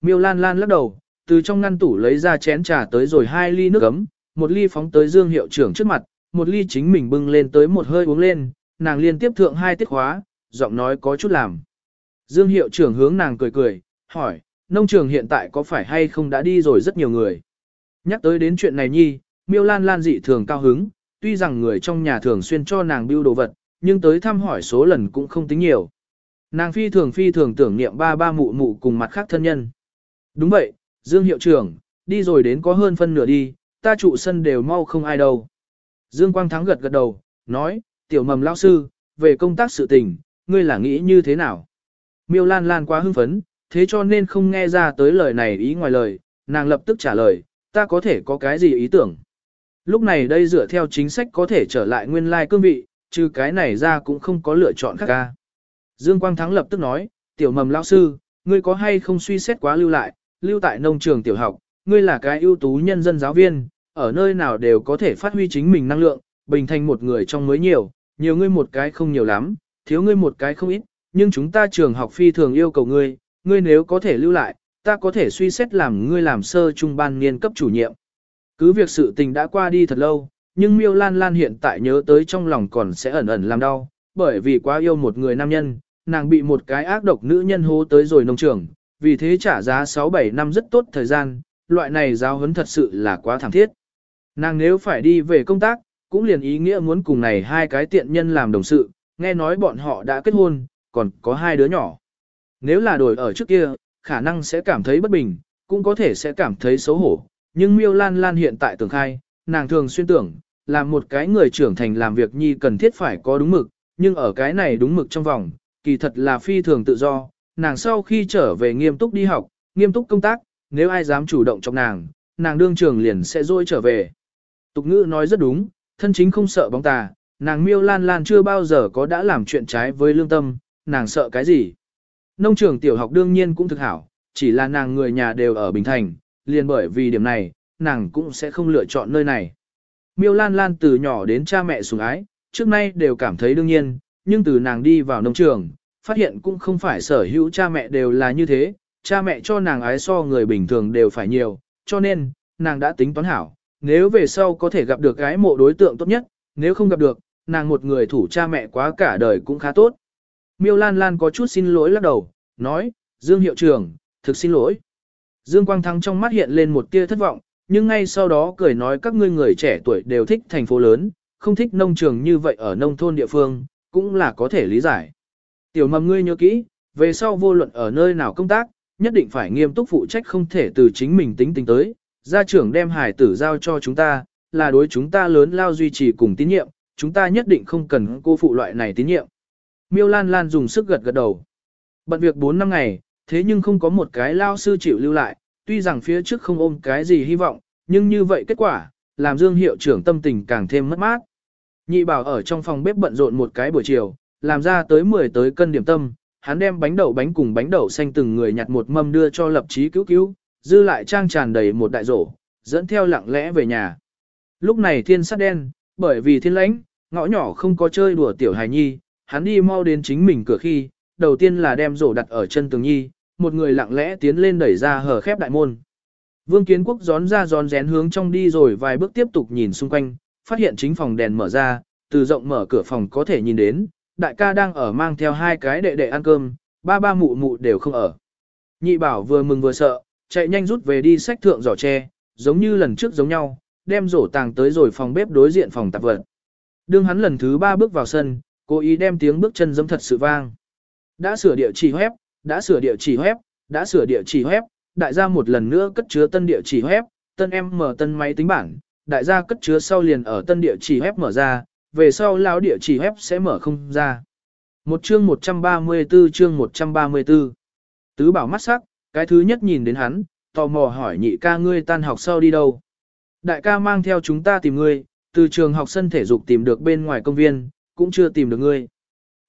Miêu Lan Lan lắc đầu, từ trong ngăn tủ lấy ra chén trà tới rồi hai ly nước ấm, một ly phóng tới Dương hiệu trưởng trước mặt, một ly chính mình bưng lên tới một hơi uống lên, nàng liên tiếp thượng hai tiết khóa, giọng nói có chút làm. Dương hiệu trưởng hướng nàng cười cười, hỏi, nông trường hiện tại có phải hay không đã đi rồi rất nhiều người. Nhắc tới đến chuyện này nhi, miêu lan lan dị thường cao hứng, tuy rằng người trong nhà thường xuyên cho nàng bưu đồ vật, nhưng tới thăm hỏi số lần cũng không tính nhiều. Nàng phi thường phi thường tưởng niệm ba ba mụ mụ cùng mặt khác thân nhân. Đúng vậy, Dương hiệu trưởng, đi rồi đến có hơn phân nửa đi, ta trụ sân đều mau không ai đâu. Dương Quang Thắng gật gật đầu, nói, tiểu mầm lao sư, về công tác sự tình, ngươi là nghĩ như thế nào? Miêu Lan Lan quá hưng phấn, thế cho nên không nghe ra tới lời này ý ngoài lời, nàng lập tức trả lời, ta có thể có cái gì ý tưởng. Lúc này đây dựa theo chính sách có thể trở lại nguyên lai cương vị, trừ cái này ra cũng không có lựa chọn khác ca. Dương Quang Thắng lập tức nói, tiểu mầm lao sư, ngươi có hay không suy xét quá lưu lại, lưu tại nông trường tiểu học, ngươi là cái ưu tú nhân dân giáo viên, ở nơi nào đều có thể phát huy chính mình năng lượng, bình thành một người trong mới nhiều, nhiều ngươi một cái không nhiều lắm, thiếu ngươi một cái không ít, nhưng chúng ta trường học phi thường yêu cầu ngươi, ngươi nếu có thể lưu lại, ta có thể suy xét làm ngươi làm sơ trung ban niên cấp chủ nhiệm. Cứ việc sự tình đã qua đi thật lâu, nhưng Miêu Lan Lan hiện tại nhớ tới trong lòng còn sẽ ẩn ẩn làm đau, bởi vì quá yêu một người nam nhân, nàng bị một cái ác độc nữ nhân hô tới rồi nông trường, vì thế trả giá 6-7 năm rất tốt thời gian, loại này giáo huấn thật sự là quá thảm thiết. Nàng nếu phải đi về công tác, cũng liền ý nghĩa muốn cùng này hai cái tiện nhân làm đồng sự, nghe nói bọn họ đã kết hôn, còn có hai đứa nhỏ. Nếu là đổi ở trước kia, khả năng sẽ cảm thấy bất bình, cũng có thể sẽ cảm thấy xấu hổ. Nhưng Miêu Lan Lan hiện tại tưởng khai, nàng thường xuyên tưởng, là một cái người trưởng thành làm việc nhi cần thiết phải có đúng mực, nhưng ở cái này đúng mực trong vòng, kỳ thật là phi thường tự do. Nàng sau khi trở về nghiêm túc đi học, nghiêm túc công tác, nếu ai dám chủ động trong nàng, nàng đương trường liền sẽ dôi trở về. Tục ngữ nói rất đúng, thân chính không sợ bóng tà, nàng miêu lan lan chưa bao giờ có đã làm chuyện trái với lương tâm, nàng sợ cái gì. Nông trường tiểu học đương nhiên cũng thực hảo, chỉ là nàng người nhà đều ở Bình Thành, liền bởi vì điểm này, nàng cũng sẽ không lựa chọn nơi này. Miêu Lan Lan từ nhỏ đến cha mẹ sủng ái, trước nay đều cảm thấy đương nhiên, nhưng từ nàng đi vào nông trường, phát hiện cũng không phải sở hữu cha mẹ đều là như thế, cha mẹ cho nàng ái so người bình thường đều phải nhiều, cho nên, nàng đã tính toán hảo, nếu về sau có thể gặp được cái mộ đối tượng tốt nhất, nếu không gặp được, nàng một người thủ cha mẹ quá cả đời cũng khá tốt. Miêu Lan Lan có chút xin lỗi lắc đầu, nói, Dương hiệu trưởng, thực xin lỗi. Dương Quang Thắng trong mắt hiện lên một tia thất vọng, nhưng ngay sau đó cười nói các ngươi người trẻ tuổi đều thích thành phố lớn, không thích nông trường như vậy ở nông thôn địa phương, cũng là có thể lý giải. Tiểu mầm ngươi nhớ kỹ, về sau vô luận ở nơi nào công tác, nhất định phải nghiêm túc phụ trách không thể từ chính mình tính tính tới, gia trưởng đem hải tử giao cho chúng ta, là đối chúng ta lớn lao duy trì cùng tín nhiệm, chúng ta nhất định không cần cô phụ loại này tín nhiệm. Miêu Lan Lan dùng sức gật gật đầu. Bận việc 4 năm ngày, thế nhưng không có một cái lao sư chịu lưu lại, tuy rằng phía trước không ôm cái gì hy vọng, nhưng như vậy kết quả, làm Dương hiệu trưởng tâm tình càng thêm mất mát. Nhị bảo ở trong phòng bếp bận rộn một cái buổi chiều, làm ra tới 10 tới cân điểm tâm, hắn đem bánh đậu bánh cùng bánh đậu xanh từng người nhặt một mâm đưa cho lập trí cứu cứu, dư lại trang tràn đầy một đại rổ, dẫn theo lặng lẽ về nhà. Lúc này thiên sát đen, bởi vì thiên lãnh, ngõ nhỏ không có chơi đùa tiểu hài nhi, hắn đi mau đến chính mình cửa khi, đầu tiên là đem rổ đặt ở chân tường nhi, một người lặng lẽ tiến lên đẩy ra hở khép đại môn. Vương Kiến Quốc gión ra gión rén hướng trong đi rồi vài bước tiếp tục nhìn xung quanh, phát hiện chính phòng đèn mở ra, từ rộng mở cửa phòng có thể nhìn đến, đại ca đang ở mang theo hai cái đệ đệ ăn cơm, ba ba mụ mụ đều không ở. Nhị bảo vừa mừng vừa sợ, chạy nhanh rút về đi sách thượng giỏ tre, giống như lần trước giống nhau, đem rổ tàng tới rồi phòng bếp đối diện phòng tạp vật. Đương hắn lần thứ ba bước vào sân, cố ý đem tiếng bước chân giống thật sự vang. Đã sửa địa chỉ web, đã sửa địa chỉ web, đã sửa địa chỉ web, đại gia một lần nữa cất chứa tân địa chỉ web, tân em mở tân máy tính bảng, đại gia cất chứa sau liền ở tân địa chỉ web mở ra, về sau lão địa chỉ web sẽ mở không ra. Một chương 134 chương 134 Tứ bảo mắt sắc, cái thứ nhất nhìn đến hắn, tò mò hỏi nhị ca ngươi tan học sau đi đâu. Đại ca mang theo chúng ta tìm ngươi, từ trường học sân thể dục tìm được bên ngoài công viên, cũng chưa tìm được ngươi.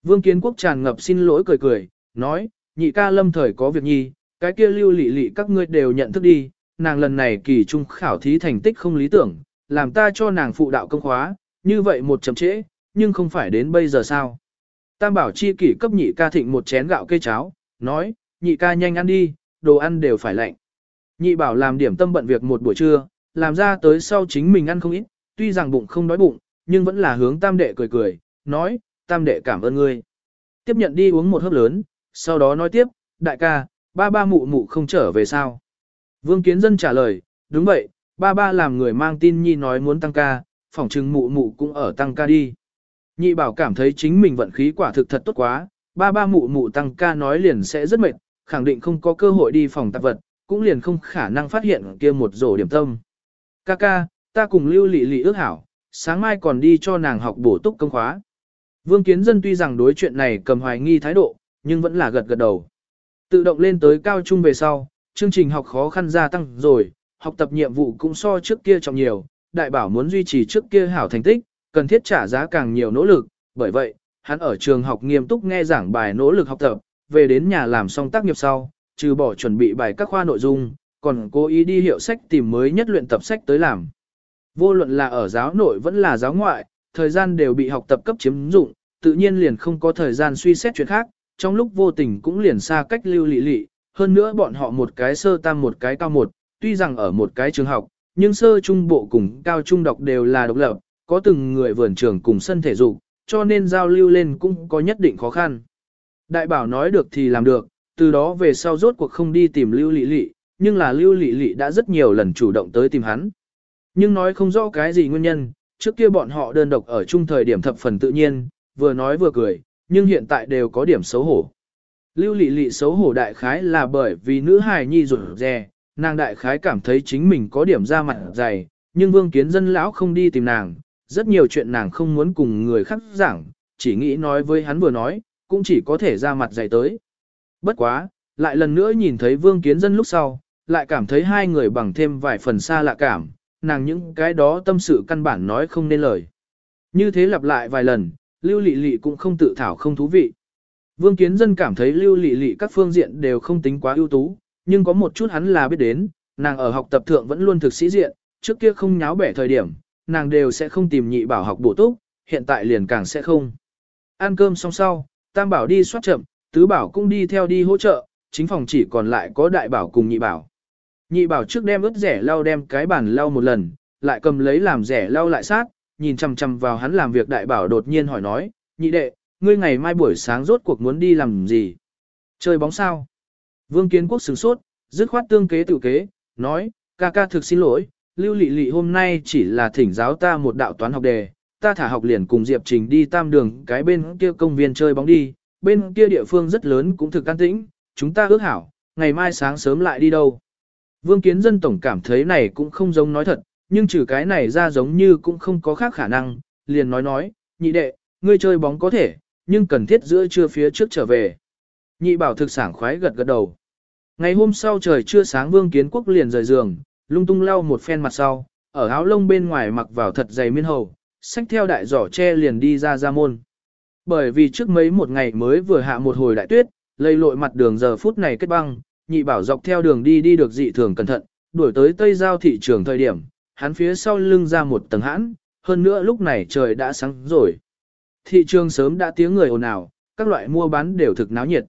Vương Kiến Quốc tràn ngập xin lỗi cười cười, nói, nhị ca lâm thời có việc nhi, cái kia lưu lị lị các ngươi đều nhận thức đi, nàng lần này kỳ trung khảo thí thành tích không lý tưởng, làm ta cho nàng phụ đạo công khóa, như vậy một chậm trễ, nhưng không phải đến bây giờ sao. Tam bảo chi kỷ cấp nhị ca thịnh một chén gạo cây cháo, nói, nhị ca nhanh ăn đi, đồ ăn đều phải lạnh. Nhị bảo làm điểm tâm bận việc một buổi trưa, làm ra tới sau chính mình ăn không ít, tuy rằng bụng không đói bụng, nhưng vẫn là hướng tam đệ cười cười, nói, tam đệ cảm ơn ngươi. Tiếp nhận đi uống một hớp lớn, sau đó nói tiếp, đại ca, ba ba mụ mụ không trở về sao. Vương Kiến Dân trả lời, đúng vậy, ba ba làm người mang tin nhi nói muốn tăng ca, phỏng chừng mụ mụ cũng ở tăng ca đi. Nhị bảo cảm thấy chính mình vận khí quả thực thật tốt quá, ba ba mụ mụ tăng ca nói liền sẽ rất mệt, khẳng định không có cơ hội đi phòng tạp vật, cũng liền không khả năng phát hiện kia một rổ điểm tâm. Ca ca, ta cùng lưu lị lị ước hảo, sáng mai còn đi cho nàng học bổ túc công khóa. Vương Kiến Dân tuy rằng đối chuyện này cầm hoài nghi thái độ, nhưng vẫn là gật gật đầu. Tự động lên tới cao trung về sau, chương trình học khó khăn gia tăng rồi, học tập nhiệm vụ cũng so trước kia trọng nhiều, đại bảo muốn duy trì trước kia hảo thành tích, cần thiết trả giá càng nhiều nỗ lực, bởi vậy, hắn ở trường học nghiêm túc nghe giảng bài nỗ lực học tập, về đến nhà làm xong tác nghiệp sau, trừ bỏ chuẩn bị bài các khoa nội dung, còn cố ý đi hiệu sách tìm mới nhất luyện tập sách tới làm. Vô luận là ở giáo nội vẫn là giáo ngoại, thời gian đều bị học tập cấp chiếm dụng, tự nhiên liền không có thời gian suy xét chuyện khác, trong lúc vô tình cũng liền xa cách lưu lị lị, hơn nữa bọn họ một cái sơ tam một cái cao một, tuy rằng ở một cái trường học, nhưng sơ trung bộ cùng cao trung đọc đều là độc lập, có từng người vườn trường cùng sân thể dục, cho nên giao lưu lên cũng có nhất định khó khăn. Đại bảo nói được thì làm được, từ đó về sau rốt cuộc không đi tìm lưu lị lị, nhưng là lưu lị lị đã rất nhiều lần chủ động tới tìm hắn. Nhưng nói không rõ cái gì nguyên nhân, trước kia bọn họ đơn độc ở chung thời điểm thập phần tự nhiên, vừa nói vừa cười, nhưng hiện tại đều có điểm xấu hổ. Lưu lị lị xấu hổ đại khái là bởi vì nữ hài nhi rụt rè, nàng đại khái cảm thấy chính mình có điểm ra mặt dày, nhưng vương kiến dân lão không đi tìm nàng, rất nhiều chuyện nàng không muốn cùng người khác giảng, chỉ nghĩ nói với hắn vừa nói, cũng chỉ có thể ra mặt dày tới. Bất quá, lại lần nữa nhìn thấy vương kiến dân lúc sau, lại cảm thấy hai người bằng thêm vài phần xa lạ cảm, nàng những cái đó tâm sự căn bản nói không nên lời. Như thế lặp lại vài lần, lưu lị lị cũng không tự thảo không thú vị. Vương kiến dân cảm thấy lưu lị lị các phương diện đều không tính quá ưu tú, nhưng có một chút hắn là biết đến, nàng ở học tập thượng vẫn luôn thực sĩ diện, trước kia không nháo bẻ thời điểm, nàng đều sẽ không tìm nhị bảo học bổ túc, hiện tại liền càng sẽ không. Ăn cơm xong sau, tam bảo đi soát chậm, tứ bảo cũng đi theo đi hỗ trợ, chính phòng chỉ còn lại có đại bảo cùng nhị bảo. Nhị bảo trước đem ướt rẻ lau đem cái bàn lau một lần, lại cầm lấy làm rẻ lau lại sát, nhìn chằm chằm vào hắn làm việc đại bảo đột nhiên hỏi nói, nhị đệ, ngươi ngày mai buổi sáng rốt cuộc muốn đi làm gì? Chơi bóng sao? Vương Kiến Quốc sửng sốt, dứt khoát tương kế tự kế, nói, ca ca thực xin lỗi, lưu lị lị hôm nay chỉ là thỉnh giáo ta một đạo toán học đề, ta thả học liền cùng Diệp Trình đi tam đường cái bên kia công viên chơi bóng đi, bên kia địa phương rất lớn cũng thực can tĩnh, chúng ta ước hảo, ngày mai sáng sớm lại đi đâu. Vương Kiến Dân Tổng cảm thấy này cũng không giống nói thật, nhưng trừ cái này ra giống như cũng không có khác khả năng, liền nói nói, nhị đệ, ngươi chơi bóng có thể, nhưng cần thiết giữa trưa phía trước trở về. Nhị bảo thực sảng khoái gật gật đầu. Ngày hôm sau trời chưa sáng Vương Kiến Quốc liền rời giường, lung tung lau một phen mặt sau, ở áo lông bên ngoài mặc vào thật dày miên hầu, xách theo đại giỏ tre liền đi ra ra môn. Bởi vì trước mấy một ngày mới vừa hạ một hồi đại tuyết, lây lội mặt đường giờ phút này kết băng, nhị bảo dọc theo đường đi đi được dị thường cẩn thận, đuổi tới tây giao thị trường thời điểm, hắn phía sau lưng ra một tầng hãn, hơn nữa lúc này trời đã sáng rồi. Thị trường sớm đã tiếng người ồn ào, các loại mua bán đều thực náo nhiệt.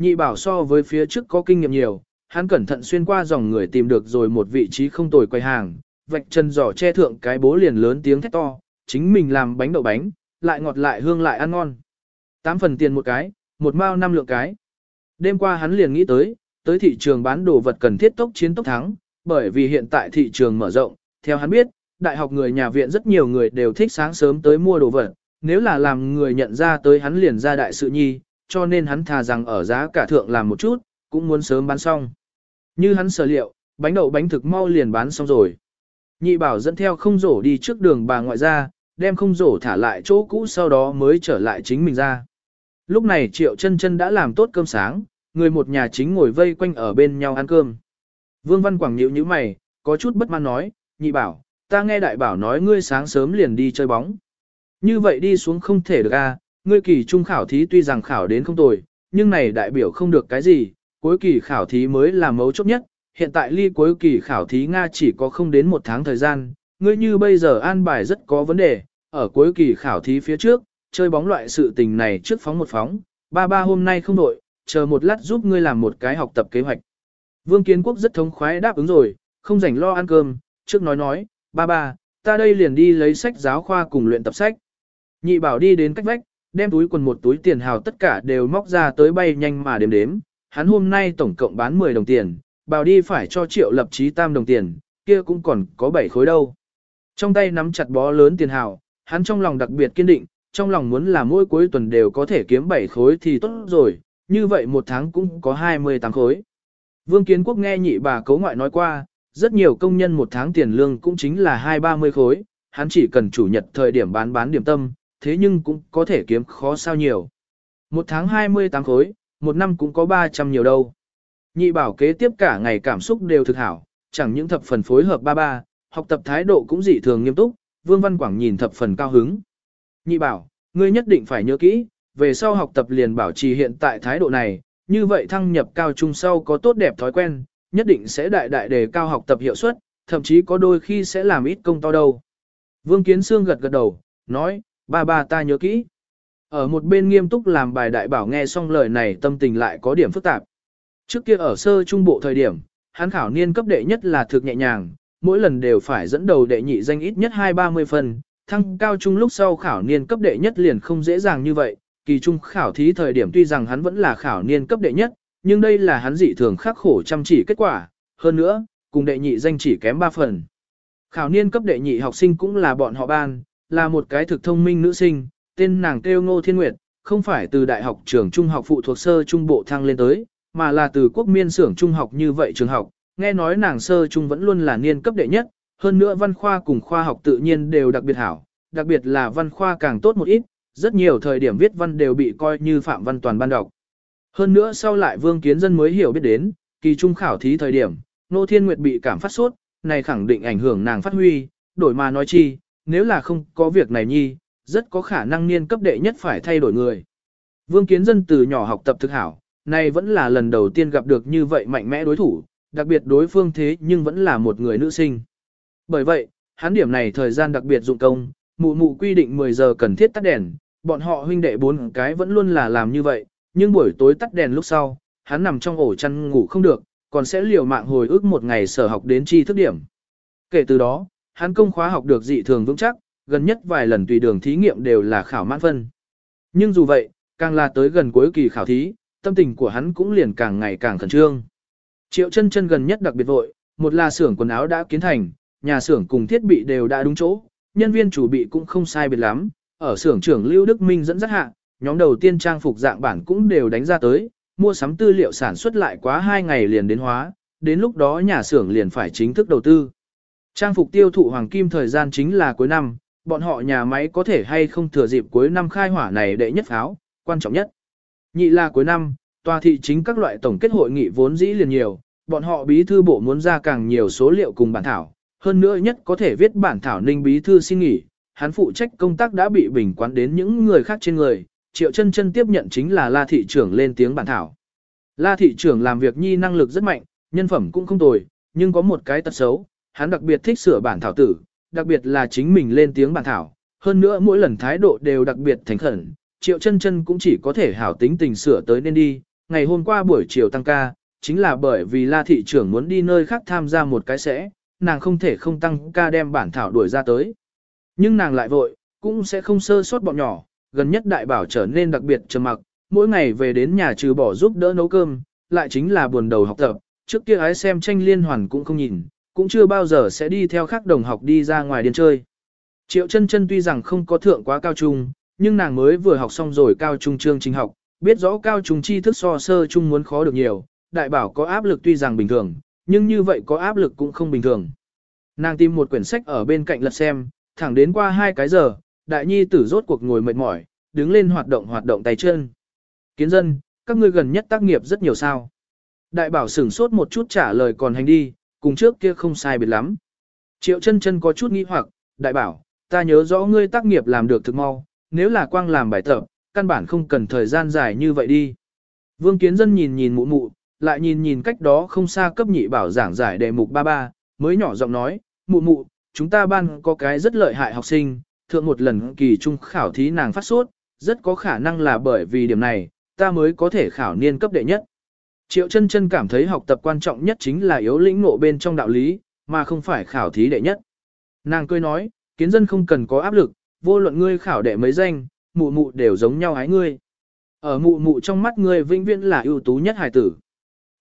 Nhị bảo so với phía trước có kinh nghiệm nhiều, hắn cẩn thận xuyên qua dòng người tìm được rồi một vị trí không tồi quay hàng, vạch chân giỏ che thượng cái bố liền lớn tiếng thét to, chính mình làm bánh đậu bánh, lại ngọt lại hương lại ăn ngon. Tám phần tiền một cái, một mao năm lượng cái. Đêm qua hắn liền nghĩ tới, tới thị trường bán đồ vật cần thiết tốc chiến tốc thắng, bởi vì hiện tại thị trường mở rộng, theo hắn biết, đại học người nhà viện rất nhiều người đều thích sáng sớm tới mua đồ vật, nếu là làm người nhận ra tới hắn liền ra đại sự nhi, cho nên hắn thà rằng ở giá cả thượng làm một chút, cũng muốn sớm bán xong. Như hắn sở liệu, bánh đậu bánh thực mau liền bán xong rồi. Nhị bảo dẫn theo không rổ đi trước đường bà ngoại ra, đem không rổ thả lại chỗ cũ sau đó mới trở lại chính mình ra. Lúc này triệu chân chân đã làm tốt cơm sáng, người một nhà chính ngồi vây quanh ở bên nhau ăn cơm. Vương Văn Quảng nhíu như mày, có chút bất mãn nói, nhị bảo, ta nghe đại bảo nói ngươi sáng sớm liền đi chơi bóng. Như vậy đi xuống không thể được a, à, ngươi kỳ trung khảo thí tuy rằng khảo đến không tồi, nhưng này đại biểu không được cái gì, cuối kỳ khảo thí mới là mấu chốt nhất, hiện tại ly cuối kỳ khảo thí Nga chỉ có không đến một tháng thời gian, ngươi như bây giờ an bài rất có vấn đề, ở cuối kỳ khảo thí phía trước, chơi bóng loại sự tình này trước phóng một phóng, ba ba hôm nay không đội, chờ một lát giúp ngươi làm một cái học tập kế hoạch. Vương Kiến Quốc rất thống khoái đáp ứng rồi, không rảnh lo ăn cơm, trước nói nói, ba ba, ta đây liền đi lấy sách giáo khoa cùng luyện tập sách. Nhị bảo đi đến cách vách, đem túi quần một túi tiền hào tất cả đều móc ra tới bay nhanh mà đếm đếm. Hắn hôm nay tổng cộng bán 10 đồng tiền, bảo đi phải cho triệu lập trí tam đồng tiền, kia cũng còn có 7 khối đâu. Trong tay nắm chặt bó lớn tiền hào, hắn trong lòng đặc biệt kiên định, trong lòng muốn là mỗi cuối tuần đều có thể kiếm 7 khối thì tốt rồi, như vậy một tháng cũng có 28 khối. Vương Kiến Quốc nghe nhị bà cấu ngoại nói qua, rất nhiều công nhân một tháng tiền lương cũng chính là 2-30 khối, hắn chỉ cần chủ nhật thời điểm bán bán điểm tâm, thế nhưng cũng có thể kiếm khó sao nhiều. Một tháng 28 khối, một năm cũng có 300 nhiều đâu. Nhị bảo kế tiếp cả ngày cảm xúc đều thực hảo, chẳng những thập phần phối hợp ba ba, học tập thái độ cũng dị thường nghiêm túc, Vương Văn Quảng nhìn thập phần cao hứng. Nhị bảo, ngươi nhất định phải nhớ kỹ, về sau học tập liền bảo trì hiện tại thái độ này, như vậy thăng nhập cao trung sau có tốt đẹp thói quen, nhất định sẽ đại đại đề cao học tập hiệu suất, thậm chí có đôi khi sẽ làm ít công to đâu. Vương Kiến Sương gật gật đầu, nói, ba ba ta nhớ kỹ. Ở một bên nghiêm túc làm bài đại bảo nghe xong lời này tâm tình lại có điểm phức tạp. Trước kia ở sơ trung bộ thời điểm, hắn khảo niên cấp đệ nhất là thực nhẹ nhàng, mỗi lần đều phải dẫn đầu đệ nhị danh ít nhất 2-30 phần, thăng cao trung lúc sau khảo niên cấp đệ nhất liền không dễ dàng như vậy, kỳ trung khảo thí thời điểm tuy rằng hắn vẫn là khảo niên cấp đệ nhất, nhưng đây là hắn dị thường khắc khổ chăm chỉ kết quả, hơn nữa, cùng đệ nhị danh chỉ kém 3 phần. Khảo niên cấp đệ nhị học sinh cũng là bọn họ ban, là một cái thực thông minh nữ sinh, tên nàng kêu Ngô Thiên Nguyệt, không phải từ đại học trường trung học phụ thuộc sơ trung bộ thăng lên tới, mà là từ quốc miên xưởng trung học như vậy trường học, nghe nói nàng sơ trung vẫn luôn là niên cấp đệ nhất, hơn nữa văn khoa cùng khoa học tự nhiên đều đặc biệt hảo, đặc biệt là văn khoa càng tốt một ít, rất nhiều thời điểm viết văn đều bị coi như phạm văn toàn ban đọc. Hơn nữa sau lại Vương Kiến Dân mới hiểu biết đến, kỳ trung khảo thí thời điểm, Nô Thiên Nguyệt bị cảm phát sốt, này khẳng định ảnh hưởng nàng phát huy, đổi mà nói chi, nếu là không có việc này nhi, rất có khả năng niên cấp đệ nhất phải thay đổi người. Vương Kiến Dân từ nhỏ học tập thực hảo, này vẫn là lần đầu tiên gặp được như vậy mạnh mẽ đối thủ, đặc biệt đối phương thế nhưng vẫn là một người nữ sinh. Bởi vậy, hắn điểm này thời gian đặc biệt dụng công, mụ mụ quy định 10 giờ cần thiết tắt đèn, bọn họ huynh đệ bốn cái vẫn luôn là làm như vậy, nhưng buổi tối tắt đèn lúc sau, hắn nằm trong ổ chăn ngủ không được, còn sẽ liều mạng hồi ức một ngày sở học đến tri thức điểm. Kể từ đó, hắn công khóa học được dị thường vững chắc, gần nhất vài lần tùy đường thí nghiệm đều là khảo mãn phân. Nhưng dù vậy, càng là tới gần cuối kỳ khảo thí, tâm tình của hắn cũng liền càng ngày càng khẩn trương. Triệu chân chân gần nhất đặc biệt vội, một là xưởng quần áo đã kiến thành, nhà xưởng cùng thiết bị đều đã đúng chỗ, nhân viên chủ bị cũng không sai biệt lắm, ở xưởng trưởng Lưu Đức Minh dẫn dắt hạ, nhóm đầu tiên trang phục dạng bản cũng đều đánh ra tới, mua sắm tư liệu sản xuất lại quá 2 ngày liền đến hóa, đến lúc đó nhà xưởng liền phải chính thức đầu tư. Trang phục tiêu thụ hoàng kim thời gian chính là cuối năm, bọn họ nhà máy có thể hay không thừa dịp cuối năm khai hỏa này đệ nhất pháo, quan trọng nhất. Nhị là cuối năm, tòa thị chính các loại tổng kết hội nghị vốn dĩ liền nhiều, bọn họ bí thư bộ muốn ra càng nhiều số liệu cùng bản thảo, hơn nữa nhất có thể viết bản thảo ninh bí thư xin nghỉ, hắn phụ trách công tác đã bị bình quán đến những người khác trên người, triệu chân chân tiếp nhận chính là la thị trưởng lên tiếng bản thảo. La thị trưởng làm việc nhi năng lực rất mạnh, nhân phẩm cũng không tồi, nhưng có một cái tật xấu, hắn đặc biệt thích sửa bản thảo tử, đặc biệt là chính mình lên tiếng bản thảo, hơn nữa mỗi lần thái độ đều đặc biệt thành khẩn, triệu chân chân cũng chỉ có thể hảo tính tình sửa tới nên đi, ngày hôm qua buổi chiều tăng ca, chính là bởi vì la thị trưởng muốn đi nơi khác tham gia một cái sẽ, nàng không thể không tăng ca đem bản thảo đuổi ra tới. Nhưng nàng lại vội, cũng sẽ không sơ sót bọn nhỏ, gần nhất đại bảo trở nên đặc biệt trầm mặc, mỗi ngày về đến nhà trừ bỏ giúp đỡ nấu cơm, lại chính là buồn đầu học tập, trước kia ái xem tranh liên hoàn cũng không nhìn, cũng chưa bao giờ sẽ đi theo khác đồng học đi ra ngoài điên chơi. Triệu chân chân tuy rằng không có thượng quá cao trung, nhưng nàng mới vừa học xong rồi cao trung chương trình học, biết rõ cao trung tri thức so sơ trung muốn khó được nhiều, đại bảo có áp lực tuy rằng bình thường, nhưng như vậy có áp lực cũng không bình thường. Nàng tìm một quyển sách ở bên cạnh lật xem, thẳng đến qua hai cái giờ, đại nhi tử rốt cuộc ngồi mệt mỏi, đứng lên hoạt động hoạt động tay chân. Kiến dân, các ngươi gần nhất tác nghiệp rất nhiều sao. Đại bảo sửng sốt một chút trả lời còn hành đi, cùng trước kia không sai biệt lắm. Triệu chân chân có chút nghi hoặc, đại bảo, ta nhớ rõ ngươi tác nghiệp làm được thực mau, nếu là quang làm bài tập, căn bản không cần thời gian dài như vậy đi. Vương Kiến Dân nhìn nhìn mụ mụ, lại nhìn nhìn cách đó không xa cấp nhị bảo giảng giải đề mục ba ba, mới nhỏ giọng nói, mụ mụ, chúng ta ban có cái rất lợi hại học sinh, thượng một lần kỳ trung khảo thí nàng phát sốt, rất có khả năng là bởi vì điểm này, ta mới có thể khảo niên cấp đệ nhất. Triệu chân chân cảm thấy học tập quan trọng nhất chính là yếu lĩnh ngộ bên trong đạo lý, mà không phải khảo thí đệ nhất. Nàng cười nói, kiến dân không cần có áp lực, vô luận ngươi khảo đệ mấy danh, mụ mụ đều giống nhau hái ngươi. Ở mụ mụ trong mắt ngươi vĩnh viễn là ưu tú nhất hài tử.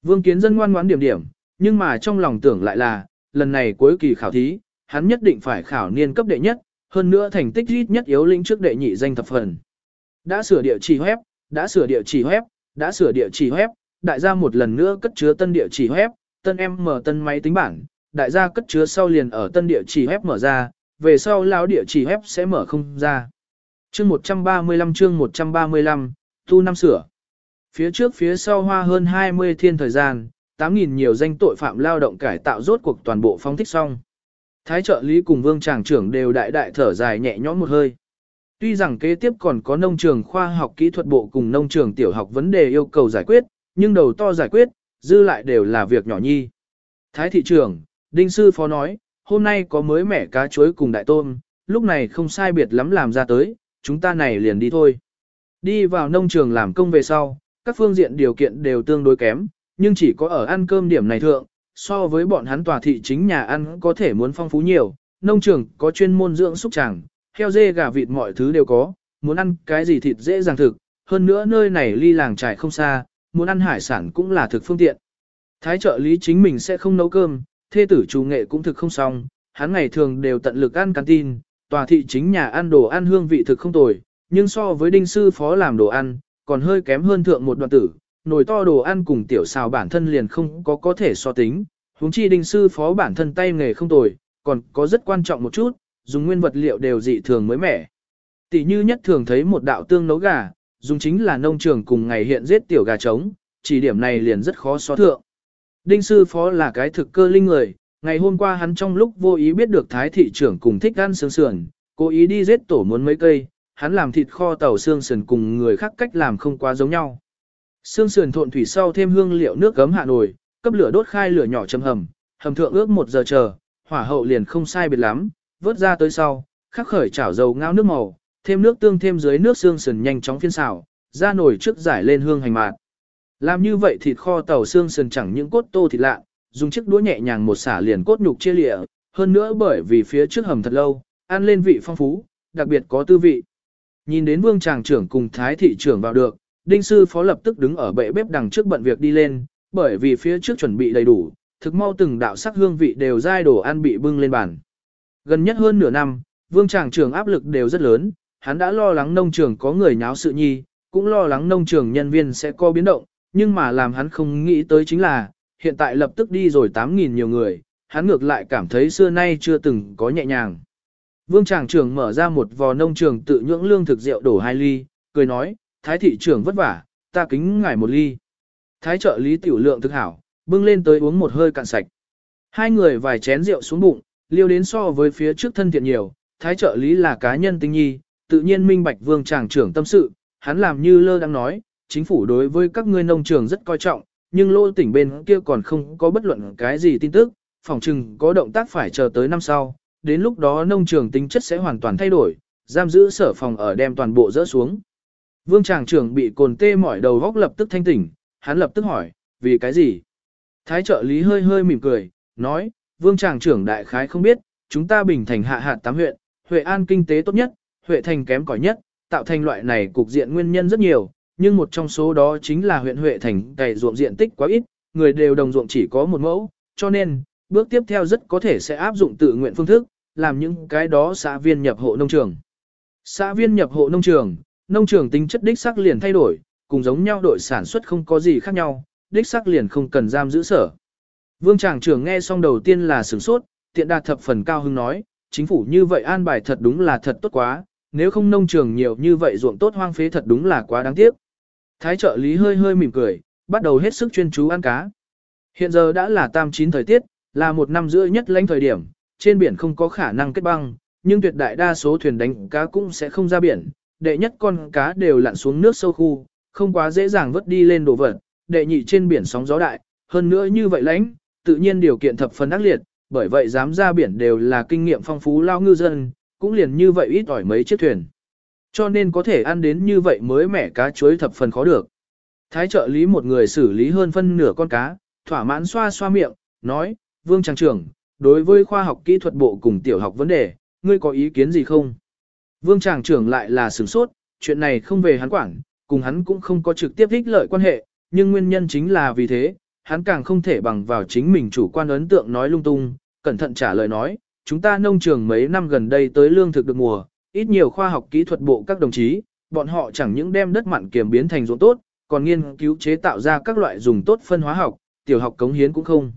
Vương kiến dân ngoan ngoãn điểm điểm, nhưng mà trong lòng tưởng lại là, lần này cuối kỳ khảo thí, hắn nhất định phải khảo niên cấp đệ nhất, hơn nữa thành tích ít nhất yếu lĩnh trước đệ nhị danh thập phần. Đã sửa địa chỉ web, đã sửa địa chỉ web, đã sửa địa chỉ web, đại gia một lần nữa cất chứa tân địa chỉ web, tân em mở tân máy tính bảng, đại gia cất chứa sau liền ở tân địa chỉ web mở ra, về sau lão địa chỉ web sẽ mở không ra. Chương 135 chương 135, tu năm sửa. Phía trước phía sau hoa hơn 20 thiên thời gian, 8.000 nhiều danh tội phạm lao động cải tạo rốt cuộc toàn bộ phóng thích xong. Thái trợ lý cùng vương tràng trưởng đều đại đại thở dài nhẹ nhõm một hơi. Tuy rằng kế tiếp còn có nông trường khoa học kỹ thuật bộ cùng nông trường tiểu học vấn đề yêu cầu giải quyết, nhưng đầu to giải quyết, dư lại đều là việc nhỏ nhi. Thái thị trưởng, Đinh Sư Phó nói, hôm nay có mới mẻ cá chuối cùng đại tôm, lúc này không sai biệt lắm làm ra tới, chúng ta này liền đi thôi. Đi vào nông trường làm công về sau, các phương diện điều kiện đều tương đối kém, nhưng chỉ có ở ăn cơm điểm này thượng, so với bọn hắn tòa thị chính nhà ăn có thể muốn phong phú nhiều, nông trường có chuyên môn dưỡng súc tràng, heo dê gà vịt mọi thứ đều có, muốn ăn cái gì thịt dễ dàng thực, hơn nữa nơi này ly làng trải không xa, muốn ăn hải sản cũng là thực phương tiện. Thái trợ lý chính mình sẽ không nấu cơm, thê tử chủ nghệ cũng thực không xong, hắn ngày thường đều tận lực ăn canteen, tòa thị chính nhà ăn đồ ăn hương vị thực không tồi, nhưng so với đinh sư phó làm đồ ăn, còn hơi kém hơn thượng một đoạn tử, nồi to đồ ăn cùng tiểu xào bản thân liền không có có thể so tính, huống chi đinh sư phó bản thân tay nghề không tồi, còn có rất quan trọng một chút, dùng nguyên vật liệu đều dị thường mới mẻ. Tỷ như nhất thường thấy một đạo tương nấu gà, dùng chính là nông trường cùng ngày hiện giết tiểu gà trống, chỉ điểm này liền rất khó so thượng. Đinh sư phó là cái thực cơ linh người, ngày hôm qua hắn trong lúc vô ý biết được thái thị trưởng cùng thích ăn xương sườn, cố ý đi giết tổ muốn mấy cây, hắn làm thịt kho tàu xương sườn cùng người khác cách làm không quá giống nhau. Xương sườn thộn thủy sau thêm hương liệu nước gấm hạ nồi, cấp lửa đốt khai lửa nhỏ châm hầm, hầm thượng ước một giờ chờ, hỏa hậu liền không sai biệt lắm, vớt ra tới sau, khắc khởi chảo dầu ngao nước màu, thêm nước tương thêm dưới nước xương sườn nhanh chóng phiên xào, ra nồi trước giải lên hương hành mạt. Làm như vậy thịt kho tàu xương sườn chẳng những cốt tô thịt lạ, dùng chiếc đũa nhẹ nhàng một xả liền cốt nhục chia lịa, hơn nữa bởi vì phía trước hầm thật lâu, ăn lên vị phong phú, đặc biệt có tư vị. Nhìn đến vương tràng trưởng cùng thái thị trưởng vào được, đinh sư phó lập tức đứng ở bệ bếp đằng trước bận việc đi lên, bởi vì phía trước chuẩn bị đầy đủ, thực mau từng đạo sắc hương vị đều dai đồ ăn bị bưng lên bàn. Gần nhất hơn nửa năm, vương tràng trưởng áp lực đều rất lớn, hắn đã lo lắng nông trường có người nháo sự nhi, cũng lo lắng nông trường nhân viên sẽ có biến động, nhưng mà làm hắn không nghĩ tới chính là, hiện tại lập tức đi rồi 8.000 nhiều người, hắn ngược lại cảm thấy xưa nay chưa từng có nhẹ nhàng. Vương tràng trưởng mở ra một vò nông trường tự nhưỡng lương thực rượu đổ hai ly, cười nói, thái thị trưởng vất vả, ta kính ngài một ly. Thái trợ lý tiểu lượng thực hảo, bưng lên tới uống một hơi cạn sạch. Hai người vài chén rượu xuống bụng, liêu đến so với phía trước thân thiện nhiều, thái trợ lý là cá nhân tinh nhi, tự nhiên minh bạch vương tràng trưởng tâm sự, hắn làm như lơ đang nói, chính phủ đối với các ngươi nông trường rất coi trọng, nhưng lô tỉnh bên kia còn không có bất luận cái gì tin tức, phòng trừng có động tác phải chờ tới năm sau, đến lúc đó nông trường tính chất sẽ hoàn toàn thay đổi, giam giữ sở phòng ở đem toàn bộ dỡ xuống. Vương tràng trưởng bị cồn tê mỏi đầu góc lập tức thanh tỉnh, hắn lập tức hỏi, vì cái gì? Thái trợ lý hơi hơi mỉm cười, nói, vương tràng trưởng đại khái không biết, chúng ta bình thành hạ hạt tám huyện, Huệ An kinh tế tốt nhất, Huệ Thành kém cỏi nhất, tạo thành loại này cục diện nguyên nhân rất nhiều, nhưng một trong số đó chính là huyện Huệ Thành cày ruộng diện tích quá ít, người đều đồng ruộng chỉ có một mẫu, cho nên, bước tiếp theo rất có thể sẽ áp dụng tự nguyện phương thức, làm những cái đó xã viên nhập hộ nông trường. Xã viên nhập hộ nông trường, nông trường tính chất đích sắc liền thay đổi, cùng giống nhau đội sản xuất không có gì khác nhau, đích sắc liền không cần giam giữ sở. Vương tràng trưởng nghe xong đầu tiên là sửng sốt, tiện đạt thập phần cao hưng nói, chính phủ như vậy an bài thật đúng là thật tốt quá, nếu không nông trường nhiều như vậy ruộng tốt hoang phế thật đúng là quá đáng tiếc. Thái trợ lý hơi hơi mỉm cười, bắt đầu hết sức chuyên chú ăn cá. Hiện giờ đã là tam chín thời tiết, là một năm rưỡi nhất lãnh thời điểm, trên biển không có khả năng kết băng, nhưng tuyệt đại đa số thuyền đánh cá cũng sẽ không ra biển, đệ nhất con cá đều lặn xuống nước sâu khu, không quá dễ dàng vớt đi lên đồ vật, đệ nhị trên biển sóng gió đại, hơn nữa như vậy lãnh, tự nhiên điều kiện thập phần ác liệt, bởi vậy dám ra biển đều là kinh nghiệm phong phú lao ngư dân, cũng liền như vậy ít ỏi mấy chiếc thuyền. Cho nên có thể ăn đến như vậy mới mẻ cá chuối thập phần khó được. Thái trợ lý một người xử lý hơn phân nửa con cá, thỏa mãn xoa xoa miệng, nói, Vương Trang trưởng, đối với khoa học kỹ thuật bộ cùng tiểu học vấn đề, ngươi có ý kiến gì không? Vương Tràng trưởng lại là sửng sốt, chuyện này không về hắn quản, cùng hắn cũng không có trực tiếp ích lợi quan hệ, nhưng nguyên nhân chính là vì thế, hắn càng không thể bằng vào chính mình chủ quan ấn tượng nói lung tung, cẩn thận trả lời nói, chúng ta nông trường mấy năm gần đây tới lương thực được mùa, ít nhiều khoa học kỹ thuật bộ các đồng chí, bọn họ chẳng những đem đất mặn kiềm biến thành ruộng tốt, còn nghiên cứu chế tạo ra các loại dùng tốt phân hóa học, tiểu học cống hiến cũng không.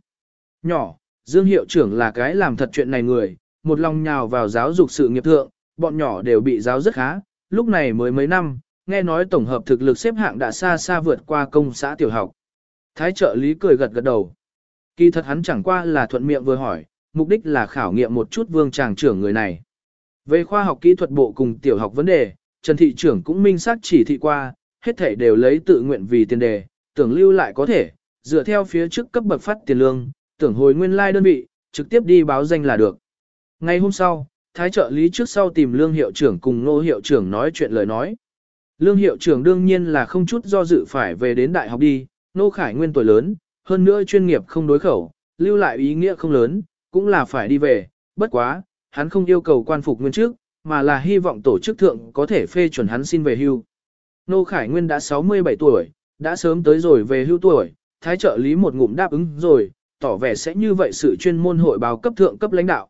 Nhỏ, Dương hiệu trưởng là cái làm thật chuyện này người, một lòng nhào vào giáo dục sự nghiệp thượng, bọn nhỏ đều bị giáo rất khá, lúc này mới mấy năm, nghe nói tổng hợp thực lực xếp hạng đã xa xa vượt qua công xã tiểu học. Thái trợ lý cười gật gật đầu. Kỳ thật hắn chẳng qua là thuận miệng vừa hỏi, mục đích là khảo nghiệm một chút vương tràng trưởng người này. Về khoa học kỹ thuật bộ cùng tiểu học vấn đề, Trần Thị trưởng cũng minh xác chỉ thị qua, hết thể đều lấy tự nguyện vì tiền đề, tưởng lưu lại có thể, dựa theo phía trước cấp bậc phát tiền lương, tưởng hồi nguyên lai like đơn vị, trực tiếp đi báo danh là được. Ngày hôm sau, thái trợ lý trước sau tìm lương hiệu trưởng cùng nô hiệu trưởng nói chuyện lời nói. Lương hiệu trưởng đương nhiên là không chút do dự phải về đến đại học đi, nô khải nguyên tuổi lớn, hơn nữa chuyên nghiệp không đối khẩu, lưu lại ý nghĩa không lớn, cũng là phải đi về, bất quá, hắn không yêu cầu quan phục nguyên trước, mà là hy vọng tổ chức thượng có thể phê chuẩn hắn xin về hưu. Nô Khải Nguyên đã 67 tuổi, đã sớm tới rồi về hưu tuổi, thái trợ lý một ngụm đáp ứng rồi, tỏ vẻ sẽ như vậy sự chuyên môn hội báo cấp thượng cấp lãnh đạo.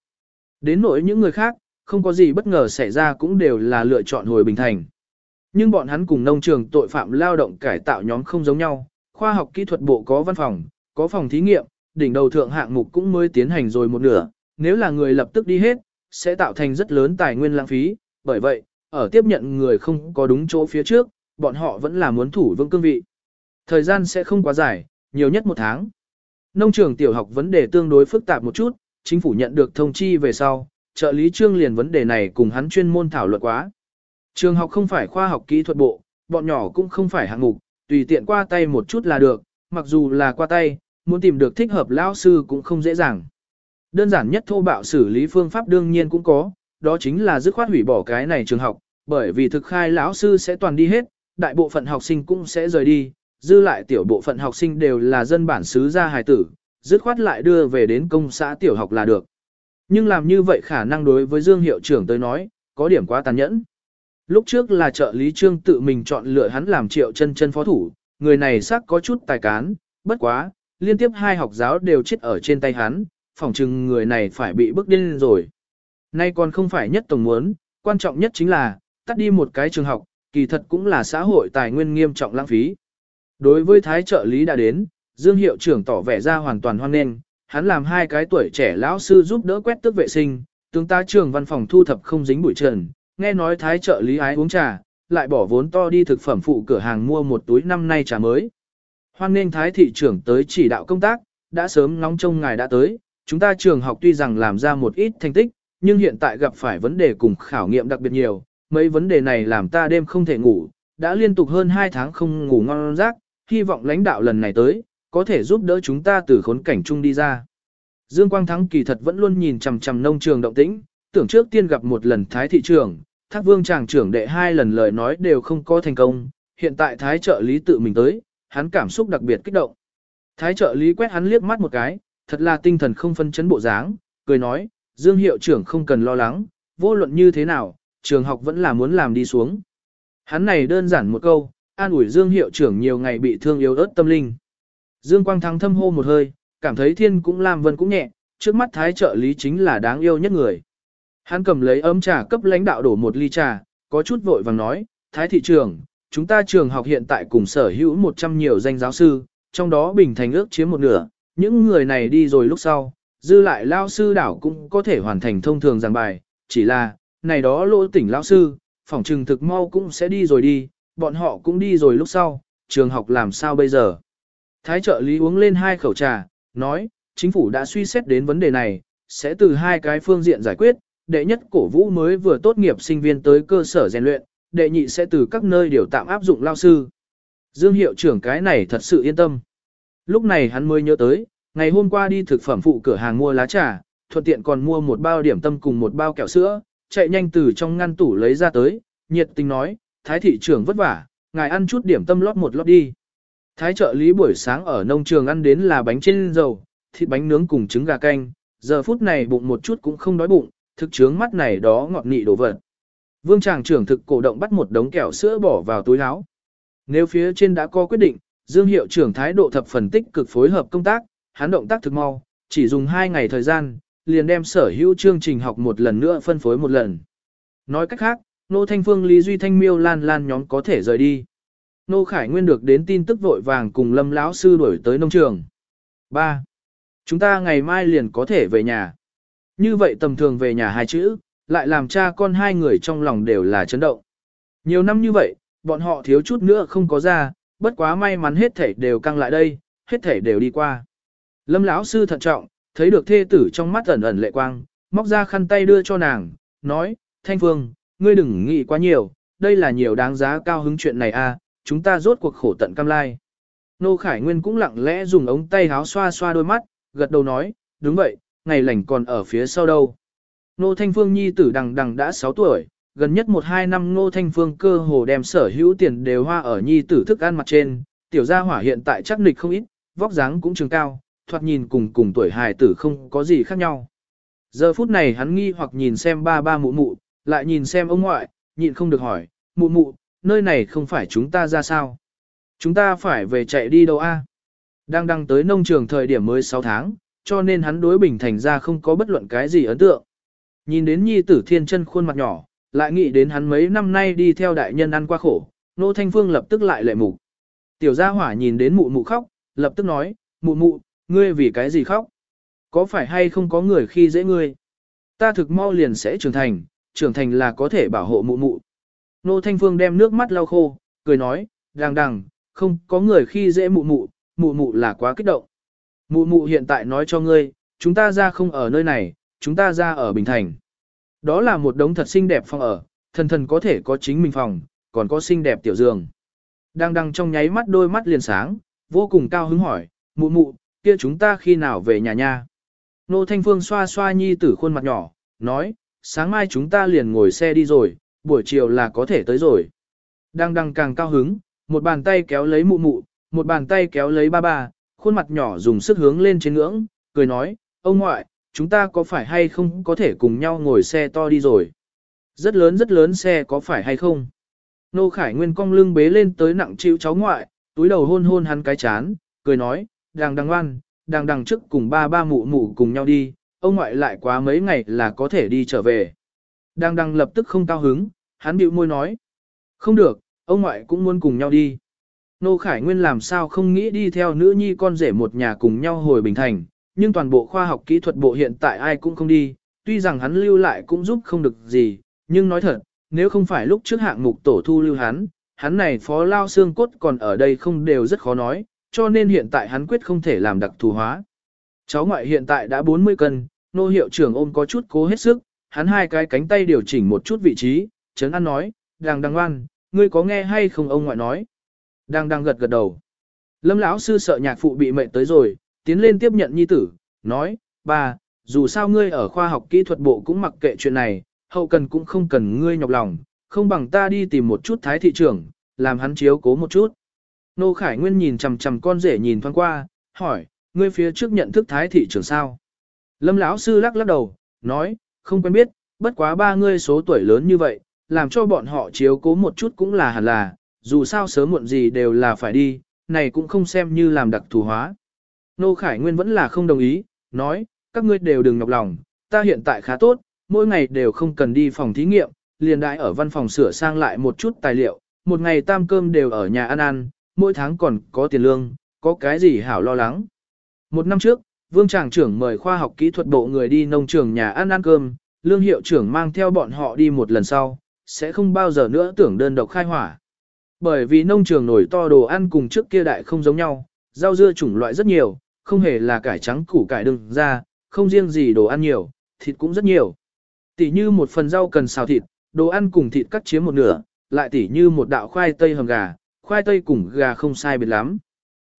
Đến nỗi những người khác, không có gì bất ngờ xảy ra cũng đều là lựa chọn hồi bình thành. Nhưng bọn hắn cùng nông trường tội phạm lao động cải tạo nhóm không giống nhau, khoa học kỹ thuật bộ có văn phòng, có phòng thí nghiệm, đỉnh đầu thượng hạng mục cũng mới tiến hành rồi một nửa, nếu là người lập tức đi hết, sẽ tạo thành rất lớn tài nguyên lãng phí, bởi vậy, ở tiếp nhận người không có đúng chỗ phía trước, bọn họ vẫn là muốn thủ vững cương vị. Thời gian sẽ không quá dài, nhiều nhất một tháng. Nông trường tiểu học vấn đề tương đối phức tạp một chút, chính phủ nhận được thông chi về sau, trợ lý trương liền vấn đề này cùng hắn chuyên môn thảo luận quá. Trường học không phải khoa học kỹ thuật bộ, bọn nhỏ cũng không phải hạng mục, tùy tiện qua tay một chút là được, mặc dù là qua tay, muốn tìm được thích hợp lão sư cũng không dễ dàng. Đơn giản nhất thô bạo xử lý phương pháp đương nhiên cũng có, đó chính là dứt khoát hủy bỏ cái này trường học, bởi vì thực khai lão sư sẽ toàn đi hết, đại bộ phận học sinh cũng sẽ rời đi, dư lại tiểu bộ phận học sinh đều là dân bản xứ gia hài tử, dứt khoát lại đưa về đến công xã tiểu học là được. Nhưng làm như vậy khả năng đối với Dương hiệu trưởng tới nói, có điểm quá tàn nhẫn. Lúc trước là trợ lý trương tự mình chọn lựa hắn làm triệu chân chân phó thủ, người này xác có chút tài cán, bất quá, liên tiếp hai học giáo đều chết ở trên tay hắn, phỏng chừng người này phải bị bức điên rồi. Nay còn không phải nhất tổng muốn, quan trọng nhất chính là, tắt đi một cái trường học, kỳ thật cũng là xã hội tài nguyên nghiêm trọng lãng phí. Đối với thái trợ lý đã đến, Dương hiệu trưởng tỏ vẻ ra hoàn toàn hoan nghênh, hắn làm hai cái tuổi trẻ lão sư giúp đỡ quét tước vệ sinh, tướng ta trường văn phòng thu thập không dính bụi trần, nghe nói thái trợ lý ái uống trà, lại bỏ vốn to đi thực phẩm phụ cửa hàng mua một túi năm nay trà mới. Hoan nên thái thị trưởng tới chỉ đạo công tác, đã sớm ngóng trông ngài đã tới, chúng ta trường học tuy rằng làm ra một ít thành tích, nhưng hiện tại gặp phải vấn đề cùng khảo nghiệm đặc biệt nhiều, mấy vấn đề này làm ta đêm không thể ngủ, đã liên tục hơn 2 tháng không ngủ ngon giấc, hy vọng lãnh đạo lần này tới, có thể giúp đỡ chúng ta từ khốn cảnh chung đi ra. Dương Quang Thắng kỳ thật vẫn luôn nhìn chằm chằm nông trường động tĩnh, tưởng trước tiên gặp một lần Thái thị trưởng, Thác Vương chàng trưởng đệ hai lần lời nói đều không có thành công, hiện tại Thái trợ lý tự mình tới, hắn cảm xúc đặc biệt kích động. Thái trợ lý quét hắn liếc mắt một cái, thật là tinh thần không phân chấn bộ dáng, cười nói, Dương hiệu trưởng không cần lo lắng, vô luận như thế nào, trường học vẫn là muốn làm đi xuống. Hắn này đơn giản một câu, an ủi Dương hiệu trưởng nhiều ngày bị thương yếu ớt tâm linh. Dương Quang Thắng thâm hô một hơi, cảm thấy thiên cũng làm vân cũng nhẹ, trước mắt thái trợ lý chính là đáng yêu nhất người. Hắn cầm lấy ấm trà cấp lãnh đạo đổ một ly trà, có chút vội vàng nói, thái thị trưởng chúng ta trường học hiện tại cùng sở hữu 100 nhiều danh giáo sư, trong đó bình thành ước chiếm một nửa, những người này đi rồi lúc sau, dư lại lao sư đảo cũng có thể hoàn thành thông thường giảng bài, chỉ là, này đó lỗ tỉnh lao sư, phỏng trừng thực mau cũng sẽ đi rồi đi, bọn họ cũng đi rồi lúc sau, trường học làm sao bây giờ. Thái trợ lý uống lên hai khẩu trà, nói, chính phủ đã suy xét đến vấn đề này, sẽ từ hai cái phương diện giải quyết, đệ nhất cổ vũ mới vừa tốt nghiệp sinh viên tới cơ sở rèn luyện, đệ nhị sẽ từ các nơi điều tạm áp dụng lao sư. Dương hiệu trưởng cái này thật sự yên tâm. Lúc này hắn mới nhớ tới, ngày hôm qua đi thực phẩm phụ cửa hàng mua lá trà, thuận tiện còn mua một bao điểm tâm cùng một bao kẹo sữa, chạy nhanh từ trong ngăn tủ lấy ra tới, nhiệt tình nói, thái thị trưởng vất vả, ngài ăn chút điểm tâm lót một lót đi. Thái trợ lý buổi sáng ở nông trường ăn đến là bánh trên dầu, thịt bánh nướng cùng trứng gà canh, giờ phút này bụng một chút cũng không đói bụng, thực chướng mắt này đó ngọt nị đồ vật. Vương tràng trưởng thực cổ động bắt một đống kẹo sữa bỏ vào túi áo. Nếu phía trên đã có quyết định, Dương hiệu trưởng thái độ thập phần tích cực phối hợp công tác, hắn động tác thực mau, chỉ dùng 2 ngày thời gian, liền đem sở hữu chương trình học một lần nữa phân phối một lần. Nói cách khác, Nô Thanh Phương Lý Duy Thanh Miêu Lan Lan nhóm có thể rời đi. Nô Khải Nguyên được đến tin tức vội vàng cùng Lâm lão sư đuổi tới nông trường. 3. Chúng ta ngày mai liền có thể về nhà. Như vậy tầm thường về nhà hai chữ, lại làm cha con hai người trong lòng đều là chấn động. Nhiều năm như vậy, bọn họ thiếu chút nữa không có ra, bất quá may mắn hết thể đều căng lại đây, hết thể đều đi qua. Lâm lão sư thận trọng, thấy được thê tử trong mắt ẩn ẩn lệ quang, móc ra khăn tay đưa cho nàng, nói, Thanh Phương, ngươi đừng nghĩ quá nhiều, đây là nhiều đáng giá cao hứng chuyện này a, à, chúng ta rốt cuộc khổ tận cam lai. Nô Khải Nguyên cũng lặng lẽ dùng ống tay háo xoa xoa đôi mắt, gật đầu nói, đúng vậy, ngày lành còn ở phía sau đâu. Nô Thanh Phương nhi tử đằng đằng đã 6 tuổi, gần nhất 1-2 năm Nô Thanh Phương cơ hồ đem sở hữu tiền đều hoa ở nhi tử thức ăn mặt trên, tiểu gia hỏa hiện tại chắc nịch không ít, vóc dáng cũng trường cao, thoạt nhìn cùng cùng tuổi hài tử không có gì khác nhau. Giờ phút này hắn nghi hoặc nhìn xem ba ba mụ mụ, lại nhìn xem ông ngoại, nhịn không được hỏi, mụ mụ, nơi này không phải chúng ta ra sao? Chúng ta phải về chạy đi đâu a? Đang đăng tới nông trường thời điểm mới 6 tháng, cho nên hắn đối Bình Thành ra không có bất luận cái gì ấn tượng. Nhìn đến nhi tử thiên chân khuôn mặt nhỏ, lại nghĩ đến hắn mấy năm nay đi theo đại nhân ăn qua khổ, nô thanh phương lập tức lại lệ mục. Tiểu gia hỏa nhìn đến mụ mụ khóc, lập tức nói, mụ mụ, ngươi vì cái gì khóc? Có phải hay không có người khi dễ ngươi? Ta thực mau liền sẽ trưởng thành, trưởng thành là có thể bảo hộ mụ mụ. Nô Thanh Phương đem nước mắt lau khô, cười nói, đàng đàng, không có người khi dễ mụ mụ, mụ mụ là quá kích động. Mụ mụ hiện tại nói cho ngươi, chúng ta ra không ở nơi này, chúng ta ra ở Bình Thành. Đó là một đống thật xinh đẹp phòng ở, thần thần có thể có chính mình phòng, còn có xinh đẹp tiểu giường. Đang đăng trong nháy mắt đôi mắt liền sáng, vô cùng cao hứng hỏi, mụ mụ, kia chúng ta khi nào về nhà nha? Nô Thanh Phương xoa xoa nhi tử khuôn mặt nhỏ, nói, sáng mai chúng ta liền ngồi xe đi rồi, buổi chiều là có thể tới rồi. Đang đăng càng cao hứng, một bàn tay kéo lấy mụ mụ, một bàn tay kéo lấy ba ba, khuôn mặt nhỏ dùng sức hướng lên trên ngưỡng, cười nói, ông ngoại, chúng ta có phải hay không có thể cùng nhau ngồi xe to đi rồi. Rất lớn rất lớn xe có phải hay không? Nô Khải Nguyên cong lưng bế lên tới nặng chịu cháu ngoại, túi đầu hôn hôn hắn cái chán, cười nói, đàng đàng ngoan, đàng đàng trước cùng ba ba mụ mụ cùng nhau đi, ông ngoại lại quá mấy ngày là có thể đi trở về. Đàng đàng lập tức không cao hứng, hắn bĩu môi nói, không được, ông ngoại cũng muốn cùng nhau đi. Nô Khải Nguyên làm sao không nghĩ đi theo nữ nhi con rể một nhà cùng nhau hồi Bình Thành, nhưng toàn bộ khoa học kỹ thuật bộ hiện tại ai cũng không đi, tuy rằng hắn lưu lại cũng giúp không được gì, nhưng nói thật, nếu không phải lúc trước hạng mục tổ thu lưu hắn, hắn này phó lao xương cốt còn ở đây không đều rất khó nói, cho nên hiện tại hắn quyết không thể làm đặc thù hóa. Cháu ngoại hiện tại đã 40 cân, nô hiệu trưởng ôm có chút cố hết sức, hắn hai cái cánh tay điều chỉnh một chút vị trí, trấn an nói, đàng đang ngoan, ngươi có nghe hay không ông ngoại nói. Đang đang gật gật đầu. Lâm lão sư sợ nhạc phụ bị mệnh tới rồi, tiến lên tiếp nhận nhi tử, nói, ba, dù sao ngươi ở khoa học kỹ thuật bộ cũng mặc kệ chuyện này, hậu cần cũng không cần ngươi nhọc lòng, không bằng ta đi tìm một chút thái thị trưởng, làm hắn chiếu cố một chút. Nô Khải Nguyên nhìn chằm chằm con rể nhìn thoáng qua, hỏi, ngươi phía trước nhận thức thái thị trưởng sao? Lâm lão sư lắc lắc đầu, nói, không quen biết, bất quá ba ngươi số tuổi lớn như vậy, làm cho bọn họ chiếu cố một chút cũng là hẳn là, dù sao sớm muộn gì đều là phải đi, này cũng không xem như làm đặc thù hóa. Nô Khải Nguyên vẫn là không đồng ý, nói, các ngươi đều đừng nhọc lòng, ta hiện tại khá tốt, mỗi ngày đều không cần đi phòng thí nghiệm, liền đại ở văn phòng sửa sang lại một chút tài liệu, một ngày tam cơm đều ở nhà ăn ăn, mỗi tháng còn có tiền lương, có cái gì hảo lo lắng. Một năm trước, Vương Tràng trưởng mời khoa học kỹ thuật bộ người đi nông trường nhà ăn ăn cơm, lương hiệu trưởng mang theo bọn họ đi một lần sau, sẽ không bao giờ nữa tưởng đơn độc khai hỏa. Bởi vì nông trường nổi to đồ ăn cùng trước kia đại không giống nhau, rau dưa chủng loại rất nhiều, không hề là cải trắng củ cải đừng ra, không riêng gì đồ ăn nhiều, thịt cũng rất nhiều. Tỷ như một phần rau cần xào thịt, đồ ăn cùng thịt cắt chiếm một nửa, lại tỷ như một đạo khoai tây hầm gà, khoai tây cùng gà không sai biệt lắm.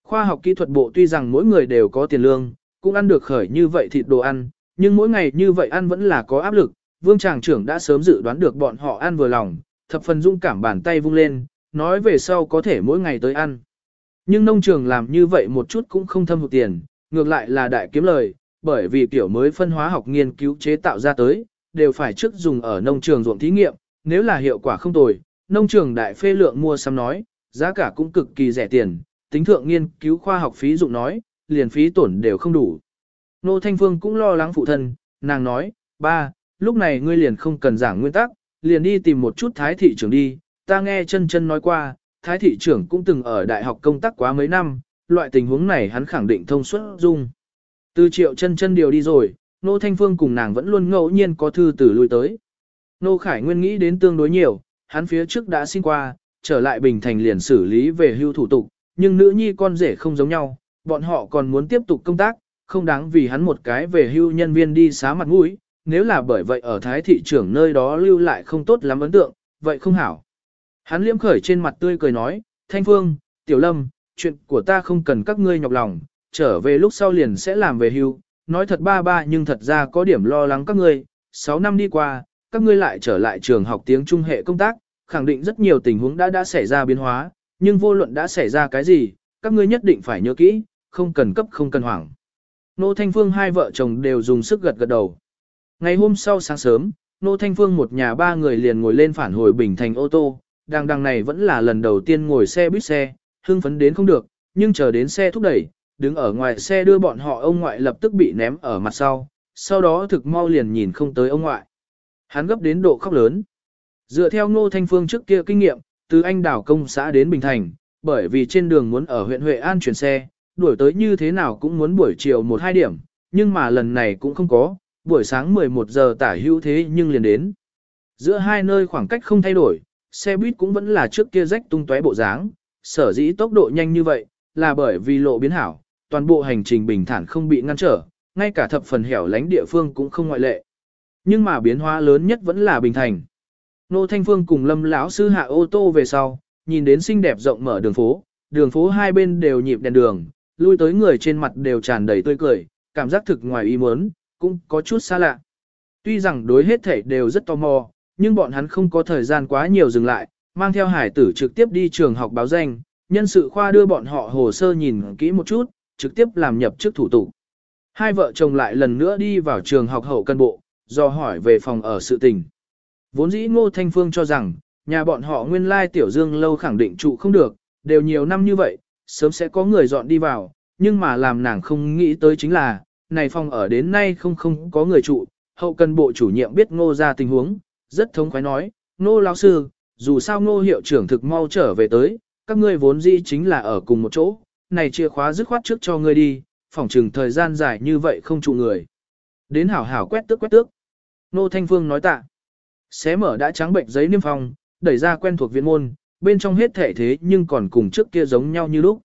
Khoa học kỹ thuật bộ tuy rằng mỗi người đều có tiền lương, cũng ăn được khởi như vậy thịt đồ ăn, nhưng mỗi ngày như vậy ăn vẫn là có áp lực. Vương Tràng trưởng đã sớm dự đoán được bọn họ ăn vừa lòng, thập phần dung cảm bàn tay vung lên, nói về sau có thể mỗi ngày tới ăn. Nhưng nông trường làm như vậy một chút cũng không thâm hụt tiền, ngược lại là đại kiếm lời, bởi vì kiểu mới phân hóa học nghiên cứu chế tạo ra tới, đều phải trước dùng ở nông trường ruộng thí nghiệm, nếu là hiệu quả không tồi, nông trường đại phê lượng mua sắm nói, giá cả cũng cực kỳ rẻ tiền, tính thượng nghiên cứu khoa học phí dụng nói, liền phí tổn đều không đủ. Nô Thanh Phương cũng lo lắng phụ thân, nàng nói, ba, lúc này ngươi liền không cần giảng nguyên tắc, liền đi tìm một chút thái thị trường đi, ta nghe chân chân nói qua, thái thị trưởng cũng từng ở đại học công tác quá mấy năm, loại tình huống này hắn khẳng định thông suốt dung. Từ triệu chân chân điều đi rồi, Nô Thanh Phương cùng nàng vẫn luôn ngẫu nhiên có thư từ lui tới. Nô Khải Nguyên nghĩ đến tương đối nhiều, hắn phía trước đã xin qua, trở lại Bình Thành liền xử lý về hưu thủ tục, nhưng nữ nhi con rể không giống nhau, bọn họ còn muốn tiếp tục công tác, không đáng vì hắn một cái về hưu nhân viên đi xá mặt mũi, nếu là bởi vậy ở Thái thị trưởng nơi đó lưu lại không tốt lắm ấn tượng, vậy không hảo. Hắn liếm khởi trên mặt tươi cười nói, Thanh Phương, Tiểu Lâm, chuyện của ta không cần các ngươi nhọc lòng, trở về lúc sau liền sẽ làm về hưu, nói thật ba ba nhưng thật ra có điểm lo lắng các ngươi, 6 năm đi qua, các ngươi lại trở lại trường học tiếng trung hệ công tác, khẳng định rất nhiều tình huống đã đã xảy ra biến hóa, nhưng vô luận đã xảy ra cái gì, các ngươi nhất định phải nhớ kỹ, không cần cấp không cần hoảng. Nô Thanh Phương hai vợ chồng đều dùng sức gật gật đầu. Ngày hôm sau sáng sớm, Nô Thanh Phương một nhà ba người liền ngồi lên phản hồi Bình Thành ô tô, đang đằng này vẫn là lần đầu tiên ngồi xe buýt xe, hưng phấn đến không được, nhưng chờ đến xe thúc đẩy, đứng ở ngoài xe đưa bọn họ ông ngoại lập tức bị ném ở mặt sau, sau đó thực mau liền nhìn không tới ông ngoại. Hắn gấp đến độ khóc lớn. Dựa theo Ngô Thanh Phương trước kia kinh nghiệm, từ anh đảo công xã đến Bình Thành, bởi vì trên đường muốn ở huyện Huệ An chuyển xe, đuổi tới như thế nào cũng muốn buổi chiều 1-2 điểm, nhưng mà lần này cũng không có, buổi sáng 11 giờ tả hữu thế nhưng liền đến. Giữa hai nơi khoảng cách không thay đổi, xe buýt cũng vẫn là trước kia rách tung tóe bộ dáng, sở dĩ tốc độ nhanh như vậy, là bởi vì lộ biến hảo, toàn bộ hành trình bình thản không bị ngăn trở, ngay cả thập phần hẻo lánh địa phương cũng không ngoại lệ. Nhưng mà biến hóa lớn nhất vẫn là Bình Thành. Nô Thanh Phương cùng Lâm lão sư hạ ô tô về sau, nhìn đến xinh đẹp rộng mở đường phố, đường phố hai bên đều nhịp đèn đường, lui tới người trên mặt đều tràn đầy tươi cười, cảm giác thực ngoài ý muốn, cũng có chút xa lạ. Tuy rằng đối hết thể đều rất tò mò, nhưng bọn hắn không có thời gian quá nhiều dừng lại, mang theo hải tử trực tiếp đi trường học báo danh, nhân sự khoa đưa bọn họ hồ sơ nhìn kỹ một chút, trực tiếp làm nhập chức thủ tục. Hai vợ chồng lại lần nữa đi vào trường học hậu cân bộ, do hỏi về phòng ở sự tình. Vốn dĩ Ngô Thanh Phương cho rằng, nhà bọn họ nguyên lai tiểu dương lâu khẳng định trụ không được, đều nhiều năm như vậy, sớm sẽ có người dọn đi vào, nhưng mà làm nàng không nghĩ tới chính là, này phòng ở đến nay không không có người trụ, hậu cần bộ chủ nhiệm biết ngô ra tình huống, rất thống khoái nói, ngô lão sư, dù sao ngô hiệu trưởng thực mau trở về tới, các ngươi vốn dĩ chính là ở cùng một chỗ, này chìa khóa dứt khoát trước cho ngươi đi, phỏng trừng thời gian dài như vậy không trụ người. Đến hảo hảo quét tước quét tước. Nô Thanh Phương nói tạ. Xé mở đã trắng bệnh giấy niêm phong, đẩy ra quen thuộc viện môn, bên trong hết thể thế nhưng còn cùng trước kia giống nhau như lúc.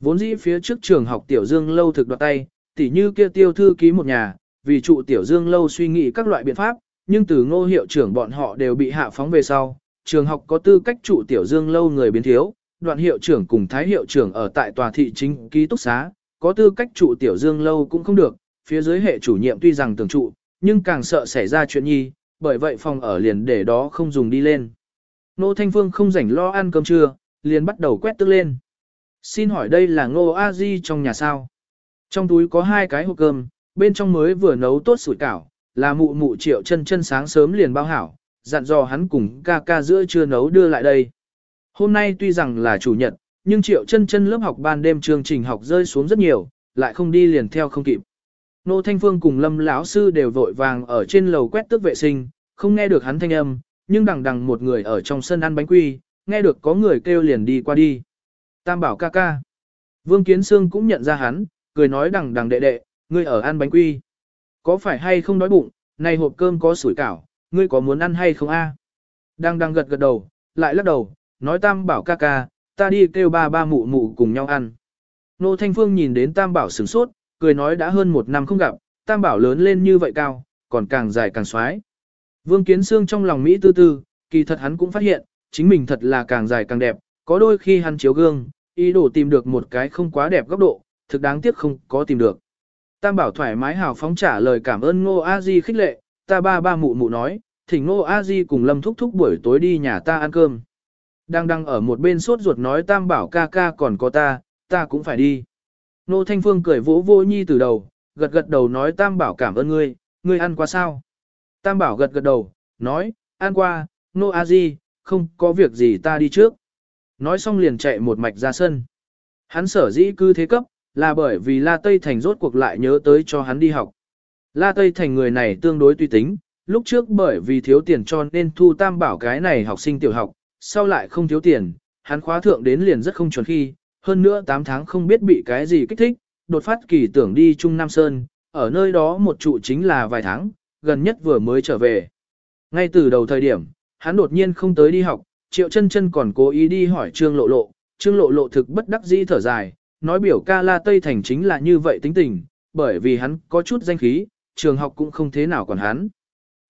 Vốn dĩ phía trước trường học Tiểu Dương lâu thực đoạt tay, tỉ như kia tiêu thư ký một nhà, vì trụ Tiểu Dương lâu suy nghĩ các loại biện pháp, nhưng từ ngô hiệu trưởng bọn họ đều bị hạ phóng về sau, trường học có tư cách trụ Tiểu Dương lâu người biến thiếu, đoạn hiệu trưởng cùng thái hiệu trưởng ở tại tòa thị chính ký túc xá, có tư cách trụ Tiểu Dương lâu cũng không được, phía dưới hệ chủ nhiệm tuy rằng tưởng trụ, nhưng càng sợ xảy ra chuyện nhi, bởi vậy phòng ở liền để đó không dùng đi lên. Nô Thanh Phương không rảnh lo ăn cơm trưa, liền bắt đầu quét tức lên. Xin hỏi đây là Ngô A Di trong nhà sao? Trong túi có hai cái hộp cơm, bên trong mới vừa nấu tốt sủi cảo, là mụ mụ triệu chân chân sáng sớm liền bao hảo, dặn dò hắn cùng ca ca giữa trưa nấu đưa lại đây. Hôm nay tuy rằng là chủ nhật, nhưng triệu chân chân lớp học ban đêm chương trình học rơi xuống rất nhiều, lại không đi liền theo không kịp. Nô Thanh Phương cùng Lâm lão sư đều vội vàng ở trên lầu quét tước vệ sinh, không nghe được hắn thanh âm, nhưng đằng đằng một người ở trong sân ăn bánh quy, nghe được có người kêu liền đi qua đi. Tam bảo ca ca. Vương Kiến Sương cũng nhận ra hắn, cười nói đằng đằng đệ đệ, ngươi ở ăn bánh quy. Có phải hay không đói bụng, này hộp cơm có sủi cảo, ngươi có muốn ăn hay không a? Đang đang gật gật đầu, lại lắc đầu, nói tam bảo ca ca, ta đi kêu ba ba mụ mụ cùng nhau ăn. Nô Thanh Phương nhìn đến tam bảo sửng sốt, cười nói đã hơn một năm không gặp, tam bảo lớn lên như vậy cao, còn càng dài càng xoái. Vương Kiến Sương trong lòng Mỹ tư tư, kỳ thật hắn cũng phát hiện, chính mình thật là càng dài càng đẹp, có đôi khi hắn chiếu gương, ý đồ tìm được một cái không quá đẹp góc độ, thực đáng tiếc không có tìm được. Tam bảo thoải mái hào phóng trả lời cảm ơn Ngô A Di khích lệ, ta ba ba mụ mụ nói, thỉnh Ngô A Di cùng Lâm thúc thúc buổi tối đi nhà ta ăn cơm. Đang đang ở một bên sốt ruột nói tam bảo ca ca còn có ta, ta cũng phải đi. Nô Thanh Phương cười vỗ vô nhi từ đầu, gật gật đầu nói Tam Bảo cảm ơn ngươi, ngươi ăn qua sao? Tam Bảo gật gật đầu, nói, ăn qua, Nô A Di, không có việc gì ta đi trước. Nói xong liền chạy một mạch ra sân. Hắn sở dĩ cư thế cấp, là bởi vì La Tây Thành rốt cuộc lại nhớ tới cho hắn đi học. La Tây Thành người này tương đối tùy tính, lúc trước bởi vì thiếu tiền cho nên thu tam bảo cái này học sinh tiểu học, sau lại không thiếu tiền, hắn khóa thượng đến liền rất không chuẩn khi, hơn nữa 8 tháng không biết bị cái gì kích thích, đột phát kỳ tưởng đi Trung Nam Sơn, ở nơi đó một trụ chính là vài tháng, gần nhất vừa mới trở về. Ngay từ đầu thời điểm, hắn đột nhiên không tới đi học, triệu chân chân còn cố ý đi hỏi Trương Lộ Lộ, Trương Lộ Lộ thực bất đắc dĩ thở dài, nói biểu ca La Tây Thành chính là như vậy tính tình, bởi vì hắn có chút danh khí, trường học cũng không thế nào còn hắn.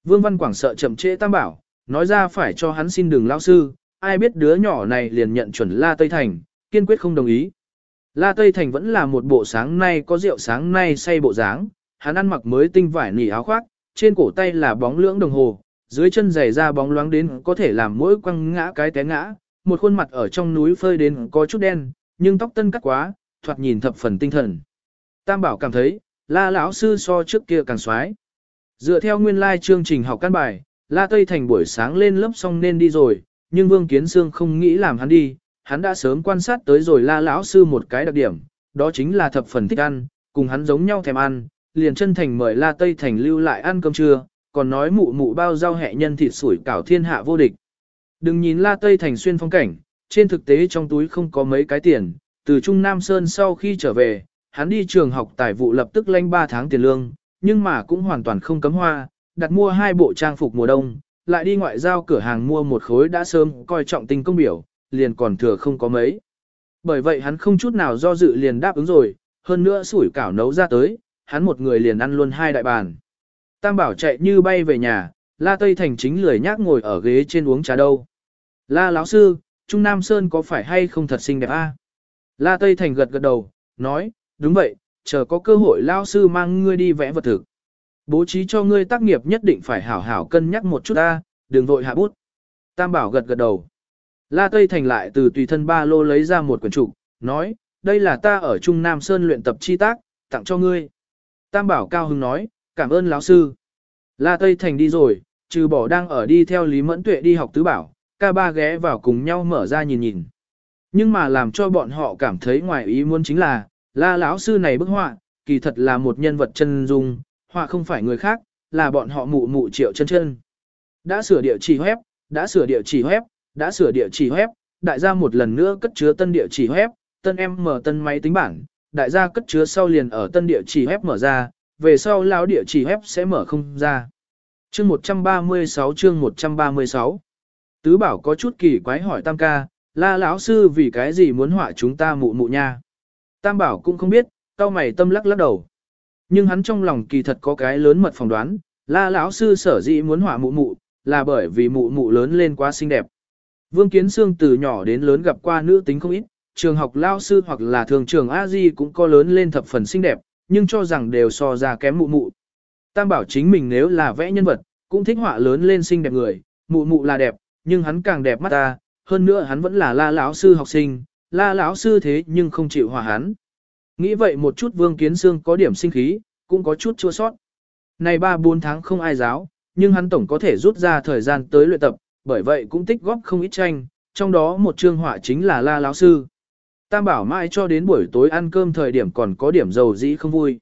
Vương Văn Quảng sợ chậm trễ tam bảo, nói ra phải cho hắn xin đường lao sư, ai biết đứa nhỏ này liền nhận chuẩn La Tây Thành, kiên quyết không đồng ý. La Tây Thành vẫn là một bộ sáng nay có rượu sáng nay say bộ dáng, hắn ăn mặc mới tinh vải nỉ áo khoác, trên cổ tay là bóng lưỡng đồng hồ, dưới chân giày da bóng loáng đến có thể làm mỗi quăng ngã cái té ngã, một khuôn mặt ở trong núi phơi đến có chút đen, nhưng tóc tân cắt quá, thoạt nhìn thập phần tinh thần. Tam Bảo cảm thấy, La lão sư so trước kia càng xoái. Dựa theo nguyên lai like chương trình học căn bài, La Tây Thành buổi sáng lên lớp xong nên đi rồi, nhưng Vương Kiến Sương không nghĩ làm hắn đi, hắn đã sớm quan sát tới rồi La lão sư một cái đặc điểm, đó chính là thập phần thích ăn, cùng hắn giống nhau thèm ăn, liền chân thành mời La Tây Thành lưu lại ăn cơm trưa, còn nói mụ mụ bao rau hẹ nhân thịt sủi cảo thiên hạ vô địch. Đừng nhìn La Tây Thành xuyên phong cảnh, trên thực tế trong túi không có mấy cái tiền, từ Trung Nam Sơn sau khi trở về, hắn đi trường học tài vụ lập tức lanh 3 tháng tiền lương, nhưng mà cũng hoàn toàn không cấm hoa, đặt mua hai bộ trang phục mùa đông, lại đi ngoại giao cửa hàng mua một khối đã sớm coi trọng tinh công biểu, liền còn thừa không có mấy. Bởi vậy hắn không chút nào do dự liền đáp ứng rồi, hơn nữa sủi cảo nấu ra tới, hắn một người liền ăn luôn hai đại bàn. Tam bảo chạy như bay về nhà, La Tây Thành chính lười nhác ngồi ở ghế trên uống trà đâu. La lão sư, Trung Nam Sơn có phải hay không thật xinh đẹp a? La Tây Thành gật gật đầu, nói, đúng vậy, chờ có cơ hội lao sư mang ngươi đi vẽ vật thực. Bố trí cho ngươi tác nghiệp nhất định phải hảo hảo cân nhắc một chút ta, đừng vội hạ bút. Tam bảo gật gật đầu. La Tây Thành lại từ tùy thân ba lô lấy ra một quyển trục, nói, đây là ta ở Trung Nam Sơn luyện tập chi tác, tặng cho ngươi. Tam bảo cao hứng nói, cảm ơn lão sư. La Tây Thành đi rồi, trừ bỏ đang ở đi theo Lý Mẫn Tuệ đi học tứ bảo, ca ba ghé vào cùng nhau mở ra nhìn nhìn. Nhưng mà làm cho bọn họ cảm thấy ngoài ý muốn chính là, La lão sư này bức họa, kỳ thật là một nhân vật chân dung, họa không phải người khác, là bọn họ mụ mụ triệu chân chân. Đã sửa địa chỉ web, đã sửa địa chỉ web, đã sửa địa chỉ web, đại gia một lần nữa cất chứa tân địa chỉ web, tân em mở tân máy tính bảng, đại gia cất chứa sau liền ở tân địa chỉ web mở ra, về sau lão địa chỉ web sẽ mở không ra. Chương 136 chương 136 Tứ bảo có chút kỳ quái hỏi Tam ca, la lão sư vì cái gì muốn họa chúng ta mụ mụ nha. Tam bảo cũng không biết, cao mày tâm lắc lắc đầu. Nhưng hắn trong lòng kỳ thật có cái lớn mật phỏng đoán, la lão sư sở dĩ muốn họa mụ mụ, là bởi vì mụ mụ lớn lên quá xinh đẹp. Vương Kiến Sương từ nhỏ đến lớn gặp qua nữ tính không ít, trường học lao sư hoặc là thường trường a di cũng có lớn lên thập phần xinh đẹp, nhưng cho rằng đều so ra kém mụ mụ. Tam bảo chính mình nếu là vẽ nhân vật, cũng thích họa lớn lên xinh đẹp người, mụ mụ là đẹp, nhưng hắn càng đẹp mắt ta, hơn nữa hắn vẫn là la lão sư học sinh, la lão sư thế nhưng không chịu hòa hắn. Nghĩ vậy một chút vương kiến xương có điểm sinh khí, cũng có chút chua sót. Này 3-4 tháng không ai giáo, nhưng hắn tổng có thể rút ra thời gian tới luyện tập, bởi vậy cũng tích góp không ít tranh, trong đó một chương họa chính là la lão sư. Tam bảo mãi cho đến buổi tối ăn cơm thời điểm còn có điểm dầu dĩ không vui.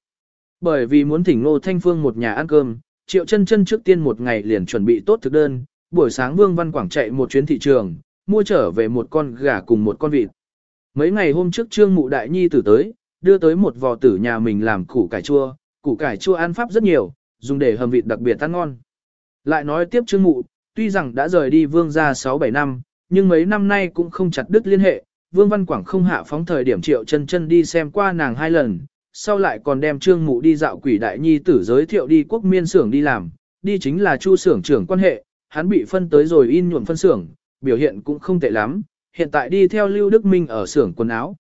Bởi vì muốn thỉnh Ngô Thanh Phương một nhà ăn cơm, Triệu chân chân trước tiên một ngày liền chuẩn bị tốt thực đơn, buổi sáng Vương Văn Quảng chạy một chuyến thị trường, mua trở về một con gà cùng một con vịt. Mấy ngày hôm trước Trương Mụ Đại Nhi tử tới, đưa tới một vò tử nhà mình làm củ cải chua, củ cải chua ăn pháp rất nhiều, dùng để hầm vịt đặc biệt ăn ngon. Lại nói tiếp Trương Mụ, tuy rằng đã rời đi Vương ra 6-7 năm, nhưng mấy năm nay cũng không chặt đứt liên hệ, Vương Văn Quảng không hạ phóng thời điểm triệu chân chân đi xem qua nàng hai lần, sau lại còn đem Trương Mụ đi dạo quỷ đại nhi tử giới thiệu đi quốc miên xưởng đi làm, đi chính là chu xưởng trưởng quan hệ, hắn bị phân tới rồi in nhuộm phân xưởng, biểu hiện cũng không tệ lắm, hiện tại đi theo Lưu Đức Minh ở xưởng quần áo.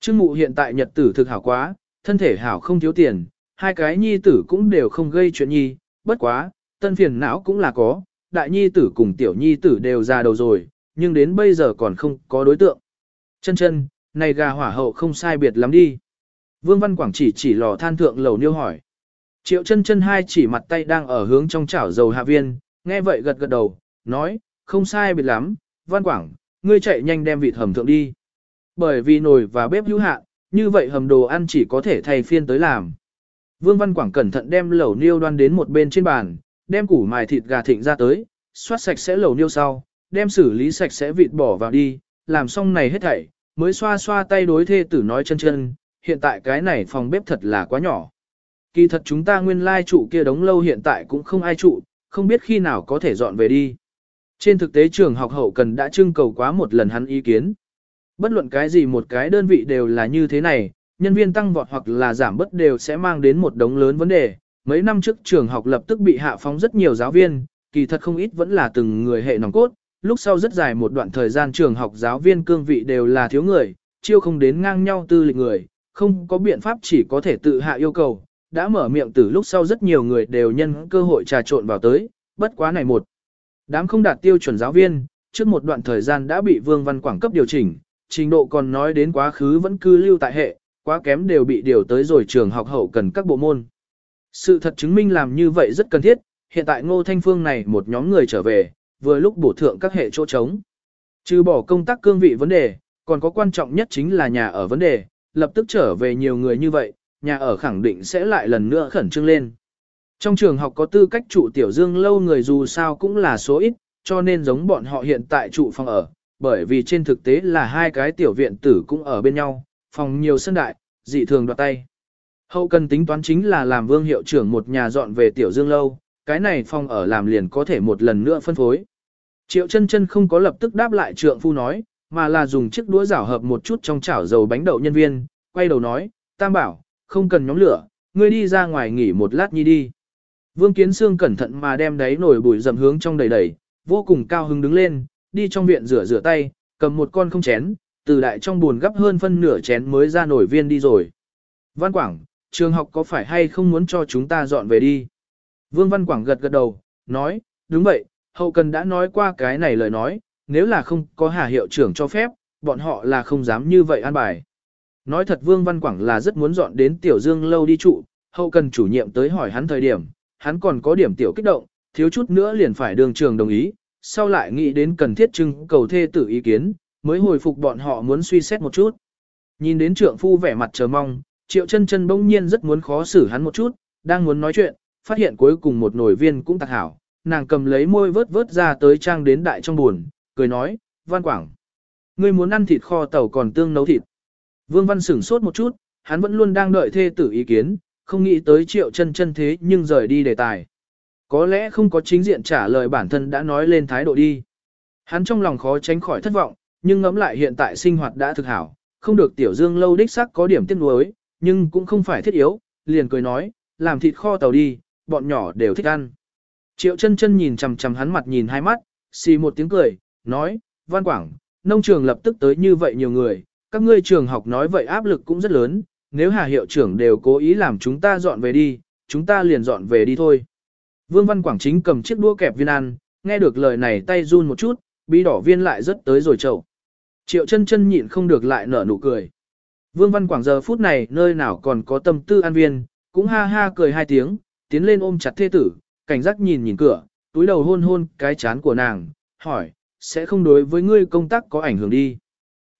Trương Mụ hiện tại nhật tử thực hảo quá, thân thể hảo không thiếu tiền, hai cái nhi tử cũng đều không gây chuyện nhi, bất quá, tân phiền não cũng là có, đại nhi tử cùng tiểu nhi tử đều ra đầu rồi, nhưng đến bây giờ còn không có đối tượng. Chân chân, này gà hỏa hậu không sai biệt lắm đi. Vương Văn Quảng chỉ chỉ lò than thượng lầu niêu hỏi. Triệu chân chân hai chỉ mặt tay đang ở hướng trong chảo dầu hạ viên, nghe vậy gật gật đầu, nói, không sai biệt lắm, Văn Quảng, ngươi chạy nhanh đem vịt hầm thượng đi. Bởi vì nồi và bếp hữu hạn, như vậy hầm đồ ăn chỉ có thể thay phiên tới làm. Vương Văn Quảng cẩn thận đem lẩu niêu đoan đến một bên trên bàn, đem củ mài thịt gà thịnh ra tới, xoát sạch sẽ lẩu niêu sau, đem xử lý sạch sẽ vịt bỏ vào đi, làm xong này hết thảy, mới xoa xoa tay đối thê tử nói chân chân, hiện tại cái này phòng bếp thật là quá nhỏ. Kỳ thật chúng ta nguyên lai trụ kia đống lâu hiện tại cũng không ai trụ, không biết khi nào có thể dọn về đi. Trên thực tế trường học hậu cần đã trưng cầu quá một lần hắn ý kiến. Bất luận cái gì một cái đơn vị đều là như thế này, nhân viên tăng vọt hoặc là giảm bớt đều sẽ mang đến một đống lớn vấn đề. Mấy năm trước trường học lập tức bị hạ phóng rất nhiều giáo viên, kỳ thật không ít vẫn là từng người hệ nòng cốt, lúc sau rất dài một đoạn thời gian trường học giáo viên cương vị đều là thiếu người, chiêu không đến ngang nhau tư lịch người, không có biện pháp chỉ có thể tự hạ yêu cầu, đã mở miệng từ lúc sau rất nhiều người đều nhân cơ hội trà trộn vào tới, bất quá này một. Đám không đạt tiêu chuẩn giáo viên, trước một đoạn thời gian đã bị Vương Văn Quảng cấp điều chỉnh, trình độ còn nói đến quá khứ vẫn cư lưu tại hệ, quá kém đều bị điều tới rồi trường học hậu cần các bộ môn. Sự thật chứng minh làm như vậy rất cần thiết, hiện tại Ngô Thanh Phương này một nhóm người trở về, vừa lúc bổ thượng các hệ chỗ trống. Trừ bỏ công tác cương vị vấn đề, còn có quan trọng nhất chính là nhà ở vấn đề, lập tức trở về nhiều người như vậy, nhà ở khẳng định sẽ lại lần nữa khẩn trương lên. Trong trường học có tư cách trụ tiểu dương lâu người dù sao cũng là số ít, cho nên giống bọn họ hiện tại trụ phòng ở, bởi vì trên thực tế là hai cái tiểu viện tử cũng ở bên nhau, phòng nhiều sân đại, dị thường đoạt tay. Hậu cần tính toán chính là làm vương hiệu trưởng một nhà dọn về tiểu dương lâu, cái này phòng ở làm liền có thể một lần nữa phân phối. Triệu chân chân không có lập tức đáp lại trượng phu nói, mà là dùng chiếc đũa rảo hợp một chút trong chảo dầu bánh đậu nhân viên, quay đầu nói, tam bảo, không cần nhóm lửa, ngươi đi ra ngoài nghỉ một lát nhi đi. Vương Kiến Sương cẩn thận mà đem đáy nồi bùi dầm hướng trong đầy đầy, vô cùng cao hứng đứng lên, đi trong viện rửa rửa tay, cầm một con không chén, từ đại trong buồn gấp hơn phân nửa chén mới ra nổi viên đi rồi. Văn Quảng, trường học có phải hay không muốn cho chúng ta dọn về đi? Vương Văn Quảng gật gật đầu, nói, đúng vậy, hậu cần đã nói qua cái này lời nói, nếu là không có hà hiệu trưởng cho phép, bọn họ là không dám như vậy an bài. Nói thật Vương Văn Quảng là rất muốn dọn đến Tiểu Dương lâu đi trụ, hậu cần chủ nhiệm tới hỏi hắn thời điểm, hắn còn có điểm tiểu kích động, thiếu chút nữa liền phải đường trường đồng ý, sau lại nghĩ đến cần thiết trưng cầu thê tử ý kiến, mới hồi phục bọn họ muốn suy xét một chút. Nhìn đến trượng phu vẻ mặt chờ mong, triệu chân chân bỗng nhiên rất muốn khó xử hắn một chút, đang muốn nói chuyện, phát hiện cuối cùng một nồi viên cũng tạc hảo, nàng cầm lấy môi vớt vớt ra tới trang đến đại trong buồn, cười nói, Văn Quảng, ngươi muốn ăn thịt kho tàu còn tương nấu thịt. Vương Văn sửng sốt một chút, hắn vẫn luôn đang đợi thê tử ý kiến, không nghĩ tới triệu chân chân thế nhưng rời đi đề tài. Có lẽ không có chính diện trả lời bản thân đã nói lên thái độ đi. Hắn trong lòng khó tránh khỏi thất vọng, nhưng ngẫm lại hiện tại sinh hoạt đã thực hảo, không được tiểu dương lâu đích sắc có điểm tiếc nuối, nhưng cũng không phải thiết yếu, liền cười nói, làm thịt kho tàu đi, bọn nhỏ đều thích ăn. Triệu chân chân nhìn chằm chằm hắn mặt nhìn hai mắt, xì một tiếng cười, nói, Văn Quảng, nông trường lập tức tới như vậy nhiều người, các ngươi trường học nói vậy áp lực cũng rất lớn, nếu Hà hiệu trưởng đều cố ý làm chúng ta dọn về đi, chúng ta liền dọn về đi thôi. Vương Văn Quảng chính cầm chiếc đũa kẹp viên ăn, nghe được lời này tay run một chút, bí đỏ viên lại rất tới rồi chậu. Triệu chân chân nhịn không được lại nở nụ cười. Vương Văn Quảng giờ phút này nơi nào còn có tâm tư an viên, cũng ha ha cười hai tiếng, tiến lên ôm chặt thê tử, cảnh giác nhìn nhìn cửa, túi đầu hôn hôn cái chán của nàng, hỏi, sẽ không đối với ngươi công tác có ảnh hưởng đi.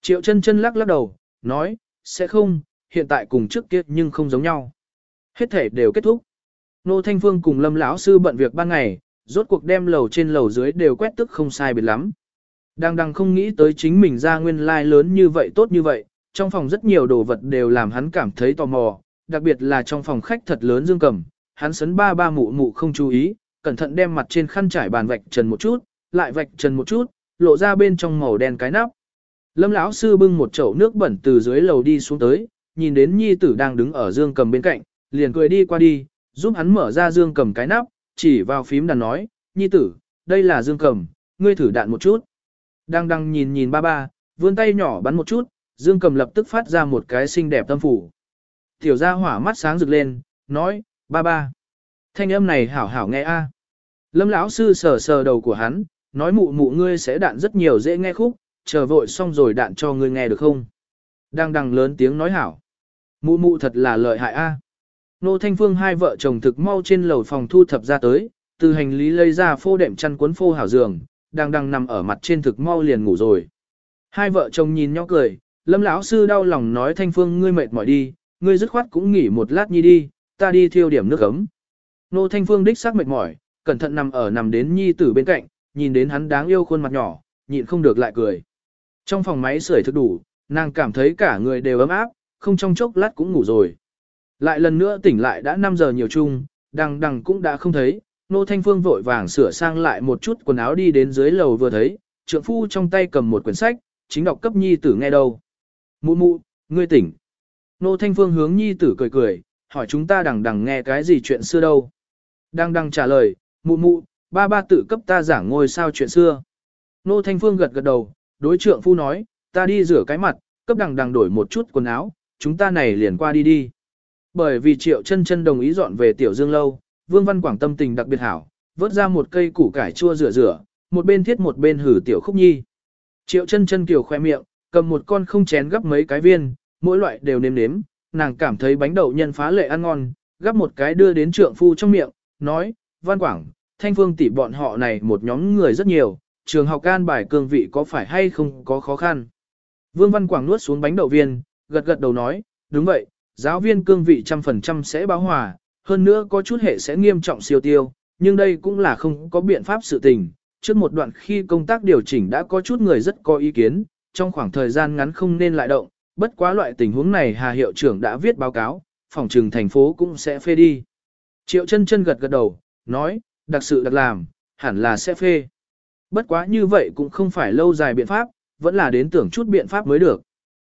Triệu chân chân lắc lắc đầu, nói, sẽ không, hiện tại cùng trước kia nhưng không giống nhau. Hết thể đều kết thúc. Nô Thanh Phương cùng Lâm lão sư bận việc ban ngày, rốt cuộc đem lầu trên lầu dưới đều quét tức không sai biệt lắm. Đang đang không nghĩ tới chính mình ra nguyên lai like lớn như vậy tốt như vậy, trong phòng rất nhiều đồ vật đều làm hắn cảm thấy tò mò, đặc biệt là trong phòng khách thật lớn dương cầm, hắn sấn ba ba mụ mụ không chú ý, cẩn thận đem mặt trên khăn trải bàn vạch trần một chút, lại vạch trần một chút, lộ ra bên trong màu đen cái nắp. Lâm lão sư bưng một chậu nước bẩn từ dưới lầu đi xuống tới, nhìn đến nhi tử đang đứng ở dương cầm bên cạnh, liền cười đi qua đi, giúp hắn mở ra dương cầm cái nắp, chỉ vào phím đàn nói, nhi tử, đây là dương cầm, ngươi thử đạn một chút. Đang đang nhìn nhìn ba ba, vươn tay nhỏ bắn một chút, dương cầm lập tức phát ra một cái xinh đẹp tâm phủ. Tiểu gia hỏa mắt sáng rực lên, nói, ba ba. Thanh âm này hảo hảo nghe a. Lâm lão sư sờ sờ đầu của hắn, nói mụ mụ ngươi sẽ đạn rất nhiều dễ nghe khúc, chờ vội xong rồi đạn cho ngươi nghe được không? Đang đằng lớn tiếng nói hảo. Mụ mụ thật là lợi hại a. Nô Thanh Phương hai vợ chồng thực mau trên lầu phòng thu thập ra tới, từ hành lý lấy ra phô đệm chăn cuốn phô hảo giường, đang đang nằm ở mặt trên thực mau liền ngủ rồi. Hai vợ chồng nhìn nhau cười, Lâm lão sư đau lòng nói Thanh Phương ngươi mệt mỏi đi, ngươi dứt khoát cũng nghỉ một lát nhi đi, ta đi thiêu điểm nước ấm. Nô Thanh Phương đích xác mệt mỏi, cẩn thận nằm ở nằm đến nhi tử bên cạnh, nhìn đến hắn đáng yêu khuôn mặt nhỏ, nhịn không được lại cười. Trong phòng máy sưởi thực đủ, nàng cảm thấy cả người đều ấm áp, không trong chốc lát cũng ngủ rồi. Lại lần nữa tỉnh lại đã 5 giờ nhiều chung, đằng đằng cũng đã không thấy, nô thanh phương vội vàng sửa sang lại một chút quần áo đi đến dưới lầu vừa thấy, trượng phu trong tay cầm một quyển sách, chính đọc cấp nhi tử nghe đâu. Mụ mụ, ngươi tỉnh. Nô thanh phương hướng nhi tử cười cười, hỏi chúng ta đằng đằng nghe cái gì chuyện xưa đâu. Đằng đằng trả lời, mụ mụ, ba ba tự cấp ta giảng ngôi sao chuyện xưa. Nô thanh phương gật gật đầu, đối trượng phu nói, ta đi rửa cái mặt, cấp đằng đằng đổi một chút quần áo, chúng ta này liền qua đi đi. Bởi vì Triệu chân chân đồng ý dọn về Tiểu Dương Lâu, Vương Văn Quảng tâm tình đặc biệt hảo, vớt ra một cây củ cải chua rửa rửa, một bên thiết một bên hử Tiểu Khúc Nhi. Triệu chân chân kiều khoe miệng, cầm một con không chén gấp mấy cái viên, mỗi loại đều nếm nếm, nàng cảm thấy bánh đậu nhân phá lệ ăn ngon, gấp một cái đưa đến trượng phu trong miệng, nói, Văn Quảng, Thanh Phương tỷ bọn họ này một nhóm người rất nhiều, trường học can bài cương vị có phải hay không có khó khăn. Vương Văn Quảng nuốt xuống bánh đậu viên, gật gật đầu nói, đúng vậy, giáo viên cương vị trăm phần trăm sẽ báo hòa, hơn nữa có chút hệ sẽ nghiêm trọng siêu tiêu, nhưng đây cũng là không có biện pháp sự tình. Trước một đoạn khi công tác điều chỉnh đã có chút người rất có ý kiến, trong khoảng thời gian ngắn không nên lại động, bất quá loại tình huống này Hà Hiệu trưởng đã viết báo cáo, phòng trừng thành phố cũng sẽ phê đi. Triệu chân chân gật gật đầu, nói, đặc sự đặc làm, hẳn là sẽ phê. Bất quá như vậy cũng không phải lâu dài biện pháp, vẫn là đến tưởng chút biện pháp mới được.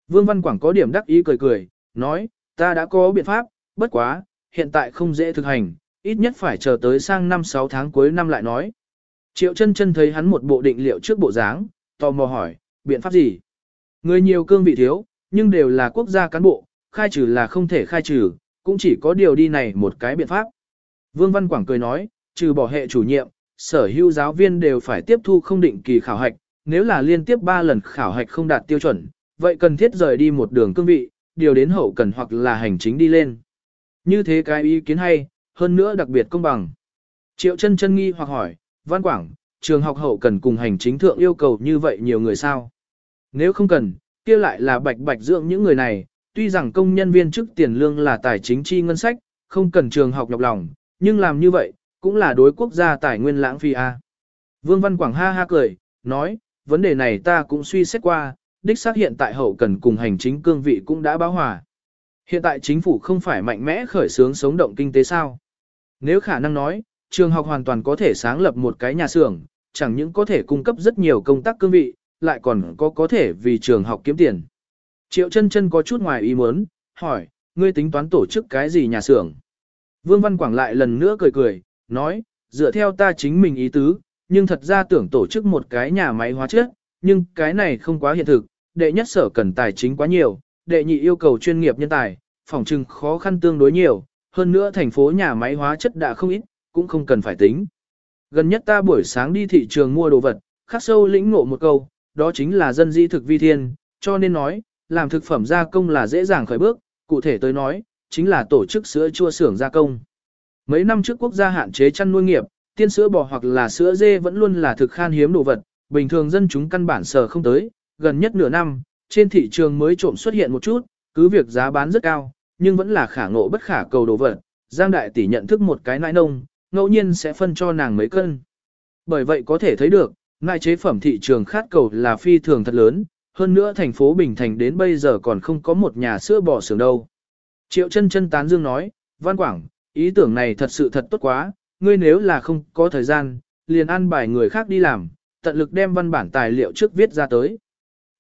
Vương Văn Quảng có điểm đắc ý cười cười, nói, ta đã có biện pháp, bất quá, hiện tại không dễ thực hành, ít nhất phải chờ tới sang năm 6 tháng cuối năm lại nói. Triệu chân chân thấy hắn một bộ định liệu trước bộ dáng, tò mò hỏi, biện pháp gì? Người nhiều cương vị thiếu, nhưng đều là quốc gia cán bộ, khai trừ là không thể khai trừ, cũng chỉ có điều đi này một cái biện pháp. Vương Văn Quảng cười nói, trừ bỏ hệ chủ nhiệm, sở hữu giáo viên đều phải tiếp thu không định kỳ khảo hạch, nếu là liên tiếp 3 lần khảo hạch không đạt tiêu chuẩn, vậy cần thiết rời đi một đường cương vị, điều đến hậu cần hoặc là hành chính đi lên. Như thế cái ý kiến hay, hơn nữa đặc biệt công bằng. Triệu chân chân nghi hoặc hỏi, Văn Quảng, trường học hậu cần cùng hành chính thượng yêu cầu như vậy nhiều người sao? Nếu không cần, kia lại là bạch bạch dưỡng những người này, tuy rằng công nhân viên chức tiền lương là tài chính chi ngân sách, không cần trường học nhọc lòng, nhưng làm như vậy, cũng là đối quốc gia tài nguyên lãng phí a. Vương Văn Quảng ha ha cười, nói, vấn đề này ta cũng suy xét qua, đích xác hiện tại hậu cần cùng hành chính cương vị cũng đã báo hòa. Hiện tại chính phủ không phải mạnh mẽ khởi xướng sống động kinh tế sao. Nếu khả năng nói, trường học hoàn toàn có thể sáng lập một cái nhà xưởng, chẳng những có thể cung cấp rất nhiều công tác cương vị, lại còn có có thể vì trường học kiếm tiền. Triệu chân chân có chút ngoài ý muốn, hỏi, ngươi tính toán tổ chức cái gì nhà xưởng? Vương Văn Quảng lại lần nữa cười cười, nói, dựa theo ta chính mình ý tứ, nhưng thật ra tưởng tổ chức một cái nhà máy hóa chất, nhưng cái này không quá hiện thực, đệ nhất sở cần tài chính quá nhiều, đệ nhị yêu cầu chuyên nghiệp nhân tài, phòng trừng khó khăn tương đối nhiều, hơn nữa thành phố nhà máy hóa chất đã không ít, cũng không cần phải tính. Gần nhất ta buổi sáng đi thị trường mua đồ vật, khắc sâu lĩnh ngộ một câu, đó chính là dân di thực vi thiên, cho nên nói, làm thực phẩm gia công là dễ dàng khởi bước, cụ thể tới nói, chính là tổ chức sữa chua xưởng gia công. Mấy năm trước quốc gia hạn chế chăn nuôi nghiệp, tiên sữa bò hoặc là sữa dê vẫn luôn là thực khan hiếm đồ vật, bình thường dân chúng căn bản sở không tới, gần nhất nửa năm, trên thị trường mới trộm xuất hiện một chút, cứ việc giá bán rất cao, nhưng vẫn là khả ngộ bất khả cầu đồ vật. Giang đại tỷ nhận thức một cái nãi nông, ngẫu nhiên sẽ phân cho nàng mấy cân. Bởi vậy có thể thấy được, nại chế phẩm thị trường khát cầu là phi thường thật lớn, hơn nữa thành phố Bình Thành đến bây giờ còn không có một nhà sữa bò xưởng đâu. Triệu chân chân tán dương nói, Văn Quảng, ý tưởng này thật sự thật tốt quá, ngươi nếu là không có thời gian, liền ăn bài người khác đi làm, tận lực đem văn bản tài liệu trước viết ra tới.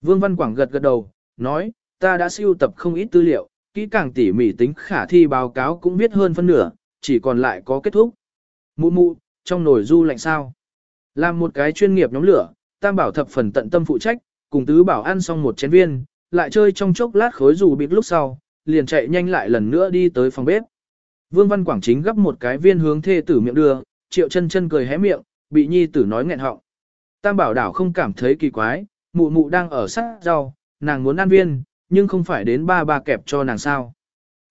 Vương Văn Quảng gật gật đầu, nói, ta đã siêu tập không ít tư liệu, kỹ càng tỉ mỉ tính khả thi báo cáo cũng viết hơn phân nửa, chỉ còn lại có kết thúc. Mụ mụ, trong nồi du lạnh sao? Làm một cái chuyên nghiệp nhóm lửa, tam bảo thập phần tận tâm phụ trách, cùng tứ bảo ăn xong một chén viên, lại chơi trong chốc lát khối dù bịt lúc sau, liền chạy nhanh lại lần nữa đi tới phòng bếp. Vương Văn Quảng chính gấp một cái viên hướng thê tử miệng đưa, triệu chân chân cười hé miệng, bị nhi tử nói nghẹn họng. Tam bảo đảo không cảm thấy kỳ quái, mụ mụ đang ở sát rau, nàng muốn ăn viên, nhưng không phải đến ba ba kẹp cho nàng sao.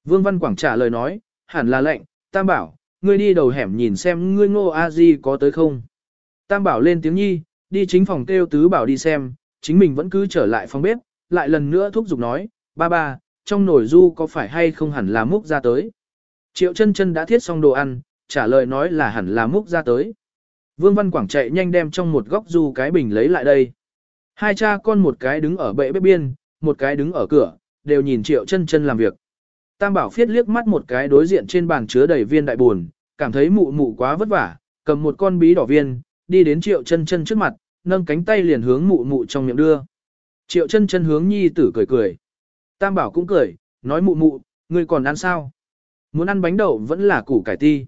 Vương Văn Quảng trả lời nói, hẳn là lệnh, Tam Bảo, ngươi đi đầu hẻm nhìn xem ngươi ngô a di có tới không. Tam Bảo lên tiếng nhi, đi chính phòng kêu tứ bảo đi xem, chính mình vẫn cứ trở lại phòng bếp, lại lần nữa thúc giục nói, ba ba, trong nồi du có phải hay không hẳn là múc ra tới. Triệu chân chân đã thiết xong đồ ăn, trả lời nói là hẳn là múc ra tới. Vương Văn Quảng chạy nhanh đem trong một góc du cái bình lấy lại đây. Hai cha con một cái đứng ở bệ bếp biên, một cái đứng ở cửa, đều nhìn triệu chân chân làm việc. Tam bảo phiết liếc mắt một cái đối diện trên bàn chứa đầy viên đại buồn, cảm thấy mụ mụ quá vất vả, cầm một con bí đỏ viên, đi đến triệu chân chân trước mặt, nâng cánh tay liền hướng mụ mụ trong miệng đưa. Triệu chân chân hướng nhi tử cười cười. Tam bảo cũng cười, nói mụ mụ, ngươi còn ăn sao? Muốn ăn bánh đậu vẫn là củ cải ti.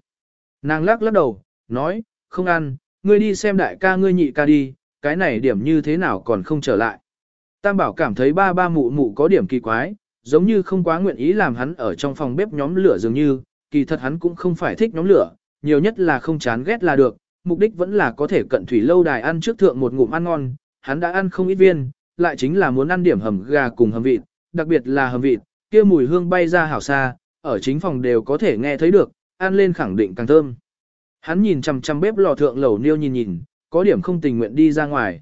Nàng lắc lắc đầu, nói, không ăn, ngươi đi xem đại ca ngươi nhị ca đi, cái này điểm như thế nào còn không trở lại. Tam bảo cảm thấy ba ba mụ mụ có điểm kỳ quái, giống như không quá nguyện ý làm hắn ở trong phòng bếp nhóm lửa dường như, kỳ thật hắn cũng không phải thích nhóm lửa, nhiều nhất là không chán ghét là được, mục đích vẫn là có thể cận thủy lâu đài ăn trước thượng một ngụm ăn ngon, hắn đã ăn không ít viên, lại chính là muốn ăn điểm hầm gà cùng hầm vịt, đặc biệt là hầm vịt, kia mùi hương bay ra hảo xa, ở chính phòng đều có thể nghe thấy được, ăn lên khẳng định càng thơm. Hắn nhìn chằm chằm bếp lò thượng lẩu niêu nhìn nhìn, có điểm không tình nguyện đi ra ngoài.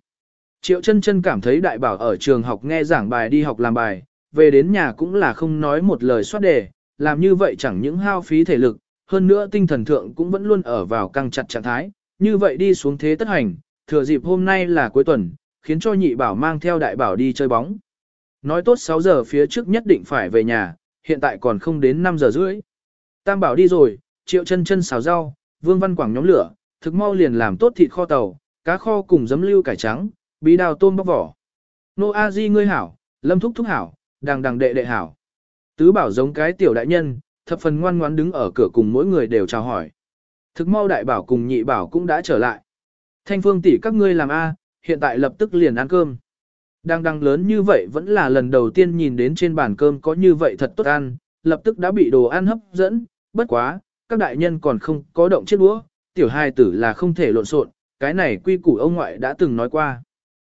Triệu chân chân cảm thấy đại bảo ở trường học nghe giảng bài đi học làm bài, về đến nhà cũng là không nói một lời soát đề, làm như vậy chẳng những hao phí thể lực, hơn nữa tinh thần thượng cũng vẫn luôn ở vào căng chặt trạng thái, như vậy đi xuống thế tất hành, thừa dịp hôm nay là cuối tuần, khiến cho nhị bảo mang theo đại bảo đi chơi bóng. Nói tốt 6 giờ phía trước nhất định phải về nhà, hiện tại còn không đến 5 giờ rưỡi. Tam bảo đi rồi, triệu chân chân xào rau, vương văn quảng nhóm lửa, thực mau liền làm tốt thịt kho tàu, cá kho cùng giấm lưu cải trắng, bí đào tôm bóc vỏ. Nô A Di ngươi hảo, lâm thúc thúc hảo, đàng đàng đệ đệ hảo. Tứ bảo giống cái tiểu đại nhân, thập phần ngoan ngoãn đứng ở cửa cùng mỗi người đều chào hỏi. Thực mau đại bảo cùng nhị bảo cũng đã trở lại. Thanh phương tỷ các ngươi làm A, hiện tại lập tức liền ăn cơm. Đang đăng lớn như vậy vẫn là lần đầu tiên nhìn đến trên bàn cơm có như vậy thật tốt ăn, lập tức đã bị đồ ăn hấp dẫn, bất quá, các đại nhân còn không có động chiếc đũa, tiểu hài tử là không thể lộn xộn, cái này quy củ ông ngoại đã từng nói qua.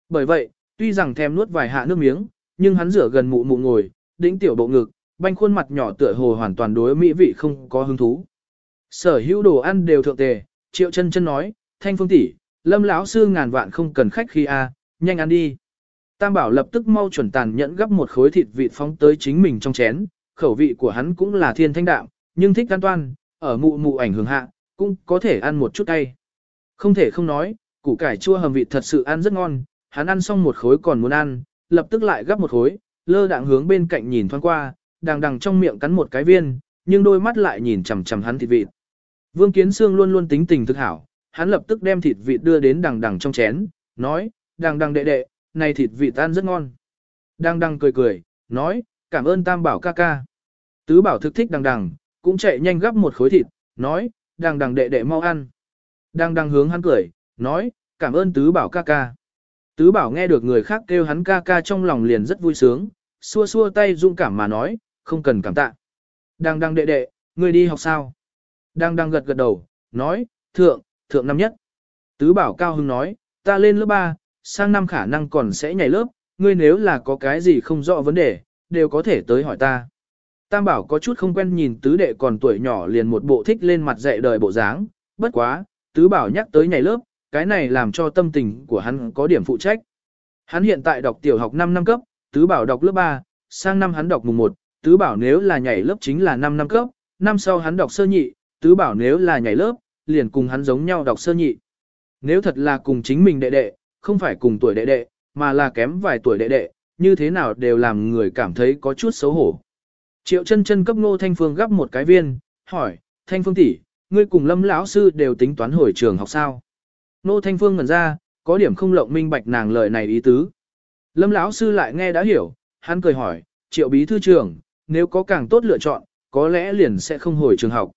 Bởi vậy, tuy rằng thèm nuốt vài hạ nước miếng, nhưng hắn rửa gần mụ mụ ngồi, đĩnh tiểu bộ ngực, banh khuôn mặt nhỏ tựa hồ hoàn toàn đối mỹ vị không có hứng thú. Sở hữu đồ ăn đều thượng tề, triệu chân chân nói, thanh phương tỷ, lâm lão sư ngàn vạn không cần khách khi a, nhanh ăn đi. Tam bảo lập tức mau chuẩn tàn nhẫn gấp một khối thịt vịt phóng tới chính mình trong chén, khẩu vị của hắn cũng là thiên thanh đạm, nhưng thích an toan, ở mụ mụ ảnh hưởng hạ, cũng có thể ăn một chút cay. Không thể không nói, củ cải chua hầm vịt thật sự ăn rất ngon, hắn ăn xong một khối còn muốn ăn, lập tức lại gấp một khối, lơ đạng hướng bên cạnh nhìn thoáng qua, đằng đằng trong miệng cắn một cái viên, nhưng đôi mắt lại nhìn chằm chằm hắn thịt vịt. Vương Kiến Sương luôn luôn tính tình thực hảo, hắn lập tức đem thịt vịt đưa đến đằng đằng trong chén, nói, đằng đằng đệ đệ, này thịt vịt tan rất ngon. đang đang cười cười, nói, cảm ơn tam bảo ca ca. Tứ bảo thực thích đằng đằng, cũng chạy nhanh gấp một khối thịt, nói, đằng đằng đệ đệ mau ăn. đang đang hướng hắn cười, nói, cảm ơn tứ bảo ca ca. Tứ bảo nghe được người khác kêu hắn ca ca trong lòng liền rất vui sướng, xua xua tay dung cảm mà nói, không cần cảm tạ. Đang đang đệ đệ, ngươi đi học sao? Đang đang gật gật đầu, nói, thượng, thượng năm nhất. Tứ bảo cao hưng nói, ta lên lớp 3, sang năm khả năng còn sẽ nhảy lớp, ngươi nếu là có cái gì không rõ vấn đề, đều có thể tới hỏi ta. Tam bảo có chút không quen nhìn tứ đệ còn tuổi nhỏ liền một bộ thích lên mặt dạy đời bộ dáng, bất quá, tứ bảo nhắc tới nhảy lớp, cái này làm cho tâm tình của hắn có điểm phụ trách. Hắn hiện tại đọc tiểu học 5 năm cấp, tứ bảo đọc lớp 3, sang năm hắn đọc mùng 1, tứ bảo nếu là nhảy lớp chính là 5 năm cấp, năm sau hắn đọc sơ nhị, tứ bảo nếu là nhảy lớp, liền cùng hắn giống nhau đọc sơ nhị. Nếu thật là cùng chính mình đệ đệ, không phải cùng tuổi đệ đệ, mà là kém vài tuổi đệ đệ, như thế nào đều làm người cảm thấy có chút xấu hổ. Triệu chân chân cấp ngô thanh phương gấp một cái viên, hỏi, thanh phương tỷ, ngươi cùng lâm lão sư đều tính toán hồi trường học sao? Nô Thanh Phương ngẩn ra, có điểm không lộng minh bạch nàng lời này ý tứ. Lâm lão sư lại nghe đã hiểu, hắn cười hỏi, triệu bí thư trưởng, nếu có càng tốt lựa chọn, có lẽ liền sẽ không hồi trường học.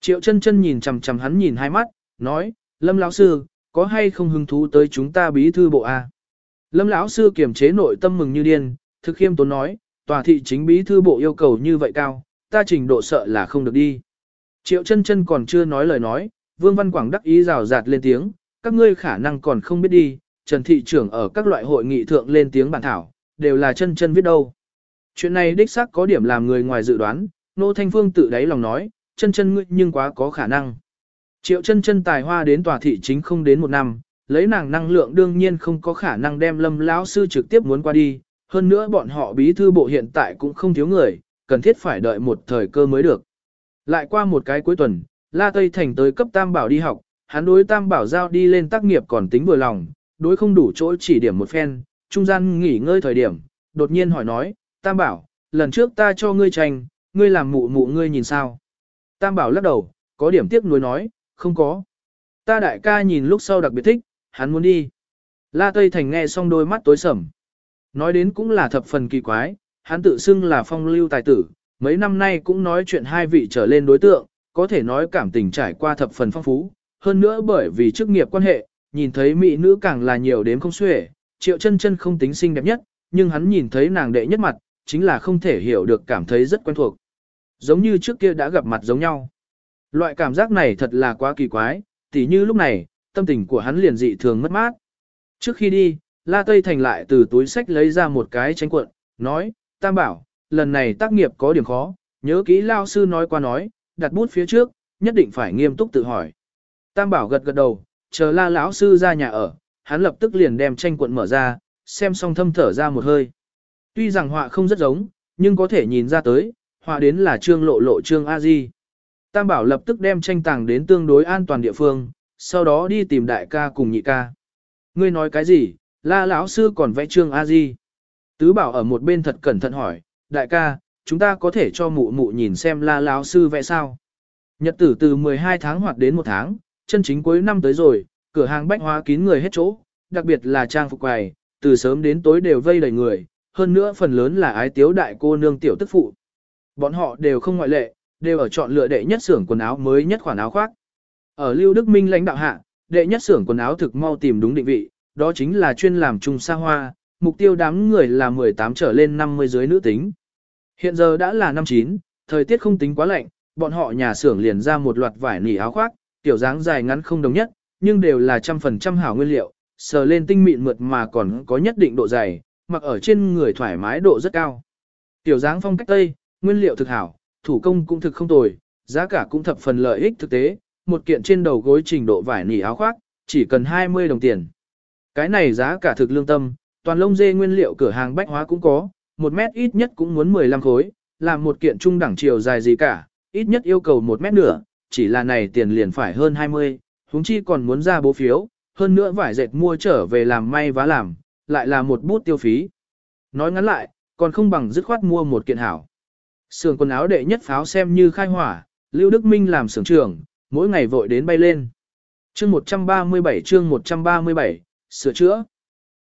Triệu chân chân nhìn chằm chằm hắn nhìn hai mắt, nói, Lâm lão sư, có hay không hứng thú tới chúng ta bí thư bộ A. Lâm lão sư kiềm chế nội tâm mừng như điên, thực khiêm tốn nói, tòa thị chính bí thư bộ yêu cầu như vậy cao, ta trình độ sợ là không được đi. Triệu chân chân còn chưa nói lời nói, Vương Văn Quảng đắc ý rào rạt lên tiếng, các ngươi khả năng còn không biết đi, Trần Thị trưởng ở các loại hội nghị thượng lên tiếng bản thảo, đều là chân chân viết đâu. Chuyện này đích xác có điểm làm người ngoài dự đoán, Nô Thanh Phương tự đáy lòng nói, chân chân ngươi nhưng quá có khả năng. Triệu chân chân tài hoa đến tòa thị chính không đến một năm, lấy nàng năng lượng đương nhiên không có khả năng đem lâm lão sư trực tiếp muốn qua đi, hơn nữa bọn họ bí thư bộ hiện tại cũng không thiếu người, cần thiết phải đợi một thời cơ mới được. Lại qua một cái cuối tuần, La Tây Thành tới cấp Tam Bảo đi học, hắn đối Tam Bảo giao đi lên tác nghiệp còn tính vừa lòng, đối không đủ chỗ chỉ điểm một phen, trung gian nghỉ ngơi thời điểm, đột nhiên hỏi nói, Tam Bảo, lần trước ta cho ngươi tranh, ngươi làm mụ mụ ngươi nhìn sao? Tam Bảo lắc đầu, có điểm tiếc nuối nói, không có. Ta đại ca nhìn lúc sau đặc biệt thích, hắn muốn đi. La Tây Thành nghe xong đôi mắt tối sầm. Nói đến cũng là thập phần kỳ quái, hắn tự xưng là phong lưu tài tử, mấy năm nay cũng nói chuyện hai vị trở lên đối tượng, có thể nói cảm tình trải qua thập phần phong phú, hơn nữa bởi vì chức nghiệp quan hệ, nhìn thấy mỹ nữ càng là nhiều đến không xuể, triệu chân chân không tính xinh đẹp nhất, nhưng hắn nhìn thấy nàng đệ nhất mặt, chính là không thể hiểu được cảm thấy rất quen thuộc. Giống như trước kia đã gặp mặt giống nhau. Loại cảm giác này thật là quá kỳ quái, tỉ như lúc này, tâm tình của hắn liền dị thường mất mát. Trước khi đi, La Tây Thành lại từ túi sách lấy ra một cái tranh cuộn, nói, Tam bảo, lần này tác nghiệp có điểm khó, nhớ kỹ lao sư nói qua nói, đặt bút phía trước, nhất định phải nghiêm túc tự hỏi. Tam bảo gật gật đầu, chờ la lão sư ra nhà ở, hắn lập tức liền đem tranh cuộn mở ra, xem xong thâm thở ra một hơi. Tuy rằng họa không rất giống, nhưng có thể nhìn ra tới, họa đến là trương lộ lộ trương a di. Tam bảo lập tức đem tranh tàng đến tương đối an toàn địa phương, sau đó đi tìm đại ca cùng nhị ca. Ngươi nói cái gì, la lão sư còn vẽ trương a di. Tứ bảo ở một bên thật cẩn thận hỏi, đại ca, chúng ta có thể cho mụ mụ nhìn xem la lão sư vẽ sao. Nhật tử từ 12 tháng hoặc đến một tháng, chân chính cuối năm tới rồi, cửa hàng bách hóa kín người hết chỗ, đặc biệt là trang phục quầy, từ sớm đến tối đều vây đầy người, hơn nữa phần lớn là ái tiếu đại cô nương tiểu tức phụ. Bọn họ đều không ngoại lệ, đều ở chọn lựa đệ nhất xưởng quần áo mới nhất khoản áo khoác. Ở Lưu Đức Minh lãnh đạo hạ, đệ nhất xưởng quần áo thực mau tìm đúng định vị, đó chính là chuyên làm trung sa hoa, mục tiêu đám người là 18 trở lên 50 dưới nữ tính. Hiện giờ đã là năm 9, thời tiết không tính quá lạnh, bọn họ nhà xưởng liền ra một loạt vải nỉ áo khoác, tiểu dáng dài ngắn không đồng nhất, nhưng đều là trăm phần trăm hảo nguyên liệu, sờ lên tinh mịn mượt mà còn có nhất định độ dày, mặc ở trên người thoải mái độ rất cao. Tiểu dáng phong cách Tây, nguyên liệu thực hảo, thủ công cũng thực không tồi, giá cả cũng thập phần lợi ích thực tế, một kiện trên đầu gối trình độ vải nỉ áo khoác, chỉ cần 20 đồng tiền. Cái này giá cả thực lương tâm, toàn lông dê nguyên liệu cửa hàng bách hóa cũng có, một mét ít nhất cũng muốn 15 khối, làm một kiện trung đẳng chiều dài gì cả, ít nhất yêu cầu một mét nửa, chỉ là này tiền liền phải hơn 20, huống chi còn muốn ra bố phiếu, hơn nữa vải dệt mua trở về làm may vá làm, lại là một bút tiêu phí. Nói ngắn lại, còn không bằng dứt khoát mua một kiện hảo. Sưởng quần áo đệ nhất pháo xem như khai hỏa, Lưu Đức Minh làm sưởng trưởng, mỗi ngày vội đến bay lên. Chương 137 chương 137, sửa chữa.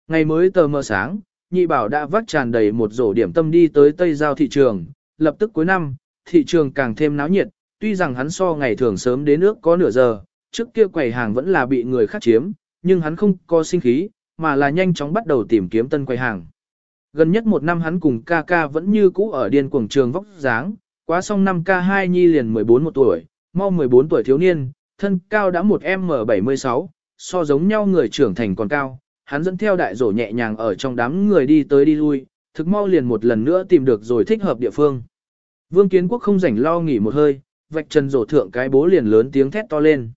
Ngày mới tờ mờ sáng, nhị bảo đã vắt tràn đầy một rổ điểm tâm đi tới Tây Giao thị trường, lập tức cuối năm, thị trường càng thêm náo nhiệt, tuy rằng hắn so ngày thường sớm đến nước có nửa giờ, trước kia quầy hàng vẫn là bị người khác chiếm, nhưng hắn không có sinh khí, mà là nhanh chóng bắt đầu tìm kiếm tân quầy hàng. Gần nhất một năm hắn cùng ca ca vẫn như cũ ở điên cuồng trường vóc dáng, quá xong năm ca hai nhi liền 14 một tuổi, mau 14 tuổi thiếu niên, thân cao đã một M76, so giống nhau người trưởng thành còn cao, hắn dẫn theo đại rổ nhẹ nhàng ở trong đám người đi tới đi lui, thực mau liền một lần nữa tìm được rồi thích hợp địa phương. Vương Kiến Quốc không rảnh lo nghỉ một hơi, vạch trần rổ thượng cái bố liền lớn tiếng thét to lên.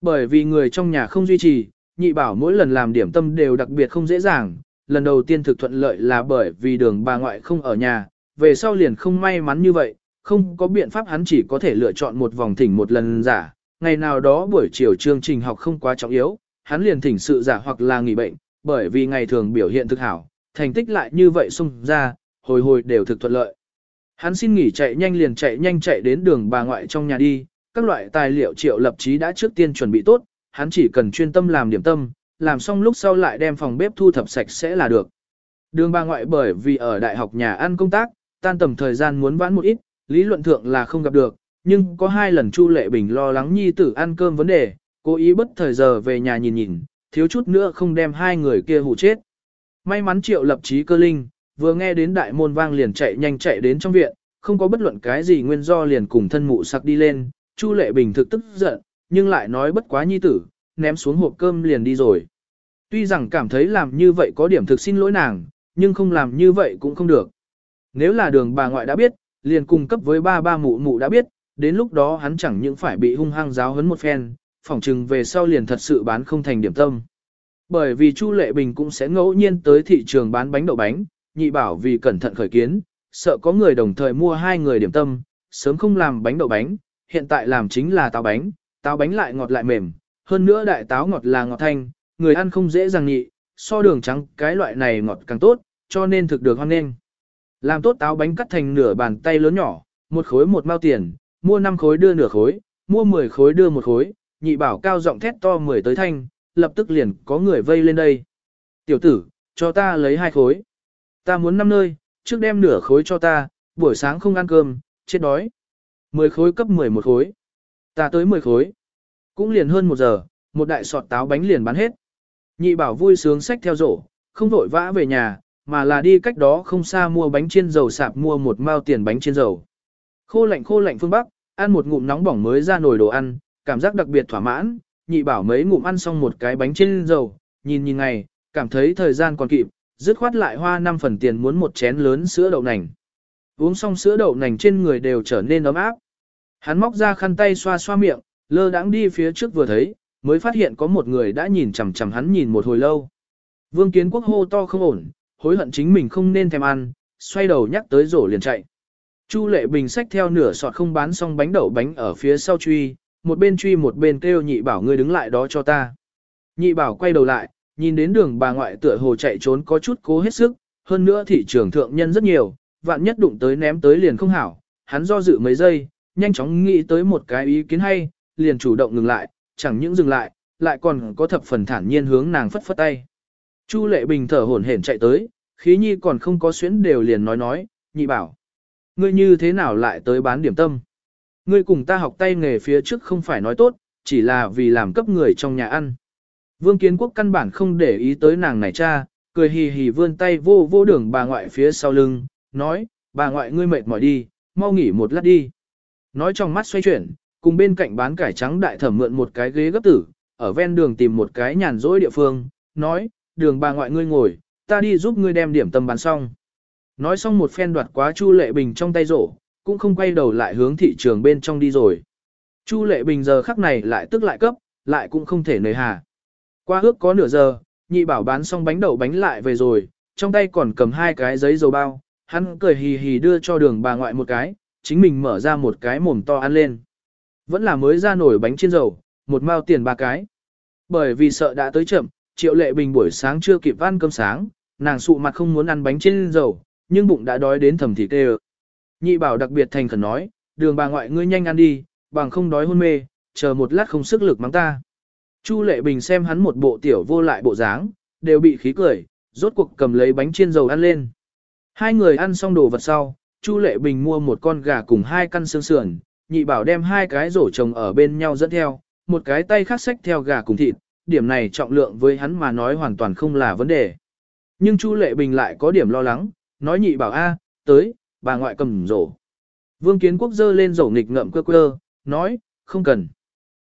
Bởi vì người trong nhà không duy trì, nhị bảo mỗi lần làm điểm tâm đều đặc biệt không dễ dàng, lần đầu tiên thực thuận lợi là bởi vì đường bà ngoại không ở nhà, về sau liền không may mắn như vậy, không có biện pháp hắn chỉ có thể lựa chọn một vòng thỉnh một lần giả, ngày nào đó buổi chiều chương trình học không quá trọng yếu, hắn liền thỉnh sự giả hoặc là nghỉ bệnh, bởi vì ngày thường biểu hiện thực hảo, thành tích lại như vậy xung ra, hồi hồi đều thực thuận lợi. Hắn xin nghỉ chạy nhanh liền chạy nhanh chạy đến đường bà ngoại trong nhà đi, các loại tài liệu triệu lập chí đã trước tiên chuẩn bị tốt, hắn chỉ cần chuyên tâm làm điểm tâm, làm xong lúc sau lại đem phòng bếp thu thập sạch sẽ là được. Đường bà ngoại bởi vì ở đại học nhà ăn công tác, tan tầm thời gian muốn vãn một ít, lý luận thượng là không gặp được, nhưng có hai lần Chu Lệ Bình lo lắng nhi tử ăn cơm vấn đề, cố ý bất thời giờ về nhà nhìn nhìn, thiếu chút nữa không đem hai người kia hù chết. May mắn triệu lập chí cơ linh, vừa nghe đến đại môn vang liền chạy nhanh chạy đến trong viện, không có bất luận cái gì nguyên do liền cùng thân mụ sặc đi lên, Chu Lệ Bình thực tức giận, nhưng lại nói bất quá nhi tử, ném xuống hộp cơm liền đi rồi. Tuy rằng cảm thấy làm như vậy có điểm thực xin lỗi nàng, nhưng không làm như vậy cũng không được. nếu là đường bà ngoại đã biết, liền cung cấp với ba ba mụ mụ đã biết, đến lúc đó hắn chẳng những phải bị hung hăng giáo huấn một phen, phỏng chừng về sau liền thật sự bán không thành điểm tâm. Bởi vì Chu Lệ Bình cũng sẽ ngẫu nhiên tới thị trường bán bánh đậu bánh, nhị bảo vì cẩn thận khởi kiến, sợ có người đồng thời mua hai người điểm tâm, sớm không làm bánh đậu bánh, hiện tại làm chính là táo bánh, táo bánh lại ngọt lại mềm, hơn nữa đại táo ngọt là ngọt thanh, người ăn không dễ dàng nhị, so đường trắng cái loại này ngọt càng tốt, cho nên thực được hoan nghênh. Làm tốt táo bánh cắt thành nửa bàn tay lớn nhỏ, một khối một mao tiền, mua 5 khối đưa nửa khối, mua 10 khối đưa một khối, nhị bảo cao giọng thét to 10 tới thanh, lập tức liền có người vây lên đây. Tiểu tử, cho ta lấy hai khối. Ta muốn năm nơi, trước đem nửa khối cho ta, buổi sáng không ăn cơm, chết đói. 10 khối cấp 11 khối. Ta tới 10 khối. Cũng liền hơn một giờ, một đại sọt táo bánh liền bán hết. Nhị bảo vui sướng xách theo rổ, không vội vã về nhà, mà là đi cách đó không xa mua bánh chiên dầu sạp mua một mao tiền bánh chiên dầu. Khô lạnh khô lạnh phương Bắc, ăn một ngụm nóng bỏng mới ra nồi đồ ăn, cảm giác đặc biệt thỏa mãn, nhị bảo mấy ngụm ăn xong một cái bánh chiên dầu, nhìn nhìn ngày, cảm thấy thời gian còn kịp, dứt khoát lại hoa 5 phần tiền muốn một chén lớn sữa đậu nành. Uống xong sữa đậu nành trên người đều trở nên ấm áp. Hắn móc ra khăn tay xoa xoa miệng, lơ đãng đi phía trước vừa thấy, mới phát hiện có một người đã nhìn chằm chằm hắn nhìn một hồi lâu. Vương Kiến Quốc hô to không ổn, hối hận chính mình không nên thèm ăn, xoay đầu nhắc tới rổ liền chạy. Chu Lệ Bình sách theo nửa sọt không bán xong bánh đậu bánh ở phía sau truy, một bên truy một bên kêu nhị bảo ngươi đứng lại đó cho ta. Nhị bảo quay đầu lại, nhìn đến đường bà ngoại tựa hồ chạy trốn có chút cố hết sức, hơn nữa thị trường thượng nhân rất nhiều, vạn nhất đụng tới ném tới liền không hảo, hắn do dự mấy giây, nhanh chóng nghĩ tới một cái ý kiến hay, liền chủ động ngừng lại, chẳng những dừng lại, lại còn có thập phần thản nhiên hướng nàng phất phất tay. Chu Lệ Bình thở hổn hển chạy tới, khí nhi còn không có xuyến đều liền nói nói, nhị bảo. Ngươi như thế nào lại tới bán điểm tâm? Ngươi cùng ta học tay nghề phía trước không phải nói tốt, chỉ là vì làm cấp người trong nhà ăn. Vương Kiến Quốc căn bản không để ý tới nàng này cha, cười hì hì vươn tay vô vô đường bà ngoại phía sau lưng, nói, bà ngoại ngươi mệt mỏi đi, mau nghỉ một lát đi. Nói trong mắt xoay chuyển, cùng bên cạnh bán cải trắng đại thẩm mượn một cái ghế gấp tử, ở ven đường tìm một cái nhàn rỗi địa phương, nói, đường bà ngoại ngươi ngồi, ta đi giúp ngươi đem điểm tâm bán xong. Nói xong một phen đoạt quá Chu Lệ Bình trong tay rổ, cũng không quay đầu lại hướng thị trường bên trong đi rồi. Chu Lệ Bình giờ khắc này lại tức lại cấp, lại cũng không thể nời hà. Qua ước có nửa giờ, nhị bảo bán xong bánh đậu bánh lại về rồi, trong tay còn cầm hai cái giấy dầu bao, hắn cười hì hì đưa cho đường bà ngoại một cái, chính mình mở ra một cái mồm to ăn lên. Vẫn là mới ra nổi bánh chiên dầu, một mao tiền ba cái. Bởi vì sợ đã tới chậm, triệu lệ bình buổi sáng chưa kịp ăn cơm sáng, nàng sụ mặt không muốn ăn bánh chiên dầu, nhưng bụng đã đói đến thầm thịt tê Nhị bảo đặc biệt thành khẩn nói, đường bà ngoại ngươi nhanh ăn đi, bằng không đói hôn mê, chờ một lát không sức lực mắng ta. Chu lệ bình xem hắn một bộ tiểu vô lại bộ dáng, đều bị khí cười, rốt cuộc cầm lấy bánh chiên dầu ăn lên. Hai người ăn xong đồ vật sau, Chu lệ bình mua một con gà cùng hai căn xương sườn, nhị bảo đem hai cái rổ chồng ở bên nhau dẫn theo, một cái tay khác xách theo gà cùng thịt, điểm này trọng lượng với hắn mà nói hoàn toàn không là vấn đề. Nhưng Chu Lệ Bình lại có điểm lo lắng, nói nhị bảo A, tới, bà ngoại cầm rổ. Vương Kiến Quốc dơ lên rổ nghịch ngậm quơ quơ, nói, không cần.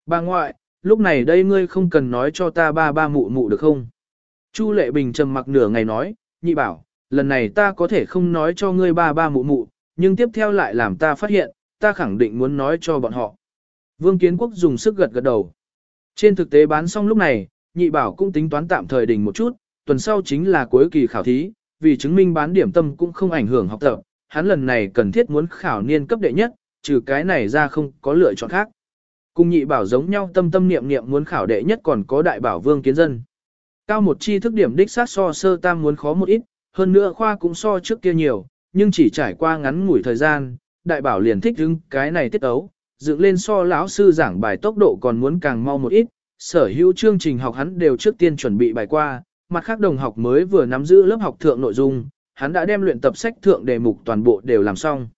Bà ngoại, lúc này đây ngươi không cần nói cho ta ba ba mụ mụ được không? Chu Lệ Bình trầm mặc nửa ngày nói, nhị bảo, lần này ta có thể không nói cho ngươi ba ba mụ mụ, nhưng tiếp theo lại làm ta phát hiện, ta khẳng định muốn nói cho bọn họ. Vương Kiến Quốc dùng sức gật gật đầu. Trên thực tế bán xong lúc này, nhị bảo cũng tính toán tạm thời đình một chút, tuần sau chính là cuối kỳ khảo thí, vì chứng minh bán điểm tâm cũng không ảnh hưởng học tập, hắn lần này cần thiết muốn khảo niên cấp đệ nhất, trừ cái này ra không có lựa chọn khác. Cùng nhị bảo giống nhau tâm tâm niệm niệm muốn khảo đệ nhất còn có đại bảo vương kiến dân. Cao một chi thức điểm đích sát so sơ tam muốn khó một ít, hơn nữa khoa cũng so trước kia nhiều, nhưng chỉ trải qua ngắn ngủi thời gian, đại bảo liền thích hứng cái này tiết ấu, dựng lên so lão sư giảng bài tốc độ còn muốn càng mau một ít, sở hữu chương trình học hắn đều trước tiên chuẩn bị bài qua, mặt khác đồng học mới vừa nắm giữ lớp học thượng nội dung, hắn đã đem luyện tập sách thượng đề mục toàn bộ đều làm xong.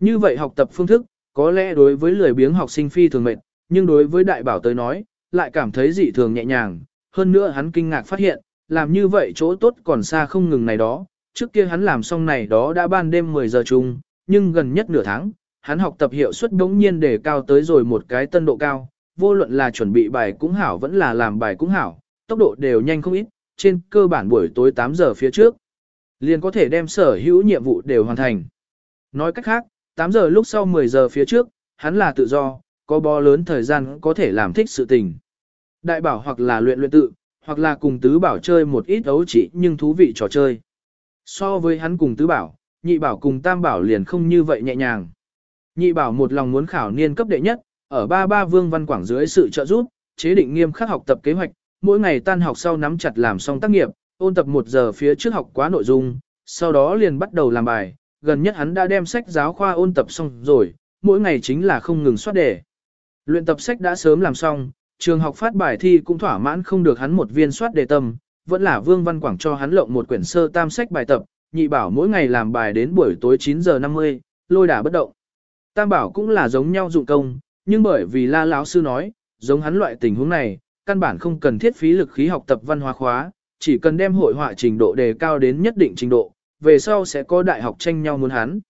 Như vậy học tập phương thức, có lẽ đối với lười biếng học sinh phi thường mệt, nhưng đối với đại bảo tới nói, lại cảm thấy dị thường nhẹ nhàng, hơn nữa hắn kinh ngạc phát hiện, làm như vậy chỗ tốt còn xa không ngừng này đó, trước kia hắn làm xong này đó đã ban đêm 10 giờ chung, nhưng gần nhất nửa tháng, hắn học tập hiệu suất đống nhiên để cao tới rồi một cái tân độ cao, vô luận là chuẩn bị bài cũng hảo vẫn là làm bài cũng hảo, tốc độ đều nhanh không ít, trên cơ bản buổi tối 8 giờ phía trước. liền có thể đem sở hữu nhiệm vụ đều hoàn thành. Nói cách khác, 8 giờ lúc sau 10 giờ phía trước, hắn là tự do, có bó lớn thời gian có thể làm thích sự tình. Đại bảo hoặc là luyện luyện tự, hoặc là cùng tứ bảo chơi một ít ấu chỉ nhưng thú vị trò chơi. So với hắn cùng tứ bảo, nhị bảo cùng tam bảo liền không như vậy nhẹ nhàng. Nhị bảo một lòng muốn khảo niên cấp đệ nhất, ở ba ba vương văn quảng dưới sự trợ giúp, chế định nghiêm khắc học tập kế hoạch, mỗi ngày tan học sau nắm chặt làm xong tác nghiệp, ôn tập một giờ phía trước học quá nội dung, sau đó liền bắt đầu làm bài, gần nhất hắn đã đem sách giáo khoa ôn tập xong rồi, mỗi ngày chính là không ngừng soát đề. Luyện tập sách đã sớm làm xong, trường học phát bài thi cũng thỏa mãn không được hắn một viên soát đề tâm, vẫn là Vương Văn Quảng cho hắn lộng một quyển sơ tam sách bài tập, nhị bảo mỗi ngày làm bài đến buổi tối 9 giờ 50, lôi đả bất động. Tam bảo cũng là giống nhau dụng công, nhưng bởi vì la lão sư nói, giống hắn loại tình huống này, căn bản không cần thiết phí lực khí học tập văn hóa khóa, chỉ cần đem hội họa trình độ đề cao đến nhất định trình độ, về sau sẽ có đại học tranh nhau muốn hắn.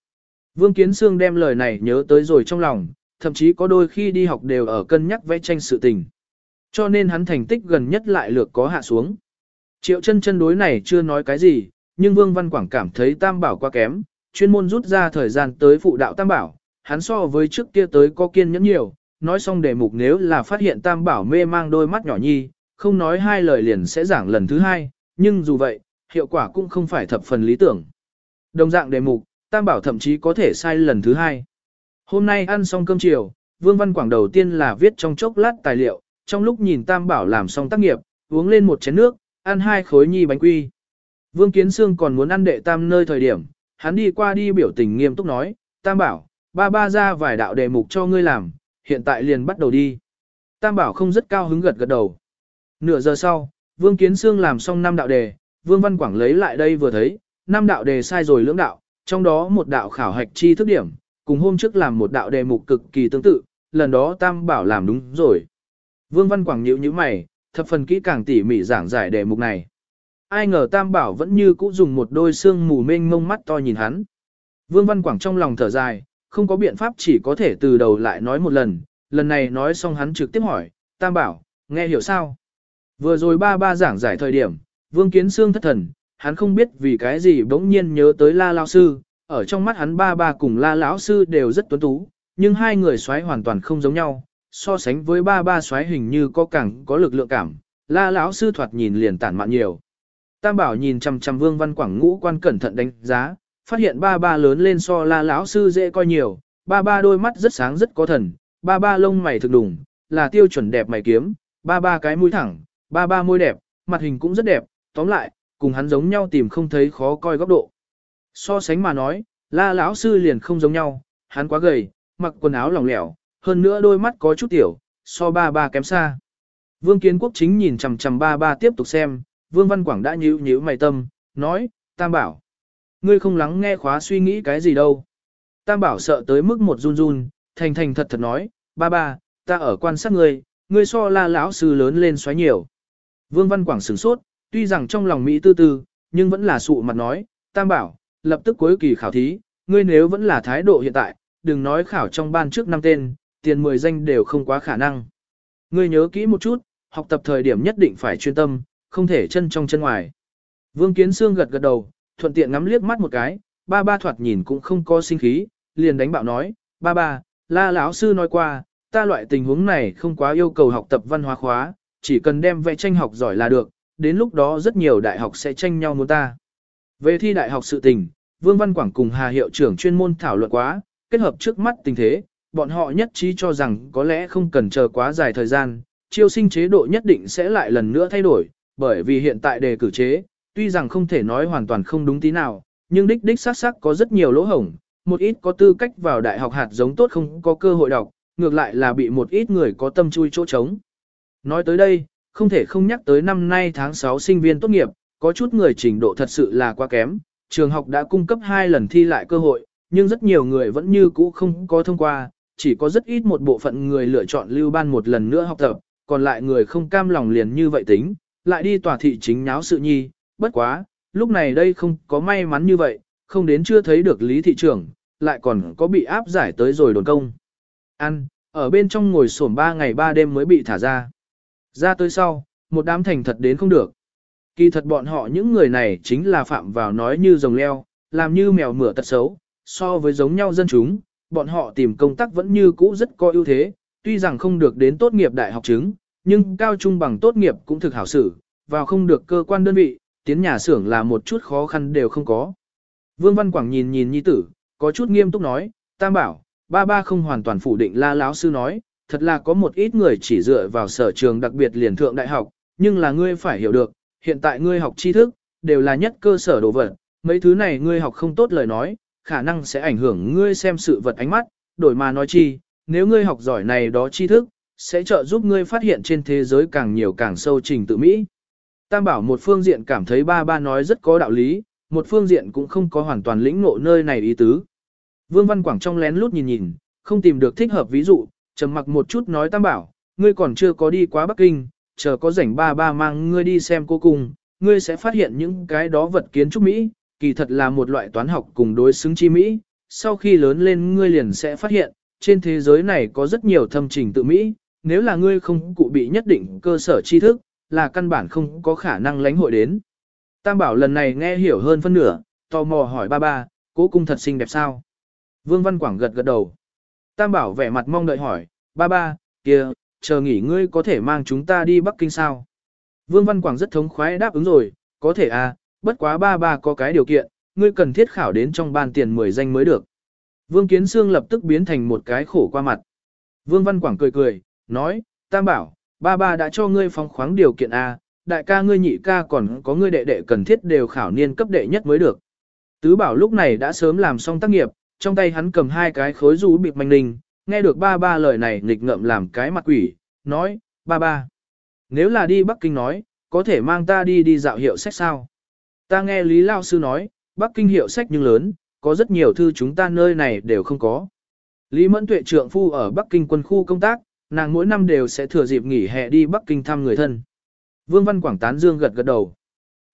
Vương Kiến Sương đem lời này nhớ tới rồi trong lòng, thậm chí có đôi khi đi học đều ở cân nhắc vẽ tranh sự tình. Cho nên hắn thành tích gần nhất lại lược có hạ xuống. Triệu chân chân đối này chưa nói cái gì, nhưng Vương Văn Quảng cảm thấy Tam Bảo quá kém, chuyên môn rút ra thời gian tới phụ đạo Tam Bảo, hắn so với trước kia tới có kiên nhẫn nhiều, nói xong đề mục nếu là phát hiện Tam Bảo mê mang đôi mắt nhỏ nhi, không nói hai lời liền sẽ giảng lần thứ hai, nhưng dù vậy, hiệu quả cũng không phải thập phần lý tưởng. Đồng dạng đề mục, Tam Bảo thậm chí có thể sai lần thứ hai. Hôm nay ăn xong cơm chiều, Vương Văn Quảng đầu tiên là viết trong chốc lát tài liệu, trong lúc nhìn Tam Bảo làm xong tác nghiệp, uống lên một chén nước, ăn hai khối nhi bánh quy. Vương Kiến Sương còn muốn ăn đệ Tam nơi thời điểm, hắn đi qua đi biểu tình nghiêm túc nói, Tam Bảo, ba ba ra vài đạo đề mục cho ngươi làm, hiện tại liền bắt đầu đi. Tam Bảo không rất cao hứng gật gật đầu. Nửa giờ sau, Vương Kiến Sương làm xong năm đạo đề, Vương Văn Quảng lấy lại đây vừa thấy, năm đạo đề sai rồi lưỡng đạo, trong đó một đạo khảo hạch chi thức điểm, cùng hôm trước làm một đạo đề mục cực kỳ tương tự, lần đó Tam Bảo làm đúng rồi. Vương Văn Quảng nhíu nhíu mày, thập phần kỹ càng tỉ mỉ giảng giải đề mục này. Ai ngờ Tam Bảo vẫn như cũ dùng một đôi xương mù mênh mông mắt to nhìn hắn. Vương Văn Quảng trong lòng thở dài, không có biện pháp chỉ có thể từ đầu lại nói một lần, lần này nói xong hắn trực tiếp hỏi, Tam Bảo, nghe hiểu sao? Vừa rồi ba ba giảng giải thời điểm, Vương Kiến Sương thất thần, hắn không biết vì cái gì bỗng nhiên nhớ tới La Lão Sư, ở trong mắt hắn ba ba cùng La Lão Sư đều rất tuấn tú, nhưng hai người xoáy hoàn toàn không giống nhau, so sánh với ba ba xoáy hình như có càng có lực lượng cảm, La Lão Sư thoạt nhìn liền tản mạn nhiều. Tam Bảo nhìn chằm chằm Vương Văn Quảng ngũ quan cẩn thận đánh giá, phát hiện ba ba lớn lên so La Lão Sư dễ coi nhiều, ba ba đôi mắt rất sáng rất có thần, ba ba lông mày thực đủng, là tiêu chuẩn đẹp mày kiếm, ba ba cái mũi thẳng, ba ba môi đẹp, mặt hình cũng rất đẹp, tóm lại, cùng hắn giống nhau tìm không thấy khó coi góc độ. So sánh mà nói, la lão sư liền không giống nhau, hắn quá gầy, mặc quần áo lỏng lẻo, hơn nữa đôi mắt có chút tiểu, so ba ba kém xa. Vương Kiến Quốc chính nhìn chằm chằm ba ba tiếp tục xem, Vương Văn Quảng đã nhíu nhíu mày tâm, nói, Tam Bảo. Ngươi không lắng nghe khóa suy nghĩ cái gì đâu. Tam Bảo sợ tới mức một run run, thành thành thật thật nói, ba ba, ta ở quan sát ngươi, ngươi so la lão sư lớn lên xoáy nhiều. Vương Văn Quảng sửng sốt, tuy rằng trong lòng Mỹ tư tư, nhưng vẫn là sụ mặt nói, Tam Bảo, lập tức cuối kỳ khảo thí, ngươi nếu vẫn là thái độ hiện tại, đừng nói khảo trong ban trước năm tên, tiền 10 danh đều không quá khả năng. Ngươi nhớ kỹ một chút, học tập thời điểm nhất định phải chuyên tâm, không thể chân trong chân ngoài. Vương Kiến Sương gật gật đầu, thuận tiện ngắm liếc mắt một cái, ba ba thoạt nhìn cũng không có sinh khí, liền đánh bạo nói, ba ba, la lão sư nói qua, ta loại tình huống này không quá yêu cầu học tập văn hóa khóa, chỉ cần đem vẽ tranh học giỏi là được, đến lúc đó rất nhiều đại học sẽ tranh nhau muốn ta. Về thi đại học sự tình, Vương Văn Quảng cùng Hà Hiệu trưởng chuyên môn thảo luận quá, kết hợp trước mắt tình thế, bọn họ nhất trí cho rằng có lẽ không cần chờ quá dài thời gian, chiêu sinh chế độ nhất định sẽ lại lần nữa thay đổi, bởi vì hiện tại đề cử chế, tuy rằng không thể nói hoàn toàn không đúng tí nào, nhưng đích đích xác xác có rất nhiều lỗ hổng, một ít có tư cách vào đại học hạt giống tốt không có cơ hội đọc, ngược lại là bị một ít người có tâm chui chỗ trống. Nói tới đây, không thể không nhắc tới năm nay tháng 6 sinh viên tốt nghiệp, có chút người trình độ thật sự là quá kém, trường học đã cung cấp hai lần thi lại cơ hội, nhưng rất nhiều người vẫn như cũ không có thông qua, chỉ có rất ít một bộ phận người lựa chọn lưu ban một lần nữa học tập, còn lại người không cam lòng liền như vậy tính, lại đi tòa thị chính nháo sự nhi, bất quá, lúc này đây không có may mắn như vậy, không đến chưa thấy được lý thị trưởng, lại còn có bị áp giải tới rồi đồn công. Ăn, ở bên trong ngồi sổm ba ngày ba đêm mới bị thả ra. Ra tới sau, một đám thành thật đến không được. Kỳ thật bọn họ những người này chính là phạm vào nói như rồng leo, làm như mèo mửa tật xấu, so với giống nhau dân chúng, bọn họ tìm công tác vẫn như cũ rất có ưu thế, tuy rằng không được đến tốt nghiệp đại học chứng, nhưng cao trung bằng tốt nghiệp cũng thực hảo xử, vào không được cơ quan đơn vị, tiến nhà xưởng là một chút khó khăn đều không có. Vương Văn Quảng nhìn nhìn nhi tử, có chút nghiêm túc nói, tam bảo, ba ba không hoàn toàn phủ định la láo sư nói, thật là có một ít người chỉ dựa vào sở trường đặc biệt liền thượng đại học, nhưng là ngươi phải hiểu được, hiện tại ngươi học tri thức, đều là nhất cơ sở đồ vật, mấy thứ này ngươi học không tốt lời nói, khả năng sẽ ảnh hưởng ngươi xem sự vật ánh mắt, đổi mà nói chi, nếu ngươi học giỏi này đó tri thức, sẽ trợ giúp ngươi phát hiện trên thế giới càng nhiều càng sâu trình tự Mỹ. Tam bảo một phương diện cảm thấy ba ba nói rất có đạo lý, một phương diện cũng không có hoàn toàn lĩnh ngộ nơi này ý tứ. Vương Văn Quảng trong lén lút nhìn nhìn, không tìm được thích hợp ví dụ, trầm mặc một chút nói Tam bảo, ngươi còn chưa có đi qua Bắc Kinh, chờ có rảnh ba ba mang ngươi đi xem cô cùng, ngươi sẽ phát hiện những cái đó vật kiến trúc Mỹ, kỳ thật là một loại toán học cùng đối xứng chi Mỹ, sau khi lớn lên ngươi liền sẽ phát hiện, trên thế giới này có rất nhiều thâm trình tự Mỹ, nếu là ngươi không cụ bị nhất định cơ sở tri thức, là căn bản không có khả năng lãnh hội đến. Tam bảo lần này nghe hiểu hơn phân nửa, tò mò hỏi ba ba, cố cung thật xinh đẹp sao? Vương Văn Quảng gật gật đầu. Tam bảo vẻ mặt mong đợi hỏi, ba ba, kia, chờ nghỉ ngươi có thể mang chúng ta đi Bắc Kinh sao? Vương Văn Quảng rất thống khoái đáp ứng rồi, có thể à, bất quá ba ba có cái điều kiện, ngươi cần thiết khảo đến trong ban tiền 10 danh mới được. Vương Kiến Sương lập tức biến thành một cái khổ qua mặt. Vương Văn Quảng cười cười, nói, Tam bảo, ba ba đã cho ngươi phóng khoáng điều kiện A, đại ca ngươi nhị ca còn có ngươi đệ đệ cần thiết đều khảo niên cấp đệ nhất mới được. Tứ bảo lúc này đã sớm làm xong tác nghiệp, trong tay hắn cầm hai cái khối rú bịp manh ninh, nghe được ba ba lời này nghịch ngợm làm cái mặt quỷ, nói, ba ba. Nếu là đi Bắc Kinh nói, có thể mang ta đi đi dạo hiệu sách sao? Ta nghe Lý Lao Sư nói, Bắc Kinh hiệu sách nhưng lớn, có rất nhiều thư chúng ta nơi này đều không có. Lý Mẫn Tuệ trượng phu ở Bắc Kinh quân khu công tác, nàng mỗi năm đều sẽ thừa dịp nghỉ hè đi Bắc Kinh thăm người thân. Vương Văn Quảng tán dương gật gật đầu.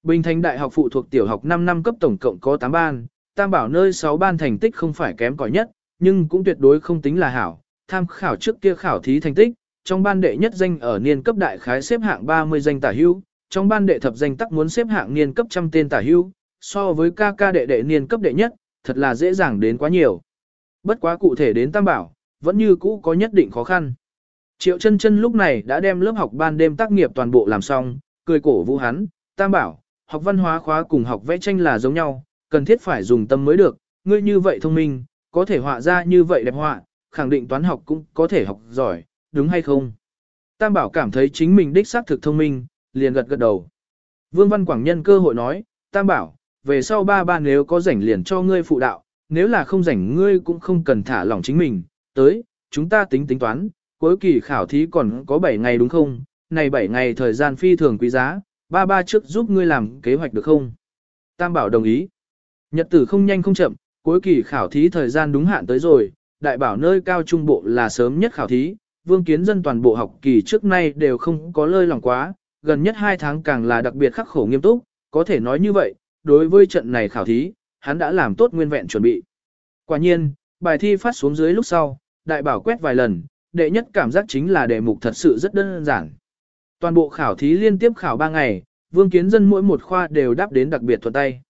Bình Thành Đại học phụ thuộc tiểu học 5 năm cấp tổng cộng có 8 ban, tam bảo nơi 6 ban thành tích không phải kém cỏi nhất, nhưng cũng tuyệt đối không tính là hảo. Tham khảo trước kia khảo thí thành tích, trong ban đệ nhất danh ở niên cấp đại khái xếp hạng 30 danh tả hưu, trong ban đệ thập danh tắc muốn xếp hạng niên cấp trăm tên tả hưu, so với ca ca đệ đệ niên cấp đệ nhất, thật là dễ dàng đến quá nhiều. Bất quá cụ thể đến tam bảo, vẫn như cũ có nhất định khó khăn. Triệu chân chân lúc này đã đem lớp học ban đêm tác nghiệp toàn bộ làm xong, cười cổ vũ hắn, tam bảo, học văn hóa khóa cùng học vẽ tranh là giống nhau, cần thiết phải dùng tâm mới được, ngươi như vậy thông minh, có thể họa ra như vậy đẹp họa, khẳng định toán học cũng có thể học giỏi, đúng hay không? Tam bảo cảm thấy chính mình đích xác thực thông minh, liền gật gật đầu. Vương Văn Quảng nhân cơ hội nói, Tam bảo, về sau ba ba nếu có rảnh liền cho ngươi phụ đạo, nếu là không rảnh ngươi cũng không cần thả lỏng chính mình, tới, chúng ta tính tính toán, cuối kỳ khảo thí còn có 7 ngày đúng không? Này 7 ngày thời gian phi thường quý giá, ba ba trước giúp ngươi làm kế hoạch được không? Tam bảo đồng ý. Nhật tử không nhanh không chậm, cuối kỳ khảo thí thời gian đúng hạn tới rồi, đại bảo nơi cao trung bộ là sớm nhất khảo thí, vương kiến dân toàn bộ học kỳ trước nay đều không có lơi lòng quá, gần nhất 2 tháng càng là đặc biệt khắc khổ nghiêm túc, có thể nói như vậy, đối với trận này khảo thí, hắn đã làm tốt nguyên vẹn chuẩn bị. Quả nhiên, bài thi phát xuống dưới lúc sau, đại bảo quét vài lần, đệ nhất cảm giác chính là đề mục thật sự rất đơn giản. Toàn bộ khảo thí liên tiếp khảo 3 ngày, Vương Kiến Dân mỗi một khoa đều đáp đến đặc biệt thuận tay.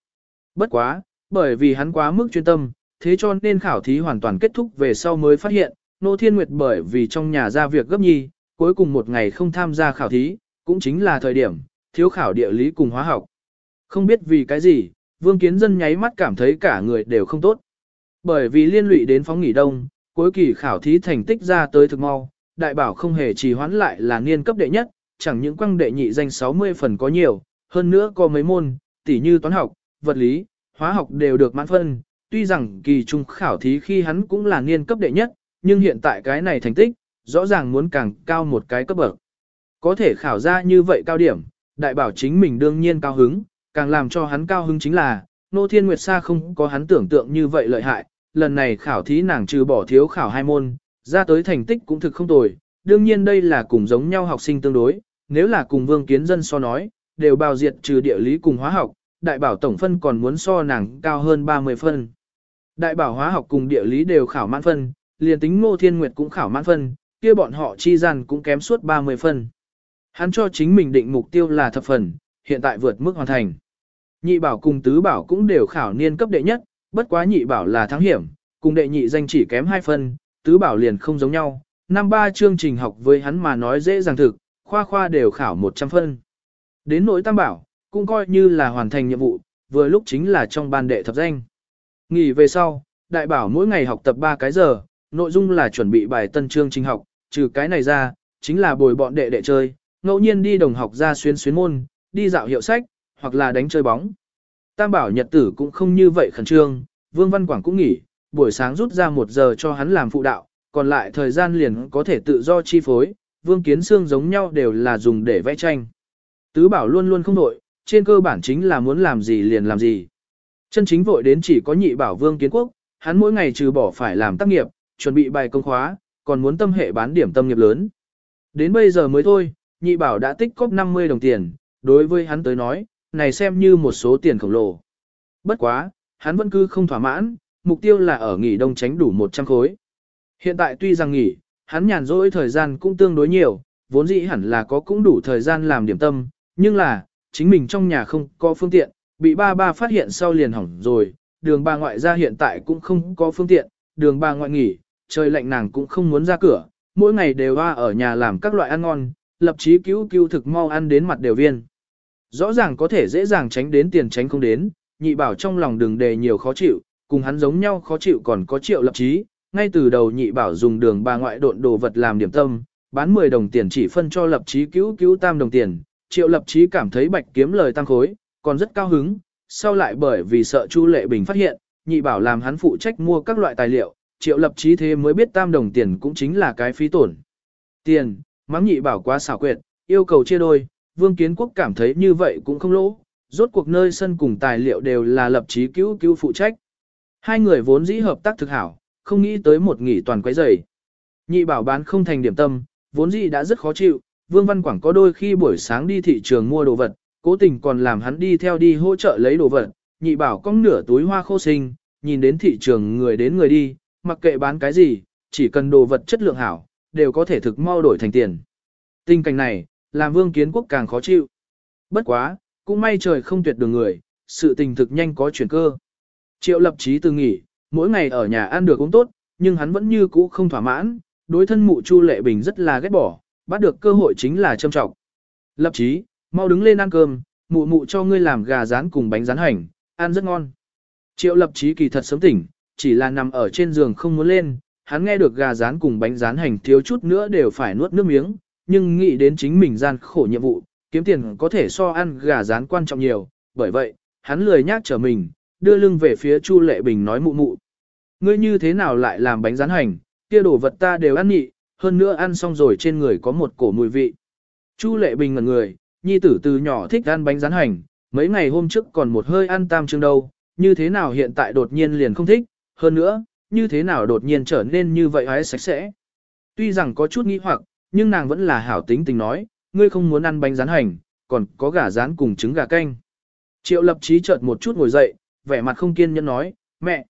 Bất quá, bởi vì hắn quá mức chuyên tâm, thế cho nên khảo thí hoàn toàn kết thúc về sau mới phát hiện, Nô Thiên Nguyệt bởi vì trong nhà ra việc gấp nhi, cuối cùng một ngày không tham gia khảo thí, cũng chính là thời điểm, thiếu khảo địa lý cùng hóa học. Không biết vì cái gì, Vương Kiến Dân nháy mắt cảm thấy cả người đều không tốt. Bởi vì liên lụy đến phóng nghỉ đông, cuối kỳ khảo thí thành tích ra tới thực mau, đại bảo không hề trì hoãn lại là niên cấp đệ nhất, chẳng những quăng đệ nhị danh 60 phần có nhiều, hơn nữa có mấy môn, tỉ như toán học, vật lý, hóa học đều được mãn phân, tuy rằng kỳ trung khảo thí khi hắn cũng là niên cấp đệ nhất, nhưng hiện tại cái này thành tích, rõ ràng muốn càng cao một cái cấp bậc. Có thể khảo ra như vậy cao điểm, đại bảo chính mình đương nhiên cao hứng, càng làm cho hắn cao hứng chính là, Nô Thiên Nguyệt Sa không có hắn tưởng tượng như vậy lợi hại, lần này khảo thí nàng trừ bỏ thiếu khảo hai môn, ra tới thành tích cũng thực không tồi, đương nhiên đây là cùng giống nhau học sinh tương đối, nếu là cùng vương kiến dân so nói, đều bào diệt trừ địa lý cùng hóa học, đại bảo tổng phân còn muốn so nàng cao hơn 30 phân. Đại bảo hóa học cùng địa lý đều khảo mãn phân, liền tính Ngô Thiên Nguyệt cũng khảo mãn phân, kia bọn họ chi gian cũng kém suốt 30 phân. Hắn cho chính mình định mục tiêu là thập phần, hiện tại vượt mức hoàn thành. Nhị bảo cùng tứ bảo cũng đều khảo niên cấp đệ nhất, bất quá nhị bảo là thắng hiểm, cùng đệ nhị danh chỉ kém 2 phân, tứ bảo liền không giống nhau. Năm ba chương trình học với hắn mà nói dễ dàng thực, khoa khoa đều khảo 100 phân. Đến nỗi tam bảo, cũng coi như là hoàn thành nhiệm vụ, vừa lúc chính là trong ban đệ thập danh. Nghỉ về sau, đại bảo mỗi ngày học tập 3 cái giờ, nội dung là chuẩn bị bài tân chương trình học, trừ cái này ra, chính là bồi bọn đệ đệ chơi, ngẫu nhiên đi đồng học ra xuyên xuyến môn, đi dạo hiệu sách, hoặc là đánh chơi bóng. Tam bảo nhật tử cũng không như vậy khẩn trương, Vương Văn Quảng cũng nghỉ, buổi sáng rút ra một giờ cho hắn làm phụ đạo, còn lại thời gian liền có thể tự do chi phối, Vương Kiến Sương giống nhau đều là dùng để vẽ tranh. Tứ bảo luôn luôn không đội, trên cơ bản chính là muốn làm gì liền làm gì. Chân chính vội đến chỉ có nhị bảo Vương Kiến Quốc, hắn mỗi ngày trừ bỏ phải làm tác nghiệp, chuẩn bị bài công khóa, còn muốn tâm hệ bán điểm tâm nghiệp lớn. Đến bây giờ mới thôi, nhị bảo đã tích cóp 50 đồng tiền, đối với hắn tới nói, này xem như một số tiền khổng lồ. Bất quá, hắn vẫn cứ không thỏa mãn, mục tiêu là ở nghỉ đông tránh đủ 100 khối. Hiện tại tuy rằng nghỉ, hắn nhàn rỗi thời gian cũng tương đối nhiều, vốn dĩ hẳn là có cũng đủ thời gian làm điểm tâm, nhưng là, chính mình trong nhà không có phương tiện, bị ba ba phát hiện sau liền hỏng rồi, đường bà ngoại ra hiện tại cũng không có phương tiện, đường bà ngoại nghỉ, trời lạnh nàng cũng không muốn ra cửa, mỗi ngày đều hoa ở nhà làm các loại ăn ngon, lập chí cứu cứu thực mau ăn đến mặt đều viên. Rõ ràng có thể dễ dàng tránh đến tiền tránh không đến, nhị bảo trong lòng đừng đề nhiều khó chịu, cùng hắn giống nhau khó chịu còn có triệu lập trí. ngay từ đầu nhị bảo dùng đường bà ngoại độn đồ vật làm điểm tâm, bán 10 đồng tiền chỉ phân cho lập trí cứu cứu tam đồng tiền, triệu lập trí cảm thấy bạch kiếm lời tăng khối, còn rất cao hứng, sau lại bởi vì sợ Chu Lệ Bình phát hiện, nhị bảo làm hắn phụ trách mua các loại tài liệu, triệu lập trí thế mới biết tam đồng tiền cũng chính là cái phí tổn. Tiền, mắng nhị bảo quá xảo quyệt, yêu cầu chia đôi, vương kiến quốc cảm thấy như vậy cũng không lỗ, rốt cuộc nơi sân cùng tài liệu đều là lập chí cứu cứu phụ trách. Hai người vốn dĩ hợp tác thực hảo, không nghĩ tới một nghỉ toàn quấy rầy. Nhị bảo bán không thành điểm tâm, vốn dĩ đã rất khó chịu, Vương Văn Quảng có đôi khi buổi sáng đi thị trường mua đồ vật, cố tình còn làm hắn đi theo đi hỗ trợ lấy đồ vật, nhị bảo cong nửa túi hoa khô sinh, nhìn đến thị trường người đến người đi, mặc kệ bán cái gì, chỉ cần đồ vật chất lượng hảo, đều có thể thực mau đổi thành tiền. Tình cảnh này, làm Vương Kiến Quốc càng khó chịu. Bất quá, cũng may trời không tuyệt đường người, sự tình thực nhanh có chuyển cơ. Triệu lập chí từ nghỉ, mỗi ngày ở nhà ăn được cũng tốt, nhưng hắn vẫn như cũ không thỏa mãn, đối thân mụ Chu Lệ Bình rất là ghét bỏ, bắt được cơ hội chính là châm trọng. Lập chí, mau đứng lên ăn cơm, mụ mụ cho ngươi làm gà rán cùng bánh rán hành, ăn rất ngon. Triệu lập chí kỳ thật sớm tỉnh, chỉ là nằm ở trên giường không muốn lên, hắn nghe được gà rán cùng bánh rán hành thiếu chút nữa đều phải nuốt nước miếng, nhưng nghĩ đến chính mình gian khổ nhiệm vụ, kiếm tiền có thể so ăn gà rán quan trọng nhiều, bởi vậy, hắn lười nhác trở mình, đưa lưng về phía Chu Lệ Bình nói mụ mụ. Ngươi như thế nào lại làm bánh rán hành, kia đồ vật ta đều ăn nhị, hơn nữa ăn xong rồi trên người có một cổ mùi vị. Chu Lệ Bình ngẩn người, nhi tử từ nhỏ thích ăn bánh rán hành, mấy ngày hôm trước còn một hơi ăn tam chương đâu, như thế nào hiện tại đột nhiên liền không thích, hơn nữa, như thế nào đột nhiên trở nên như vậy hái sạch sẽ. Tuy rằng có chút nghi hoặc, nhưng nàng vẫn là hảo tính tình nói, ngươi không muốn ăn bánh rán hành, còn có gà rán cùng trứng gà canh. Triệu lập trí chợt một chút ngồi dậy, vẻ mặt không kiên nhẫn nói, mẹ,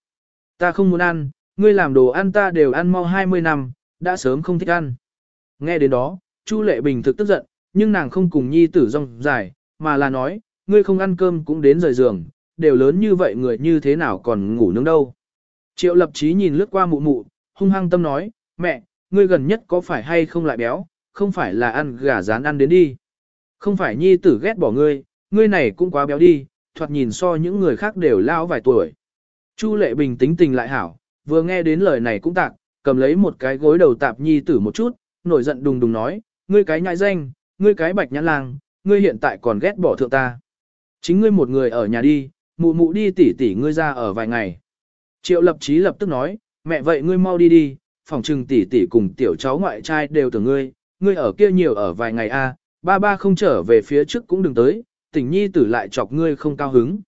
ta không muốn ăn, ngươi làm đồ ăn ta đều ăn mau 20 năm, đã sớm không thích ăn. Nghe đến đó, Chu Lệ Bình thực tức giận, nhưng nàng không cùng nhi tử rong dài, mà là nói, ngươi không ăn cơm cũng đến rời giường, đều lớn như vậy người như thế nào còn ngủ nướng đâu. Triệu lập trí nhìn lướt qua mụ mụ, hung hăng tâm nói, mẹ, ngươi gần nhất có phải hay không lại béo, không phải là ăn gà rán ăn đến đi. Không phải nhi tử ghét bỏ ngươi, ngươi này cũng quá béo đi, thoạt nhìn so những người khác đều lao vài tuổi. Chu lệ bình tính tình lại hảo, vừa nghe đến lời này cũng tạc, cầm lấy một cái gối đầu tạp nhi tử một chút, nổi giận đùng đùng nói, ngươi cái nhại danh, ngươi cái bạch nhãn lang, ngươi hiện tại còn ghét bỏ thượng ta. Chính ngươi một người ở nhà đi, mụ mụ đi tỉ tỉ ngươi ra ở vài ngày. Triệu lập trí lập tức nói, mẹ vậy ngươi mau đi đi, phòng trừng Tỷ Tỷ cùng tiểu cháu ngoại trai đều tưởng ngươi, ngươi ở kia nhiều ở vài ngày a, ba ba không trở về phía trước cũng đừng tới, tỉnh nhi tử lại chọc ngươi không cao hứng.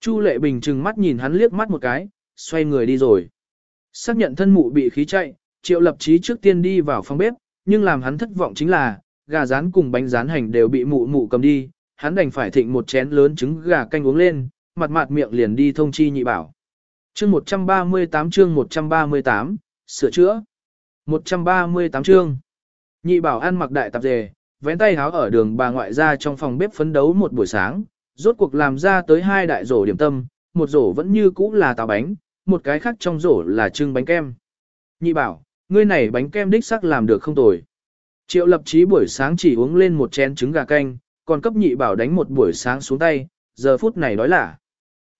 Chu lệ bình trừng mắt nhìn hắn liếc mắt một cái, xoay người đi rồi. Xác nhận thân mụ bị khí chạy, triệu lập chí trước tiên đi vào phòng bếp, nhưng làm hắn thất vọng chính là, gà rán cùng bánh rán hành đều bị mụ mụ cầm đi, hắn đành phải thịnh một chén lớn trứng gà canh uống lên, mặt mặt miệng liền đi thông chi nhị bảo. Chương 138 chương 138, sửa chữa. 138 chương. Nhị bảo ăn mặc đại tạp dề, vén tay háo ở đường bà ngoại ra trong phòng bếp phấn đấu một buổi sáng, rốt cuộc làm ra tới hai đại rổ điểm tâm, một rổ vẫn như cũ là táo bánh, một cái khác trong rổ là trưng bánh kem. Nhị bảo, ngươi này bánh kem đích sắc làm được không tồi. Triệu lập chí buổi sáng chỉ uống lên một chén trứng gà canh, còn cấp nhị bảo đánh một buổi sáng xuống tay, giờ phút này đói lả.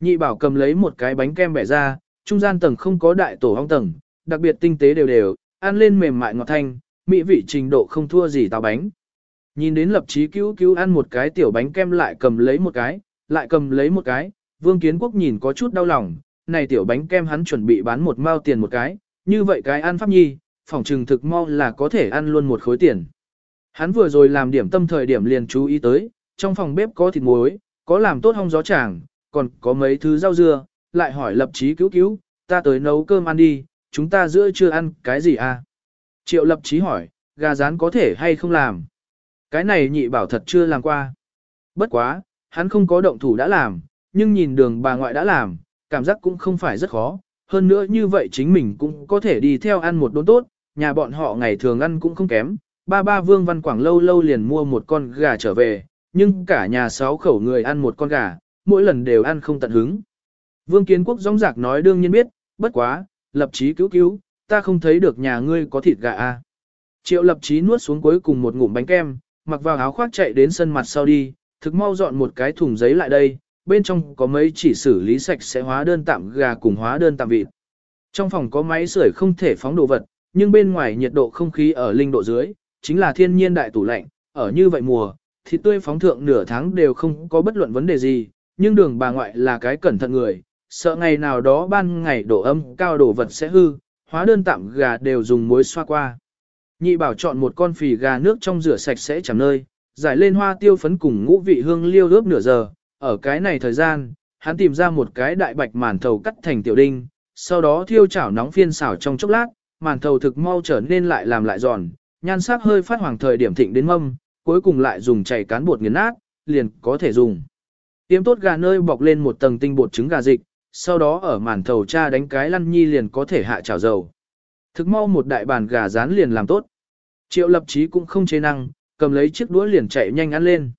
Nhị bảo cầm lấy một cái bánh kem bẻ ra, trung gian tầng không có đại tổ hong tầng, đặc biệt tinh tế đều đều, ăn lên mềm mại ngọt thanh, mỹ vị trình độ không thua gì táo bánh. Nhìn đến lập chí cứu cứu ăn một cái tiểu bánh kem lại cầm lấy một cái, lại cầm lấy một cái, vương kiến quốc nhìn có chút đau lòng, này tiểu bánh kem hắn chuẩn bị bán một mao tiền một cái, như vậy cái ăn pháp nhi, phỏng trừng thực mau là có thể ăn luôn một khối tiền. Hắn vừa rồi làm điểm tâm thời điểm liền chú ý tới, trong phòng bếp có thịt muối, có làm tốt hong gió chàng, còn có mấy thứ rau dưa, lại hỏi lập chí cứu cứu, ta tới nấu cơm ăn đi, chúng ta giữa chưa ăn cái gì à? Triệu lập chí hỏi, gà rán có thể hay không làm? Cái này nhị bảo thật chưa làm qua. Bất quá, hắn không có động thủ đã làm, nhưng nhìn đường bà ngoại đã làm, cảm giác cũng không phải rất khó. Hơn nữa như vậy chính mình cũng có thể đi theo ăn một đốn tốt, nhà bọn họ ngày thường ăn cũng không kém. Ba ba Vương Văn Quảng lâu lâu liền mua một con gà trở về, nhưng cả nhà sáu khẩu người ăn một con gà, mỗi lần đều ăn không tận hứng. Vương Kiến Quốc rong rạc nói đương nhiên biết, bất quá, lập chí cứu cứu, ta không thấy được nhà ngươi có thịt gà. À. Triệu lập chí nuốt xuống cuối cùng một ngụm bánh kem, mặc vào áo khoác chạy đến sân mặt sau đi, thực mau dọn một cái thùng giấy lại đây, bên trong có mấy chỉ xử lý sạch sẽ hóa đơn tạm gà cùng hóa đơn tạm vịt. Trong phòng có máy sưởi không thể phóng đồ vật, nhưng bên ngoài nhiệt độ không khí ở linh độ dưới, chính là thiên nhiên đại tủ lạnh, ở như vậy mùa, thịt tươi phóng thượng nửa tháng đều không có bất luận vấn đề gì, nhưng đường bà ngoại là cái cẩn thận người, sợ ngày nào đó ban ngày độ âm cao đổ vật sẽ hư, hóa đơn tạm gà đều dùng muối xoa qua. Nhị bảo chọn một con phì gà nước trong rửa sạch sẽ chẳng nơi, giải lên hoa tiêu phấn cùng ngũ vị hương liêu ướp nửa giờ, ở cái này thời gian, hắn tìm ra một cái đại bạch màn thầu cắt thành tiểu đinh, sau đó thiêu chảo nóng phiên xào trong chốc lát, màn thầu thực mau trở nên lại làm lại giòn, nhan sắc hơi phát hoàng thời điểm thịnh đến mâm, cuối cùng lại dùng chảy cán bột nghiền nát, liền có thể dùng. Tiêm tốt gà nơi bọc lên một tầng tinh bột trứng gà dịch, sau đó ở màn thầu cha đánh cái lăn nhi liền có thể hạ chảo dầu. Thực mau một đại bàn gà rán liền làm tốt. Triệu lập chí cũng không chế năng, cầm lấy chiếc đũa liền chạy nhanh ăn lên.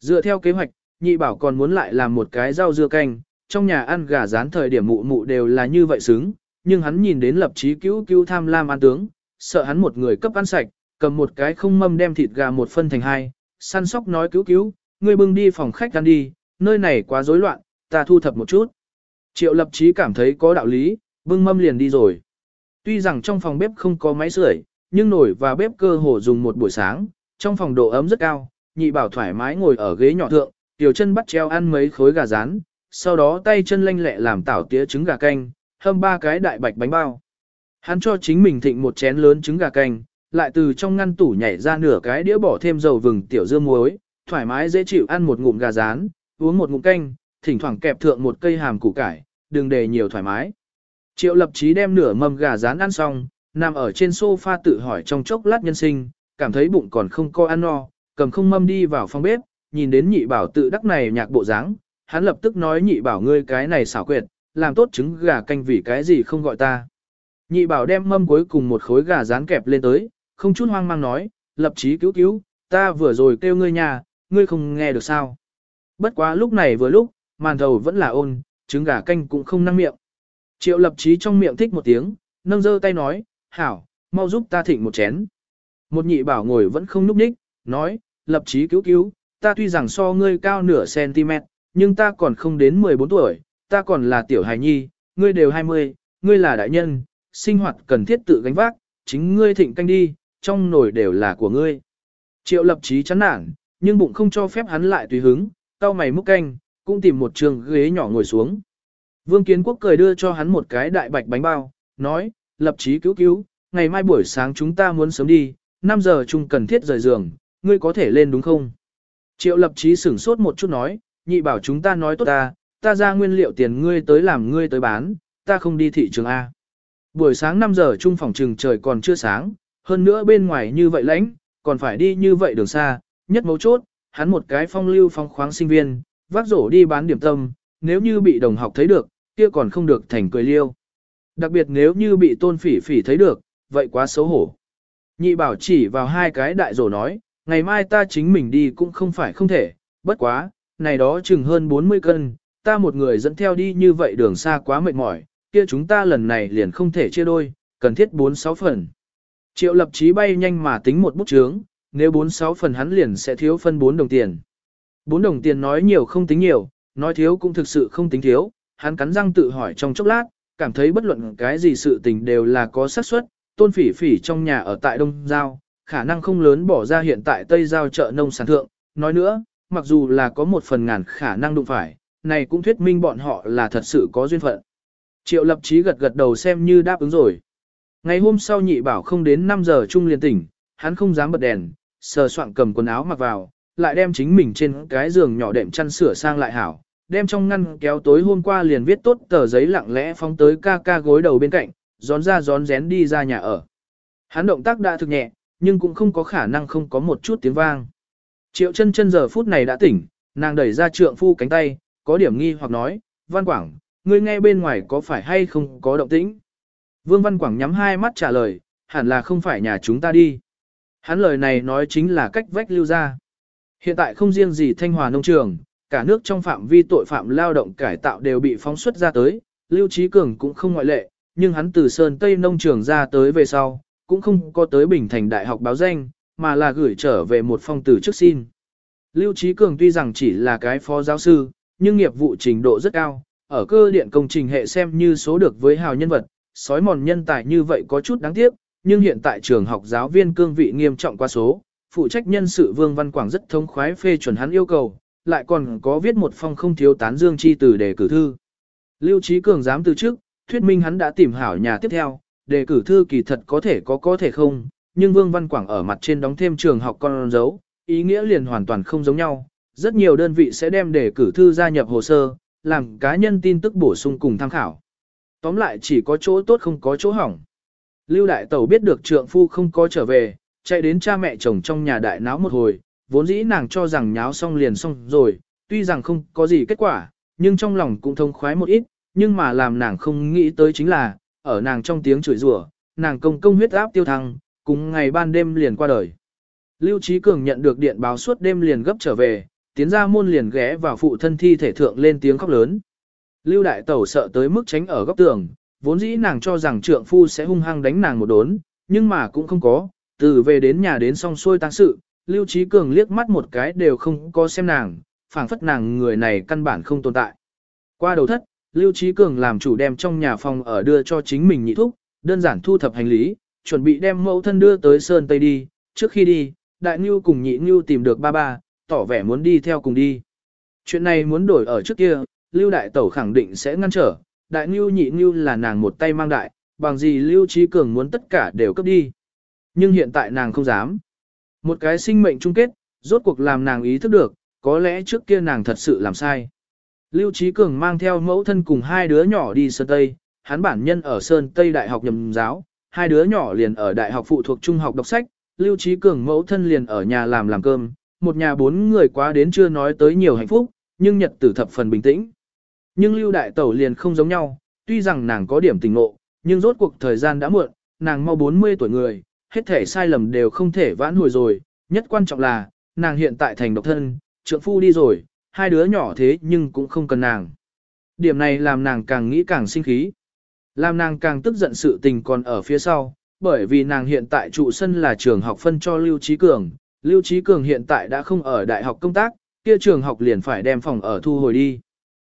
Dựa theo kế hoạch, nhị bảo còn muốn lại làm một cái rau dưa canh, trong nhà ăn gà rán thời điểm mụ mụ đều là như vậy xứng, nhưng hắn nhìn đến lập chí cứu cứu tham lam ăn tướng, sợ hắn một người cấp ăn sạch, cầm một cái không mâm đem thịt gà một phân thành hai, săn sóc nói cứu cứu, ngươi bưng đi phòng khách ăn đi, nơi này quá rối loạn, ta thu thập một chút. Triệu lập chí cảm thấy có đạo lý, bưng mâm liền đi rồi. Tuy rằng trong phòng bếp không có máy sưởi, nhưng nồi và bếp cơ hồ dùng một buổi sáng, trong phòng độ ấm rất cao, nhị bảo thoải mái ngồi ở ghế nhỏ thượng, tiểu chân bắt treo ăn mấy khối gà rán, sau đó tay chân lanh lẹ làm tảo tía trứng gà canh, hâm ba cái đại bạch bánh bao. Hắn cho chính mình thịnh một chén lớn trứng gà canh, lại từ trong ngăn tủ nhảy ra nửa cái đĩa bỏ thêm dầu vừng tiểu dưa muối, thoải mái dễ chịu ăn một ngụm gà rán, uống một ngụm canh, thỉnh thoảng kẹp thượng một cây hàm củ cải, đừng để nhiều thoải mái. Triệu lập chí đem nửa mâm gà rán ăn xong, nằm ở trên sofa tự hỏi trong chốc lát nhân sinh, cảm thấy bụng còn không có ăn no, cầm không mâm đi vào phòng bếp, nhìn đến nhị bảo tự đắc này nhạc bộ dáng, hắn lập tức nói nhị bảo ngươi cái này xảo quyệt, làm tốt trứng gà canh vì cái gì không gọi ta. Nhị bảo đem mâm cuối cùng một khối gà rán kẹp lên tới, không chút hoang mang nói, lập chí cứu cứu, ta vừa rồi kêu ngươi nhà, ngươi không nghe được sao. Bất quá lúc này vừa lúc, màn thầu vẫn là ôn, trứng gà canh cũng không năng miệng. Triệu lập chí trong miệng thích một tiếng, nâng giơ tay nói, hảo, mau giúp ta thịnh một chén. Một nhị bảo ngồi vẫn không núp ních, nói, lập chí cứu cứu, ta tuy rằng so ngươi cao nửa cm, nhưng ta còn không đến 14 tuổi, ta còn là tiểu hài nhi, ngươi đều 20, ngươi là đại nhân, sinh hoạt cần thiết tự gánh vác, chính ngươi thịnh canh đi, trong nồi đều là của ngươi. Triệu lập chí chán nản, nhưng bụng không cho phép hắn lại tùy hứng, tao mày múc canh, cũng tìm một trường ghế nhỏ ngồi xuống. Vương Kiến Quốc cười đưa cho hắn một cái đại bạch bánh bao, nói, lập chí cứu cứu, ngày mai buổi sáng chúng ta muốn sớm đi, 5 giờ chung cần thiết rời giường, ngươi có thể lên đúng không? Triệu lập chí sửng sốt một chút nói, nhị bảo chúng ta nói tốt ta, ta ra nguyên liệu tiền ngươi tới làm ngươi tới bán, ta không đi thị trường A. Buổi sáng 5 giờ chung phòng trường trời còn chưa sáng, hơn nữa bên ngoài như vậy lãnh, còn phải đi như vậy đường xa, nhất mấu chốt, hắn một cái phong lưu phong khoáng sinh viên, vác rổ đi bán điểm tâm, nếu như bị đồng học thấy được, kia còn không được thành cười liêu. Đặc biệt nếu như bị tôn phỉ phỉ thấy được, vậy quá xấu hổ. Nhị bảo chỉ vào hai cái đại rổ nói, Ngày mai ta chính mình đi cũng không phải không thể, bất quá, này đó chừng hơn 40 cân, ta một người dẫn theo đi như vậy đường xa quá mệt mỏi, kia chúng ta lần này liền không thể chia đôi, cần thiết 4-6 phần. Triệu lập chí bay nhanh mà tính một bút chướng, nếu 4-6 phần hắn liền sẽ thiếu phân 4 đồng tiền bốn đồng tiền nói nhiều không tính nhiều, nói thiếu cũng thực sự không tính thiếu, hắn cắn răng tự hỏi trong chốc lát, cảm thấy bất luận cái gì sự tình đều là có xác suất, tôn phỉ phỉ trong nhà ở tại Đông Giao, khả năng không lớn bỏ ra hiện tại Tây Giao chợ nông sản thượng, nói nữa, mặc dù là có một phần ngàn khả năng đụng phải, này cũng thuyết minh bọn họ là thật sự có duyên phận. Triệu lập chí gật gật đầu xem như đáp ứng rồi. Ngày hôm sau nhị bảo không đến 5 giờ chung liền tỉnh, hắn không dám bật đèn, sờ soạn cầm quần áo mặc vào, lại đem chính mình trên cái giường nhỏ đệm chăn sửa sang lại hảo, đem trong ngăn kéo tối hôm qua liền viết tốt tờ giấy lặng lẽ phóng tới ca ca gối đầu bên cạnh, gión ra gión rén đi ra nhà ở. Hắn động tác đã thực nhẹ, nhưng cũng không có khả năng không có một chút tiếng vang. Triệu chân chân giờ phút này đã tỉnh, nàng đẩy ra trượng phu cánh tay, có điểm nghi hoặc nói, Văn Quảng, ngươi nghe bên ngoài có phải hay không có động tĩnh? Vương Văn Quảng nhắm hai mắt trả lời, hẳn là không phải nhà chúng ta đi. Hắn lời này nói chính là cách vách lưu ra. Hiện tại không riêng gì Thanh Hòa nông trường, cả nước trong phạm vi tội phạm lao động cải tạo đều bị phóng xuất ra tới, Lưu Trí Cường cũng không ngoại lệ, nhưng hắn từ Sơn Tây nông trường ra tới về sau, cũng không có tới Bình Thành Đại học báo danh, mà là gửi trở về một phong tử trước xin. Lưu Trí Cường tuy rằng chỉ là cái phó giáo sư, nhưng nghiệp vụ trình độ rất cao, ở cơ điện công trình hệ xem như số được với hào nhân vật, sói mòn nhân tài như vậy có chút đáng tiếc, nhưng hiện tại trường học giáo viên cương vị nghiêm trọng qua số, phụ trách nhân sự Vương Văn Quảng rất thống khoái phê chuẩn hắn yêu cầu, lại còn có viết một phong không thiếu tán dương chi từ để cử thư. Lưu Trí Cường dám từ trước, thuyết minh hắn đã tìm hảo nhà tiếp theo, đề cử thư kỳ thật có thể có có thể không, nhưng Vương Văn Quảng ở mặt trên đóng thêm trường học con dấu, ý nghĩa liền hoàn toàn không giống nhau. Rất nhiều đơn vị sẽ đem đề cử thư gia nhập hồ sơ, làm cá nhân tin tức bổ sung cùng tham khảo. Tóm lại chỉ có chỗ tốt không có chỗ hỏng. Lưu Đại Tẩu biết được trượng phu không có trở về, chạy đến cha mẹ chồng trong nhà đại náo một hồi, vốn dĩ nàng cho rằng nháo xong liền xong rồi, tuy rằng không có gì kết quả, nhưng trong lòng cũng thông khoái một ít, nhưng mà làm nàng không nghĩ tới chính là, ở nàng trong tiếng chửi rủa, nàng công công huyết áp tiêu thăng, cùng ngày ban đêm liền qua đời. Lưu Trí Cường nhận được điện báo suốt đêm liền gấp trở về, tiến ra môn liền ghé vào phụ thân thi thể thượng lên tiếng khóc lớn. Lưu Đại Tẩu sợ tới mức tránh ở góc tường, vốn dĩ nàng cho rằng trượng phu sẽ hung hăng đánh nàng một đốn, nhưng mà cũng không có, từ về đến nhà đến xong xuôi tăng sự, Lưu Trí Cường liếc mắt một cái đều không có xem nàng, phảng phất nàng người này căn bản không tồn tại. Qua đầu thất, Lưu Trí Cường làm chủ đem trong nhà phòng ở đưa cho chính mình nhị thúc, đơn giản thu thập hành lý, chuẩn bị đem mẫu thân đưa tới Sơn Tây đi, trước khi đi, Đại Nhu cùng nhị Nhu tìm được ba ba, tỏ vẻ muốn đi theo cùng đi. Chuyện này muốn đổi ở trước kia, Lưu Đại Tẩu khẳng định sẽ ngăn trở, Đại Nhu nhị Nhu là nàng một tay mang đại, bằng gì Lưu Trí Cường muốn tất cả đều cấp đi. Nhưng hiện tại nàng không dám. Một cái sinh mệnh chung kết, rốt cuộc làm nàng ý thức được, có lẽ trước kia nàng thật sự làm sai. Lưu Trí Cường mang theo mẫu thân cùng hai đứa nhỏ đi Sơn Tây, hắn bản nhân ở Sơn Tây Đại học nhầm giáo, hai đứa nhỏ liền ở Đại học phụ thuộc trung học đọc sách, Lưu Trí Cường mẫu thân liền ở nhà làm làm cơm, một nhà bốn người quá đến chưa nói tới nhiều hạnh phúc, nhưng nhật tử thập phần bình tĩnh. Nhưng Lưu Đại Tẩu liền không giống nhau, tuy rằng nàng có điểm tình ngộ, nhưng rốt cuộc thời gian đã muộn, nàng mau 40 tuổi người, hết thể sai lầm đều không thể vãn hồi rồi, nhất quan trọng là, nàng hiện tại thành độc thân, trượng phu đi rồi, hai đứa nhỏ thế nhưng cũng không cần nàng. Điểm này làm nàng càng nghĩ càng sinh khí. Làm nàng càng tức giận sự tình còn ở phía sau, bởi vì nàng hiện tại trụ sân là trường học phân cho Lưu Trí Cường. Lưu Trí Cường hiện tại đã không ở đại học công tác, kia trường học liền phải đem phòng ở thu hồi đi.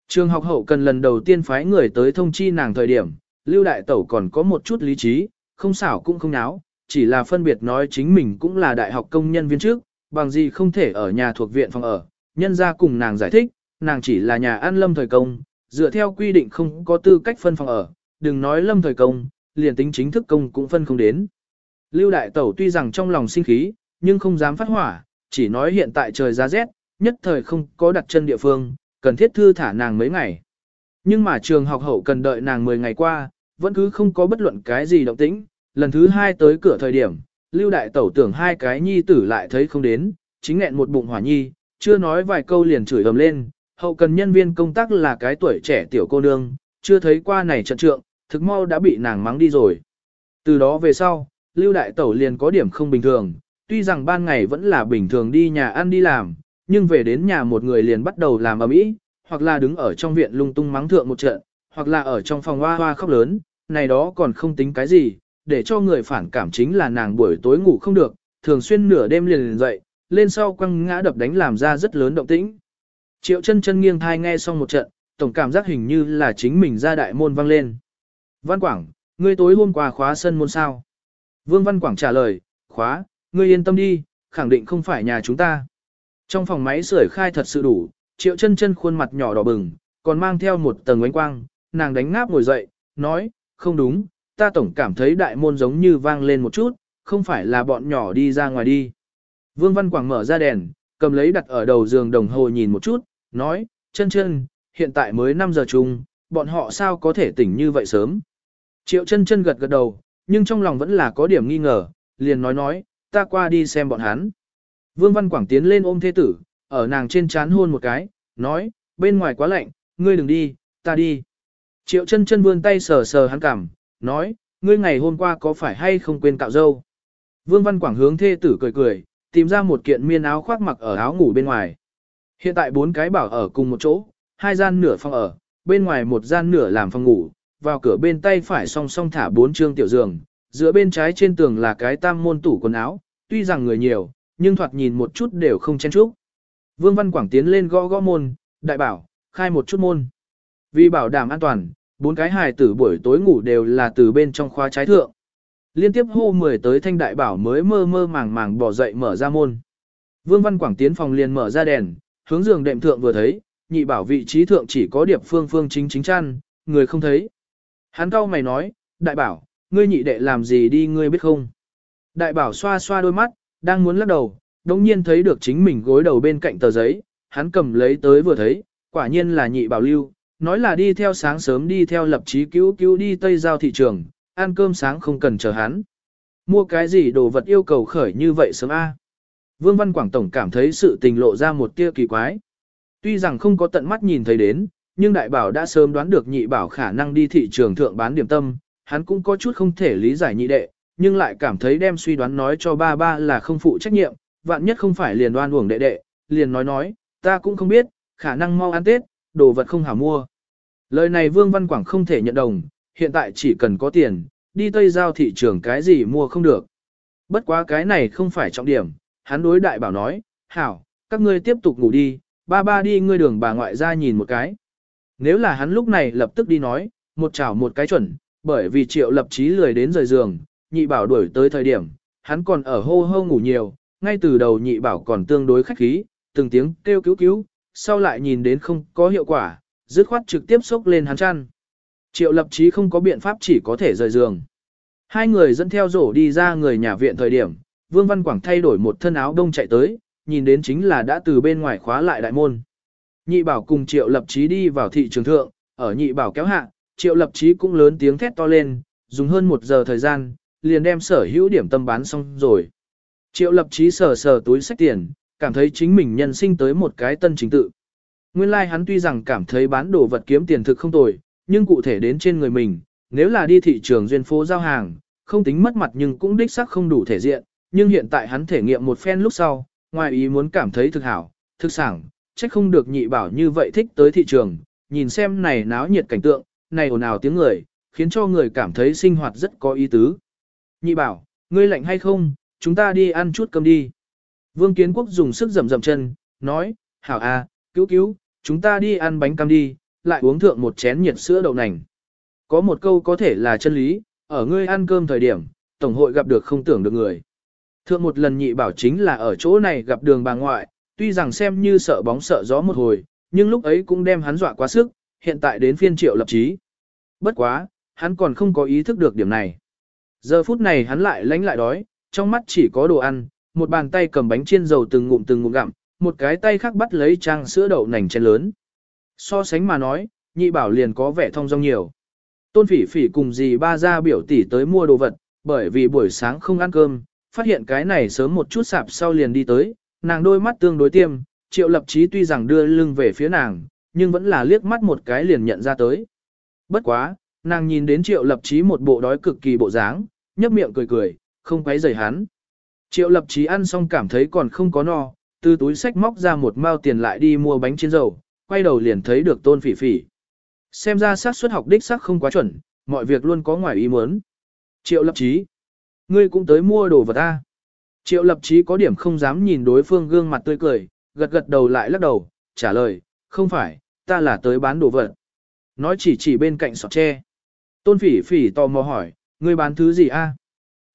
Trường học hậu cần lần đầu tiên phái người tới thông chi nàng thời điểm, Lưu Đại Tẩu còn có một chút lý trí, không xảo cũng không náo, chỉ là phân biệt nói chính mình cũng là đại học công nhân viên trước, bằng gì không thể ở nhà thuộc viện phòng ở, nhân ra cùng nàng giải thích, nàng chỉ là nhà ăn lâm thời công, dựa theo quy định không có tư cách phân phòng ở, đừng nói lâm thời công, liền tính chính thức công cũng phân không đến. Lưu Đại Tẩu tuy rằng trong lòng sinh khí, nhưng không dám phát hỏa, chỉ nói hiện tại trời giá rét, nhất thời không có đặt chân địa phương, cần thiết thư thả nàng mấy ngày. Nhưng mà trường học hậu cần đợi nàng 10 ngày qua, vẫn cứ không có bất luận cái gì động tĩnh, lần thứ hai tới cửa thời điểm, Lưu Đại Tẩu tưởng hai cái nhi tử lại thấy không đến, chính nghẹn một bụng hỏa nhi, chưa nói vài câu liền chửi ầm lên, hậu cần nhân viên công tác là cái tuổi trẻ tiểu cô nương, chưa thấy qua này trận trượng, thực mau đã bị nàng mắng đi rồi. Từ đó về sau, Lưu Đại Tẩu liền có điểm không bình thường, Tuy rằng ban ngày vẫn là bình thường đi nhà ăn đi làm, nhưng về đến nhà một người liền bắt đầu làm ầm ĩ, hoặc là đứng ở trong viện lung tung mắng thượng một trận, hoặc là ở trong phòng hoa hoa khóc lớn, này đó còn không tính cái gì, để cho người phản cảm chính là nàng buổi tối ngủ không được, thường xuyên nửa đêm liền liền dậy, lên sau quăng ngã đập đánh làm ra rất lớn động tĩnh. Triệu chân chân nghiêng thai nghe xong một trận, tổng cảm giác hình như là chính mình ra đại môn vang lên. Văn Quảng, ngươi tối hôm qua khóa sân môn sao? Vương Văn Quảng trả lời, khóa, ngươi yên tâm đi, khẳng định không phải nhà chúng ta. Trong phòng máy sưởi khai thật sự đủ, triệu chân chân khuôn mặt nhỏ đỏ bừng, còn mang theo một tầng ánh quang, nàng đánh ngáp ngồi dậy, nói, không đúng, ta tổng cảm thấy đại môn giống như vang lên một chút, không phải là bọn nhỏ đi ra ngoài đi. Vương Văn Quảng mở ra đèn, cầm lấy đặt ở đầu giường đồng hồ nhìn một chút, nói, chân chân, hiện tại mới 5 giờ chung, bọn họ sao có thể tỉnh như vậy sớm. Triệu chân chân gật gật đầu, nhưng trong lòng vẫn là có điểm nghi ngờ, liền nói nói, ta qua đi xem bọn hắn. Vương Văn Quảng tiến lên ôm thế tử, ở nàng trên chán hôn một cái, nói, bên ngoài quá lạnh, ngươi đừng đi, ta đi. Triệu chân chân vươn tay sờ sờ hắn cảm, nói, ngươi ngày hôm qua có phải hay không quên cạo dâu. Vương Văn Quảng hướng thê tử cười cười, tìm ra một kiện miên áo khoác mặc ở áo ngủ bên ngoài. Hiện tại bốn cái bảo ở cùng một chỗ, hai gian nửa phòng ở, bên ngoài một gian nửa làm phòng ngủ, vào cửa bên tay phải song song thả bốn trương tiểu giường, giữa bên trái trên tường là cái tam môn tủ quần áo, tuy rằng người nhiều, nhưng thoạt nhìn một chút đều không chen chúc. Vương Văn Quảng tiến lên gõ gõ môn, đại bảo, khai một chút môn. Vì bảo đảm an toàn, bốn cái hài tử buổi tối ngủ đều là từ bên trong khóa trái thượng. Liên tiếp hô mười tới thanh đại bảo mới mơ mơ màng màng bỏ dậy mở ra môn. Vương Văn Quảng tiến phòng liền mở ra đèn, hướng giường đệm thượng vừa thấy, nhị bảo vị trí thượng chỉ có điệp phương phương chính chính chăn, người không thấy. Hắn cau mày nói, đại bảo, ngươi nhị đệ làm gì đi ngươi biết không? Đại bảo xoa xoa đôi mắt, đang muốn lắc đầu, đồng nhiên thấy được chính mình gối đầu bên cạnh tờ giấy, hắn cầm lấy tới vừa thấy, quả nhiên là nhị bảo lưu, nói là đi theo sáng sớm đi theo lập chí cứu cứu đi Tây Giao thị trường, ăn cơm sáng không cần chờ hắn. Mua cái gì đồ vật yêu cầu khởi như vậy sớm A. Vương Văn Quảng Tổng cảm thấy sự tình lộ ra một tia kỳ quái. Tuy rằng không có tận mắt nhìn thấy đến, nhưng đại bảo đã sớm đoán được nhị bảo khả năng đi thị trường thượng bán điểm tâm, hắn cũng có chút không thể lý giải nhị đệ, nhưng lại cảm thấy đem suy đoán nói cho ba ba là không phụ trách nhiệm, vạn nhất không phải liền đoan uổng đệ đệ, liền nói nói, ta cũng không biết, khả năng mau ăn Tết, đồ vật không hảo mua. Lời này Vương Văn Quảng không thể nhận đồng, hiện tại chỉ cần có tiền, đi Tây Giao thị trường cái gì mua không được. Bất quá cái này không phải trọng điểm, hắn đối đại bảo nói, hảo, các ngươi tiếp tục ngủ đi, ba ba đi ngươi đường bà ngoại ra nhìn một cái. Nếu là hắn lúc này lập tức đi nói, một chảo một cái chuẩn, bởi vì triệu lập trí lười đến rời giường, nhị bảo đuổi tới thời điểm, hắn còn ở hô hô ngủ nhiều, ngay từ đầu nhị bảo còn tương đối khách khí, từng tiếng kêu cứu cứu, sau lại nhìn đến không có hiệu quả, dứt khoát trực tiếp xốc lên hắn chăn. Triệu lập trí không có biện pháp chỉ có thể rời giường. Hai người dẫn theo rổ đi ra người nhà viện thời điểm, Vương Văn Quảng thay đổi một thân áo đông chạy tới, nhìn đến chính là đã từ bên ngoài khóa lại đại môn. Nhị bảo cùng triệu lập trí đi vào thị trường thượng, ở nhị bảo kéo hạ, triệu lập trí cũng lớn tiếng thét to lên, dùng hơn một giờ thời gian, liền đem sở hữu điểm tâm bán xong rồi. Triệu lập trí sờ sờ túi sách tiền, cảm thấy chính mình nhân sinh tới một cái tân chính tự. Nguyên lai like hắn tuy rằng cảm thấy bán đồ vật kiếm tiền thực không tồi, nhưng cụ thể đến trên người mình, nếu là đi thị trường duyên phố giao hàng, không tính mất mặt nhưng cũng đích xác không đủ thể diện, nhưng hiện tại hắn thể nghiệm một phen lúc sau, ngoài ý muốn cảm thấy thực hảo, thực sảng, trách không được nhị bảo như vậy thích tới thị trường, nhìn xem này náo nhiệt cảnh tượng, này ồn ào tiếng người, khiến cho người cảm thấy sinh hoạt rất có ý tứ. Nhị bảo, ngươi lạnh hay không, chúng ta đi ăn chút cơm đi. Vương Kiến Quốc dùng sức rầm rầm chân, nói, hảo à, cứu cứu, chúng ta đi ăn bánh cam đi, lại uống thượng một chén nhiệt sữa đậu nành. Có một câu có thể là chân lý, ở ngươi ăn cơm thời điểm, Tổng hội gặp được không tưởng được người. Thượng một lần nhị bảo chính là ở chỗ này gặp đường bà ngoại, tuy rằng xem như sợ bóng sợ gió một hồi, nhưng lúc ấy cũng đem hắn dọa quá sức, hiện tại đến phiên triệu lập trí. Bất quá, hắn còn không có ý thức được điểm này. Giờ phút này hắn lại lánh lại đói, trong mắt chỉ có đồ ăn, một bàn tay cầm bánh chiên dầu từng ngụm từng ngụm gặm, một cái tay khác bắt lấy trang sữa đậu nành chén lớn. So sánh mà nói, nhị bảo liền có vẻ thông dong nhiều. Tôn phỉ phỉ cùng dì ba ra biểu tỷ tới mua đồ vật, bởi vì buổi sáng không ăn cơm, phát hiện cái này sớm một chút sạp sau liền đi tới, nàng đôi mắt tương đối tiêm, triệu lập trí tuy rằng đưa lưng về phía nàng, nhưng vẫn là liếc mắt một cái liền nhận ra tới. Bất quá, nàng nhìn đến triệu lập trí một bộ đói cực kỳ bộ dáng, nhấp miệng cười cười, không quấy rầy hắn. Triệu lập chí ăn xong cảm thấy còn không có no, từ túi sách móc ra một mao tiền lại đi mua bánh chiên dầu, quay đầu liền thấy được tôn phỉ phỉ. Xem ra xác suất học đích xác không quá chuẩn, mọi việc luôn có ngoài ý muốn. Triệu lập chí, ngươi cũng tới mua đồ vật ta. Triệu lập chí có điểm không dám nhìn đối phương gương mặt tươi cười, gật gật đầu lại lắc đầu, trả lời, không phải, ta là tới bán đồ vật. Nói chỉ chỉ bên cạnh sọt tre. Tôn phỉ phỉ tò mò hỏi, ngươi bán thứ gì a?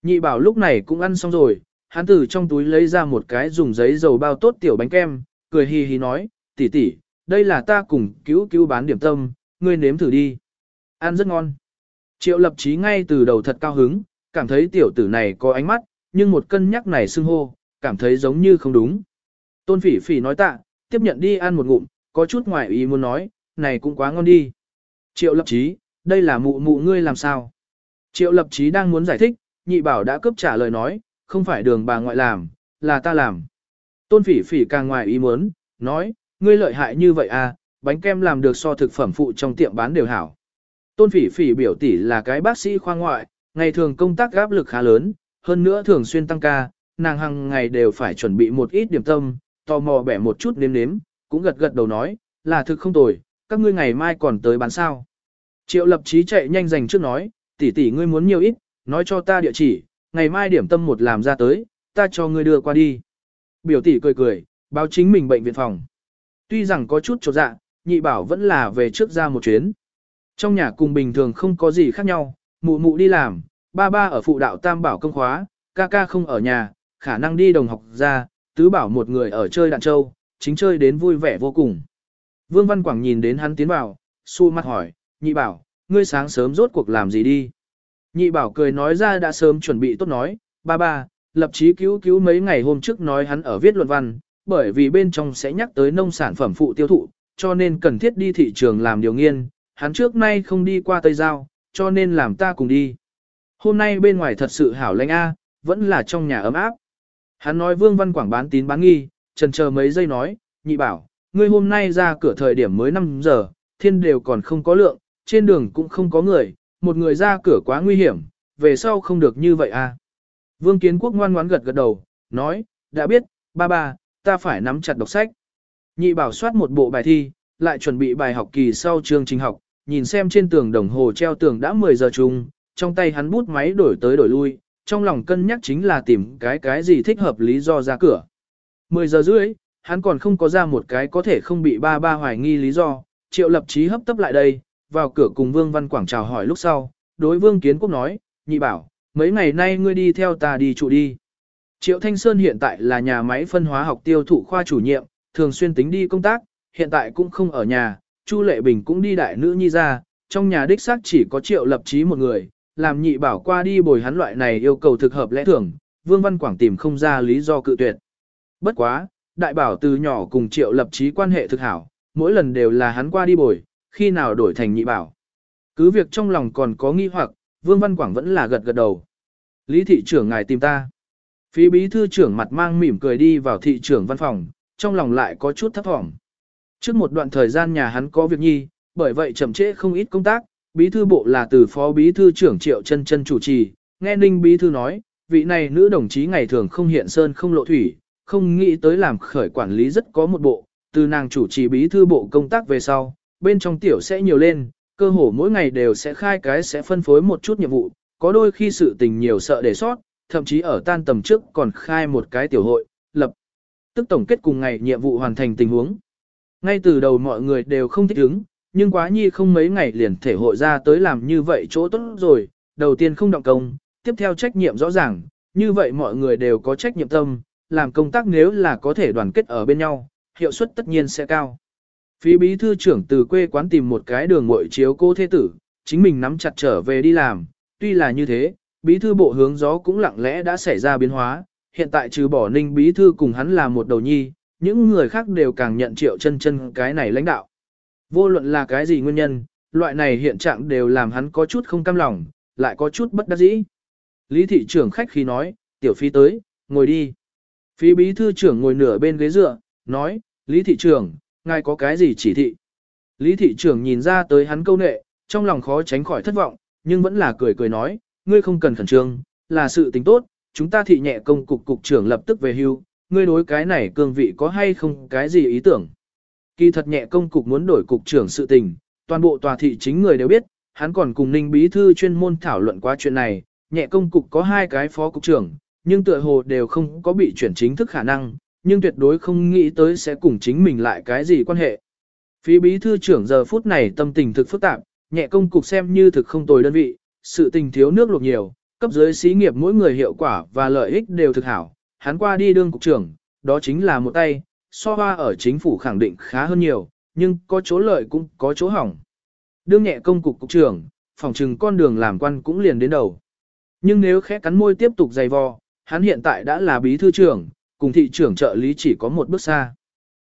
Nhị bảo lúc này cũng ăn xong rồi, hắn từ trong túi lấy ra một cái dùng giấy dầu bao tốt tiểu bánh kem, cười hì hì nói, tỷ tỷ, đây là ta cùng cứu cứu bán điểm tâm, ngươi nếm thử đi. Ăn rất ngon. Triệu lập chí ngay từ đầu thật cao hứng, cảm thấy tiểu tử này có ánh mắt, nhưng một cân nhắc này xưng hô, cảm thấy giống như không đúng. Tôn phỉ phỉ nói tạ, tiếp nhận đi ăn một ngụm, có chút ngoài ý muốn nói, này cũng quá ngon đi. Triệu lập chí, đây là mụ mụ ngươi làm sao? Triệu lập chí đang muốn giải thích, nhị bảo đã cướp trả lời nói, không phải đường bà ngoại làm, là ta làm. Tôn phỉ phỉ càng ngoài ý muốn, nói, ngươi lợi hại như vậy à, bánh kem làm được so thực phẩm phụ trong tiệm bán đều hảo. Tôn phỉ phỉ biểu tỷ là cái bác sĩ khoa ngoại, ngày thường công tác áp lực khá lớn, hơn nữa thường xuyên tăng ca, nàng hàng ngày đều phải chuẩn bị một ít điểm tâm, tò mò bẻ một chút nếm nếm, cũng gật gật đầu nói, là thực không tồi, các ngươi ngày mai còn tới bán sao. Triệu lập trí chạy nhanh dành trước nói, tỷ tỷ ngươi muốn nhiều ít, nói cho ta địa chỉ, ngày mai điểm tâm một làm ra tới, ta cho ngươi đưa qua đi. Biểu tỷ cười cười, báo chính mình bệnh viện phòng. Tuy rằng có chút chột dạ, nhị bảo vẫn là về trước ra một chuyến. Trong nhà cùng bình thường không có gì khác nhau, mụ mụ đi làm, ba ba ở phụ đạo tam bảo công khóa, ca ca không ở nhà, khả năng đi đồng học ra, tứ bảo một người ở chơi đạn châu, chính chơi đến vui vẻ vô cùng. Vương Văn Quảng nhìn đến hắn tiến vào, su mặt hỏi, nhị bảo, ngươi sáng sớm rốt cuộc làm gì đi? Nhị bảo cười nói ra đã sớm chuẩn bị tốt nói, ba ba, lập chí cứu cứu mấy ngày hôm trước nói hắn ở viết luận văn, bởi vì bên trong sẽ nhắc tới nông sản phẩm phụ tiêu thụ, cho nên cần thiết đi thị trường làm điều nghiên, hắn trước nay không đi qua Tây Giao, cho nên làm ta cùng đi. Hôm nay bên ngoài thật sự hảo lãnh a, vẫn là trong nhà ấm áp. Hắn nói Vương Văn Quảng bán tín bán nghi, trần chờ mấy giây nói, nhị bảo, ngươi hôm nay ra cửa thời điểm mới 5 giờ, thiên đều còn không có lượng, trên đường cũng không có người, một người ra cửa quá nguy hiểm, về sau không được như vậy à. Vương Kiến Quốc ngoan ngoãn gật gật đầu, nói, đã biết, ba ba, ta phải nắm chặt đọc sách. Nhị bảo soát một bộ bài thi, lại chuẩn bị bài học kỳ sau chương trình học, nhìn xem trên tường đồng hồ treo tường đã 10 giờ chung, trong tay hắn bút máy đổi tới đổi lui, trong lòng cân nhắc chính là tìm cái cái gì thích hợp lý do ra cửa. 10 giờ rưỡi, hắn còn không có ra một cái có thể không bị ba ba hoài nghi lý do, triệu lập trí hấp tấp lại đây, vào cửa cùng Vương Văn Quảng chào hỏi lúc sau, đối Vương Kiến Quốc nói, nhị bảo, mấy ngày nay ngươi đi theo ta đi trụ đi. Triệu Thanh Sơn hiện tại là nhà máy phân hóa học tiêu thụ khoa chủ nhiệm, thường xuyên tính đi công tác, hiện tại cũng không ở nhà, Chu Lệ Bình cũng đi đại nữ nhi ra, trong nhà đích xác chỉ có triệu lập trí một người, làm nhị bảo qua đi bồi hắn loại này yêu cầu thực hợp lẽ thường, Vương Văn Quảng tìm không ra lý do cự tuyệt. Bất quá, đại bảo từ nhỏ cùng triệu lập trí quan hệ thực hảo, mỗi lần đều là hắn qua đi bồi, khi nào đổi thành nhị bảo. Cứ việc trong lòng còn có nghi hoặc, Vương Văn Quảng vẫn là gật gật đầu. Lý thị trưởng ngài tìm ta. Phí bí thư trưởng mặt mang mỉm cười đi vào thị trưởng văn phòng, trong lòng lại có chút thấp thỏm. Trước một đoạn thời gian nhà hắn có việc nhi, bởi vậy chậm trễ không ít công tác, bí thư bộ là từ phó bí thư trưởng Triệu Chân Chân chủ trì, nghe Ninh bí thư nói, vị này nữ đồng chí ngày thường không hiện sơn không lộ thủy, không nghĩ tới làm khởi quản lý rất có một bộ, từ nàng chủ trì bí thư bộ công tác về sau, bên trong tiểu sẽ nhiều lên, cơ hồ mỗi ngày đều sẽ khai cái sẽ phân phối một chút nhiệm vụ, có đôi khi sự tình nhiều sợ để sót, thậm chí ở tan tầm trước còn khai một cái tiểu hội, lập tức tổng kết cùng ngày nhiệm vụ hoàn thành tình huống. Ngay từ đầu mọi người đều không thích ứng, nhưng quá nhi không mấy ngày liền thể hội ra tới làm như vậy chỗ tốt rồi, đầu tiên không động công, tiếp theo trách nhiệm rõ ràng, như vậy mọi người đều có trách nhiệm tâm, làm công tác nếu là có thể đoàn kết ở bên nhau, hiệu suất tất nhiên sẽ cao. Phí bí thư trưởng từ quê quán tìm một cái đường muội chiếu cô thế tử, chính mình nắm chặt trở về đi làm, tuy là như thế, bí thư bộ hướng gió cũng lặng lẽ đã xảy ra biến hóa, hiện tại trừ bỏ ninh bí thư cùng hắn là một đầu nhi, những người khác đều càng nhận triệu chân chân cái này lãnh đạo. Vô luận là cái gì nguyên nhân, loại này hiện trạng đều làm hắn có chút không cam lòng, lại có chút bất đắc dĩ. Lý thị trưởng khách khí nói, tiểu phi tới, ngồi đi. Phí bí thư trưởng ngồi nửa bên ghế dựa, nói, Lý thị trưởng, ngài có cái gì chỉ thị? Lý thị trưởng nhìn ra tới hắn câu nệ, trong lòng khó tránh khỏi thất vọng, nhưng vẫn là cười cười nói, ngươi không cần khẩn trương, là sự tình tốt, chúng ta thị nhẹ công cục cục trưởng lập tức về hưu, ngươi đối cái này cương vị có hay không cái gì ý tưởng. Kỳ thật nhẹ công cục muốn đổi cục trưởng sự tình, toàn bộ tòa thị chính người đều biết, hắn còn cùng Ninh Bí Thư chuyên môn thảo luận qua chuyện này, nhẹ công cục có hai cái phó cục trưởng, nhưng tựa hồ đều không có bị chuyển chính thức khả năng, nhưng tuyệt đối không nghĩ tới sẽ cùng chính mình lại cái gì quan hệ. Phí Bí Thư trưởng giờ phút này tâm tình thực phức tạp, nhẹ công cục xem như thực không tồi đơn vị, sự tình thiếu nước luộc nhiều, cấp dưới xí nghiệp mỗi người hiệu quả và lợi ích đều thực hảo, hắn qua đi đương cục trưởng, đó chính là một tay, so hoa ở chính phủ khẳng định khá hơn nhiều, nhưng có chỗ lợi cũng có chỗ hỏng. Đương nhẹ công cục cục trưởng, phòng trừng con đường làm quan cũng liền đến đầu. Nhưng nếu khẽ cắn môi tiếp tục dày vò, hắn hiện tại đã là bí thư trưởng, cùng thị trưởng trợ lý chỉ có một bước xa.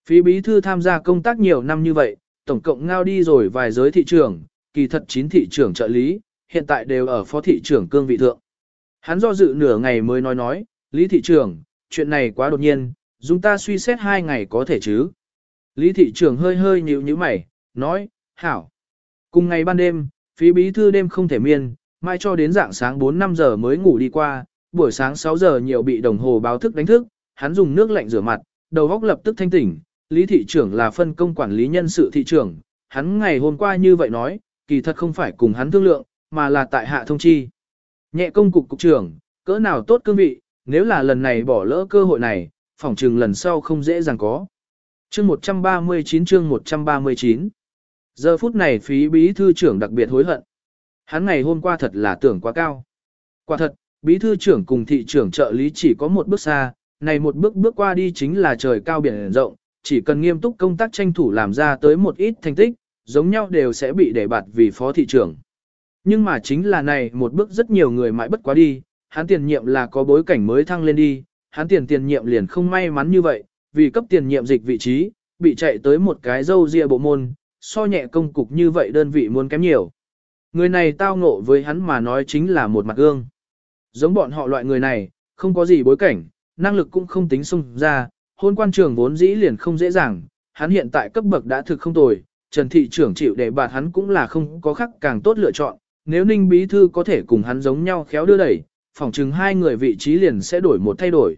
Phí bí thư tham gia công tác nhiều năm như vậy, tổng cộng ngao đi rồi vài giới thị trưởng, kỳ thật chín thị trưởng trợ lý, hiện tại đều ở phó thị trưởng cương vị thượng. Hắn do dự nửa ngày mới nói nói, Lý thị trưởng, chuyện này quá đột nhiên, chúng ta suy xét hai ngày có thể chứ. Lý thị trưởng hơi hơi nhíu nhíu mày, nói, hảo. Cùng ngày ban đêm, phí bí thư đêm không thể miên, mai cho đến dạng sáng 4-5 giờ mới ngủ đi qua, buổi sáng 6 giờ nhiều bị đồng hồ báo thức đánh thức, hắn dùng nước lạnh rửa mặt, đầu óc lập tức thanh tỉnh, Lý thị trưởng là phân công quản lý nhân sự thị trưởng, hắn ngày hôm qua như vậy nói, kỳ thật không phải cùng hắn thương lượng, mà là tại hạ thông chi. Nhẹ công cục cục trưởng, cỡ nào tốt cương vị, nếu là lần này bỏ lỡ cơ hội này, phỏng trường lần sau không dễ dàng có. Chương 139 chương 139 Giờ phút này phí bí thư trưởng đặc biệt hối hận. Hắn ngày hôm qua thật là tưởng quá cao. Quả thật, bí thư trưởng cùng thị trưởng trợ lý chỉ có một bước xa, này một bước bước qua đi chính là trời cao biển rộng, chỉ cần nghiêm túc công tác tranh thủ làm ra tới một ít thành tích, giống nhau đều sẽ bị đề bạt vì phó thị trưởng. Nhưng mà chính là này một bước rất nhiều người mãi bất quá đi, hắn tiền nhiệm là có bối cảnh mới thăng lên đi, hắn tiền tiền nhiệm liền không may mắn như vậy, vì cấp tiền nhiệm dịch vị trí, bị chạy tới một cái dâu ria bộ môn, so nhẹ công cục như vậy đơn vị muốn kém nhiều. Người này tao ngộ với hắn mà nói chính là một mặt gương. Giống bọn họ loại người này, không có gì bối cảnh, năng lực cũng không tính xung ra, hôn quan trường vốn dĩ liền không dễ dàng, hắn hiện tại cấp bậc đã thực không tồi, Trần Thị trưởng chịu để bạt hắn cũng là không có khác càng tốt lựa chọn, nếu Ninh Bí Thư có thể cùng hắn giống nhau khéo đưa đẩy, phỏng chừng hai người vị trí liền sẽ đổi một thay đổi.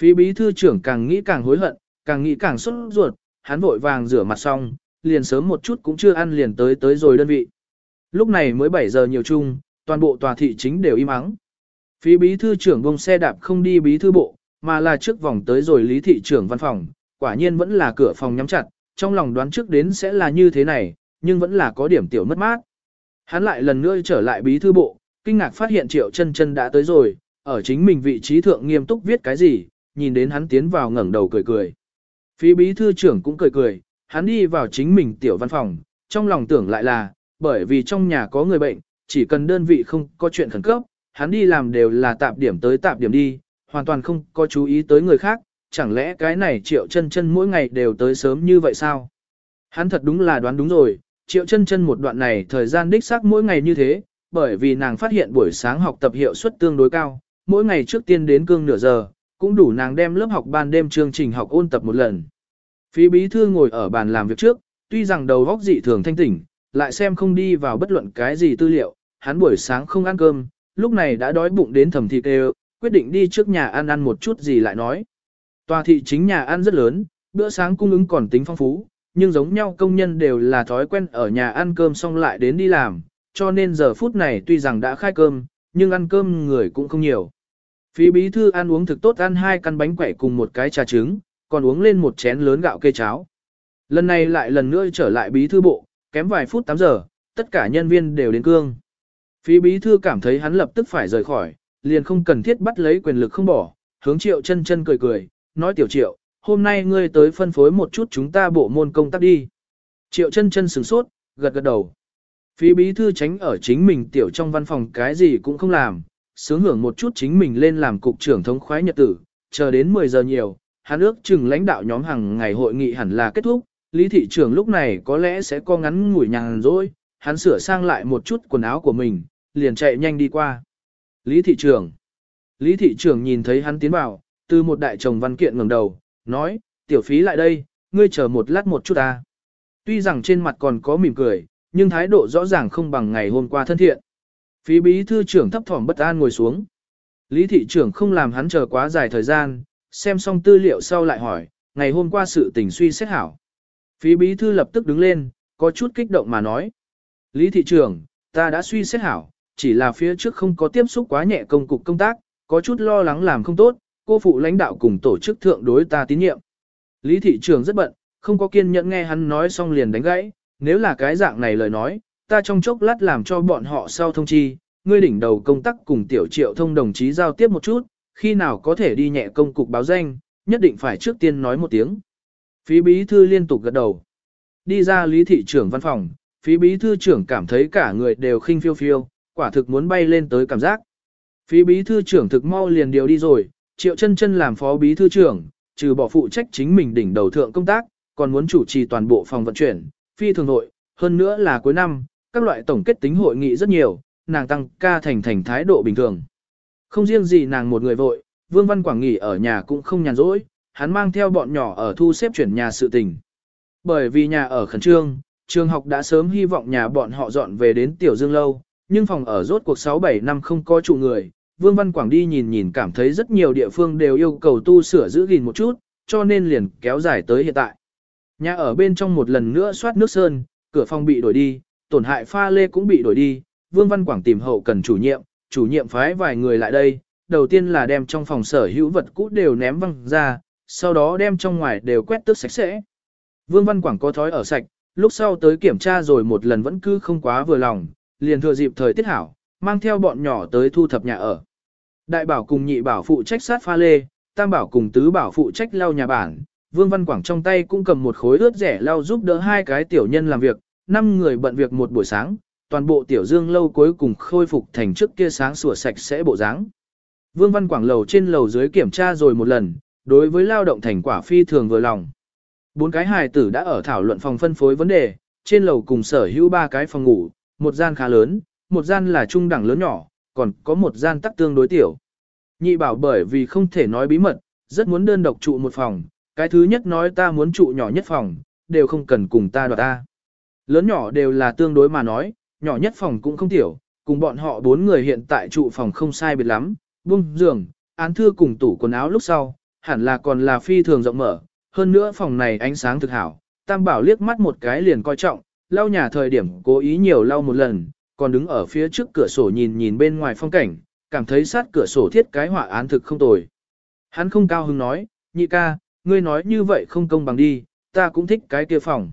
Phí Bí Thư trưởng càng nghĩ càng hối hận, càng nghĩ càng sốt ruột, hắn vội vàng rửa mặt xong, liền sớm một chút cũng chưa ăn liền tới tới rồi đơn vị. Lúc này mới 7 giờ nhiều chung, toàn bộ tòa thị chính đều im ắng. Phí Bí Thư trưởng bông xe đạp không đi Bí Thư bộ, mà là trước vòng tới rồi Lý Thị trưởng văn phòng, quả nhiên vẫn là cửa phòng nhắm chặt, trong lòng đoán trước đến sẽ là như thế này, nhưng vẫn là có điểm tiểu mất mát. Hắn lại lần nữa trở lại bí thư bộ, kinh ngạc phát hiện Triệu Chân Chân đã tới rồi, ở chính mình vị trí thượng nghiêm túc viết cái gì, nhìn đến hắn tiến vào ngẩng đầu cười cười. Phí bí thư trưởng cũng cười cười, hắn đi vào chính mình tiểu văn phòng, trong lòng tưởng lại là, bởi vì trong nhà có người bệnh, chỉ cần đơn vị không có chuyện khẩn cấp, hắn đi làm đều là tạp điểm tới tạp điểm đi, hoàn toàn không có chú ý tới người khác, chẳng lẽ cái này triệu chân chân mỗi ngày đều tới sớm như vậy sao? Hắn thật đúng là đoán đúng rồi, triệu chân chân một đoạn này thời gian đích xác mỗi ngày như thế, bởi vì nàng phát hiện buổi sáng học tập hiệu suất tương đối cao, mỗi ngày trước tiên đến cương nửa giờ, cũng đủ nàng đem lớp học ban đêm chương trình học ôn tập một lần. Phí bí thư ngồi ở bàn làm việc trước, tuy rằng đầu góc dị thường thanh tỉnh, lại xem không đi vào bất luận cái gì tư liệu, hắn buổi sáng không ăn cơm, lúc này đã đói bụng đến thầm thịt đều, quyết định đi trước nhà ăn ăn một chút gì lại nói. Tòa thị chính nhà ăn rất lớn, bữa sáng cung ứng còn tính phong phú, nhưng giống nhau công nhân đều là thói quen ở nhà ăn cơm xong lại đến đi làm, cho nên giờ phút này tuy rằng đã khai cơm, nhưng ăn cơm người cũng không nhiều. Phí bí thư ăn uống thực tốt ăn hai căn bánh quẩy cùng một cái trà trứng, còn uống lên một chén lớn gạo kê cháo. Lần này lại lần nữa trở lại bí thư bộ, kém vài phút 8 giờ, tất cả nhân viên đều đến cương. Phí bí thư cảm thấy hắn lập tức phải rời khỏi, liền không cần thiết bắt lấy quyền lực không bỏ, hướng triệu chân chân cười cười, nói tiểu triệu, hôm nay ngươi tới phân phối một chút chúng ta bộ môn công tác đi. Triệu chân chân sửng sốt, gật gật đầu. Phí bí thư tránh ở chính mình tiểu trong văn phòng cái gì cũng không làm, sướng hưởng một chút chính mình lên làm cục trưởng thống khoái nhật tử, chờ đến 10 giờ nhiều, hắn ước chừng lãnh đạo nhóm hàng ngày hội nghị hẳn là kết thúc, lý thị trưởng lúc này có lẽ sẽ có ngắn ngủi nhàn rỗi, hắn sửa sang lại một chút quần áo của mình, liền chạy nhanh đi qua. Lý thị trưởng. Lý thị trưởng nhìn thấy hắn tiến vào, từ một đại chồng văn kiện ngẩng đầu, nói, tiểu phí lại đây, ngươi chờ một lát một chút ta. Tuy rằng trên mặt còn có mỉm cười, nhưng thái độ rõ ràng không bằng ngày hôm qua thân thiện. Phí bí thư trưởng thấp thỏm bất an ngồi xuống. Lý thị trưởng không làm hắn chờ quá dài thời gian, xem xong tư liệu sau lại hỏi, ngày hôm qua sự tình suy xét hảo. Phí bí thư lập tức đứng lên, có chút kích động mà nói. Lý thị trưởng, ta đã suy xét hảo, chỉ là phía trước không có tiếp xúc quá nhẹ công cục công tác, có chút lo lắng làm không tốt, cô phụ lãnh đạo cùng tổ chức thượng đối ta tín nhiệm. Lý thị Trường rất bận, không có kiên nhẫn nghe hắn nói xong liền đánh gãy, nếu là cái dạng này lời nói, ta trong chốc lát làm cho bọn họ sau thông chi, ngươi đỉnh đầu công tác cùng tiểu triệu thông đồng chí giao tiếp một chút, khi nào có thể đi nhẹ công cục báo danh, nhất định phải trước tiên nói một tiếng. Phí bí thư liên tục gật đầu. Đi ra lý thị trưởng văn phòng, phí bí thư trưởng cảm thấy cả người đều khinh phiêu phiêu, quả thực muốn bay lên tới cảm giác. Phí bí thư trưởng thực mau liền điều đi rồi, triệu chân chân làm phó bí thư trưởng, trừ bỏ phụ trách chính mình đỉnh đầu thượng công tác, còn muốn chủ trì toàn bộ phòng vận chuyển, phi thường nội, hơn nữa là cuối năm, các loại tổng kết tính hội nghị rất nhiều, nàng tăng ca thành thành thái độ bình thường. Không riêng gì nàng một người vội, Vương Văn Quảng nghỉ ở nhà cũng không nhàn rỗi, hắn mang theo bọn nhỏ ở thu xếp chuyển nhà sự tình. Bởi vì nhà ở khẩn trương, trường học đã sớm hy vọng nhà bọn họ dọn về đến Tiểu Dương Lâu, nhưng phòng ở rốt cuộc 6-7 năm không có trụ người. Vương Văn Quảng đi nhìn nhìn cảm thấy rất nhiều địa phương đều yêu cầu tu sửa giữ gìn một chút, cho nên liền kéo dài tới hiện tại. Nhà ở bên trong một lần nữa soát nước sơn, cửa phòng bị đổi đi, tổn hại pha lê cũng bị đổi đi, Vương Văn Quảng tìm hậu cần chủ nhiệm, chủ nhiệm phái vài người lại đây, đầu tiên là đem trong phòng sở hữu vật cũ đều ném văng ra, sau đó đem trong ngoài đều quét tước sạch sẽ. Vương Văn Quảng có thói ở sạch, lúc sau tới kiểm tra rồi một lần vẫn cứ không quá vừa lòng, liền thừa dịp thời tiết hảo, mang theo bọn nhỏ tới thu thập nhà ở. Đại bảo cùng nhị bảo phụ trách sát pha lê, tam bảo cùng tứ bảo phụ trách lau nhà bản, Vương Văn Quảng trong tay cũng cầm một khối ướt rẻ lau giúp đỡ hai cái tiểu nhân làm việc, năm người bận việc một buổi sáng, toàn bộ tiểu dương lâu cuối cùng khôi phục thành trước kia sáng sủa sạch sẽ bộ dáng. Vương Văn Quảng lầu trên lầu dưới kiểm tra rồi một lần, đối với lao động thành quả phi thường vừa lòng. Bốn cái hài tử đã ở thảo luận phòng phân phối vấn đề, trên lầu cùng sở hữu ba cái phòng ngủ, một gian khá lớn, một gian là trung đẳng lớn nhỏ, còn có một gian tắc tương đối tiểu. Nhị bảo bởi vì không thể nói bí mật, rất muốn đơn độc trụ một phòng, cái thứ nhất nói ta muốn trụ nhỏ nhất phòng, đều không cần cùng ta đoạt ta. Lớn nhỏ đều là tương đối mà nói, nhỏ nhất phòng cũng không tiểu, cùng bọn họ bốn người hiện tại trụ phòng không sai biệt lắm, buông giường, án thư cùng tủ quần áo lúc sau, hẳn là còn là phi thường rộng mở, hơn nữa phòng này ánh sáng thực hảo, Tam Bảo liếc mắt một cái liền coi trọng, lau nhà thời điểm cố ý nhiều lau một lần, còn đứng ở phía trước cửa sổ nhìn nhìn bên ngoài phong cảnh, cảm thấy sát cửa sổ thiết cái họa án thực không tồi. Hắn không cao hứng nói, nhị ca, ngươi nói như vậy không công bằng đi, ta cũng thích cái kia phòng.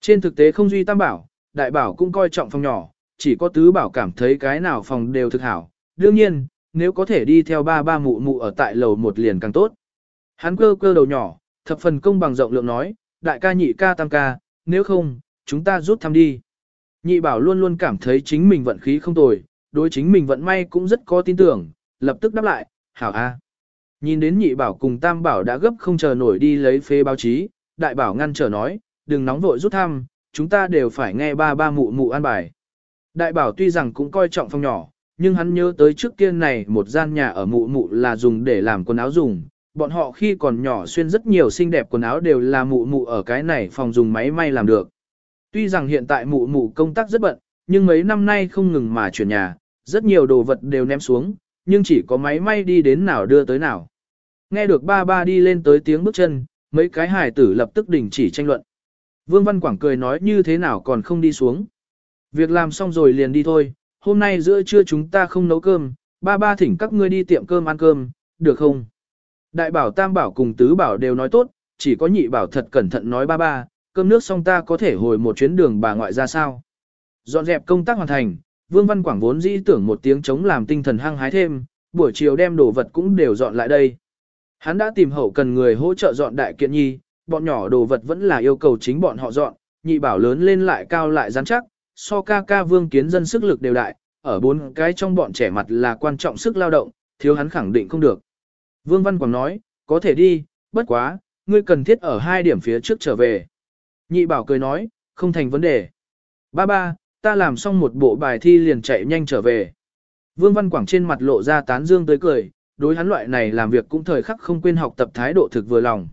Trên thực tế không duy Tam Bảo, Đại Bảo cũng coi trọng phòng nhỏ, chỉ có Tứ Bảo cảm thấy cái nào phòng đều thực hảo. Đương nhiên, nếu có thể đi theo ba ba mụ mụ ở tại lầu một liền càng tốt. Hắn cơ cơ đầu nhỏ, thập phần công bằng rộng lượng nói, đại ca nhị ca tam ca, nếu không, chúng ta rút thăm đi. Nhị bảo luôn luôn cảm thấy chính mình vận khí không tồi, đối chính mình vận may cũng rất có tin tưởng, lập tức đáp lại, hảo a. Nhìn đến nhị bảo cùng tam bảo đã gấp không chờ nổi đi lấy phê báo chí, đại bảo ngăn trở nói, đừng nóng vội rút thăm, chúng ta đều phải nghe ba ba mụ mụ an bài. Đại bảo tuy rằng cũng coi trọng phòng nhỏ, nhưng hắn nhớ tới trước kia này một gian nhà ở mụ mụ là dùng để làm quần áo dùng, bọn họ khi còn nhỏ xuyên rất nhiều xinh đẹp quần áo đều là mụ mụ ở cái này phòng dùng máy may làm được. Tuy rằng hiện tại mụ mụ công tác rất bận, nhưng mấy năm nay không ngừng mà chuyển nhà, rất nhiều đồ vật đều ném xuống, nhưng chỉ có máy may đi đến nào đưa tới nào. Nghe được ba ba đi lên tới tiếng bước chân, mấy cái hài tử lập tức đình chỉ tranh luận. Vương Văn Quảng cười nói như thế nào còn không đi xuống. Việc làm xong rồi liền đi thôi, hôm nay giữa trưa chúng ta không nấu cơm, ba ba thỉnh các ngươi đi tiệm cơm ăn cơm, được không? Đại bảo tam bảo cùng tứ bảo đều nói tốt, chỉ có nhị bảo thật cẩn thận nói ba ba, cơm nước xong ta có thể hồi một chuyến đường bà ngoại ra sao. Dọn dẹp công tác hoàn thành, Vương Văn Quảng vốn dĩ tưởng một tiếng chống làm tinh thần hăng hái thêm, buổi chiều đem đồ vật cũng đều dọn lại đây. Hắn đã tìm hậu cần người hỗ trợ dọn đại kiện nhi, bọn nhỏ đồ vật vẫn là yêu cầu chính bọn họ dọn, nhị bảo lớn lên lại cao lại rắn chắc, so ca ca vương kiến dân sức lực đều đại, ở bốn cái trong bọn trẻ mặt là quan trọng sức lao động, thiếu hắn khẳng định không được. Vương Văn Quảng nói, có thể đi, bất quá, ngươi cần thiết ở hai điểm phía trước trở về. Nhị bảo cười nói, không thành vấn đề. Ba ba, ta làm xong một bộ bài thi liền chạy nhanh trở về. Vương Văn Quảng trên mặt lộ ra tán dương tới cười, đối hắn loại này làm việc cũng thời khắc không quên học tập thái độ thực vừa lòng.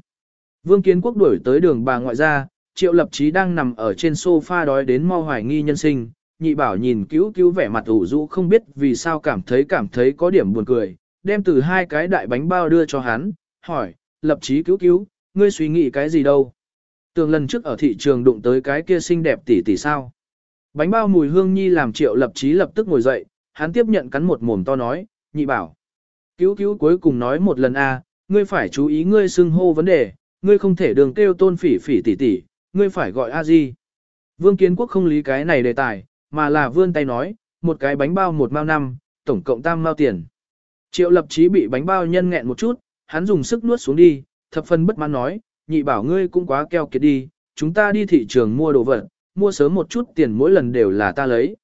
Vương Kiến Quốc đuổi tới đường bà ngoại gia, Triệu Lập Chí đang nằm ở trên sofa đói đến mau hoài nghi nhân sinh, nhị bảo nhìn cứu cứu vẻ mặt ủ rũ không biết vì sao cảm thấy cảm thấy có điểm buồn cười, đem từ hai cái đại bánh bao đưa cho hắn, hỏi, lập chí cứu cứu, ngươi suy nghĩ cái gì đâu? Tường lần trước ở thị trường đụng tới cái kia xinh đẹp tỷ tỷ sao? Bánh bao mùi hương nhi làm triệu lập chí lập tức ngồi dậy, hắn tiếp nhận cắn một mồm to nói, nhị bảo. Cứu cứu cuối cùng nói một lần a, à, ngươi phải chú ý ngươi xưng hô vấn đề, ngươi không thể đường kêu tôn phỉ phỉ tỷ tỷ, ngươi phải gọi a di. Vương Kiến Quốc không lý cái này đề tài, mà là vươn tay nói, một cái bánh bao một mao năm, tổng cộng tam mao tiền. Triệu lập chí bị bánh bao nhân nghẹn một chút, hắn dùng sức nuốt xuống đi, thập phân bất mãn nói, nhị bảo ngươi cũng quá keo kiệt đi, chúng ta đi thị trường mua đồ vật, mua sớm một chút tiền mỗi lần đều là ta lấy.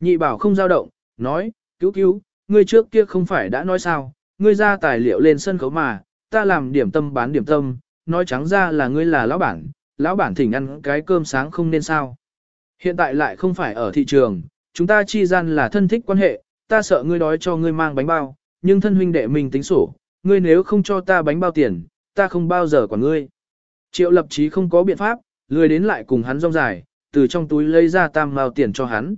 Nhị bảo không dao động, nói, cứu cứu, ngươi trước kia không phải đã nói sao, ngươi ra tài liệu lên sân khấu mà, ta làm điểm tâm bán điểm tâm, nói trắng ra là ngươi là lão bản, lão bản thỉnh ăn cái cơm sáng không nên sao. Hiện tại lại không phải ở thị trường, chúng ta chi gian là thân thích quan hệ, ta sợ ngươi đói cho ngươi mang bánh bao, nhưng thân huynh đệ mình tính sổ, ngươi nếu không cho ta bánh bao tiền, ta không bao giờ quản ngươi. Triệu lập chí không có biện pháp, lười đến lại cùng hắn rong dài, từ trong túi lấy ra tam mao tiền cho hắn.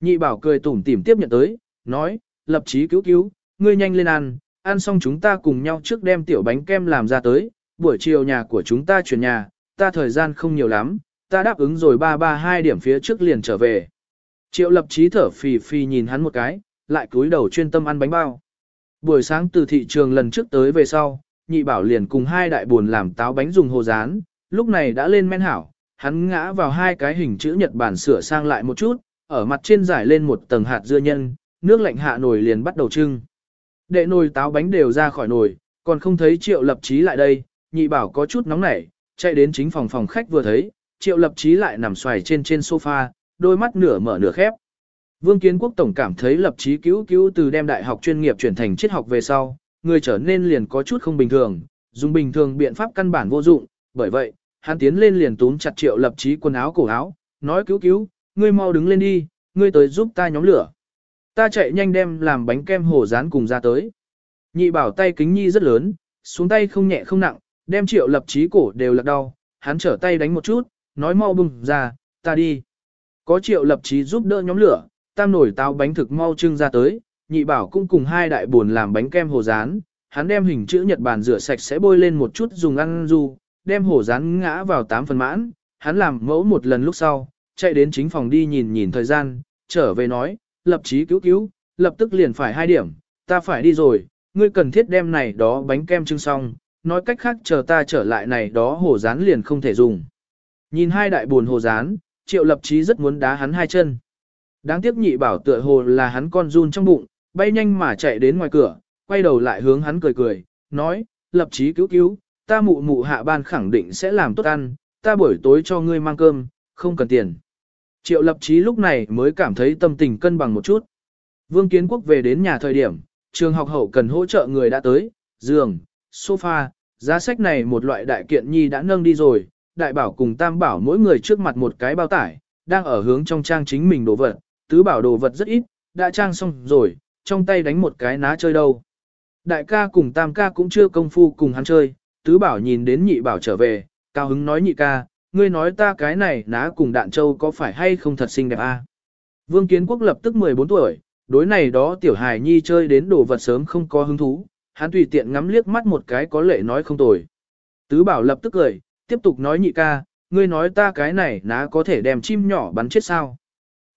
Nhị bảo cười tủm tỉm tiếp nhận tới, nói, lập chí cứu cứu, ngươi nhanh lên ăn, ăn xong chúng ta cùng nhau trước đem tiểu bánh kem làm ra tới, buổi chiều nhà của chúng ta chuyển nhà, ta thời gian không nhiều lắm, ta đáp ứng rồi ba ba hai điểm phía trước liền trở về. Triệu lập chí thở phì phì nhìn hắn một cái, lại cúi đầu chuyên tâm ăn bánh bao. Buổi sáng từ thị trường lần trước tới về sau, nhị bảo liền cùng hai đại buồn làm táo bánh dùng hồ rán, lúc này đã lên men hảo, hắn ngã vào hai cái hình chữ nhật bản sửa sang lại một chút, ở mặt trên giải lên một tầng hạt dưa nhân, nước lạnh hạ nồi liền bắt đầu trưng. Đệ nồi táo bánh đều ra khỏi nồi, còn không thấy triệu lập chí lại đây, nhị bảo có chút nóng nảy, chạy đến chính phòng phòng khách vừa thấy, triệu lập chí lại nằm xoài trên trên sofa, đôi mắt nửa mở nửa khép. Vương Kiến Quốc Tổng cảm thấy lập chí cứu cứu từ đem đại học chuyên nghiệp chuyển thành triết học về sau, người trở nên liền có chút không bình thường, dùng bình thường biện pháp căn bản vô dụng, bởi vậy, hắn tiến lên liền túm chặt triệu lập chí quần áo cổ áo, nói cứu cứu, ngươi mau đứng lên đi, ngươi tới giúp ta nhóm lửa. Ta chạy nhanh đem làm bánh kem hồ rán cùng ra tới. Nhị bảo tay kính nhi rất lớn, xuống tay không nhẹ không nặng, đem triệu lập chí cổ đều lật đau, hắn trở tay đánh một chút, nói mau bùng ra, ta đi. Có triệu lập chí giúp đỡ nhóm lửa, tam nổi táo bánh thực mau trưng ra tới, nhị bảo cũng cùng hai đại buồn làm bánh kem hồ rán, hắn đem hình chữ nhật bản rửa sạch sẽ bôi lên một chút dùng ăn du, đem hồ rán ngã vào tám phần mãn, hắn làm mẫu một lần lúc sau, chạy đến chính phòng đi nhìn nhìn thời gian, trở về nói, lập chí cứu cứu, lập tức liền phải hai điểm, ta phải đi rồi, ngươi cần thiết đem này đó bánh kem trưng xong, nói cách khác chờ ta trở lại này đó hồ rán liền không thể dùng. Nhìn hai đại buồn hồ rán, triệu lập chí rất muốn đá hắn hai chân. Đáng tiếc nhị bảo tựa hồ là hắn con run trong bụng, bay nhanh mà chạy đến ngoài cửa, quay đầu lại hướng hắn cười cười, nói, lập chí cứu cứu, ta mụ mụ hạ ban khẳng định sẽ làm tốt ăn, ta buổi tối cho ngươi mang cơm, không cần tiền. Triệu lập chí lúc này mới cảm thấy tâm tình cân bằng một chút. Vương Kiến Quốc về đến nhà thời điểm, trường học hậu cần hỗ trợ người đã tới, giường, sofa, giá sách này một loại đại kiện nhi đã nâng đi rồi, đại bảo cùng tam bảo mỗi người trước mặt một cái bao tải, đang ở hướng trong trang chính mình đồ vật, tứ bảo đồ vật rất ít, đã trang xong rồi, trong tay đánh một cái ná chơi đâu. Đại ca cùng tam ca cũng chưa công phu cùng hắn chơi, tứ bảo nhìn đến nhị bảo trở về, cao hứng nói nhị ca, ngươi nói ta cái này ná cùng đạn châu có phải hay không thật xinh đẹp a? À? Vương Kiến Quốc lập tức 14 tuổi, đối này đó tiểu hài nhi chơi đến đồ vật sớm không có hứng thú, hắn tùy tiện ngắm liếc mắt một cái có lệ nói không tồi. Tứ bảo lập tức cười, tiếp tục nói nhị ca, ngươi nói ta cái này ná có thể đem chim nhỏ bắn chết sao.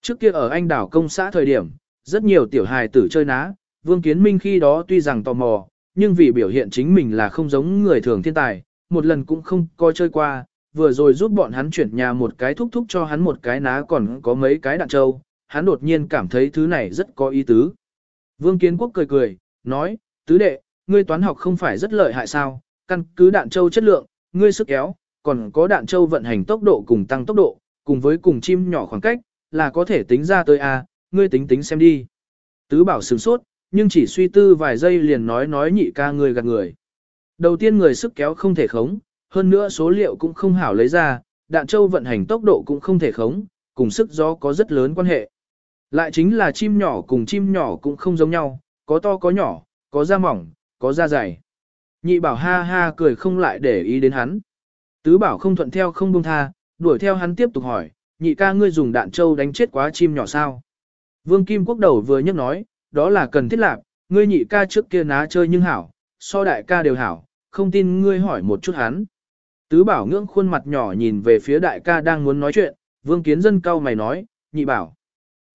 Trước kia ở anh đảo công xã thời điểm, rất nhiều tiểu hài tử chơi ná, Vương Kiến Minh khi đó tuy rằng tò mò, nhưng vì biểu hiện chính mình là không giống người thường thiên tài, một lần cũng không coi chơi qua, vừa rồi giúp bọn hắn chuyển nhà một cái thúc thúc cho hắn một cái ná còn có mấy cái đạn trâu, hắn đột nhiên cảm thấy thứ này rất có ý tứ. Vương Kiến Quốc cười cười, nói, tứ đệ, ngươi toán học không phải rất lợi hại sao, căn cứ đạn trâu chất lượng, ngươi sức kéo, còn có đạn trâu vận hành tốc độ cùng tăng tốc độ, cùng với cùng chim nhỏ khoảng cách, là có thể tính ra tới a, ngươi tính tính xem đi. Tứ bảo sửng sốt, nhưng chỉ suy tư vài giây liền nói nói nhị ca người gạt người. Đầu tiên người sức kéo không thể khống, hơn nữa số liệu cũng không hảo lấy ra, đạn châu vận hành tốc độ cũng không thể khống, cùng sức gió có rất lớn quan hệ. Lại chính là chim nhỏ cùng chim nhỏ cũng không giống nhau, có to có nhỏ, có da mỏng, có da dày. Nhị bảo ha ha cười không lại để ý đến hắn. Tứ bảo không thuận theo không buông tha, đuổi theo hắn tiếp tục hỏi, nhị ca ngươi dùng đạn châu đánh chết quá chim nhỏ sao? Vương Kim Quốc đầu vừa nhắc nói, đó là cần thiết lạc, ngươi nhị ca trước kia ná chơi nhưng hảo, so đại ca đều hảo, không tin ngươi hỏi một chút hắn. Tứ bảo ngưỡng khuôn mặt nhỏ nhìn về phía đại ca đang muốn nói chuyện, vương kiến dân cao mày nói, nhị bảo.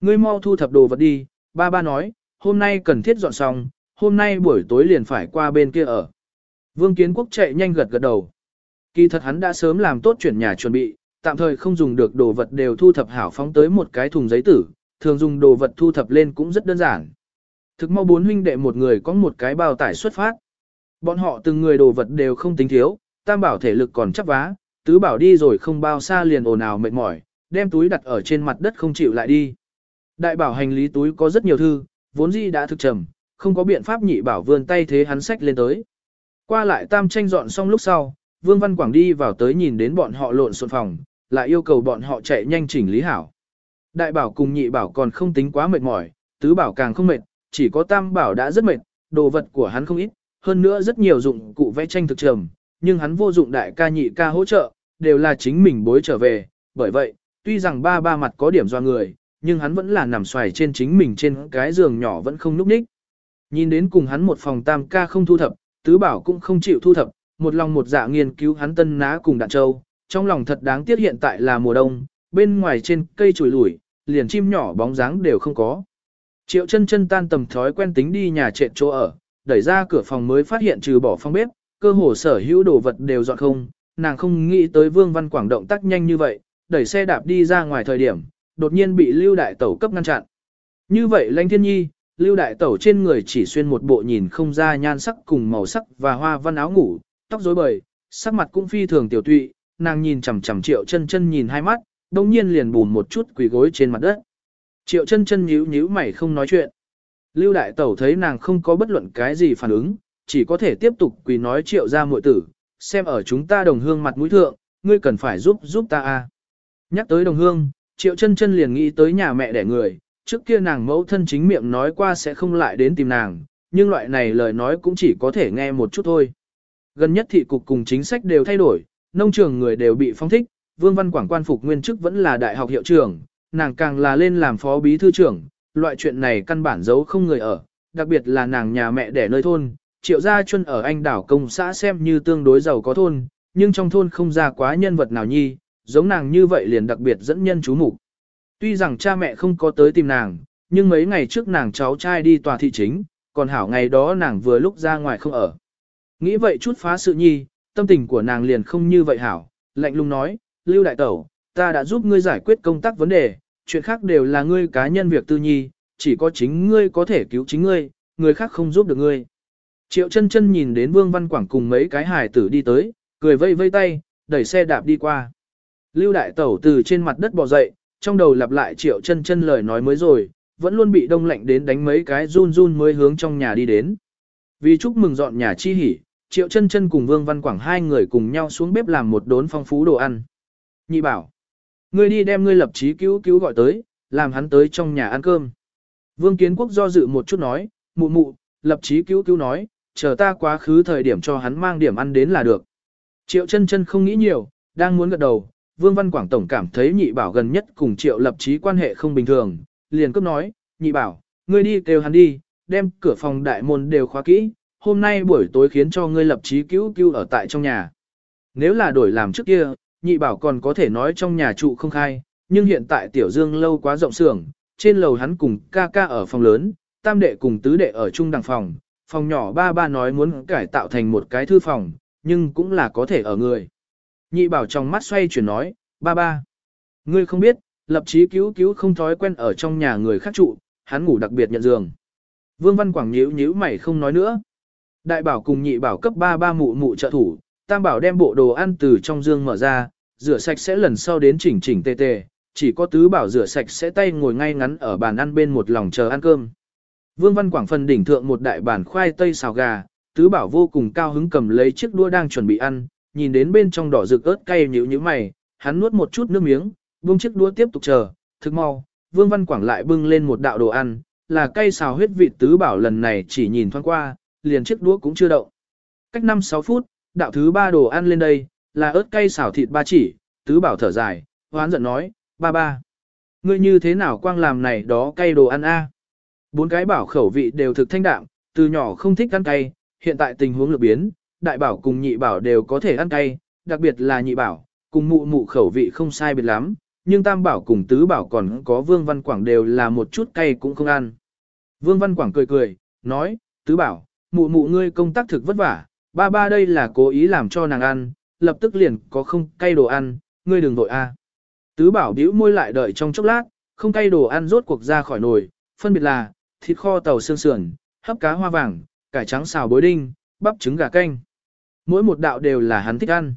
Ngươi mau thu thập đồ vật đi, ba ba nói, hôm nay cần thiết dọn xong, hôm nay buổi tối liền phải qua bên kia ở. Vương kiến quốc chạy nhanh gật gật đầu. Kỳ thật hắn đã sớm làm tốt chuyển nhà chuẩn bị, tạm thời không dùng được đồ vật đều thu thập hảo phóng tới một cái thùng giấy tử, thường dùng đồ vật thu thập lên cũng rất đơn giản. Thực mau bốn huynh đệ một người có một cái bao tải xuất phát. Bọn họ từng người đồ vật đều không tính thiếu, tam bảo thể lực còn chắc vá, tứ bảo đi rồi không bao xa liền ồn ào mệt mỏi, đem túi đặt ở trên mặt đất không chịu lại đi. Đại bảo hành lý túi có rất nhiều thư, vốn dĩ đã thực trầm, không có biện pháp nhị bảo vươn tay thế hắn sách lên tới. Qua lại tam tranh dọn xong lúc sau, Vương Văn Quảng đi vào tới nhìn đến bọn họ lộn xộn phòng, lại yêu cầu bọn họ chạy nhanh chỉnh lý hảo. Đại bảo cùng nhị bảo còn không tính quá mệt mỏi, tứ bảo càng không mệt, chỉ có tam bảo đã rất mệt, đồ vật của hắn không ít, hơn nữa rất nhiều dụng cụ vẽ tranh thực trầm, nhưng hắn vô dụng đại ca nhị ca hỗ trợ, đều là chính mình bối trở về, bởi vậy, tuy rằng ba ba mặt có điểm do người, nhưng hắn vẫn là nằm xoài trên chính mình trên cái giường nhỏ vẫn không núp ních. Nhìn đến cùng hắn một phòng tam ca không thu thập, tứ bảo cũng không chịu thu thập, một lòng một dạ nghiên cứu hắn tân ná cùng đạn châu, trong lòng thật đáng tiếc hiện tại là mùa đông, bên ngoài trên cây chùi lủi, liền chim nhỏ bóng dáng đều không có. Triệu chân chân tan tầm thói quen tính đi nhà trệ chỗ ở, đẩy ra cửa phòng mới phát hiện trừ bỏ phòng bếp, cơ hồ sở hữu đồ vật đều dọn không, nàng không nghĩ tới Vương Văn Quảng động tác nhanh như vậy, đẩy xe đạp đi ra ngoài thời điểm, đột nhiên bị Lưu Đại Tẩu cấp ngăn chặn. Như vậy Lãnh Thiên Nhi, Lưu Đại Tẩu trên người chỉ xuyên một bộ nhìn không ra nhan sắc cùng màu sắc và hoa văn áo ngủ, tóc rối bời, sắc mặt cũng phi thường tiểu tụy, nàng nhìn chằm chằm Triệu Chân Chân nhìn hai mắt, đông nhiên liền bùn một chút quỳ gối trên mặt đất. Triệu Chân Chân nhíu nhíu mày không nói chuyện. Lưu Đại Tẩu thấy nàng không có bất luận cái gì phản ứng, chỉ có thể tiếp tục quỳ nói Triệu ra muội tử, xem ở chúng ta đồng hương mặt mũi thượng, ngươi cần phải giúp giúp ta a. Nhắc tới đồng hương, Triệu Chân Chân liền nghĩ tới nhà mẹ đẻ người, trước kia nàng mẫu thân chính miệng nói qua sẽ không lại đến tìm nàng, nhưng loại này lời nói cũng chỉ có thể nghe một chút thôi. Gần nhất thị cục cùng chính sách đều thay đổi, nông trường người đều bị phong thích, Vương Văn Quảng quan phục nguyên chức vẫn là đại học hiệu trưởng, nàng càng là lên làm phó bí thư trưởng, loại chuyện này căn bản giấu không người ở, đặc biệt là nàng nhà mẹ đẻ nơi thôn, triệu gia chuân ở anh đảo công xã xem như tương đối giàu có thôn, nhưng trong thôn không ra quá nhân vật nào nhi, giống nàng như vậy liền đặc biệt dẫn nhân chú mục. Tuy rằng cha mẹ không có tới tìm nàng, nhưng mấy ngày trước nàng cháu trai đi tòa thị chính, còn hảo ngày đó nàng vừa lúc ra ngoài không ở. Nghĩ vậy chút phá sự nhi, tâm tình của nàng liền không như vậy hảo, lạnh lùng nói, Lưu Đại Tẩu, ta đã giúp ngươi giải quyết công tác vấn đề, chuyện khác đều là ngươi cá nhân việc tư nhi, chỉ có chính ngươi có thể cứu chính ngươi, người khác không giúp được ngươi. Triệu chân chân nhìn đến Vương Văn Quảng cùng mấy cái hài tử đi tới, cười vây vây tay, đẩy xe đạp đi qua. Lưu Đại Tẩu từ trên mặt đất bò dậy, trong đầu lặp lại Triệu chân chân lời nói mới rồi, vẫn luôn bị đông lạnh đến đánh mấy cái run run mới hướng trong nhà đi đến. Vì chúc mừng dọn nhà chi hỉ, Triệu chân chân cùng Vương Văn Quảng hai người cùng nhau xuống bếp làm một đốn phong phú đồ ăn. Nhị bảo, ngươi đi đem ngươi lập chí cứu cứu gọi tới, làm hắn tới trong nhà ăn cơm. Vương Kiến Quốc do dự một chút nói, mụ mụ, lập chí cứu cứu nói, chờ ta quá khứ thời điểm cho hắn mang điểm ăn đến là được. Triệu chân chân không nghĩ nhiều, đang muốn gật đầu, Vương Văn Quảng Tổng cảm thấy nhị bảo gần nhất cùng triệu lập chí quan hệ không bình thường, liền cấp nói, nhị bảo, ngươi đi kêu hắn đi, đem cửa phòng đại môn đều khóa kỹ, hôm nay buổi tối khiến cho ngươi lập chí cứu cứu ở tại trong nhà. Nếu là đổi làm trước kia, nhị bảo còn có thể nói trong nhà trụ không khai, nhưng hiện tại tiểu dương lâu quá rộng sưởng, trên lầu hắn cùng ca ca ở phòng lớn, tam đệ cùng tứ đệ ở chung đằng phòng, phòng nhỏ ba ba nói muốn cải tạo thành một cái thư phòng, nhưng cũng là có thể ở người. Nhị bảo trong mắt xoay chuyển nói, ba ba. Ngươi không biết, lập chí cứu cứu không thói quen ở trong nhà người khác trụ, hắn ngủ đặc biệt nhận giường. Vương Văn Quảng nhíu nhíu mày không nói nữa. Đại bảo cùng nhị bảo cấp ba ba mụ mụ trợ thủ, tam bảo đem bộ đồ ăn từ trong dương mở ra, rửa sạch sẽ lần sau đến chỉnh chỉnh tề tề, chỉ có tứ bảo rửa sạch sẽ tay ngồi ngay ngắn ở bàn ăn bên một lòng chờ ăn cơm. Vương Văn Quảng phần đỉnh thượng một đại bàn khoai tây xào gà, tứ bảo vô cùng cao hứng cầm lấy chiếc đũa đang chuẩn bị ăn, nhìn đến bên trong đỏ rực ớt cay nhíu nhíu mày, hắn nuốt một chút nước miếng, buông chiếc đũa tiếp tục chờ, thức mau, Vương Văn Quảng lại bưng lên một đạo đồ ăn, là cây xào huyết vị tứ bảo lần này chỉ nhìn thoáng qua, liền chiếc đũa cũng chưa động. Cách 5-6 phút, đạo thứ ba đồ ăn lên đây, là ớt cay xào thịt ba chỉ, tứ bảo thở dài, hoán giận nói, ba ba. Ngươi như thế nào quang làm này đó cay đồ ăn a? Bốn cái bảo khẩu vị đều thực thanh đạm, từ nhỏ không thích ăn cay, hiện tại tình huống lược biến, đại bảo cùng nhị bảo đều có thể ăn cay, đặc biệt là nhị bảo, cùng mụ mụ khẩu vị không sai biệt lắm, nhưng tam bảo cùng tứ bảo còn có Vương Văn Quảng đều là một chút cay cũng không ăn. Vương Văn Quảng cười cười, nói, tứ bảo, mụ mụ ngươi công tác thực vất vả, ba ba đây là cố ý làm cho nàng ăn, lập tức liền có không cay đồ ăn, ngươi đừng vội a. Tứ bảo bĩu môi lại đợi trong chốc lát, không cay đồ ăn rốt cuộc ra khỏi nồi, phân biệt là thịt kho tàu xương sườn, hấp cá hoa vàng, cải trắng xào bối đinh, bắp trứng gà canh. Mỗi một đạo đều là hắn thích ăn.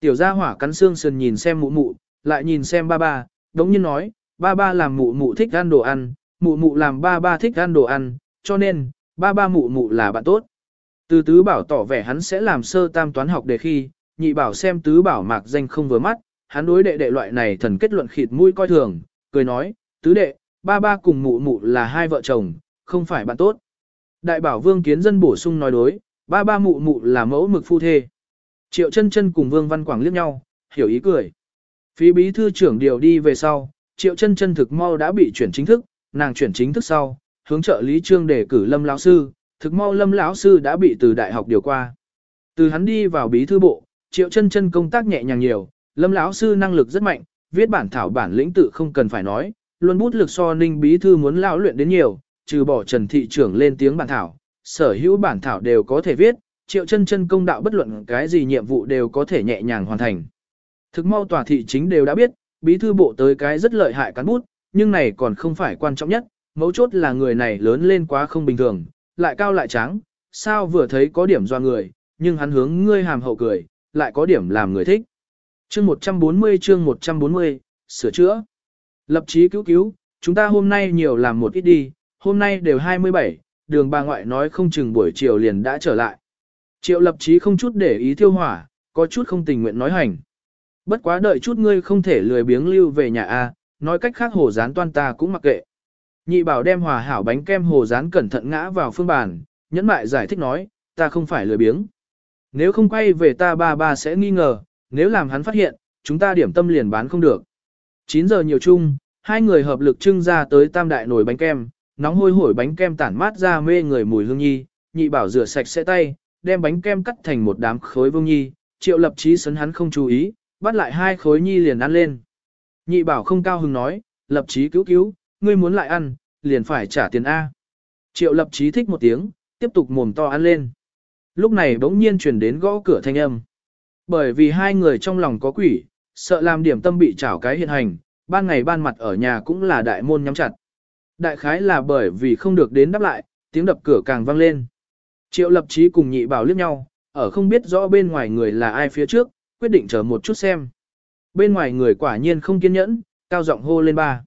Tiểu gia hỏa cắn xương sườn nhìn xem mụ mụ, lại nhìn xem ba ba, đống nhiên nói, ba ba làm mụ mụ thích ăn đồ ăn, mụ mụ làm ba ba thích ăn đồ ăn, cho nên, ba ba mụ mụ là bạn tốt. Từ tứ bảo tỏ vẻ hắn sẽ làm sơ tam toán học để khi, nhị bảo xem tứ bảo mạc danh không vừa mắt, hắn đối đệ đệ loại này thần kết luận khịt mũi coi thường, cười nói, tứ đệ, ba ba cùng mụ mụ là hai vợ chồng, không phải bạn tốt. Đại bảo vương kiến dân bổ sung nói đối, ba ba mụ mụ là mẫu mực phu thê. Triệu chân chân cùng vương văn quảng liếc nhau, hiểu ý cười. Phí bí thư trưởng điều đi về sau, triệu chân chân thực mau đã bị chuyển chính thức, nàng chuyển chính thức sau, hướng trợ lý trương đề cử lâm lão sư, thực mau lâm lão sư đã bị từ đại học điều qua. Từ hắn đi vào bí thư bộ, triệu chân chân công tác nhẹ nhàng nhiều, lâm lão sư năng lực rất mạnh, viết bản thảo bản lĩnh tự không cần phải nói, luôn bút lực so ninh bí thư muốn lão luyện đến nhiều, trừ bỏ trần thị trưởng lên tiếng bản thảo, sở hữu bản thảo đều có thể viết, triệu chân chân công đạo bất luận cái gì nhiệm vụ đều có thể nhẹ nhàng hoàn thành. Thực mau tòa thị chính đều đã biết, bí thư bộ tới cái rất lợi hại cán bút, nhưng này còn không phải quan trọng nhất, mấu chốt là người này lớn lên quá không bình thường, lại cao lại trắng, sao vừa thấy có điểm do người, nhưng hắn hướng ngươi hàm hậu cười, lại có điểm làm người thích. Chương 140 chương 140, sửa chữa. Lập chí cứu cứu, chúng ta hôm nay nhiều làm một ít đi, hôm nay đều 27, đường bà ngoại nói không chừng buổi chiều liền đã trở lại. Triệu lập chí không chút để ý thiêu hỏa, có chút không tình nguyện nói hành. Bất quá đợi chút ngươi không thể lười biếng lưu về nhà A, nói cách khác hồ rán toan ta cũng mặc kệ. Nhị bảo đem hòa hảo bánh kem hồ rán cẩn thận ngã vào phương bàn, nhẫn mại giải thích nói, ta không phải lười biếng. Nếu không quay về ta ba ba sẽ nghi ngờ, nếu làm hắn phát hiện, chúng ta điểm tâm liền bán không được. 9 giờ nhiều chung, hai người hợp lực trưng ra tới tam đại nồi bánh kem, nóng hôi hổi bánh kem tản mát ra mê người mùi hương nhi, nhị bảo rửa sạch sẽ tay, đem bánh kem cắt thành một đám khối vương nhi, triệu lập trí sấn hắn không chú ý, bắt lại hai khối nhi liền ăn lên. Nhị bảo không cao hứng nói, lập trí cứu cứu, ngươi muốn lại ăn, liền phải trả tiền A. Triệu lập trí thích một tiếng, tiếp tục mồm to ăn lên. Lúc này bỗng nhiên truyền đến gõ cửa thanh âm. Bởi vì hai người trong lòng có quỷ, sợ làm điểm tâm bị trảo cái hiện hành, ban ngày ban mặt ở nhà cũng là đại môn nhắm chặt. Đại khái là bởi vì không được đến đáp lại, tiếng đập cửa càng vang lên. Triệu lập trí cùng nhị bảo liếc nhau, ở không biết rõ bên ngoài người là ai phía trước, quyết định chờ một chút xem. Bên ngoài người quả nhiên không kiên nhẫn, cao giọng hô lên ba.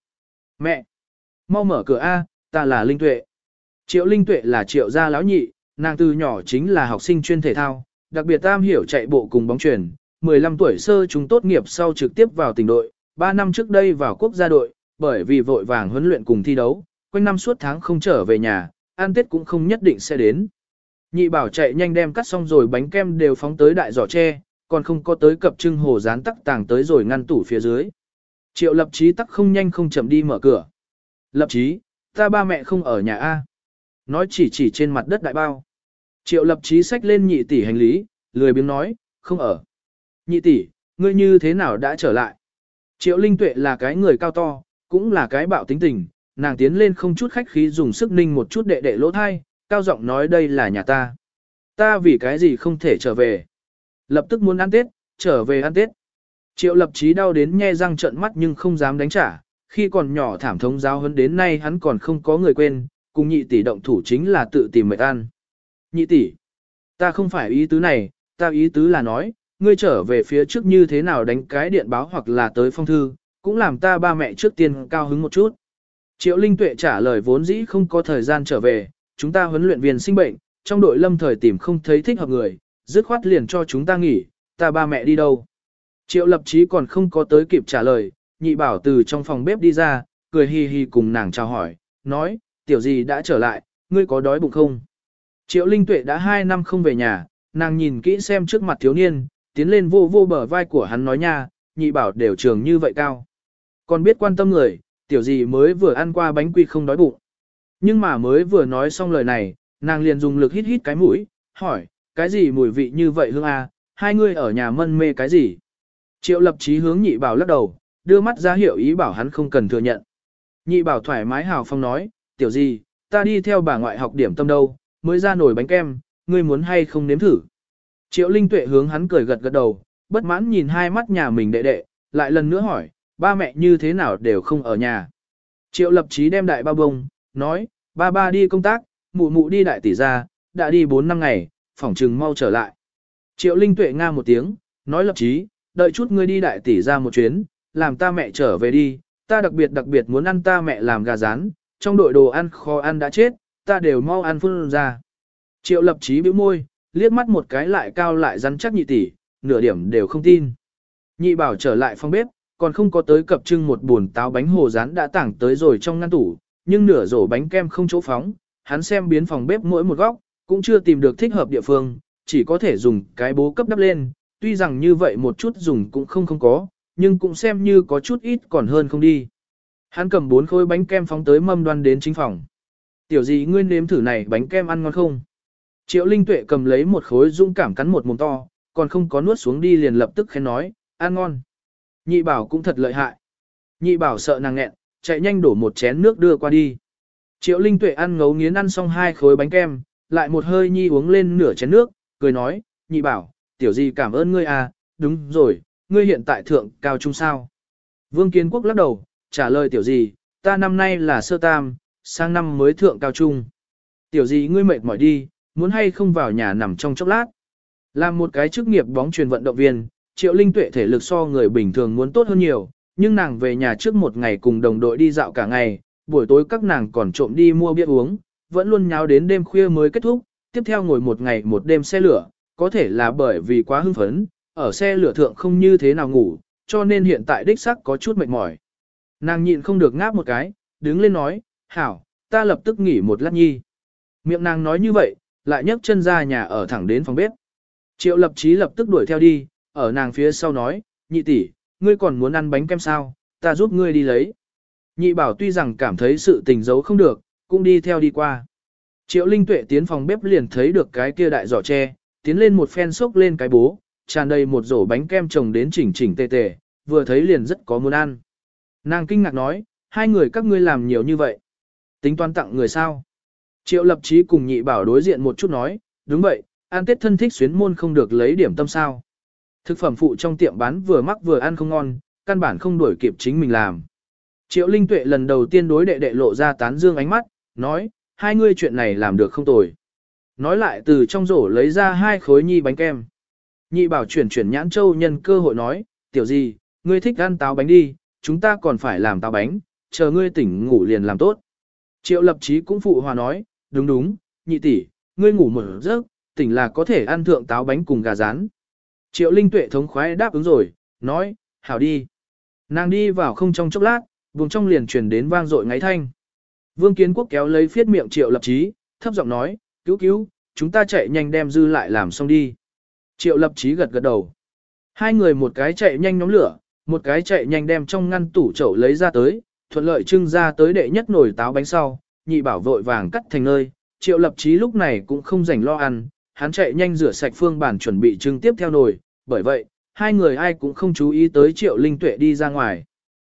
Mẹ! Mau mở cửa A, ta là Linh Tuệ. Triệu Linh Tuệ là triệu gia lão nhị, nàng từ nhỏ chính là học sinh chuyên thể thao, đặc biệt tam hiểu chạy bộ cùng bóng truyền, 15 tuổi sơ chúng tốt nghiệp sau trực tiếp vào tỉnh đội, 3 năm trước đây vào quốc gia đội, bởi vì vội vàng huấn luyện cùng thi đấu, quanh năm suốt tháng không trở về nhà, ăn tết cũng không nhất định sẽ đến. Nhị bảo chạy nhanh đem cắt xong rồi bánh kem đều phóng tới đại giỏ tre, còn không có tới cập trưng hồ dán tắc tàng tới rồi ngăn tủ phía dưới. Triệu lập chí tắc không nhanh không chậm đi mở cửa. Lập chí, ta ba mẹ không ở nhà A. Nói chỉ chỉ trên mặt đất đại bao. Triệu lập trí sách lên nhị tỷ hành lý, lười biếng nói, không ở. Nhị tỷ, ngươi như thế nào đã trở lại? Triệu Linh Tuệ là cái người cao to, cũng là cái bạo tính tình, nàng tiến lên không chút khách khí dùng sức ninh một chút đệ đệ lỗ thai, cao giọng nói đây là nhà ta. Ta vì cái gì không thể trở về. Lập tức muốn ăn Tết, trở về ăn Tết. Triệu lập trí đau đến nhe răng trợn mắt nhưng không dám đánh trả, khi còn nhỏ thảm thống giáo hơn đến nay hắn còn không có người quên, cùng nhị tỷ động thủ chính là tự tìm mệt ăn. Nhị tỷ, ta không phải ý tứ này, ta ý tứ là nói, ngươi trở về phía trước như thế nào đánh cái điện báo hoặc là tới phong thư, cũng làm ta ba mẹ trước tiên cao hứng một chút. Triệu Linh Tuệ trả lời vốn dĩ không có thời gian trở về, chúng ta huấn luyện viên sinh bệnh, trong đội lâm thời tìm không thấy thích hợp người, dứt khoát liền cho chúng ta nghỉ, ta ba mẹ đi đâu. Triệu lập chí còn không có tới kịp trả lời, nhị bảo từ trong phòng bếp đi ra, cười hi hi cùng nàng chào hỏi, nói, tiểu gì đã trở lại, ngươi có đói bụng không? Triệu Linh Tuệ đã hai năm không về nhà, nàng nhìn kỹ xem trước mặt thiếu niên, tiến lên vô vô bờ vai của hắn nói nha, nhị bảo đều trường như vậy cao. Còn biết quan tâm người, tiểu gì mới vừa ăn qua bánh quy không đói bụng. Nhưng mà mới vừa nói xong lời này, Nàng liền dùng lực hít hít cái mũi, hỏi, cái gì mùi vị như vậy hương a? hai người ở nhà mân mê cái gì? Triệu lập chí hướng nhị bảo lắc đầu, đưa mắt ra hiệu ý bảo hắn không cần thừa nhận. Nhị bảo thoải mái hào phong nói, tiểu gì, ta đi theo bà ngoại học điểm tâm đâu, mới ra nổi bánh kem, ngươi muốn hay không nếm thử. Triệu Linh Tuệ hướng hắn cười gật gật đầu, bất mãn nhìn hai mắt nhà mình đệ đệ, lại lần nữa hỏi, ba mẹ như thế nào đều không ở nhà. Triệu lập chí đem đại ba bông, nói, ba ba đi công tác, mụ mụ đi đại tỷ ra, đã đi 4 năm ngày, phỏng trừng mau trở lại. Triệu Linh Tuệ nga một tiếng, nói lập chí, đợi chút ngươi đi đại tỷ ra một chuyến, làm ta mẹ trở về đi, ta đặc biệt đặc biệt muốn ăn ta mẹ làm gà rán, trong đội đồ ăn khó ăn đã chết, ta đều mau ăn phun ra. Triệu lập chí bĩu môi, liếc mắt một cái lại cao lại rắn chắc nhị tỷ, nửa điểm đều không tin. Nhị bảo trở lại phòng bếp, còn không có tới cập trưng một buồn táo bánh hồ rán đã tảng tới rồi trong ngăn tủ, nhưng nửa rổ bánh kem không chỗ phóng, hắn xem biến phòng bếp mỗi một góc, cũng chưa tìm được thích hợp địa phương, chỉ có thể dùng cái bố cấp đắp lên, tuy rằng như vậy một chút dùng cũng không không có, nhưng cũng xem như có chút ít còn hơn không đi. Hắn cầm bốn khối bánh kem phóng tới mâm đoan đến chính phòng. Tiểu gì ngươi nếm thử này bánh kem ăn ngon không? Triệu Linh Tuệ cầm lấy một khối dũng cảm cắn một mồm to, còn không có nuốt xuống đi liền lập tức khen nói, ăn ngon. Nhị bảo cũng thật lợi hại. Nhị bảo sợ nàng nghẹn, chạy nhanh đổ một chén nước đưa qua đi. Triệu Linh Tuệ ăn ngấu nghiến ăn xong hai khối bánh kem, lại một hơi nhi uống lên nửa chén nước, cười nói, nhị bảo, tiểu gì cảm ơn ngươi à, đúng rồi, ngươi hiện tại thượng cao trung sao. Vương Kiến Quốc lắc đầu, trả lời tiểu gì, ta năm nay là sơ tam, sang năm mới thượng cao trung. Tiểu gì ngươi mệt mỏi đi, muốn hay không vào nhà nằm trong chốc lát. Làm một cái chức nghiệp bóng truyền vận động viên, triệu linh tuệ thể lực so người bình thường muốn tốt hơn nhiều, nhưng nàng về nhà trước một ngày cùng đồng đội đi dạo cả ngày, buổi tối các nàng còn trộm đi mua bia uống, vẫn luôn nháo đến đêm khuya mới kết thúc, tiếp theo ngồi một ngày một đêm xe lửa, có thể là bởi vì quá hưng phấn, ở xe lửa thượng không như thế nào ngủ, cho nên hiện tại đích sắc có chút mệt mỏi. Nàng nhịn không được ngáp một cái, đứng lên nói, hảo, ta lập tức nghỉ một lát nhi. Miệng nàng nói như vậy, lại nhấc chân ra nhà ở thẳng đến phòng bếp. Triệu lập chí lập tức đuổi theo đi, ở nàng phía sau nói, nhị tỷ, ngươi còn muốn ăn bánh kem sao, ta giúp ngươi đi lấy. Nhị bảo tuy rằng cảm thấy sự tình giấu không được, cũng đi theo đi qua. Triệu Linh Tuệ tiến phòng bếp liền thấy được cái kia đại giỏ tre, tiến lên một phen xốc lên cái bố, tràn đầy một rổ bánh kem trồng đến chỉnh chỉnh tề tề, vừa thấy liền rất có muốn ăn. Nàng kinh ngạc nói, hai người các ngươi làm nhiều như vậy. Tính toán tặng người sao? Triệu lập chí cùng nhị bảo đối diện một chút nói, đúng vậy, ăn tết thân thích xuyến môn không được lấy điểm tâm sao. Thực phẩm phụ trong tiệm bán vừa mắc vừa ăn không ngon, căn bản không đuổi kịp chính mình làm. Triệu Linh Tuệ lần đầu tiên đối đệ đệ lộ ra tán dương ánh mắt, nói, hai ngươi chuyện này làm được không tồi. Nói lại từ trong rổ lấy ra hai khối nhi bánh kem. Nhị bảo chuyển chuyển nhãn châu nhân cơ hội nói, tiểu gì, ngươi thích ăn táo bánh đi, chúng ta còn phải làm táo bánh, chờ ngươi tỉnh ngủ liền làm tốt. Triệu lập chí cũng phụ hòa nói, đúng đúng, nhị tỷ, ngươi ngủ một giấc, tỉnh là có thể ăn thượng táo bánh cùng gà rán. Triệu linh tuệ thống khoái đáp ứng rồi, nói, hảo đi. Nàng đi vào không trong chốc lát, vùng trong liền truyền đến vang dội ngáy thanh. Vương Kiến Quốc kéo lấy phiết miệng Triệu Lập Chí, thấp giọng nói, cứu cứu, chúng ta chạy nhanh đem dư lại làm xong đi. Triệu Lập Chí gật gật đầu. Hai người một cái chạy nhanh nhóm lửa, một cái chạy nhanh đem trong ngăn tủ chậu lấy ra tới, thuận lợi trưng ra tới đệ nhất nồi táo bánh sau, nhị bảo vội vàng cắt thành nơi. Triệu Lập Chí lúc này cũng không rảnh lo ăn, hắn chạy nhanh rửa sạch phương bản chuẩn bị trưng tiếp theo nồi, bởi vậy, hai người ai cũng không chú ý tới Triệu Linh Tuệ đi ra ngoài.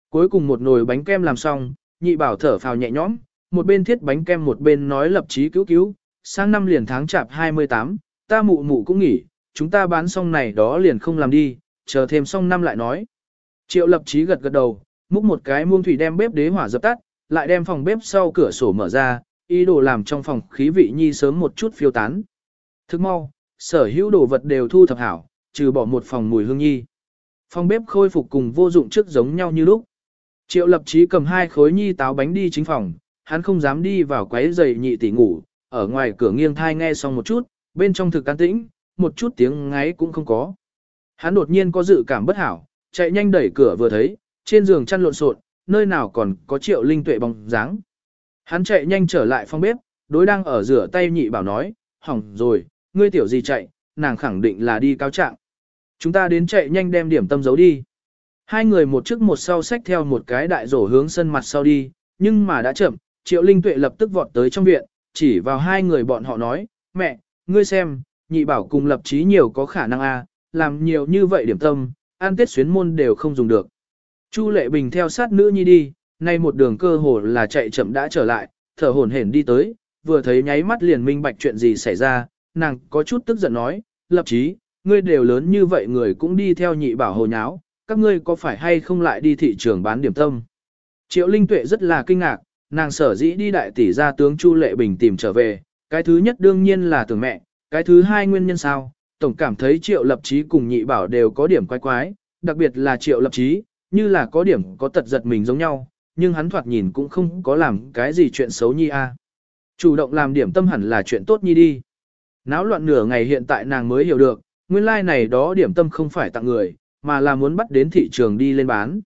Cuối cùng một nồi bánh kem làm xong, nhị bảo thở phào nhẹ nhõm, một bên thiết bánh kem một bên nói lập chí cứu cứu, sang năm liền tháng chạp 28, ta mụ mụ cũng nghỉ, chúng ta bán xong này đó liền không làm đi, chờ thêm xong năm lại nói. Triệu lập chí gật gật đầu, múc một cái muông thủy đem bếp đế hỏa dập tắt, lại đem phòng bếp sau cửa sổ mở ra, ý đồ làm trong phòng khí vị nhi sớm một chút phiêu tán. Thức mau, sở hữu đồ vật đều thu thập hảo, trừ bỏ một phòng mùi hương nhi. Phòng bếp khôi phục cùng vô dụng trước giống nhau như lúc. Triệu lập chí cầm hai khối nhi táo bánh đi chính phòng, hắn không dám đi vào quấy giày nhị tỷ ngủ, ở ngoài cửa nghiêng thai nghe xong một chút, bên trong thực an tĩnh, một chút tiếng ngáy cũng không có. Hắn đột nhiên có dự cảm bất hảo, chạy nhanh đẩy cửa vừa thấy, trên giường chăn lộn xộn, nơi nào còn có triệu linh tuệ bóng dáng. Hắn chạy nhanh trở lại phòng bếp, đối đang ở rửa tay nhị bảo nói, hỏng rồi, ngươi tiểu gì chạy, nàng khẳng định là đi cáo trạng. Chúng ta đến chạy nhanh đem điểm tâm giấu đi. Hai người một trước một sau xách theo một cái đại rổ hướng sân mặt sau đi, nhưng mà đã chậm, Triệu Linh Tuệ lập tức vọt tới trong viện, chỉ vào hai người bọn họ nói, mẹ, ngươi xem, nhị bảo cùng lập trí nhiều có khả năng a, làm nhiều như vậy điểm tâm, ăn tết xuyến môn đều không dùng được. Chu Lệ Bình theo sát nữ nhi đi, nay một đường cơ hồ là chạy chậm đã trở lại, thở hổn hển đi tới, vừa thấy nháy mắt liền minh bạch chuyện gì xảy ra, nàng có chút tức giận nói, lập Chí, ngươi đều lớn như vậy người cũng đi theo nhị bảo hồ nháo, các ngươi có phải hay không lại đi thị trường bán điểm tâm. Triệu Linh Tuệ rất là kinh ngạc, nàng sở dĩ đi đại tỷ ra tướng Chu Lệ Bình tìm trở về, cái thứ nhất đương nhiên là tưởng mẹ, cái thứ hai nguyên nhân sao, tổng cảm thấy triệu lập Chí cùng nhị bảo đều có điểm quái quái, đặc biệt là triệu lập Chí như là có điểm có tật giật mình giống nhau, nhưng hắn thoạt nhìn cũng không có làm cái gì chuyện xấu nhi a. Chủ động làm điểm tâm hẳn là chuyện tốt nhi đi. Náo loạn nửa ngày hiện tại nàng mới hiểu được, nguyên lai like này đó điểm tâm không phải tặng người, mà là muốn bắt đến thị trường đi lên bán.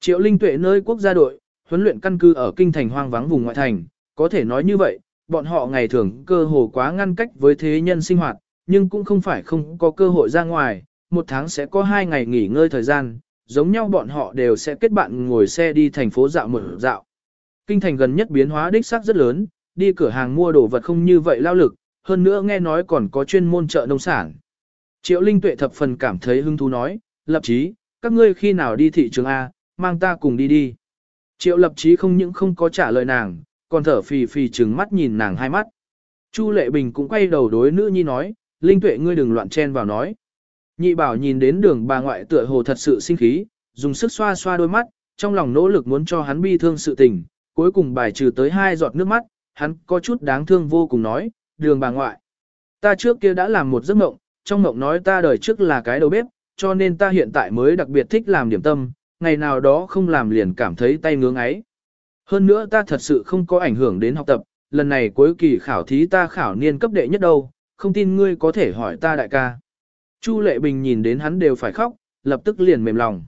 Triệu Linh Tuệ nơi quốc gia đội, huấn luyện căn cứ ở kinh thành hoang vắng vùng ngoại thành, có thể nói như vậy, bọn họ ngày thường cơ hồ quá ngăn cách với thế nhân sinh hoạt, nhưng cũng không phải không có cơ hội ra ngoài, một tháng sẽ có hai ngày nghỉ ngơi thời gian, giống nhau bọn họ đều sẽ kết bạn ngồi xe đi thành phố dạo một dạo. Kinh thành gần nhất biến hóa đích xác rất lớn, đi cửa hàng mua đồ vật không như vậy lao lực, hơn nữa nghe nói còn có chuyên môn chợ nông sản. Triệu Linh Tuệ thập phần cảm thấy hứng thú nói, lập chí, các ngươi khi nào đi thị trường A, mang ta cùng đi đi. Triệu lập chí không những không có trả lời nàng, còn thở phì phì trừng mắt nhìn nàng hai mắt. Chu Lệ Bình cũng quay đầu đối nữ nhi nói, Linh Tuệ ngươi đừng loạn chen vào nói. Nhị bảo nhìn đến đường bà ngoại tựa hồ thật sự sinh khí, dùng sức xoa xoa đôi mắt, trong lòng nỗ lực muốn cho hắn bi thương sự tình, cuối cùng bài trừ tới hai giọt nước mắt, hắn có chút đáng thương vô cùng nói, đường bà ngoại. Ta trước kia đã làm một giấc mộng, trong mộng nói ta đời trước là cái đầu bếp, cho nên ta hiện tại mới đặc biệt thích làm điểm tâm, ngày nào đó không làm liền cảm thấy tay ngưỡng ấy. Hơn nữa ta thật sự không có ảnh hưởng đến học tập, lần này cuối kỳ khảo thí ta khảo niên cấp đệ nhất đâu, không tin ngươi có thể hỏi ta đại ca. Chu Lệ Bình nhìn đến hắn đều phải khóc, lập tức liền mềm lòng.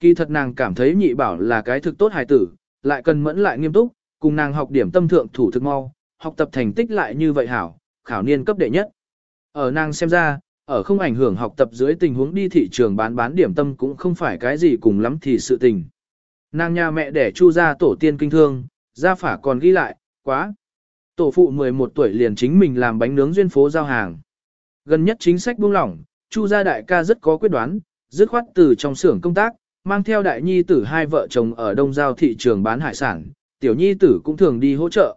Kỳ thật nàng cảm thấy nhị bảo là cái thực tốt hài tử, lại cần mẫn lại nghiêm túc, cùng nàng học điểm tâm thượng thủ thực mau, học tập thành tích lại như vậy hảo, khảo niên cấp đệ nhất. Ở nàng xem ra, ở không ảnh hưởng học tập dưới tình huống đi thị trường bán bán điểm tâm cũng không phải cái gì cùng lắm thì sự tình. Nàng nhà mẹ đẻ chu ra tổ tiên kinh thương, gia phả còn ghi lại, quá. Tổ phụ 11 tuổi liền chính mình làm bánh nướng duyên phố giao hàng. Gần nhất chính sách buông lỏng, chu gia đại ca rất có quyết đoán, dứt khoát từ trong xưởng công tác, mang theo đại nhi tử hai vợ chồng ở đông giao thị trường bán hải sản, tiểu nhi tử cũng thường đi hỗ trợ.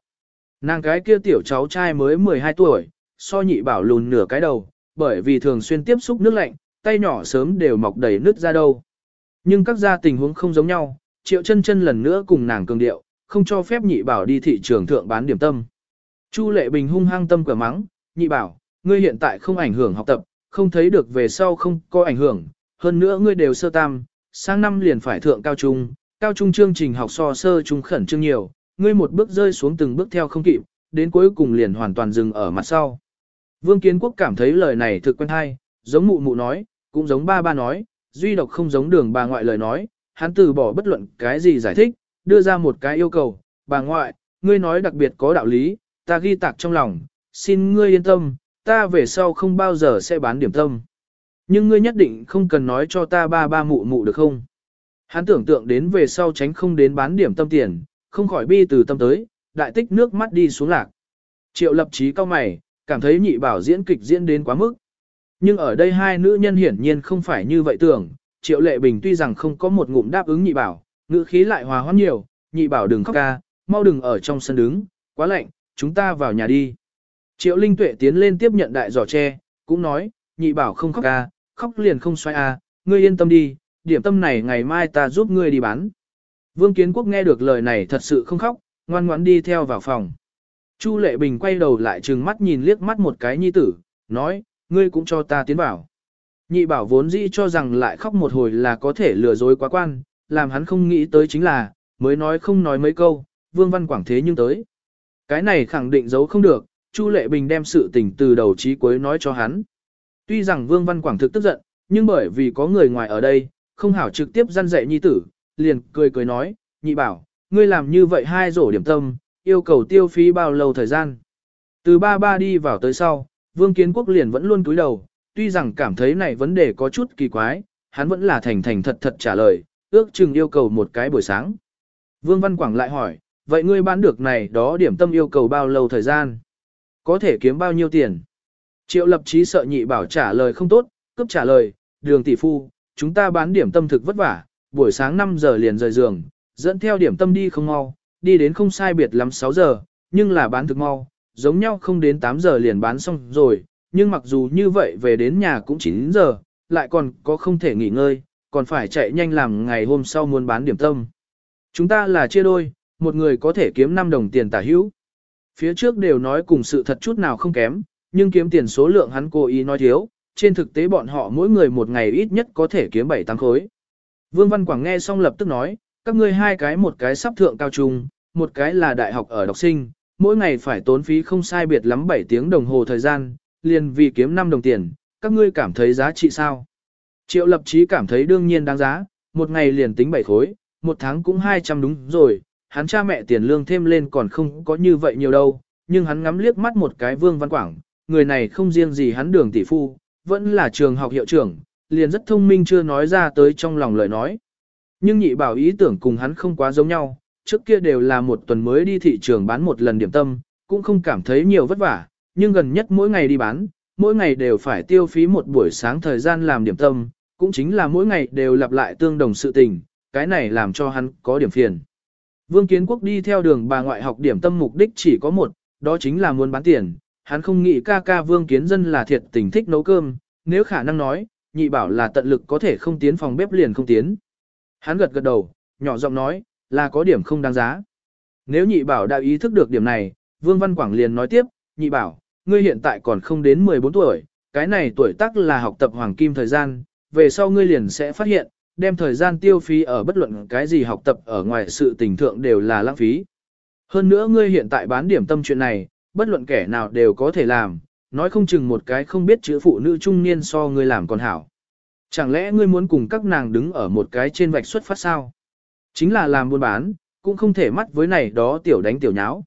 Nàng cái kia tiểu cháu trai mới 12 tuổi, so nhị bảo lùn nửa cái đầu, bởi vì thường xuyên tiếp xúc nước lạnh, tay nhỏ sớm đều mọc đầy nước ra đâu. Nhưng các gia tình huống không giống nhau, triệu chân chân lần nữa cùng nàng cường điệu, không cho phép nhị bảo đi thị trường thượng bán điểm tâm. Chu lệ bình hung hăng tâm cửa mắng, nhị bảo, ngươi hiện tại không ảnh hưởng học tập, không thấy được về sau không có ảnh hưởng, hơn nữa ngươi đều sơ tam, sang năm liền phải thượng cao trung, cao trung chương trình học so sơ trung khẩn trương nhiều, ngươi một bước rơi xuống từng bước theo không kịp, đến cuối cùng liền hoàn toàn dừng ở mặt sau. Vương Kiến Quốc cảm thấy lời này thực quen hay, giống mụ mụ nói, cũng giống ba ba nói, duy độc không giống đường bà ngoại lời nói, hắn từ bỏ bất luận cái gì giải thích, đưa ra một cái yêu cầu, bà ngoại, ngươi nói đặc biệt có đạo lý, ta ghi tạc trong lòng, xin ngươi yên tâm, ta về sau không bao giờ sẽ bán điểm tâm. Nhưng ngươi nhất định không cần nói cho ta ba ba mụ mụ được không? Hắn tưởng tượng đến về sau tránh không đến bán điểm tâm tiền, không khỏi bi từ tâm tới, đại tích nước mắt đi xuống lạc. Triệu lập trí cao mày, cảm thấy nhị bảo diễn kịch diễn đến quá mức. Nhưng ở đây hai nữ nhân hiển nhiên không phải như vậy tưởng, triệu lệ bình tuy rằng không có một ngụm đáp ứng nhị bảo, ngữ khí lại hòa hoãn nhiều, nhị bảo đừng khóc ca, mau đừng ở trong sân đứng, quá lạnh, chúng ta vào nhà đi. Triệu linh tuệ tiến lên tiếp nhận đại giỏ tre, cũng nói, nhị bảo không khóc ca, khóc liền không xoay a, ngươi yên tâm đi, điểm tâm này ngày mai ta giúp ngươi đi bán. Vương Kiến Quốc nghe được lời này thật sự không khóc, ngoan ngoãn đi theo vào phòng. Chu Lệ Bình quay đầu lại trừng mắt nhìn liếc mắt một cái nhi tử, nói, ngươi cũng cho ta tiến bảo. Nhị bảo vốn dĩ cho rằng lại khóc một hồi là có thể lừa dối quá quan, làm hắn không nghĩ tới chính là, mới nói không nói mấy câu, Vương Văn Quảng thế nhưng tới. Cái này khẳng định giấu không được, Chu Lệ Bình đem sự tình từ đầu chí cuối nói cho hắn. Tuy rằng Vương Văn Quảng thực tức giận, nhưng bởi vì có người ngoài ở đây, không hảo trực tiếp gian dạy nhi tử, liền cười cười nói, nhị bảo, ngươi làm như vậy hai rổ điểm tâm, yêu cầu tiêu phí bao lâu thời gian. Từ ba ba đi vào tới sau, Vương Kiến Quốc liền vẫn luôn cúi đầu, tuy rằng cảm thấy này vấn đề có chút kỳ quái, hắn vẫn là thành thành thật thật trả lời, ước chừng yêu cầu một cái buổi sáng. Vương Văn Quảng lại hỏi, vậy ngươi bán được này đó điểm tâm yêu cầu bao lâu thời gian? Có thể kiếm bao nhiêu tiền? Triệu lập trí sợ nhị bảo trả lời không tốt, cấp trả lời, đường tỷ phu, chúng ta bán điểm tâm thực vất vả, buổi sáng 5 giờ liền rời giường, dẫn theo điểm tâm đi không mau, đi đến không sai biệt lắm 6 giờ, nhưng là bán thực mau, giống nhau không đến 8 giờ liền bán xong rồi, nhưng mặc dù như vậy về đến nhà cũng 9 giờ, lại còn có không thể nghỉ ngơi, còn phải chạy nhanh làm ngày hôm sau muốn bán điểm tâm. Chúng ta là chia đôi, một người có thể kiếm 5 đồng tiền tả hữu. Phía trước đều nói cùng sự thật chút nào không kém, nhưng kiếm tiền số lượng hắn cố ý nói thiếu, trên thực tế bọn họ mỗi người một ngày ít nhất có thể kiếm 7 tăng khối. Vương Văn Quảng nghe xong lập tức nói, các ngươi hai cái một cái sắp thượng cao trung, một cái là đại học ở đọc sinh, mỗi ngày phải tốn phí không sai biệt lắm 7 tiếng đồng hồ thời gian, liền vì kiếm 5 đồng tiền, các ngươi cảm thấy giá trị sao? Triệu lập trí cảm thấy đương nhiên đáng giá, một ngày liền tính 7 khối, một tháng cũng 200 đúng rồi, hắn cha mẹ tiền lương thêm lên còn không có như vậy nhiều đâu, nhưng hắn ngắm liếc mắt một cái Vương Văn Quảng, người này không riêng gì hắn đường tỷ phu, vẫn là trường học hiệu trưởng, liền rất thông minh chưa nói ra tới trong lòng lời nói. Nhưng nhị bảo ý tưởng cùng hắn không quá giống nhau, trước kia đều là một tuần mới đi thị trường bán một lần điểm tâm, cũng không cảm thấy nhiều vất vả, nhưng gần nhất mỗi ngày đi bán, mỗi ngày đều phải tiêu phí một buổi sáng thời gian làm điểm tâm, cũng chính là mỗi ngày đều lặp lại tương đồng sự tình, cái này làm cho hắn có điểm phiền. Vương Kiến Quốc đi theo đường bà ngoại học điểm tâm mục đích chỉ có một, đó chính là muốn bán tiền, hắn không nghĩ ca ca Vương Kiến Dân là thiệt tình thích nấu cơm, nếu khả năng nói, nhị bảo là tận lực có thể không tiến phòng bếp liền không tiến. Hắn gật gật đầu, nhỏ giọng nói, là có điểm không đáng giá. Nếu nhị bảo đã ý thức được điểm này, Vương Văn Quảng liền nói tiếp, nhị bảo, ngươi hiện tại còn không đến 14 tuổi, cái này tuổi tác là học tập hoàng kim thời gian, về sau ngươi liền sẽ phát hiện, đem thời gian tiêu phí ở bất luận cái gì học tập ở ngoài sự tình thượng đều là lãng phí. Hơn nữa ngươi hiện tại bán điểm tâm chuyện này, bất luận kẻ nào đều có thể làm, nói không chừng một cái không biết chữ phụ nữ trung niên so ngươi làm còn hảo. Chẳng lẽ ngươi muốn cùng các nàng đứng ở một cái trên vạch xuất phát sao? Chính là làm buôn bán, cũng không thể mắt với này đó tiểu đánh tiểu nháo.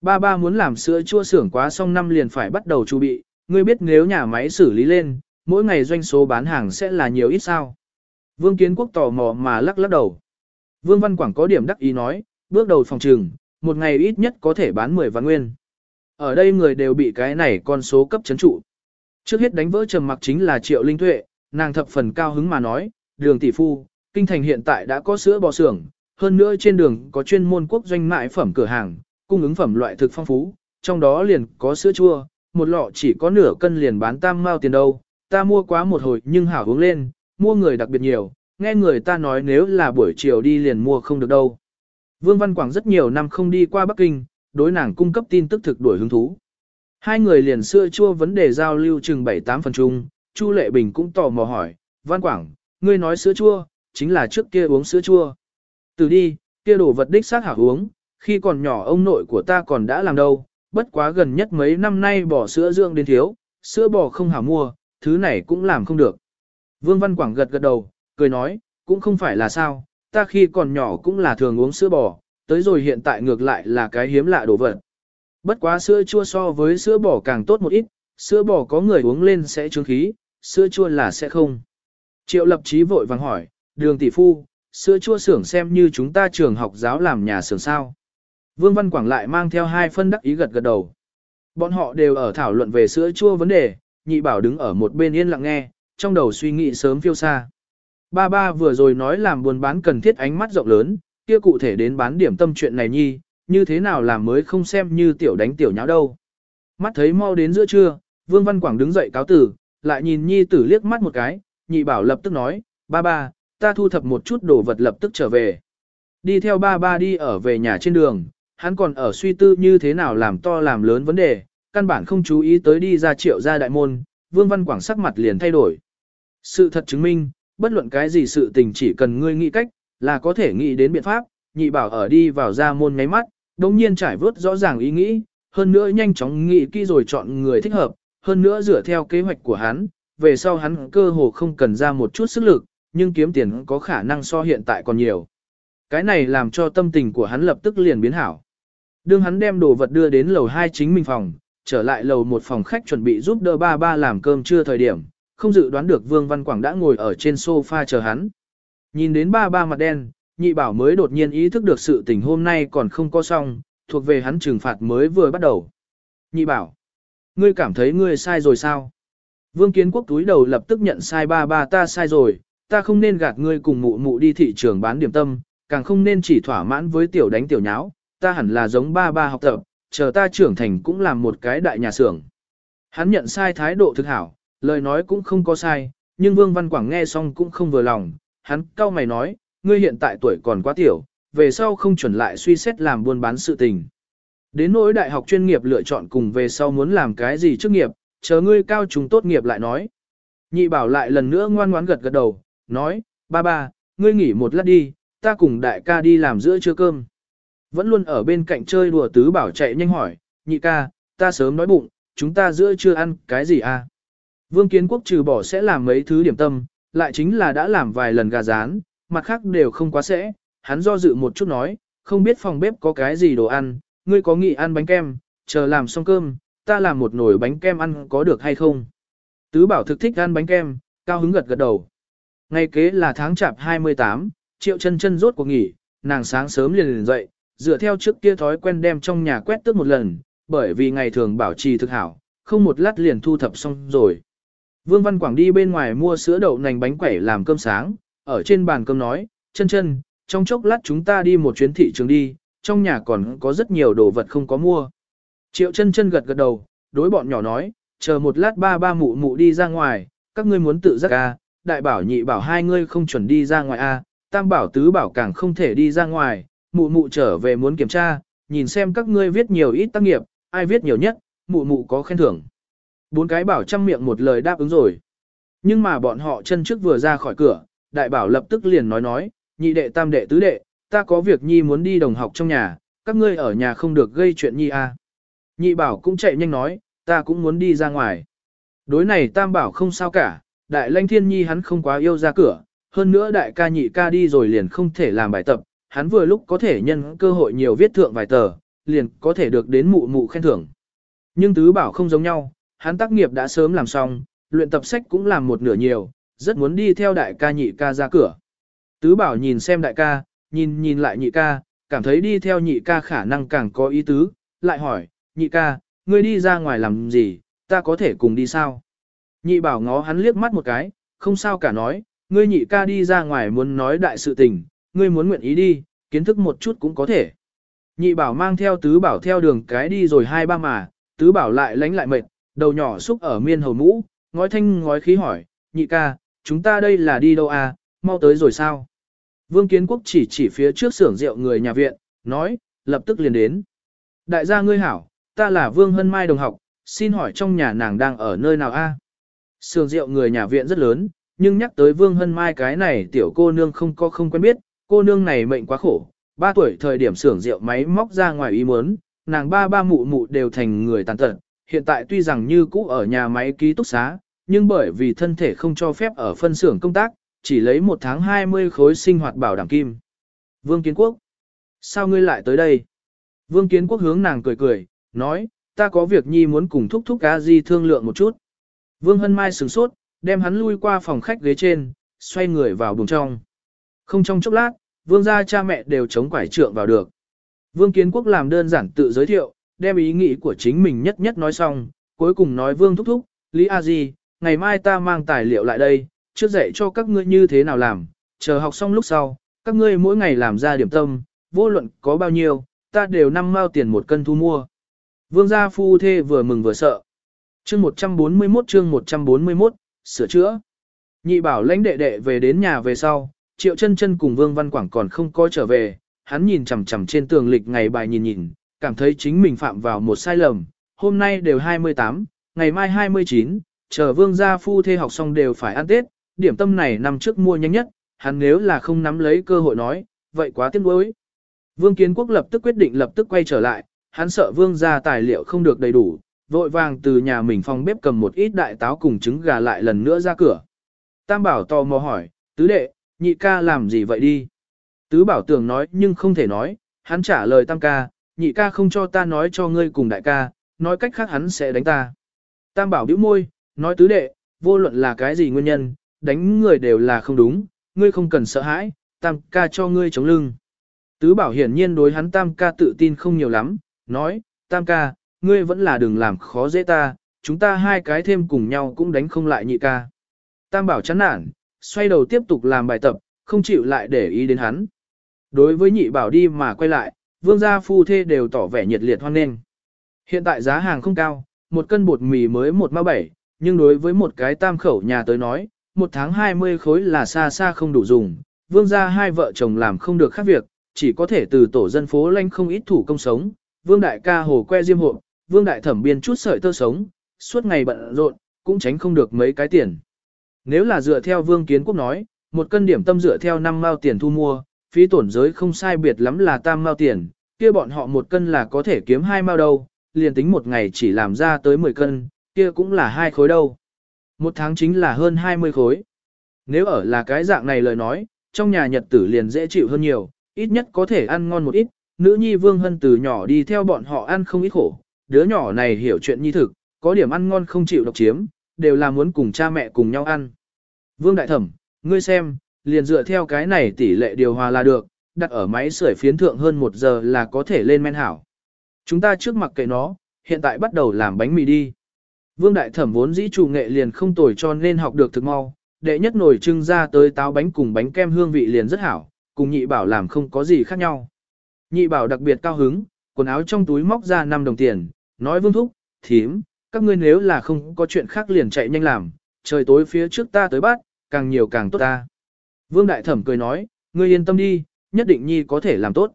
Ba ba muốn làm sữa chua xưởng quá xong năm liền phải bắt đầu chuẩn bị, ngươi biết nếu nhà máy xử lý lên, mỗi ngày doanh số bán hàng sẽ là nhiều ít sao. Vương Kiến Quốc tò mò mà lắc lắc đầu. Vương Văn Quảng có điểm đắc ý nói, bước đầu phòng trừng, một ngày ít nhất có thể bán 10 vạn nguyên. Ở đây người đều bị cái này con số cấp chấn trụ. Trước hết đánh vỡ trầm mặc chính là Triệu Linh Tuệ, nàng thập phần cao hứng mà nói, đường tỷ phu, kinh thành hiện tại đã có sữa bò xưởng, hơn nữa trên đường có chuyên môn quốc doanh mại phẩm cửa hàng, cung ứng phẩm loại thực phong phú, trong đó liền có sữa chua, một lọ chỉ có nửa cân liền bán tam mao tiền đâu, ta mua quá một hồi nhưng hảo uống lên, mua người đặc biệt nhiều, nghe người ta nói nếu là buổi chiều đi liền mua không được đâu. Vương Văn Quảng rất nhiều năm không đi qua Bắc Kinh, đối nàng cung cấp tin tức thực đổi hứng thú. Hai người liền sữa chua vấn đề giao lưu chừng 7-8 phần chung, Chu Lệ Bình cũng tò mò hỏi, Văn Quảng, ngươi nói sữa chua, chính là trước kia uống sữa chua. Từ đi, kia đổ vật đích xác hảo uống, khi còn nhỏ ông nội của ta còn đã làm đâu, bất quá gần nhất mấy năm nay bỏ sữa dưỡng đến thiếu, sữa bò không hảo mua, thứ này cũng làm không được. Vương Văn Quảng gật gật đầu, cười nói, cũng không phải là sao, ta khi còn nhỏ cũng là thường uống sữa bò, tới rồi hiện tại ngược lại là cái hiếm lạ đồ vật. Bất quá sữa chua so với sữa bò càng tốt một ít, sữa bò có người uống lên sẽ trướng khí, sữa chua là sẽ không. Triệu lập chí vội vàng hỏi, đường tỷ phu, sữa chua xưởng xem như chúng ta trường học giáo làm nhà xưởng sao. Vương Văn Quảng lại mang theo hai phân đắc ý gật gật đầu. Bọn họ đều ở thảo luận về sữa chua vấn đề, nhị bảo đứng ở một bên yên lặng nghe, trong đầu suy nghĩ sớm phiêu xa. Ba ba vừa rồi nói làm buôn bán cần thiết ánh mắt rộng lớn, kia cụ thể đến bán điểm tâm chuyện này nhi, như thế nào làm mới không xem như tiểu đánh tiểu nháo đâu. Mắt thấy mau đến giữa trưa, Vương Văn Quảng đứng dậy cáo tử, lại nhìn nhi tử liếc mắt một cái, nhị bảo lập tức nói, ba ba, ta thu thập một chút đồ vật lập tức trở về. Đi theo ba ba đi ở về nhà trên đường, hắn còn ở suy tư như thế nào làm to làm lớn vấn đề, căn bản không chú ý tới đi ra triệu ra đại môn, Vương Văn Quảng sắc mặt liền thay đổi. Sự thật chứng minh, bất luận cái gì sự tình chỉ cần ngươi nghĩ cách, là có thể nghĩ đến biện pháp, nhị bảo ở đi vào ra môn ngáy mắt, đồng nhiên trải vớt rõ ràng ý nghĩ, hơn nữa nhanh chóng nghĩ kỹ rồi chọn người thích hợp, hơn nữa dựa theo kế hoạch của hắn, về sau hắn cơ hồ không cần ra một chút sức lực, nhưng kiếm tiền có khả năng so hiện tại còn nhiều. Cái này làm cho tâm tình của hắn lập tức liền biến hảo. Đương hắn đem đồ vật đưa đến lầu 2 chính mình phòng, trở lại lầu một phòng khách chuẩn bị giúp đỡ ba ba làm cơm trưa thời điểm, không dự đoán được Vương Văn Quảng đã ngồi ở trên sofa chờ hắn. Nhìn đến ba ba mặt đen, nhị bảo mới đột nhiên ý thức được sự tình hôm nay còn không có xong, thuộc về hắn trừng phạt mới vừa bắt đầu. Nhị bảo, ngươi cảm thấy ngươi sai rồi sao? Vương Kiến Quốc túi đầu lập tức nhận sai ba ba ta sai rồi, ta không nên gạt ngươi cùng mụ mụ đi thị trường bán điểm tâm, càng không nên chỉ thỏa mãn với tiểu đánh tiểu nháo, ta hẳn là giống ba ba học tập, chờ ta trưởng thành cũng làm một cái đại nhà xưởng. Hắn nhận sai thái độ thực hảo, lời nói cũng không có sai, nhưng Vương Văn Quảng nghe xong cũng không vừa lòng, hắn cau mày nói, ngươi hiện tại tuổi còn quá tiểu, về sau không chuẩn lại suy xét làm buôn bán sự tình. Đến nỗi đại học chuyên nghiệp lựa chọn cùng về sau muốn làm cái gì trước nghiệp, chờ ngươi cao chúng tốt nghiệp lại nói. Nhị bảo lại lần nữa ngoan ngoãn gật gật đầu, nói, ba ba, ngươi nghỉ một lát đi, ta cùng đại ca đi làm giữa trưa cơm. Vẫn luôn ở bên cạnh chơi đùa tứ bảo chạy nhanh hỏi, nhị ca, ta sớm nói bụng, chúng ta giữa trưa ăn cái gì à? Vương Kiến Quốc trừ bỏ sẽ làm mấy thứ điểm tâm, lại chính là đã làm vài lần gà rán, mặt khác đều không quá sẽ, hắn do dự một chút nói, không biết phòng bếp có cái gì đồ ăn, ngươi có nghị ăn bánh kem, chờ làm xong cơm, ta làm một nồi bánh kem ăn có được hay không? Tứ bảo thực thích ăn bánh kem, cao hứng gật gật đầu. Ngày kế là tháng chạp 28, triệu chân chân rốt cuộc nghỉ, nàng sáng sớm liền liền dậy, dựa theo trước kia thói quen đem trong nhà quét tước một lần, bởi vì ngày thường bảo trì thực hảo, không một lát liền thu thập xong rồi. Vương Văn Quảng đi bên ngoài mua sữa đậu nành bánh quẩy làm cơm sáng, ở trên bàn cơm nói, chân chân, trong chốc lát chúng ta đi một chuyến thị trường đi, trong nhà còn có rất nhiều đồ vật không có mua. Triệu chân chân gật gật đầu, đối bọn nhỏ nói, chờ một lát ba ba mụ mụ đi ra ngoài, các ngươi muốn tự giác à, đại bảo nhị bảo hai ngươi không chuẩn đi ra ngoài a, à, tam bảo tứ bảo càng không thể đi ra ngoài, mụ mụ trở về muốn kiểm tra, nhìn xem các ngươi viết nhiều ít tác nghiệp, ai viết nhiều nhất, mụ mụ có khen thưởng. Bốn cái bảo chăm miệng một lời đáp ứng rồi. Nhưng mà bọn họ chân trước vừa ra khỏi cửa, đại bảo lập tức liền nói nói, nhị đệ tam đệ tứ đệ, ta có việc nhi muốn đi đồng học trong nhà, các ngươi ở nhà không được gây chuyện nhi a. À. Nhị bảo cũng chạy nhanh nói, ta cũng muốn đi ra ngoài. Đối này tam bảo không sao cả, đại lanh thiên nhi hắn không quá yêu ra cửa, hơn nữa đại ca nhị ca đi rồi liền không thể làm bài tập, hắn vừa lúc có thể nhân cơ hội nhiều viết thượng vài tờ, liền có thể được đến mụ mụ khen thưởng. Nhưng tứ bảo không giống nhau, hắn tác nghiệp đã sớm làm xong, luyện tập sách cũng làm một nửa nhiều, rất muốn đi theo đại ca nhị ca ra cửa. Tứ bảo nhìn xem đại ca, nhìn nhìn lại nhị ca, cảm thấy đi theo nhị ca khả năng càng có ý tứ, lại hỏi, nhị ca, ngươi đi ra ngoài làm gì, ta có thể cùng đi sao? Nhị bảo ngó hắn liếc mắt một cái, không sao cả nói, ngươi nhị ca đi ra ngoài muốn nói đại sự tình, ngươi muốn nguyện ý đi, kiến thức một chút cũng có thể. Nhị bảo mang theo tứ bảo theo đường cái đi rồi hai ba mà, tứ bảo lại lánh lại mệt, đầu nhỏ xúc ở miên hầu mũ, ngói thanh ngói khí hỏi, nhị ca, chúng ta đây là đi đâu à, mau tới rồi sao? Vương Kiến Quốc chỉ chỉ phía trước xưởng rượu người nhà viện, nói, lập tức liền đến. Đại gia ngươi hảo, ta là Vương Hân Mai đồng học, xin hỏi trong nhà nàng đang ở nơi nào à? a? Sưởng rượu người nhà viện rất lớn, nhưng nhắc tới Vương Hân Mai cái này tiểu cô nương không có không quen biết, cô nương này mệnh quá khổ. Ba tuổi thời điểm xưởng rượu máy móc ra ngoài ý muốn, nàng ba ba mụ mụ đều thành người tàn tật. Hiện tại tuy rằng như cũ ở nhà máy ký túc xá, nhưng bởi vì thân thể không cho phép ở phân xưởng công tác, chỉ lấy một tháng 20 khối sinh hoạt bảo đảm kim. Vương Kiến Quốc, sao ngươi lại tới đây? Vương Kiến Quốc hướng nàng cười cười, nói, ta có việc nhi muốn cùng thúc thúc cá di thương lượng một chút. Vương Hân Mai sửng sốt, đem hắn lui qua phòng khách ghế trên, xoay người vào buồng trong. Không trong chốc lát, vương gia cha mẹ đều chống quải trượng vào được. Vương Kiến Quốc làm đơn giản tự giới thiệu, đem ý nghĩ của chính mình nhất nhất nói xong, cuối cùng nói vương thúc thúc, Lý A Di, ngày mai ta mang tài liệu lại đây, trước dạy cho các ngươi như thế nào làm, chờ học xong lúc sau, các ngươi mỗi ngày làm ra điểm tâm, vô luận có bao nhiêu, ta đều năm mao tiền một cân thu mua. Vương gia phu thê vừa mừng vừa sợ. Chương 141 chương 141, sửa chữa. Nhị bảo lãnh đệ đệ về đến nhà về sau, Triệu chân chân cùng Vương Văn Quảng còn không có trở về, hắn nhìn chằm chằm trên tường lịch ngày bài nhìn nhìn, cảm thấy chính mình phạm vào một sai lầm, hôm nay đều 28, ngày mai 29, chờ Vương gia phu thê học xong đều phải ăn Tết, điểm tâm này năm trước mua nhanh nhất, hắn nếu là không nắm lấy cơ hội nói, vậy quá tiếc nuối. Vương Kiến Quốc lập tức quyết định lập tức quay trở lại, hắn sợ Vương gia tài liệu không được đầy đủ, vội vàng từ nhà mình phòng bếp cầm một ít đại táo cùng trứng gà lại lần nữa ra cửa. Tam bảo tò mò hỏi, tứ đệ, nhị ca làm gì vậy đi? Tứ bảo tưởng nói nhưng không thể nói, hắn trả lời tam ca, nhị ca không cho ta nói cho ngươi cùng đại ca, nói cách khác hắn sẽ đánh ta. Tam bảo bĩu môi, nói tứ đệ, vô luận là cái gì nguyên nhân, đánh người đều là không đúng, ngươi không cần sợ hãi, tam ca cho ngươi chống lưng. Tứ bảo hiển nhiên đối hắn tam ca tự tin không nhiều lắm, nói, tam ca, ngươi vẫn là đừng làm khó dễ ta, chúng ta hai cái thêm cùng nhau cũng đánh không lại nhị ca. Tam bảo chán nản, xoay đầu tiếp tục làm bài tập, không chịu lại để ý đến hắn. Đối với nhị bảo đi mà quay lại, vương gia phu thê đều tỏ vẻ nhiệt liệt hoan nghênh. Hiện tại giá hàng không cao, một cân bột mì mới một ma bảy, nhưng đối với một cái tam khẩu nhà tới nói, một tháng 20 khối là xa xa không đủ dùng. Vương gia hai vợ chồng làm không được khác việc, chỉ có thể từ tổ dân phố lanh không ít thủ công sống. Vương đại ca hồ que diêm hộ, vương đại thẩm biên chút sợi tơ sống, suốt ngày bận rộn, cũng tránh không được mấy cái tiền. Nếu là dựa theo vương kiến quốc nói, một cân điểm tâm dựa theo 5 mao tiền thu mua, phí tổn giới không sai biệt lắm là tam mao tiền, kia bọn họ một cân là có thể kiếm hai mao đâu, liền tính một ngày chỉ làm ra tới 10 cân, kia cũng là hai khối đâu. Một tháng chính là hơn 20 khối. Nếu ở là cái dạng này lời nói, trong nhà nhật tử liền dễ chịu hơn nhiều, ít nhất có thể ăn ngon một ít, nữ nhi vương hân từ nhỏ đi theo bọn họ ăn không ít khổ, đứa nhỏ này hiểu chuyện nhi thực, có điểm ăn ngon không chịu độc chiếm, đều là muốn cùng cha mẹ cùng nhau ăn. Vương đại thẩm, ngươi xem, liền dựa theo cái này tỷ lệ điều hòa là được, đặt ở máy sưởi phiến thượng hơn một giờ là có thể lên men hảo. Chúng ta trước mặc kệ nó, hiện tại bắt đầu làm bánh mì đi. Vương đại thẩm vốn dĩ chủ nghệ liền không tồi cho nên học được thực mau, đệ nhất nổi trưng ra tới táo bánh cùng bánh kem hương vị liền rất hảo, cùng nhị bảo làm không có gì khác nhau. Nhị bảo đặc biệt cao hứng, quần áo trong túi móc ra 5 đồng tiền, nói vương thúc, thím, các ngươi nếu là không có chuyện khác liền chạy nhanh làm, trời tối phía trước ta tới bắt, càng nhiều càng tốt ta. Vương đại thẩm cười nói, ngươi yên tâm đi, nhất định nhi có thể làm tốt.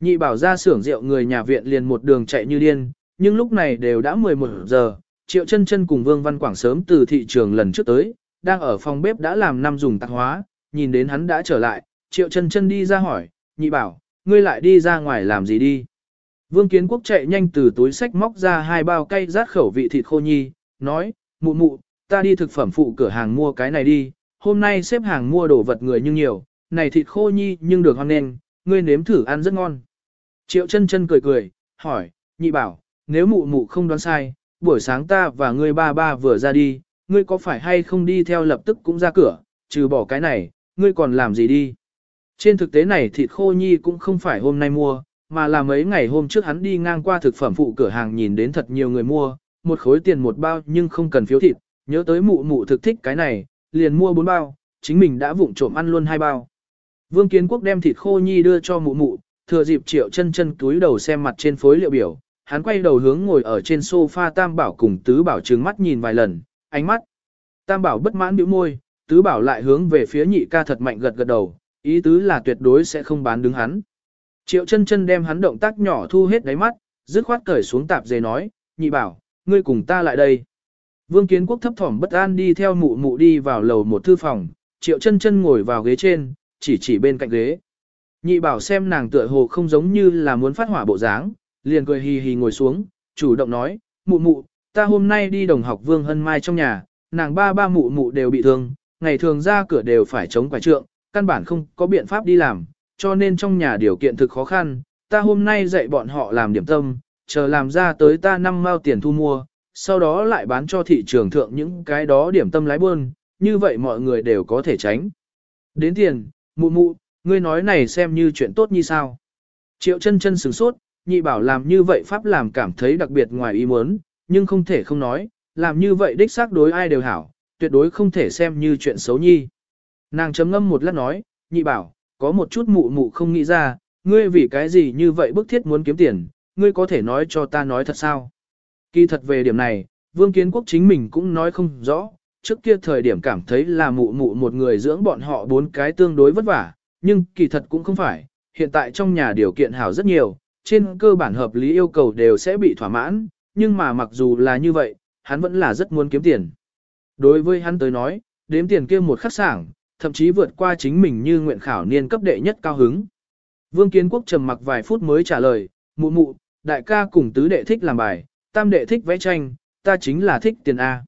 Nhị bảo ra xưởng rượu người nhà viện liền một đường chạy như điên, nhưng lúc này đều đã 11 giờ, Triệu chân chân cùng Vương Văn Quảng sớm từ thị trường lần trước tới, đang ở phòng bếp đã làm năm dùng tạp hóa, nhìn đến hắn đã trở lại, Triệu chân chân đi ra hỏi, nhị bảo, ngươi lại đi ra ngoài làm gì đi. Vương Kiến Quốc chạy nhanh từ túi sách móc ra hai bao cay rát khẩu vị thịt khô nhi, nói, mụ mụ, ta đi thực phẩm phụ cửa hàng mua cái này đi, hôm nay xếp hàng mua đồ vật người nhưng nhiều, này thịt khô nhi nhưng được hoan nên, ngươi nếm thử ăn rất ngon. Triệu chân chân cười cười, hỏi, nhị bảo, nếu mụ mụ không đoán sai, buổi sáng ta và ngươi ba ba vừa ra đi, ngươi có phải hay không đi theo lập tức cũng ra cửa, trừ bỏ cái này, ngươi còn làm gì đi. Trên thực tế này thịt khô nhi cũng không phải hôm nay mua, mà là mấy ngày hôm trước hắn đi ngang qua thực phẩm phụ cửa hàng nhìn đến thật nhiều người mua, một khối tiền một bao nhưng không cần phiếu thịt, nhớ tới mụ mụ thực thích cái này, liền mua bốn bao, chính mình đã vụng trộm ăn luôn hai bao. Vương Kiến Quốc đem thịt khô nhi đưa cho mụ mụ, thừa dịp triệu chân chân túi đầu xem mặt trên phối liệu biểu, hắn quay đầu hướng ngồi ở trên sofa Tam Bảo cùng Tứ Bảo trừng mắt nhìn vài lần, ánh mắt. Tam Bảo bất mãn bĩu môi, Tứ Bảo lại hướng về phía nhị ca thật mạnh gật gật đầu, ý tứ là tuyệt đối sẽ không bán đứng hắn. Triệu chân chân đem hắn động tác nhỏ thu hết đáy mắt, dứt khoát cởi xuống tạp dề nói, nhị bảo, ngươi cùng ta lại đây. Vương Kiến Quốc thấp thỏm bất an đi theo mụ mụ đi vào lầu một thư phòng, triệu chân chân ngồi vào ghế trên, chỉ chỉ bên cạnh ghế. Nhị bảo xem nàng tựa hồ không giống như là muốn phát hỏa bộ dáng, liền cười hì hì ngồi xuống, chủ động nói, mụ mụ, ta hôm nay đi đồng học Vương Hân Mai trong nhà, nàng ba ba mụ mụ đều bị thương, ngày thường ra cửa đều phải chống quải trượng, căn bản không có biện pháp đi làm, cho nên trong nhà điều kiện thực khó khăn, ta hôm nay dạy bọn họ làm điểm tâm, chờ làm ra tới ta năm mao tiền thu mua, sau đó lại bán cho thị trường thượng những cái đó điểm tâm lái buôn, như vậy mọi người đều có thể tránh. Đến tiền, mụ mụ, ngươi nói này xem như chuyện tốt như sao. Triệu chân chân sửng sốt, nhị bảo làm như vậy pháp làm cảm thấy đặc biệt ngoài ý muốn, nhưng không thể không nói, làm như vậy đích xác đối ai đều hảo, tuyệt đối không thể xem như chuyện xấu nhi. Nàng chấm ngâm một lát nói, nhị bảo, có một chút mụ mụ không nghĩ ra, ngươi vì cái gì như vậy bức thiết muốn kiếm tiền, ngươi có thể nói cho ta nói thật sao. Kỳ thật về điểm này, Vương Kiến Quốc chính mình cũng nói không rõ, trước kia thời điểm cảm thấy là mụ mụ một người dưỡng bọn họ bốn cái tương đối vất vả, nhưng kỳ thật cũng không phải, hiện tại trong nhà điều kiện hảo rất nhiều, trên cơ bản hợp lý yêu cầu đều sẽ bị thỏa mãn, nhưng mà mặc dù là như vậy, hắn vẫn là rất muốn kiếm tiền. Đối với hắn tới nói, đếm tiền kia một khắc sảng, thậm chí vượt qua chính mình như nguyện khảo niên cấp đệ nhất cao hứng. Vương Kiến Quốc trầm mặc vài phút mới trả lời, mụ mụ, đại ca cùng tứ đệ thích làm bài, tam đệ thích vẽ tranh, ta chính là thích tiền A.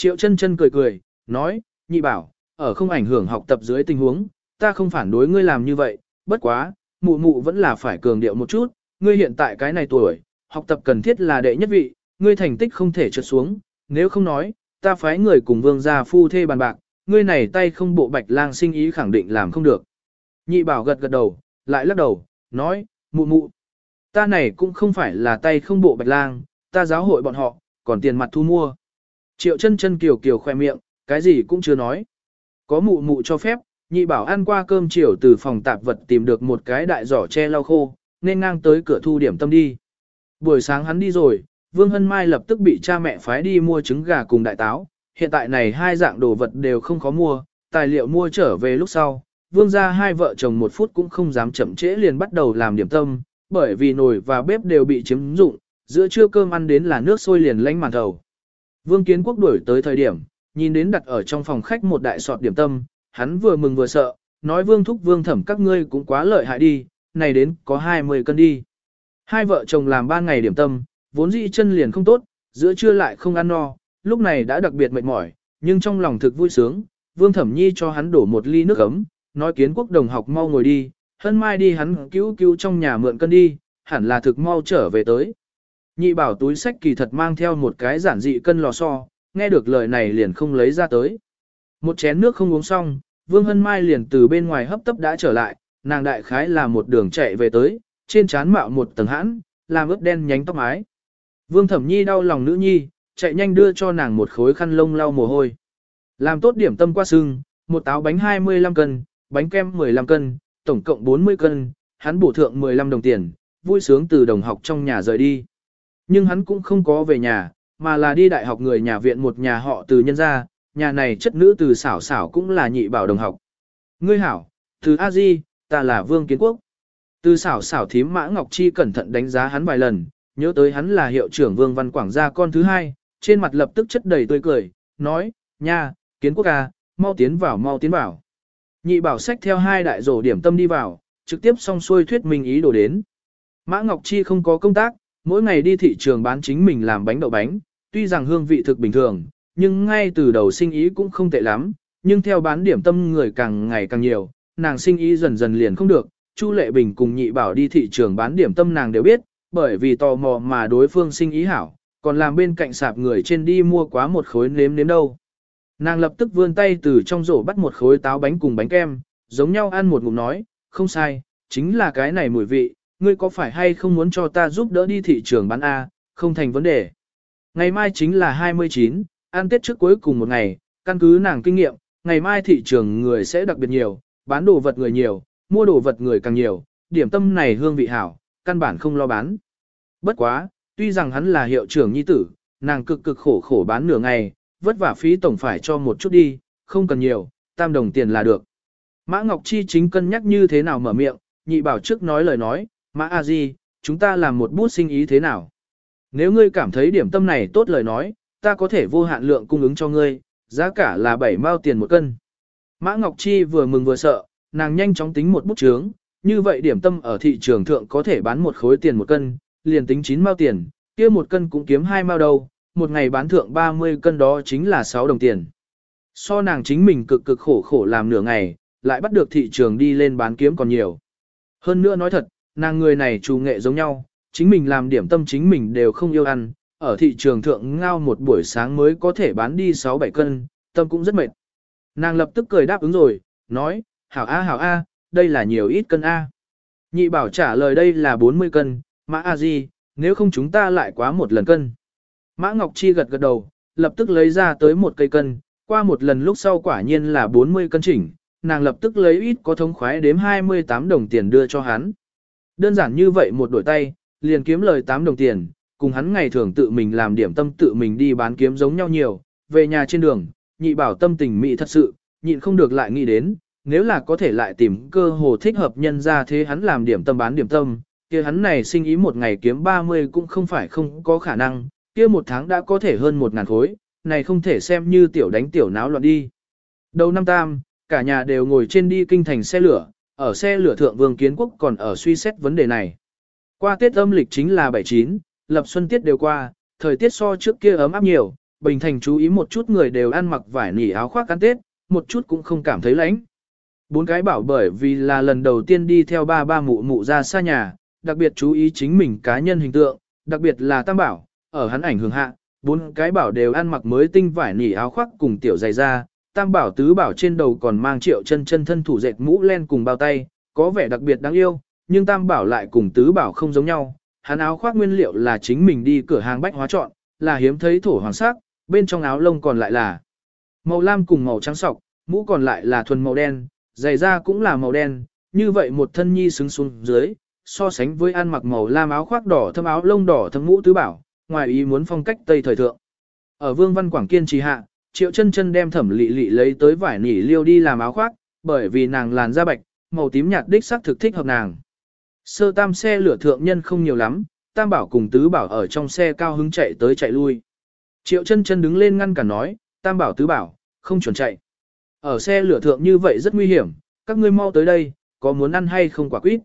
Triệu chân chân cười cười, nói, nhị bảo, ở không ảnh hưởng học tập dưới tình huống, ta không phản đối ngươi làm như vậy, bất quá, mụ mụ vẫn là phải cường điệu một chút, ngươi hiện tại cái này tuổi, học tập cần thiết là đệ nhất vị, ngươi thành tích không thể trượt xuống, nếu không nói, ta phái người cùng vương gia phu thê bàn bạc, ngươi này tay không bộ bạch lang sinh ý khẳng định làm không được. Nhị bảo gật gật đầu, lại lắc đầu, nói, mụ mụ. Ta này cũng không phải là tay không bộ bạch lang, ta giáo hội bọn họ, còn tiền mặt thu mua. Triệu chân chân kiều kiều khoe miệng, cái gì cũng chưa nói. Có mụ mụ cho phép, nhị bảo ăn qua cơm chiều từ phòng tạp vật tìm được một cái đại giỏ che lau khô, nên ngang tới cửa thu điểm tâm đi. Buổi sáng hắn đi rồi, Vương Hân Mai lập tức bị cha mẹ phái đi mua trứng gà cùng đại táo. Hiện tại này hai dạng đồ vật đều không khó mua, tài liệu mua trở về lúc sau. Vương gia hai vợ chồng một phút cũng không dám chậm trễ liền bắt đầu làm điểm tâm, bởi vì nồi và bếp đều bị chiếm dụng, giữa trưa cơm ăn đến là nước sôi liền lánh màn thầu. Vương Kiến Quốc đuổi tới thời điểm, nhìn đến đặt ở trong phòng khách một đại sọt điểm tâm, hắn vừa mừng vừa sợ, nói Vương Thúc Vương Thẩm các ngươi cũng quá lợi hại đi, này đến có 20 cân đi. Hai vợ chồng làm ba ngày điểm tâm, vốn dĩ chân liền không tốt, giữa trưa lại không ăn no, lúc này đã đặc biệt mệt mỏi, nhưng trong lòng thực vui sướng, Vương Thẩm Nhi cho hắn đổ một ly nước ấm, nói kiến quốc đồng học mau ngồi đi, hân mai đi hắn cứu cứu trong nhà mượn cân đi, hẳn là thực mau trở về tới. Nhị bảo túi sách kỳ thật mang theo một cái giản dị cân lò xo, nghe được lời này liền không lấy ra tới. Một chén nước không uống xong, Vương Hân Mai liền từ bên ngoài hấp tấp đã trở lại, nàng đại khái là một đường chạy về tới, trên trán mạo một tầng hãn, làm ướt đen nhánh tóc mái. Vương Thẩm Nhi đau lòng nữ nhi, chạy nhanh đưa cho nàng một khối khăn lông lau mồ hôi. Làm tốt điểm tâm qua sưng, một táo bánh 25 cân, bánh kem 15 cân, tổng cộng 40 cân, hắn bổ thượng 15 đồng tiền, vui sướng từ đồng học trong nhà rời đi. Nhưng hắn cũng không có về nhà, mà là đi đại học người nhà viện một nhà họ từ nhân gia, nhà này chất nữ từ xảo xảo cũng là nhị bảo đồng học. Ngươi hảo, từ A Di, ta là Vương Kiến Quốc. Từ xảo xảo thím Mã Ngọc Chi cẩn thận đánh giá hắn vài lần, nhớ tới hắn là hiệu trưởng Vương Văn Quảng gia con thứ hai, trên mặt lập tức chất đầy tươi cười, nói, nha, Kiến Quốc à, mau tiến vào mau tiến vào. Nhị bảo sách theo hai đại rổ điểm tâm đi vào, trực tiếp xong xuôi thuyết minh ý đồ đến. Mã Ngọc Chi không có công tác, mỗi ngày đi thị trường bán chính mình làm bánh đậu bánh, tuy rằng hương vị thực bình thường, nhưng ngay từ đầu sinh ý cũng không tệ lắm, nhưng theo bán điểm tâm người càng ngày càng nhiều, nàng sinh ý dần dần liền không được. Chu Lệ Bình cùng nhị bảo đi thị trường bán điểm tâm nàng đều biết, bởi vì tò mò mà đối phương sinh ý hảo, còn làm bên cạnh sạp người trên đi mua quá một khối nếm nếm đâu. Nàng lập tức vươn tay từ trong rổ bắt một khối táo bánh cùng bánh kem, giống nhau ăn một ngụm nói, không sai, chính là cái này mùi vị, ngươi có phải hay không muốn cho ta giúp đỡ đi thị trường bán A, không thành vấn đề. Ngày mai chính là 29, ăn tết trước cuối cùng một ngày, căn cứ nàng kinh nghiệm, ngày mai thị trường người sẽ đặc biệt nhiều, bán đồ vật người nhiều, mua đồ vật người càng nhiều, điểm tâm này hương vị hảo, căn bản không lo bán. Bất quá, tuy rằng hắn là hiệu trưởng nhi tử, nàng cực cực khổ khổ bán nửa ngày, vất vả phí tổng phải cho một chút đi, không cần nhiều, tam đồng tiền là được. Mã Ngọc Chi chính cân nhắc như thế nào mở miệng, nhị bảo trước nói lời nói, Mã A Di, chúng ta làm một bút sinh ý thế nào? Nếu ngươi cảm thấy điểm tâm này tốt lời nói, ta có thể vô hạn lượng cung ứng cho ngươi, giá cả là 7 mao tiền một cân. Mã Ngọc Chi vừa mừng vừa sợ, nàng nhanh chóng tính một bút chướng, như vậy điểm tâm ở thị trường thượng có thể bán một khối tiền một cân, liền tính 9 mao tiền, kia một cân cũng kiếm 2 mao đâu, một ngày bán thượng 30 cân đó chính là 6 đồng tiền. So nàng chính mình cực cực khổ khổ làm nửa ngày, lại bắt được thị trường đi lên bán kiếm còn nhiều. Hơn nữa nói thật, nàng người này trù nghệ giống nhau, chính mình làm điểm tâm chính mình đều không yêu ăn, ở thị trường thượng ngao một buổi sáng mới có thể bán đi 6-7 cân, tâm cũng rất mệt. Nàng lập tức cười đáp ứng rồi, nói, hảo A hảo A, đây là nhiều ít cân A. Nhị bảo trả lời đây là 40 cân, mã A gì, nếu không chúng ta lại quá một lần cân. Mã Ngọc Chi gật gật đầu, lập tức lấy ra tới một cây cân, qua một lần lúc sau quả nhiên là 40 cân chỉnh, nàng lập tức lấy ít có thống khoái đếm 28 đồng tiền đưa cho hắn. Đơn giản như vậy một đổi tay, liền kiếm lời 8 đồng tiền, cùng hắn ngày thường tự mình làm điểm tâm tự mình đi bán kiếm giống nhau nhiều, về nhà trên đường, nhị bảo tâm tình mị thật sự, nhịn không được lại nghĩ đến, nếu là có thể lại tìm cơ hồ thích hợp nhân ra thế hắn làm điểm tâm bán điểm tâm, kia hắn này sinh ý một ngày kiếm 30 cũng không phải không có khả năng, kia một tháng đã có thể hơn một ngàn khối, này không thể xem như tiểu đánh tiểu náo loạn đi. Đầu năm tam, cả nhà đều ngồi trên đi kinh thành xe lửa, ở xe lửa thượng vương kiến quốc còn ở suy xét vấn đề này. Qua Tết âm lịch chính là 79, lập xuân tiết đều qua, thời tiết so trước kia ấm áp nhiều, Bình Thành chú ý một chút người đều ăn mặc vải nỉ áo khoác ăn Tết, một chút cũng không cảm thấy lạnh. Bốn cái bảo bởi vì là lần đầu tiên đi theo ba ba mụ mụ ra xa nhà, đặc biệt chú ý chính mình cá nhân hình tượng, đặc biệt là tam bảo, ở hắn ảnh hưởng hạ, bốn cái bảo đều ăn mặc mới tinh vải nỉ áo khoác cùng tiểu dày da, tam bảo tứ bảo trên đầu còn mang triệu chân chân thân thủ dệt mũ len cùng bao tay, có vẻ đặc biệt đáng yêu, nhưng tam bảo lại cùng tứ bảo không giống nhau. Hắn áo khoác nguyên liệu là chính mình đi cửa hàng bách hóa chọn, là hiếm thấy thổ hoàng sắc, bên trong áo lông còn lại là màu lam cùng màu trắng sọc, mũ còn lại là thuần màu đen, giày da cũng là màu đen, như vậy một thân nhi xứng xuống dưới, so sánh với ăn mặc màu lam áo khoác đỏ thâm áo lông đỏ thâm mũ tứ bảo, ngoài ý muốn phong cách tây thời thượng. Ở Vương Văn Quảng kiên trì hạ, Triệu Chân Chân đem thẩm lị lị lấy tới vải nỉ liêu đi làm áo khoác, bởi vì nàng làn da bạch, màu tím nhạt đích sắc thực thích hợp nàng. Sơ tam xe lửa thượng nhân không nhiều lắm, tam bảo cùng tứ bảo ở trong xe cao hứng chạy tới chạy lui. Triệu chân chân đứng lên ngăn cả nói, tam bảo tứ bảo, không chuẩn chạy. Ở xe lửa thượng như vậy rất nguy hiểm, các ngươi mau tới đây, có muốn ăn hay không quả quýt.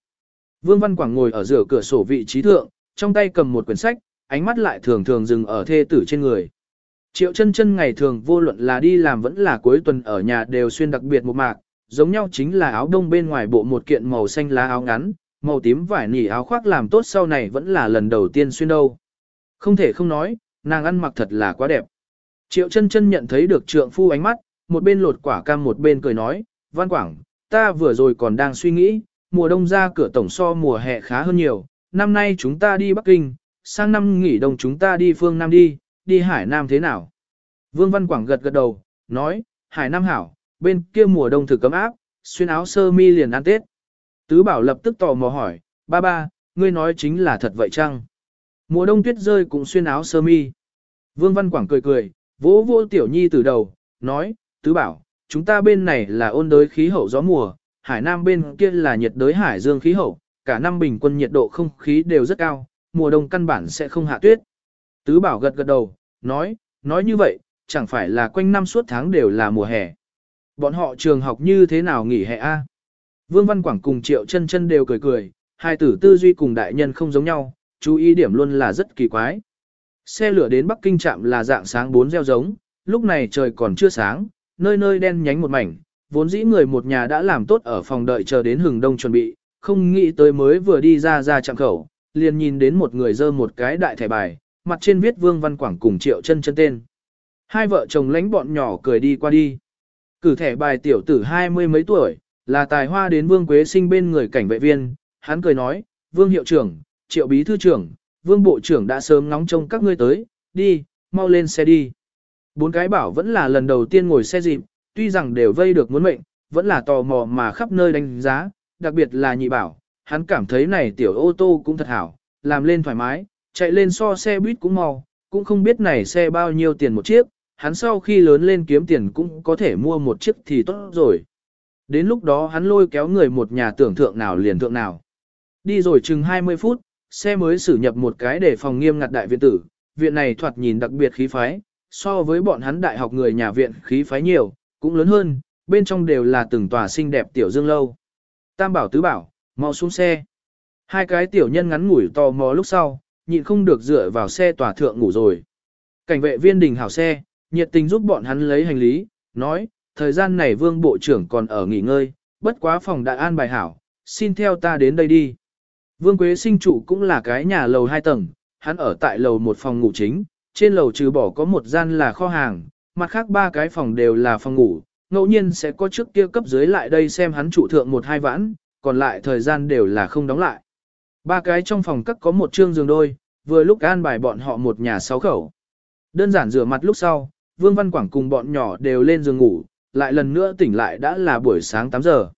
Vương Văn Quảng ngồi ở giữa cửa sổ vị trí thượng, trong tay cầm một quyển sách, ánh mắt lại thường thường dừng ở thê tử trên người. Triệu chân chân ngày thường vô luận là đi làm vẫn là cuối tuần ở nhà đều xuyên đặc biệt một mạc, giống nhau chính là áo đông bên ngoài bộ một kiện màu xanh lá áo ngắn, màu tím vải nỉ áo khoác làm tốt sau này vẫn là lần đầu tiên xuyên đâu. Không thể không nói, nàng ăn mặc thật là quá đẹp. Triệu chân chân nhận thấy được trượng phu ánh mắt, một bên lột quả cam một bên cười nói, Văn Quảng, ta vừa rồi còn đang suy nghĩ, mùa đông ra cửa tổng so mùa hè khá hơn nhiều, năm nay chúng ta đi Bắc Kinh, sang năm nghỉ đông chúng ta đi phương Nam đi, đi Hải Nam thế nào? Vương Văn Quảng gật gật đầu, nói, Hải Nam hảo, bên kia mùa đông thực cấm áp, xuyên áo sơ mi liền ăn Tết. Tứ Bảo lập tức tò mò hỏi, ba ba, ngươi nói chính là thật vậy chăng? Mùa đông tuyết rơi cũng xuyên áo sơ mi. Vương Văn Quảng cười cười, vỗ vỗ tiểu nhi từ đầu, nói, Tứ Bảo, chúng ta bên này là ôn đới khí hậu gió mùa, Hải Nam bên kia là nhiệt đới hải dương khí hậu, cả năm bình quân nhiệt độ không khí đều rất cao, mùa đông căn bản sẽ không hạ tuyết. Tứ Bảo gật gật đầu, nói, nói như vậy, chẳng phải là quanh năm suốt tháng đều là mùa hè. Bọn họ trường học như thế nào nghỉ hè a? Vương Văn Quảng cùng Triệu Chân Chân đều cười cười, hai tử tư duy cùng đại nhân không giống nhau, chú ý điểm luôn là rất kỳ quái. Xe lửa đến Bắc Kinh trạm là dạng sáng 4 gieo giống, lúc này trời còn chưa sáng, nơi nơi đen nhánh một mảnh, vốn dĩ người một nhà đã làm tốt ở phòng đợi chờ đến hừng đông chuẩn bị, không nghĩ tới mới vừa đi ra ra trạm khẩu, liền nhìn đến một người dơ một cái đại thẻ bài, mặt trên viết Vương Văn Quảng cùng Triệu Chân Chân tên. Hai vợ chồng lánh bọn nhỏ cười đi qua đi. Cử thẻ bài tiểu tử hai mươi mấy tuổi, là tài hoa đến Vương Quế sinh bên người cảnh vệ viên, hắn cười nói, Vương hiệu trưởng, Triệu bí thư trưởng, Vương bộ trưởng đã sớm ngóng trông các ngươi tới, đi, mau lên xe đi. Bốn cái bảo vẫn là lần đầu tiên ngồi xe dịp, tuy rằng đều vây được muốn mệnh, vẫn là tò mò mà khắp nơi đánh giá, đặc biệt là nhị bảo, hắn cảm thấy này tiểu ô tô cũng thật hảo, làm lên thoải mái, chạy lên so xe buýt cũng mau, cũng không biết này xe bao nhiêu tiền một chiếc, hắn sau khi lớn lên kiếm tiền cũng có thể mua một chiếc thì tốt rồi. Đến lúc đó hắn lôi kéo người một nhà tưởng thượng nào liền thượng nào. Đi rồi chừng 20 phút, xe mới xử nhập một cái để phòng nghiêm ngặt đại viện tử, viện này thoạt nhìn đặc biệt khí phái, so với bọn hắn đại học người nhà viện khí phái nhiều, cũng lớn hơn, bên trong đều là từng tòa xinh đẹp tiểu dương lâu. Tam bảo tứ bảo, mau xuống xe. Hai cái tiểu nhân ngắn ngủi tò mò lúc sau, nhịn không được dựa vào xe tòa thượng ngủ rồi. Cảnh vệ viên đình hảo xe, nhiệt tình giúp bọn hắn lấy hành lý, nói, thời gian này vương bộ trưởng còn ở nghỉ ngơi, bất quá phòng đại an bài hảo, xin theo ta đến đây đi. Vương Quế sinh trụ cũng là cái nhà lầu hai tầng, hắn ở tại lầu một phòng ngủ chính, trên lầu trừ bỏ có một gian là kho hàng, mặt khác ba cái phòng đều là phòng ngủ, ngẫu nhiên sẽ có trước kia cấp dưới lại đây xem hắn trụ thượng một hai vãn, còn lại thời gian đều là không đóng lại. Ba cái trong phòng cắt có một trương giường đôi, vừa lúc an bài bọn họ một nhà sáu khẩu. Đơn giản rửa mặt lúc sau, Vương Văn Quảng cùng bọn nhỏ đều lên giường ngủ, lại lần nữa tỉnh lại đã là buổi sáng 8 giờ.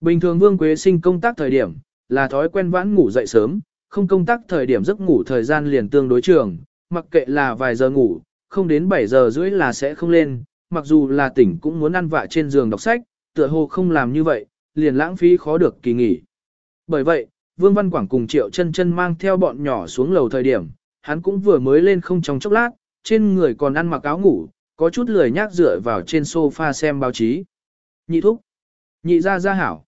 Bình thường Vương Quế sinh công tác thời điểm, là thói quen vãn ngủ dậy sớm, không công tác thời điểm giấc ngủ thời gian liền tương đối trường, mặc kệ là vài giờ ngủ, không đến 7 giờ rưỡi là sẽ không lên, mặc dù là tỉnh cũng muốn ăn vạ trên giường đọc sách, tựa hồ không làm như vậy, liền lãng phí khó được kỳ nghỉ. Bởi vậy, Vương Văn Quảng cùng Triệu chân chân mang theo bọn nhỏ xuống lầu thời điểm, hắn cũng vừa mới lên không trong chốc lát, trên người còn ăn mặc áo ngủ, có chút lười nhác dựa vào trên sofa xem báo chí. Nhị thúc. Nhị ra ra hảo.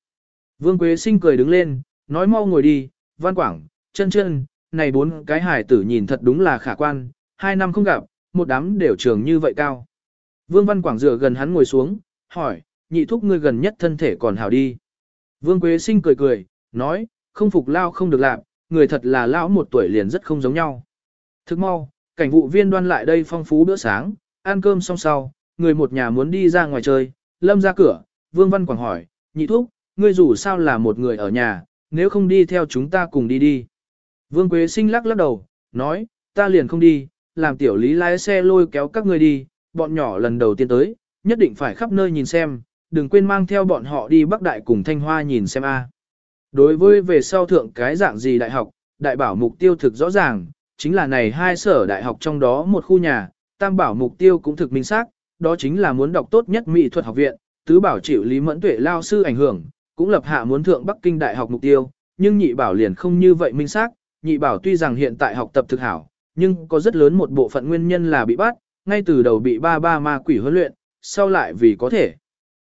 Vương Quế sinh cười đứng lên, nói mau ngồi đi, Văn Quảng, chân chân, này bốn cái hải tử nhìn thật đúng là khả quan, hai năm không gặp, một đám đều trường như vậy cao. Vương Văn Quảng dựa gần hắn ngồi xuống, hỏi, nhị thúc ngươi gần nhất thân thể còn hảo đi. Vương Quế sinh cười cười, nói, không phục lao không được làm, người thật là lão một tuổi liền rất không giống nhau. Thức mau, cảnh vụ viên đoan lại đây phong phú bữa sáng, ăn cơm xong sau, người một nhà muốn đi ra ngoài chơi, lâm ra cửa, Vương Văn Quảng hỏi, nhị thúc, ngươi dù sao là một người ở nhà, nếu không đi theo chúng ta cùng đi đi. Vương Quế sinh lắc lắc đầu, nói, ta liền không đi, làm tiểu lý lái xe lôi kéo các ngươi đi, bọn nhỏ lần đầu tiên tới, nhất định phải khắp nơi nhìn xem, đừng quên mang theo bọn họ đi Bắc Đại cùng Thanh Hoa nhìn xem a. Đối với về sau thượng cái dạng gì đại học, đại bảo mục tiêu thực rõ ràng, chính là này hai sở đại học trong đó một khu nhà, tam bảo mục tiêu cũng thực minh xác, đó chính là muốn đọc tốt nhất mỹ thuật học viện, tứ bảo chịu Lý Mẫn Tuệ lao sư ảnh hưởng, cũng lập hạ muốn thượng Bắc Kinh đại học mục tiêu, nhưng nhị bảo liền không như vậy minh xác, nhị bảo tuy rằng hiện tại học tập thực hảo, nhưng có rất lớn một bộ phận nguyên nhân là bị bắt, ngay từ đầu bị ba ba ma quỷ huấn luyện, sau lại vì có thể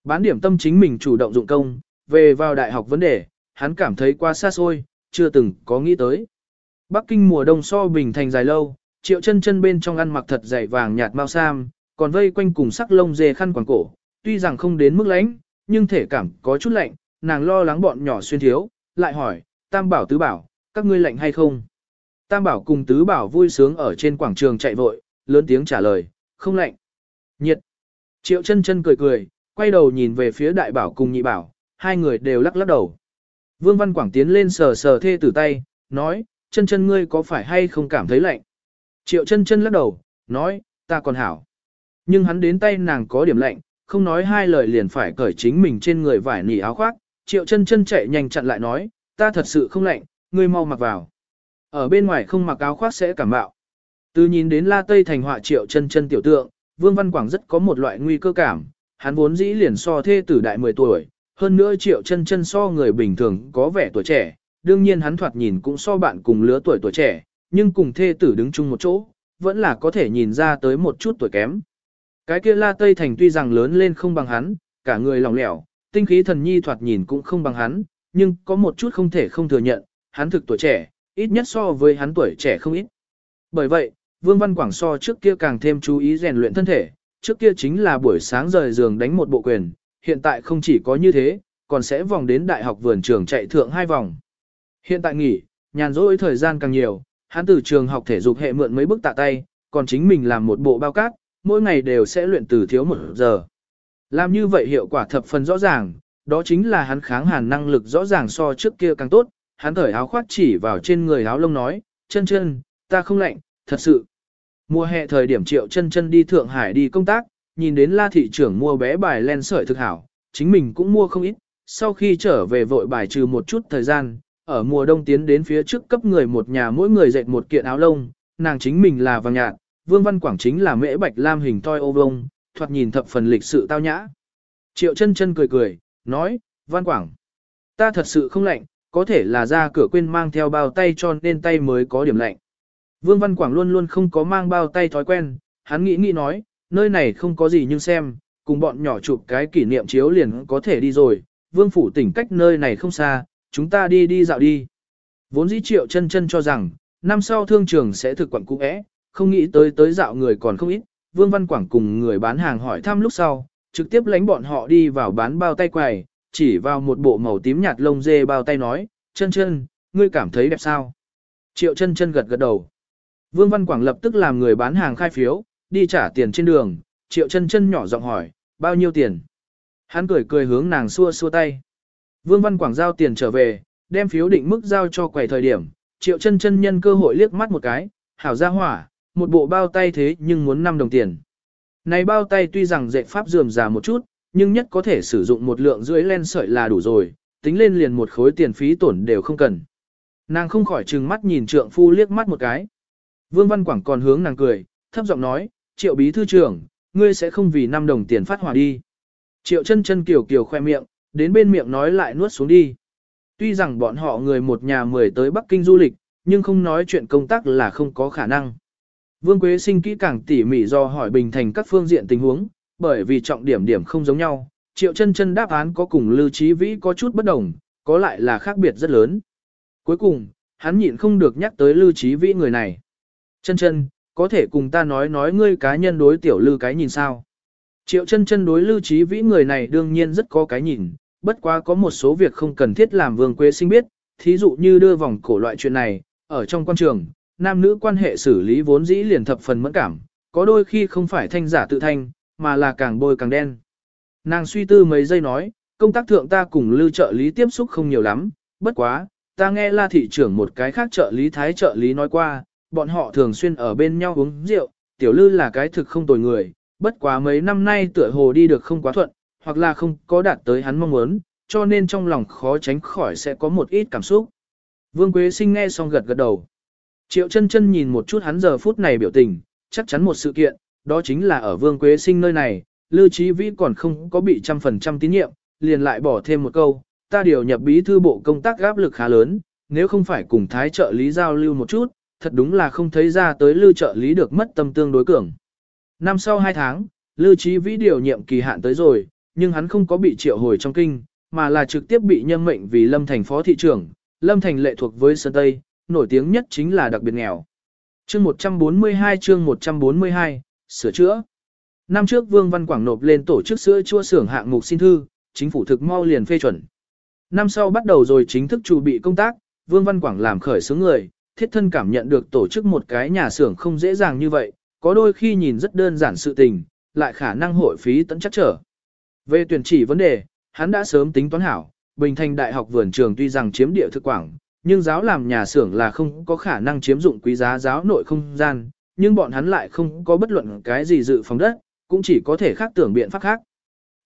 bán điểm tâm chính mình chủ động dụng công, về vào đại học vấn đề, hắn cảm thấy quá xa xôi, chưa từng có nghĩ tới. Bắc Kinh mùa đông so bình thành dài lâu, triệu chân chân bên trong ăn mặc thật dày vàng nhạt mau sam, còn vây quanh cùng sắc lông dê khăn quàng cổ, tuy rằng không đến mức lạnh, nhưng thể cảm có chút lạnh, nàng lo lắng bọn nhỏ xuyên thiếu, lại hỏi, tam bảo tứ bảo, các ngươi lạnh hay không? Tam bảo cùng tứ bảo vui sướng ở trên quảng trường chạy vội, lớn tiếng trả lời, không lạnh. Nhiệt. Triệu chân chân cười cười, quay đầu nhìn về phía đại bảo cùng nhị bảo, hai người đều lắc lắc đầu. Vương Văn Quảng tiến lên sờ sờ thê tử tay, nói, chân chân ngươi có phải hay không cảm thấy lạnh? Triệu chân chân lắc đầu, nói, ta còn hảo. Nhưng hắn đến tay nàng có điểm lạnh, không nói hai lời liền phải cởi chính mình trên người vải nỉ áo khoác. Triệu chân chân chạy nhanh chặn lại nói, ta thật sự không lạnh, ngươi mau mặc vào. Ở bên ngoài không mặc áo khoác sẽ cảm bạo. Từ nhìn đến La Tây thành họa triệu chân chân tiểu tượng, Vương Văn Quảng rất có một loại nguy cơ cảm, hắn vốn dĩ liền so thê tử đại 10 tuổi, hơn nữa triệu chân chân so người bình thường có vẻ tuổi trẻ, đương nhiên hắn thoạt nhìn cũng so bạn cùng lứa tuổi tuổi trẻ, nhưng cùng thê tử đứng chung một chỗ, vẫn là có thể nhìn ra tới một chút tuổi kém. Cái kia La Tây Thành tuy rằng lớn lên không bằng hắn, cả người lỏng lẻo, tinh khí thần nhi thoạt nhìn cũng không bằng hắn, nhưng có một chút không thể không thừa nhận, hắn thực tuổi trẻ, ít nhất so với hắn tuổi trẻ không ít. Bởi vậy, Vương Văn Quảng so trước kia càng thêm chú ý rèn luyện thân thể, trước kia chính là buổi sáng rời giường đánh một bộ quyền, hiện tại không chỉ có như thế, còn sẽ vòng đến đại học vườn trường chạy thượng hai vòng. Hiện tại nghỉ, nhàn rỗi thời gian càng nhiều, hắn từ trường học thể dục hệ mượn mấy bức tạ tay, còn chính mình làm một bộ bao cát, mỗi ngày đều sẽ luyện từ thiếu một giờ. Làm như vậy hiệu quả thập phần rõ ràng, đó chính là hắn kháng hàn năng lực rõ ràng so trước kia càng tốt, hắn thởi áo khoác chỉ vào trên người áo lông nói, chân chân, ta không lạnh, thật sự. Mùa hè thời điểm triệu chân chân đi Thượng Hải đi công tác, nhìn đến la thị trưởng mua bé bài len sợi thực hảo, chính mình cũng mua không ít, sau khi trở về vội bài trừ một chút thời gian, ở mùa đông tiến đến phía trước cấp người một nhà mỗi người dệt một kiện áo lông, nàng chính mình là vàng nhạt, Vương Văn Quảng chính là mễ bạch lam hình toi ô vông, thoạt nhìn thập phần lịch sự tao nhã. Triệu chân chân cười cười, nói, Văn Quảng, ta thật sự không lạnh, có thể là ra cửa quên mang theo bao tay cho nên tay mới có điểm lạnh. Vương Văn Quảng luôn luôn không có mang bao tay thói quen, hắn nghĩ nghĩ nói, nơi này không có gì nhưng xem, cùng bọn nhỏ chụp cái kỷ niệm chiếu liền có thể đi rồi, Vương Phủ tỉnh cách nơi này không xa, chúng ta đi đi dạo đi. Vốn dĩ triệu chân chân cho rằng, năm sau thương trường sẽ thực quận cũ ẽ, không nghĩ tới tới dạo người còn không ít, Vương Văn Quảng cùng người bán hàng hỏi thăm lúc sau, trực tiếp lánh bọn họ đi vào bán bao tay quầy, chỉ vào một bộ màu tím nhạt lông dê bao tay nói, chân chân, ngươi cảm thấy đẹp sao? Triệu chân chân gật gật đầu. Vương Văn Quảng lập tức làm người bán hàng khai phiếu, đi trả tiền trên đường, triệu chân chân nhỏ giọng hỏi, bao nhiêu tiền? Hắn cười cười hướng nàng xua xua tay. Vương Văn Quảng giao tiền trở về, đem phiếu định mức giao cho quầy thời điểm, triệu chân chân nhân cơ hội liếc mắt một cái, hảo ra hỏa, một bộ bao tay thế nhưng muốn 5 đồng tiền. Này bao tay tuy rằng dạy pháp dườm già một chút, nhưng nhất có thể sử dụng một lượng rưỡi len sợi là đủ rồi, tính lên liền một khối tiền phí tổn đều không cần. Nàng không khỏi trừng mắt nhìn trượng phu liếc mắt một cái. Vương Văn Quảng còn hướng nàng cười, thấp giọng nói, triệu bí thư trưởng, ngươi sẽ không vì 5 đồng tiền phát hỏa đi. Triệu chân chân kiều kiều khoe miệng, đến bên miệng nói lại nuốt xuống đi. Tuy rằng bọn họ người một nhà mười tới Bắc Kinh du lịch, nhưng không nói chuyện công tác là không có khả năng. Vương Quế sinh kỹ càng tỉ mỉ do hỏi bình thành các phương diện tình huống, bởi vì trọng điểm điểm không giống nhau, triệu chân chân đáp án có cùng lưu trí vĩ có chút bất đồng, có lại là khác biệt rất lớn. Cuối cùng, hắn nhịn không được nhắc tới lưu trí vĩ người này. Chân chân, có thể cùng ta nói nói ngươi cá nhân đối tiểu lư cái nhìn sao? Triệu chân chân đối lưu trí vĩ người này đương nhiên rất có cái nhìn, bất quá có một số việc không cần thiết làm vương quế sinh biết, thí dụ như đưa vòng cổ loại chuyện này, ở trong quan trường, nam nữ quan hệ xử lý vốn dĩ liền thập phần mẫn cảm, có đôi khi không phải thanh giả tự thanh, mà là càng bôi càng đen. Nàng suy tư mấy giây nói, công tác thượng ta cùng lưu trợ lý tiếp xúc không nhiều lắm, bất quá, ta nghe la thị trưởng một cái khác trợ lý thái trợ lý nói qua, bọn họ thường xuyên ở bên nhau uống rượu, tiểu lư là cái thực không tồi người, bất quá mấy năm nay tựa hồ đi được không quá thuận, hoặc là không có đạt tới hắn mong muốn, cho nên trong lòng khó tránh khỏi sẽ có một ít cảm xúc. Vương Quế Sinh nghe xong gật gật đầu. Triệu chân chân nhìn một chút hắn giờ phút này biểu tình, chắc chắn một sự kiện, đó chính là ở Vương Quế Sinh nơi này, Lưu Trí Vĩ còn không có bị trăm phần trăm tín nhiệm, liền lại bỏ thêm một câu, ta điều nhập bí thư bộ công tác áp lực khá lớn, nếu không phải cùng thái trợ lý giao lưu một chút, thật đúng là không thấy ra tới lưu trợ lý được mất tâm tương đối cường. Năm sau 2 tháng, Lưu Trí Vĩ điều nhiệm kỳ hạn tới rồi, nhưng hắn không có bị triệu hồi trong kinh, mà là trực tiếp bị nhâm mệnh vì Lâm Thành phó thị trưởng, Lâm Thành lệ thuộc với Sơn Tây, nổi tiếng nhất chính là đặc biệt nghèo. Chương 142 chương 142, sửa chữa. Năm trước Vương Văn Quảng nộp lên tổ chức sữa chua xưởng hạng mục xin thư, chính phủ thực mau liền phê chuẩn. Năm sau bắt đầu rồi chính thức chuẩn bị công tác, Vương Văn Quảng làm khởi xướng người, thiết thân cảm nhận được tổ chức một cái nhà xưởng không dễ dàng như vậy, có đôi khi nhìn rất đơn giản sự tình, lại khả năng hội phí tận chắc trở. Về tuyển chỉ vấn đề, hắn đã sớm tính toán hảo, Bình Thành Đại học vườn trường tuy rằng chiếm địa thực quảng, nhưng giáo làm nhà xưởng là không có khả năng chiếm dụng quý giá giáo nội không gian, nhưng bọn hắn lại không có bất luận cái gì dự phòng đất, cũng chỉ có thể khác tưởng biện pháp khác.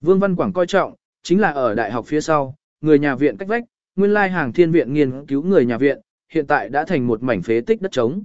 Vương Văn Quảng coi trọng, chính là ở đại học phía sau, người nhà viện cách vách, nguyên lai hàng thiên viện nghiên cứu người nhà viện, hiện tại đã thành một mảnh phế tích đất trống.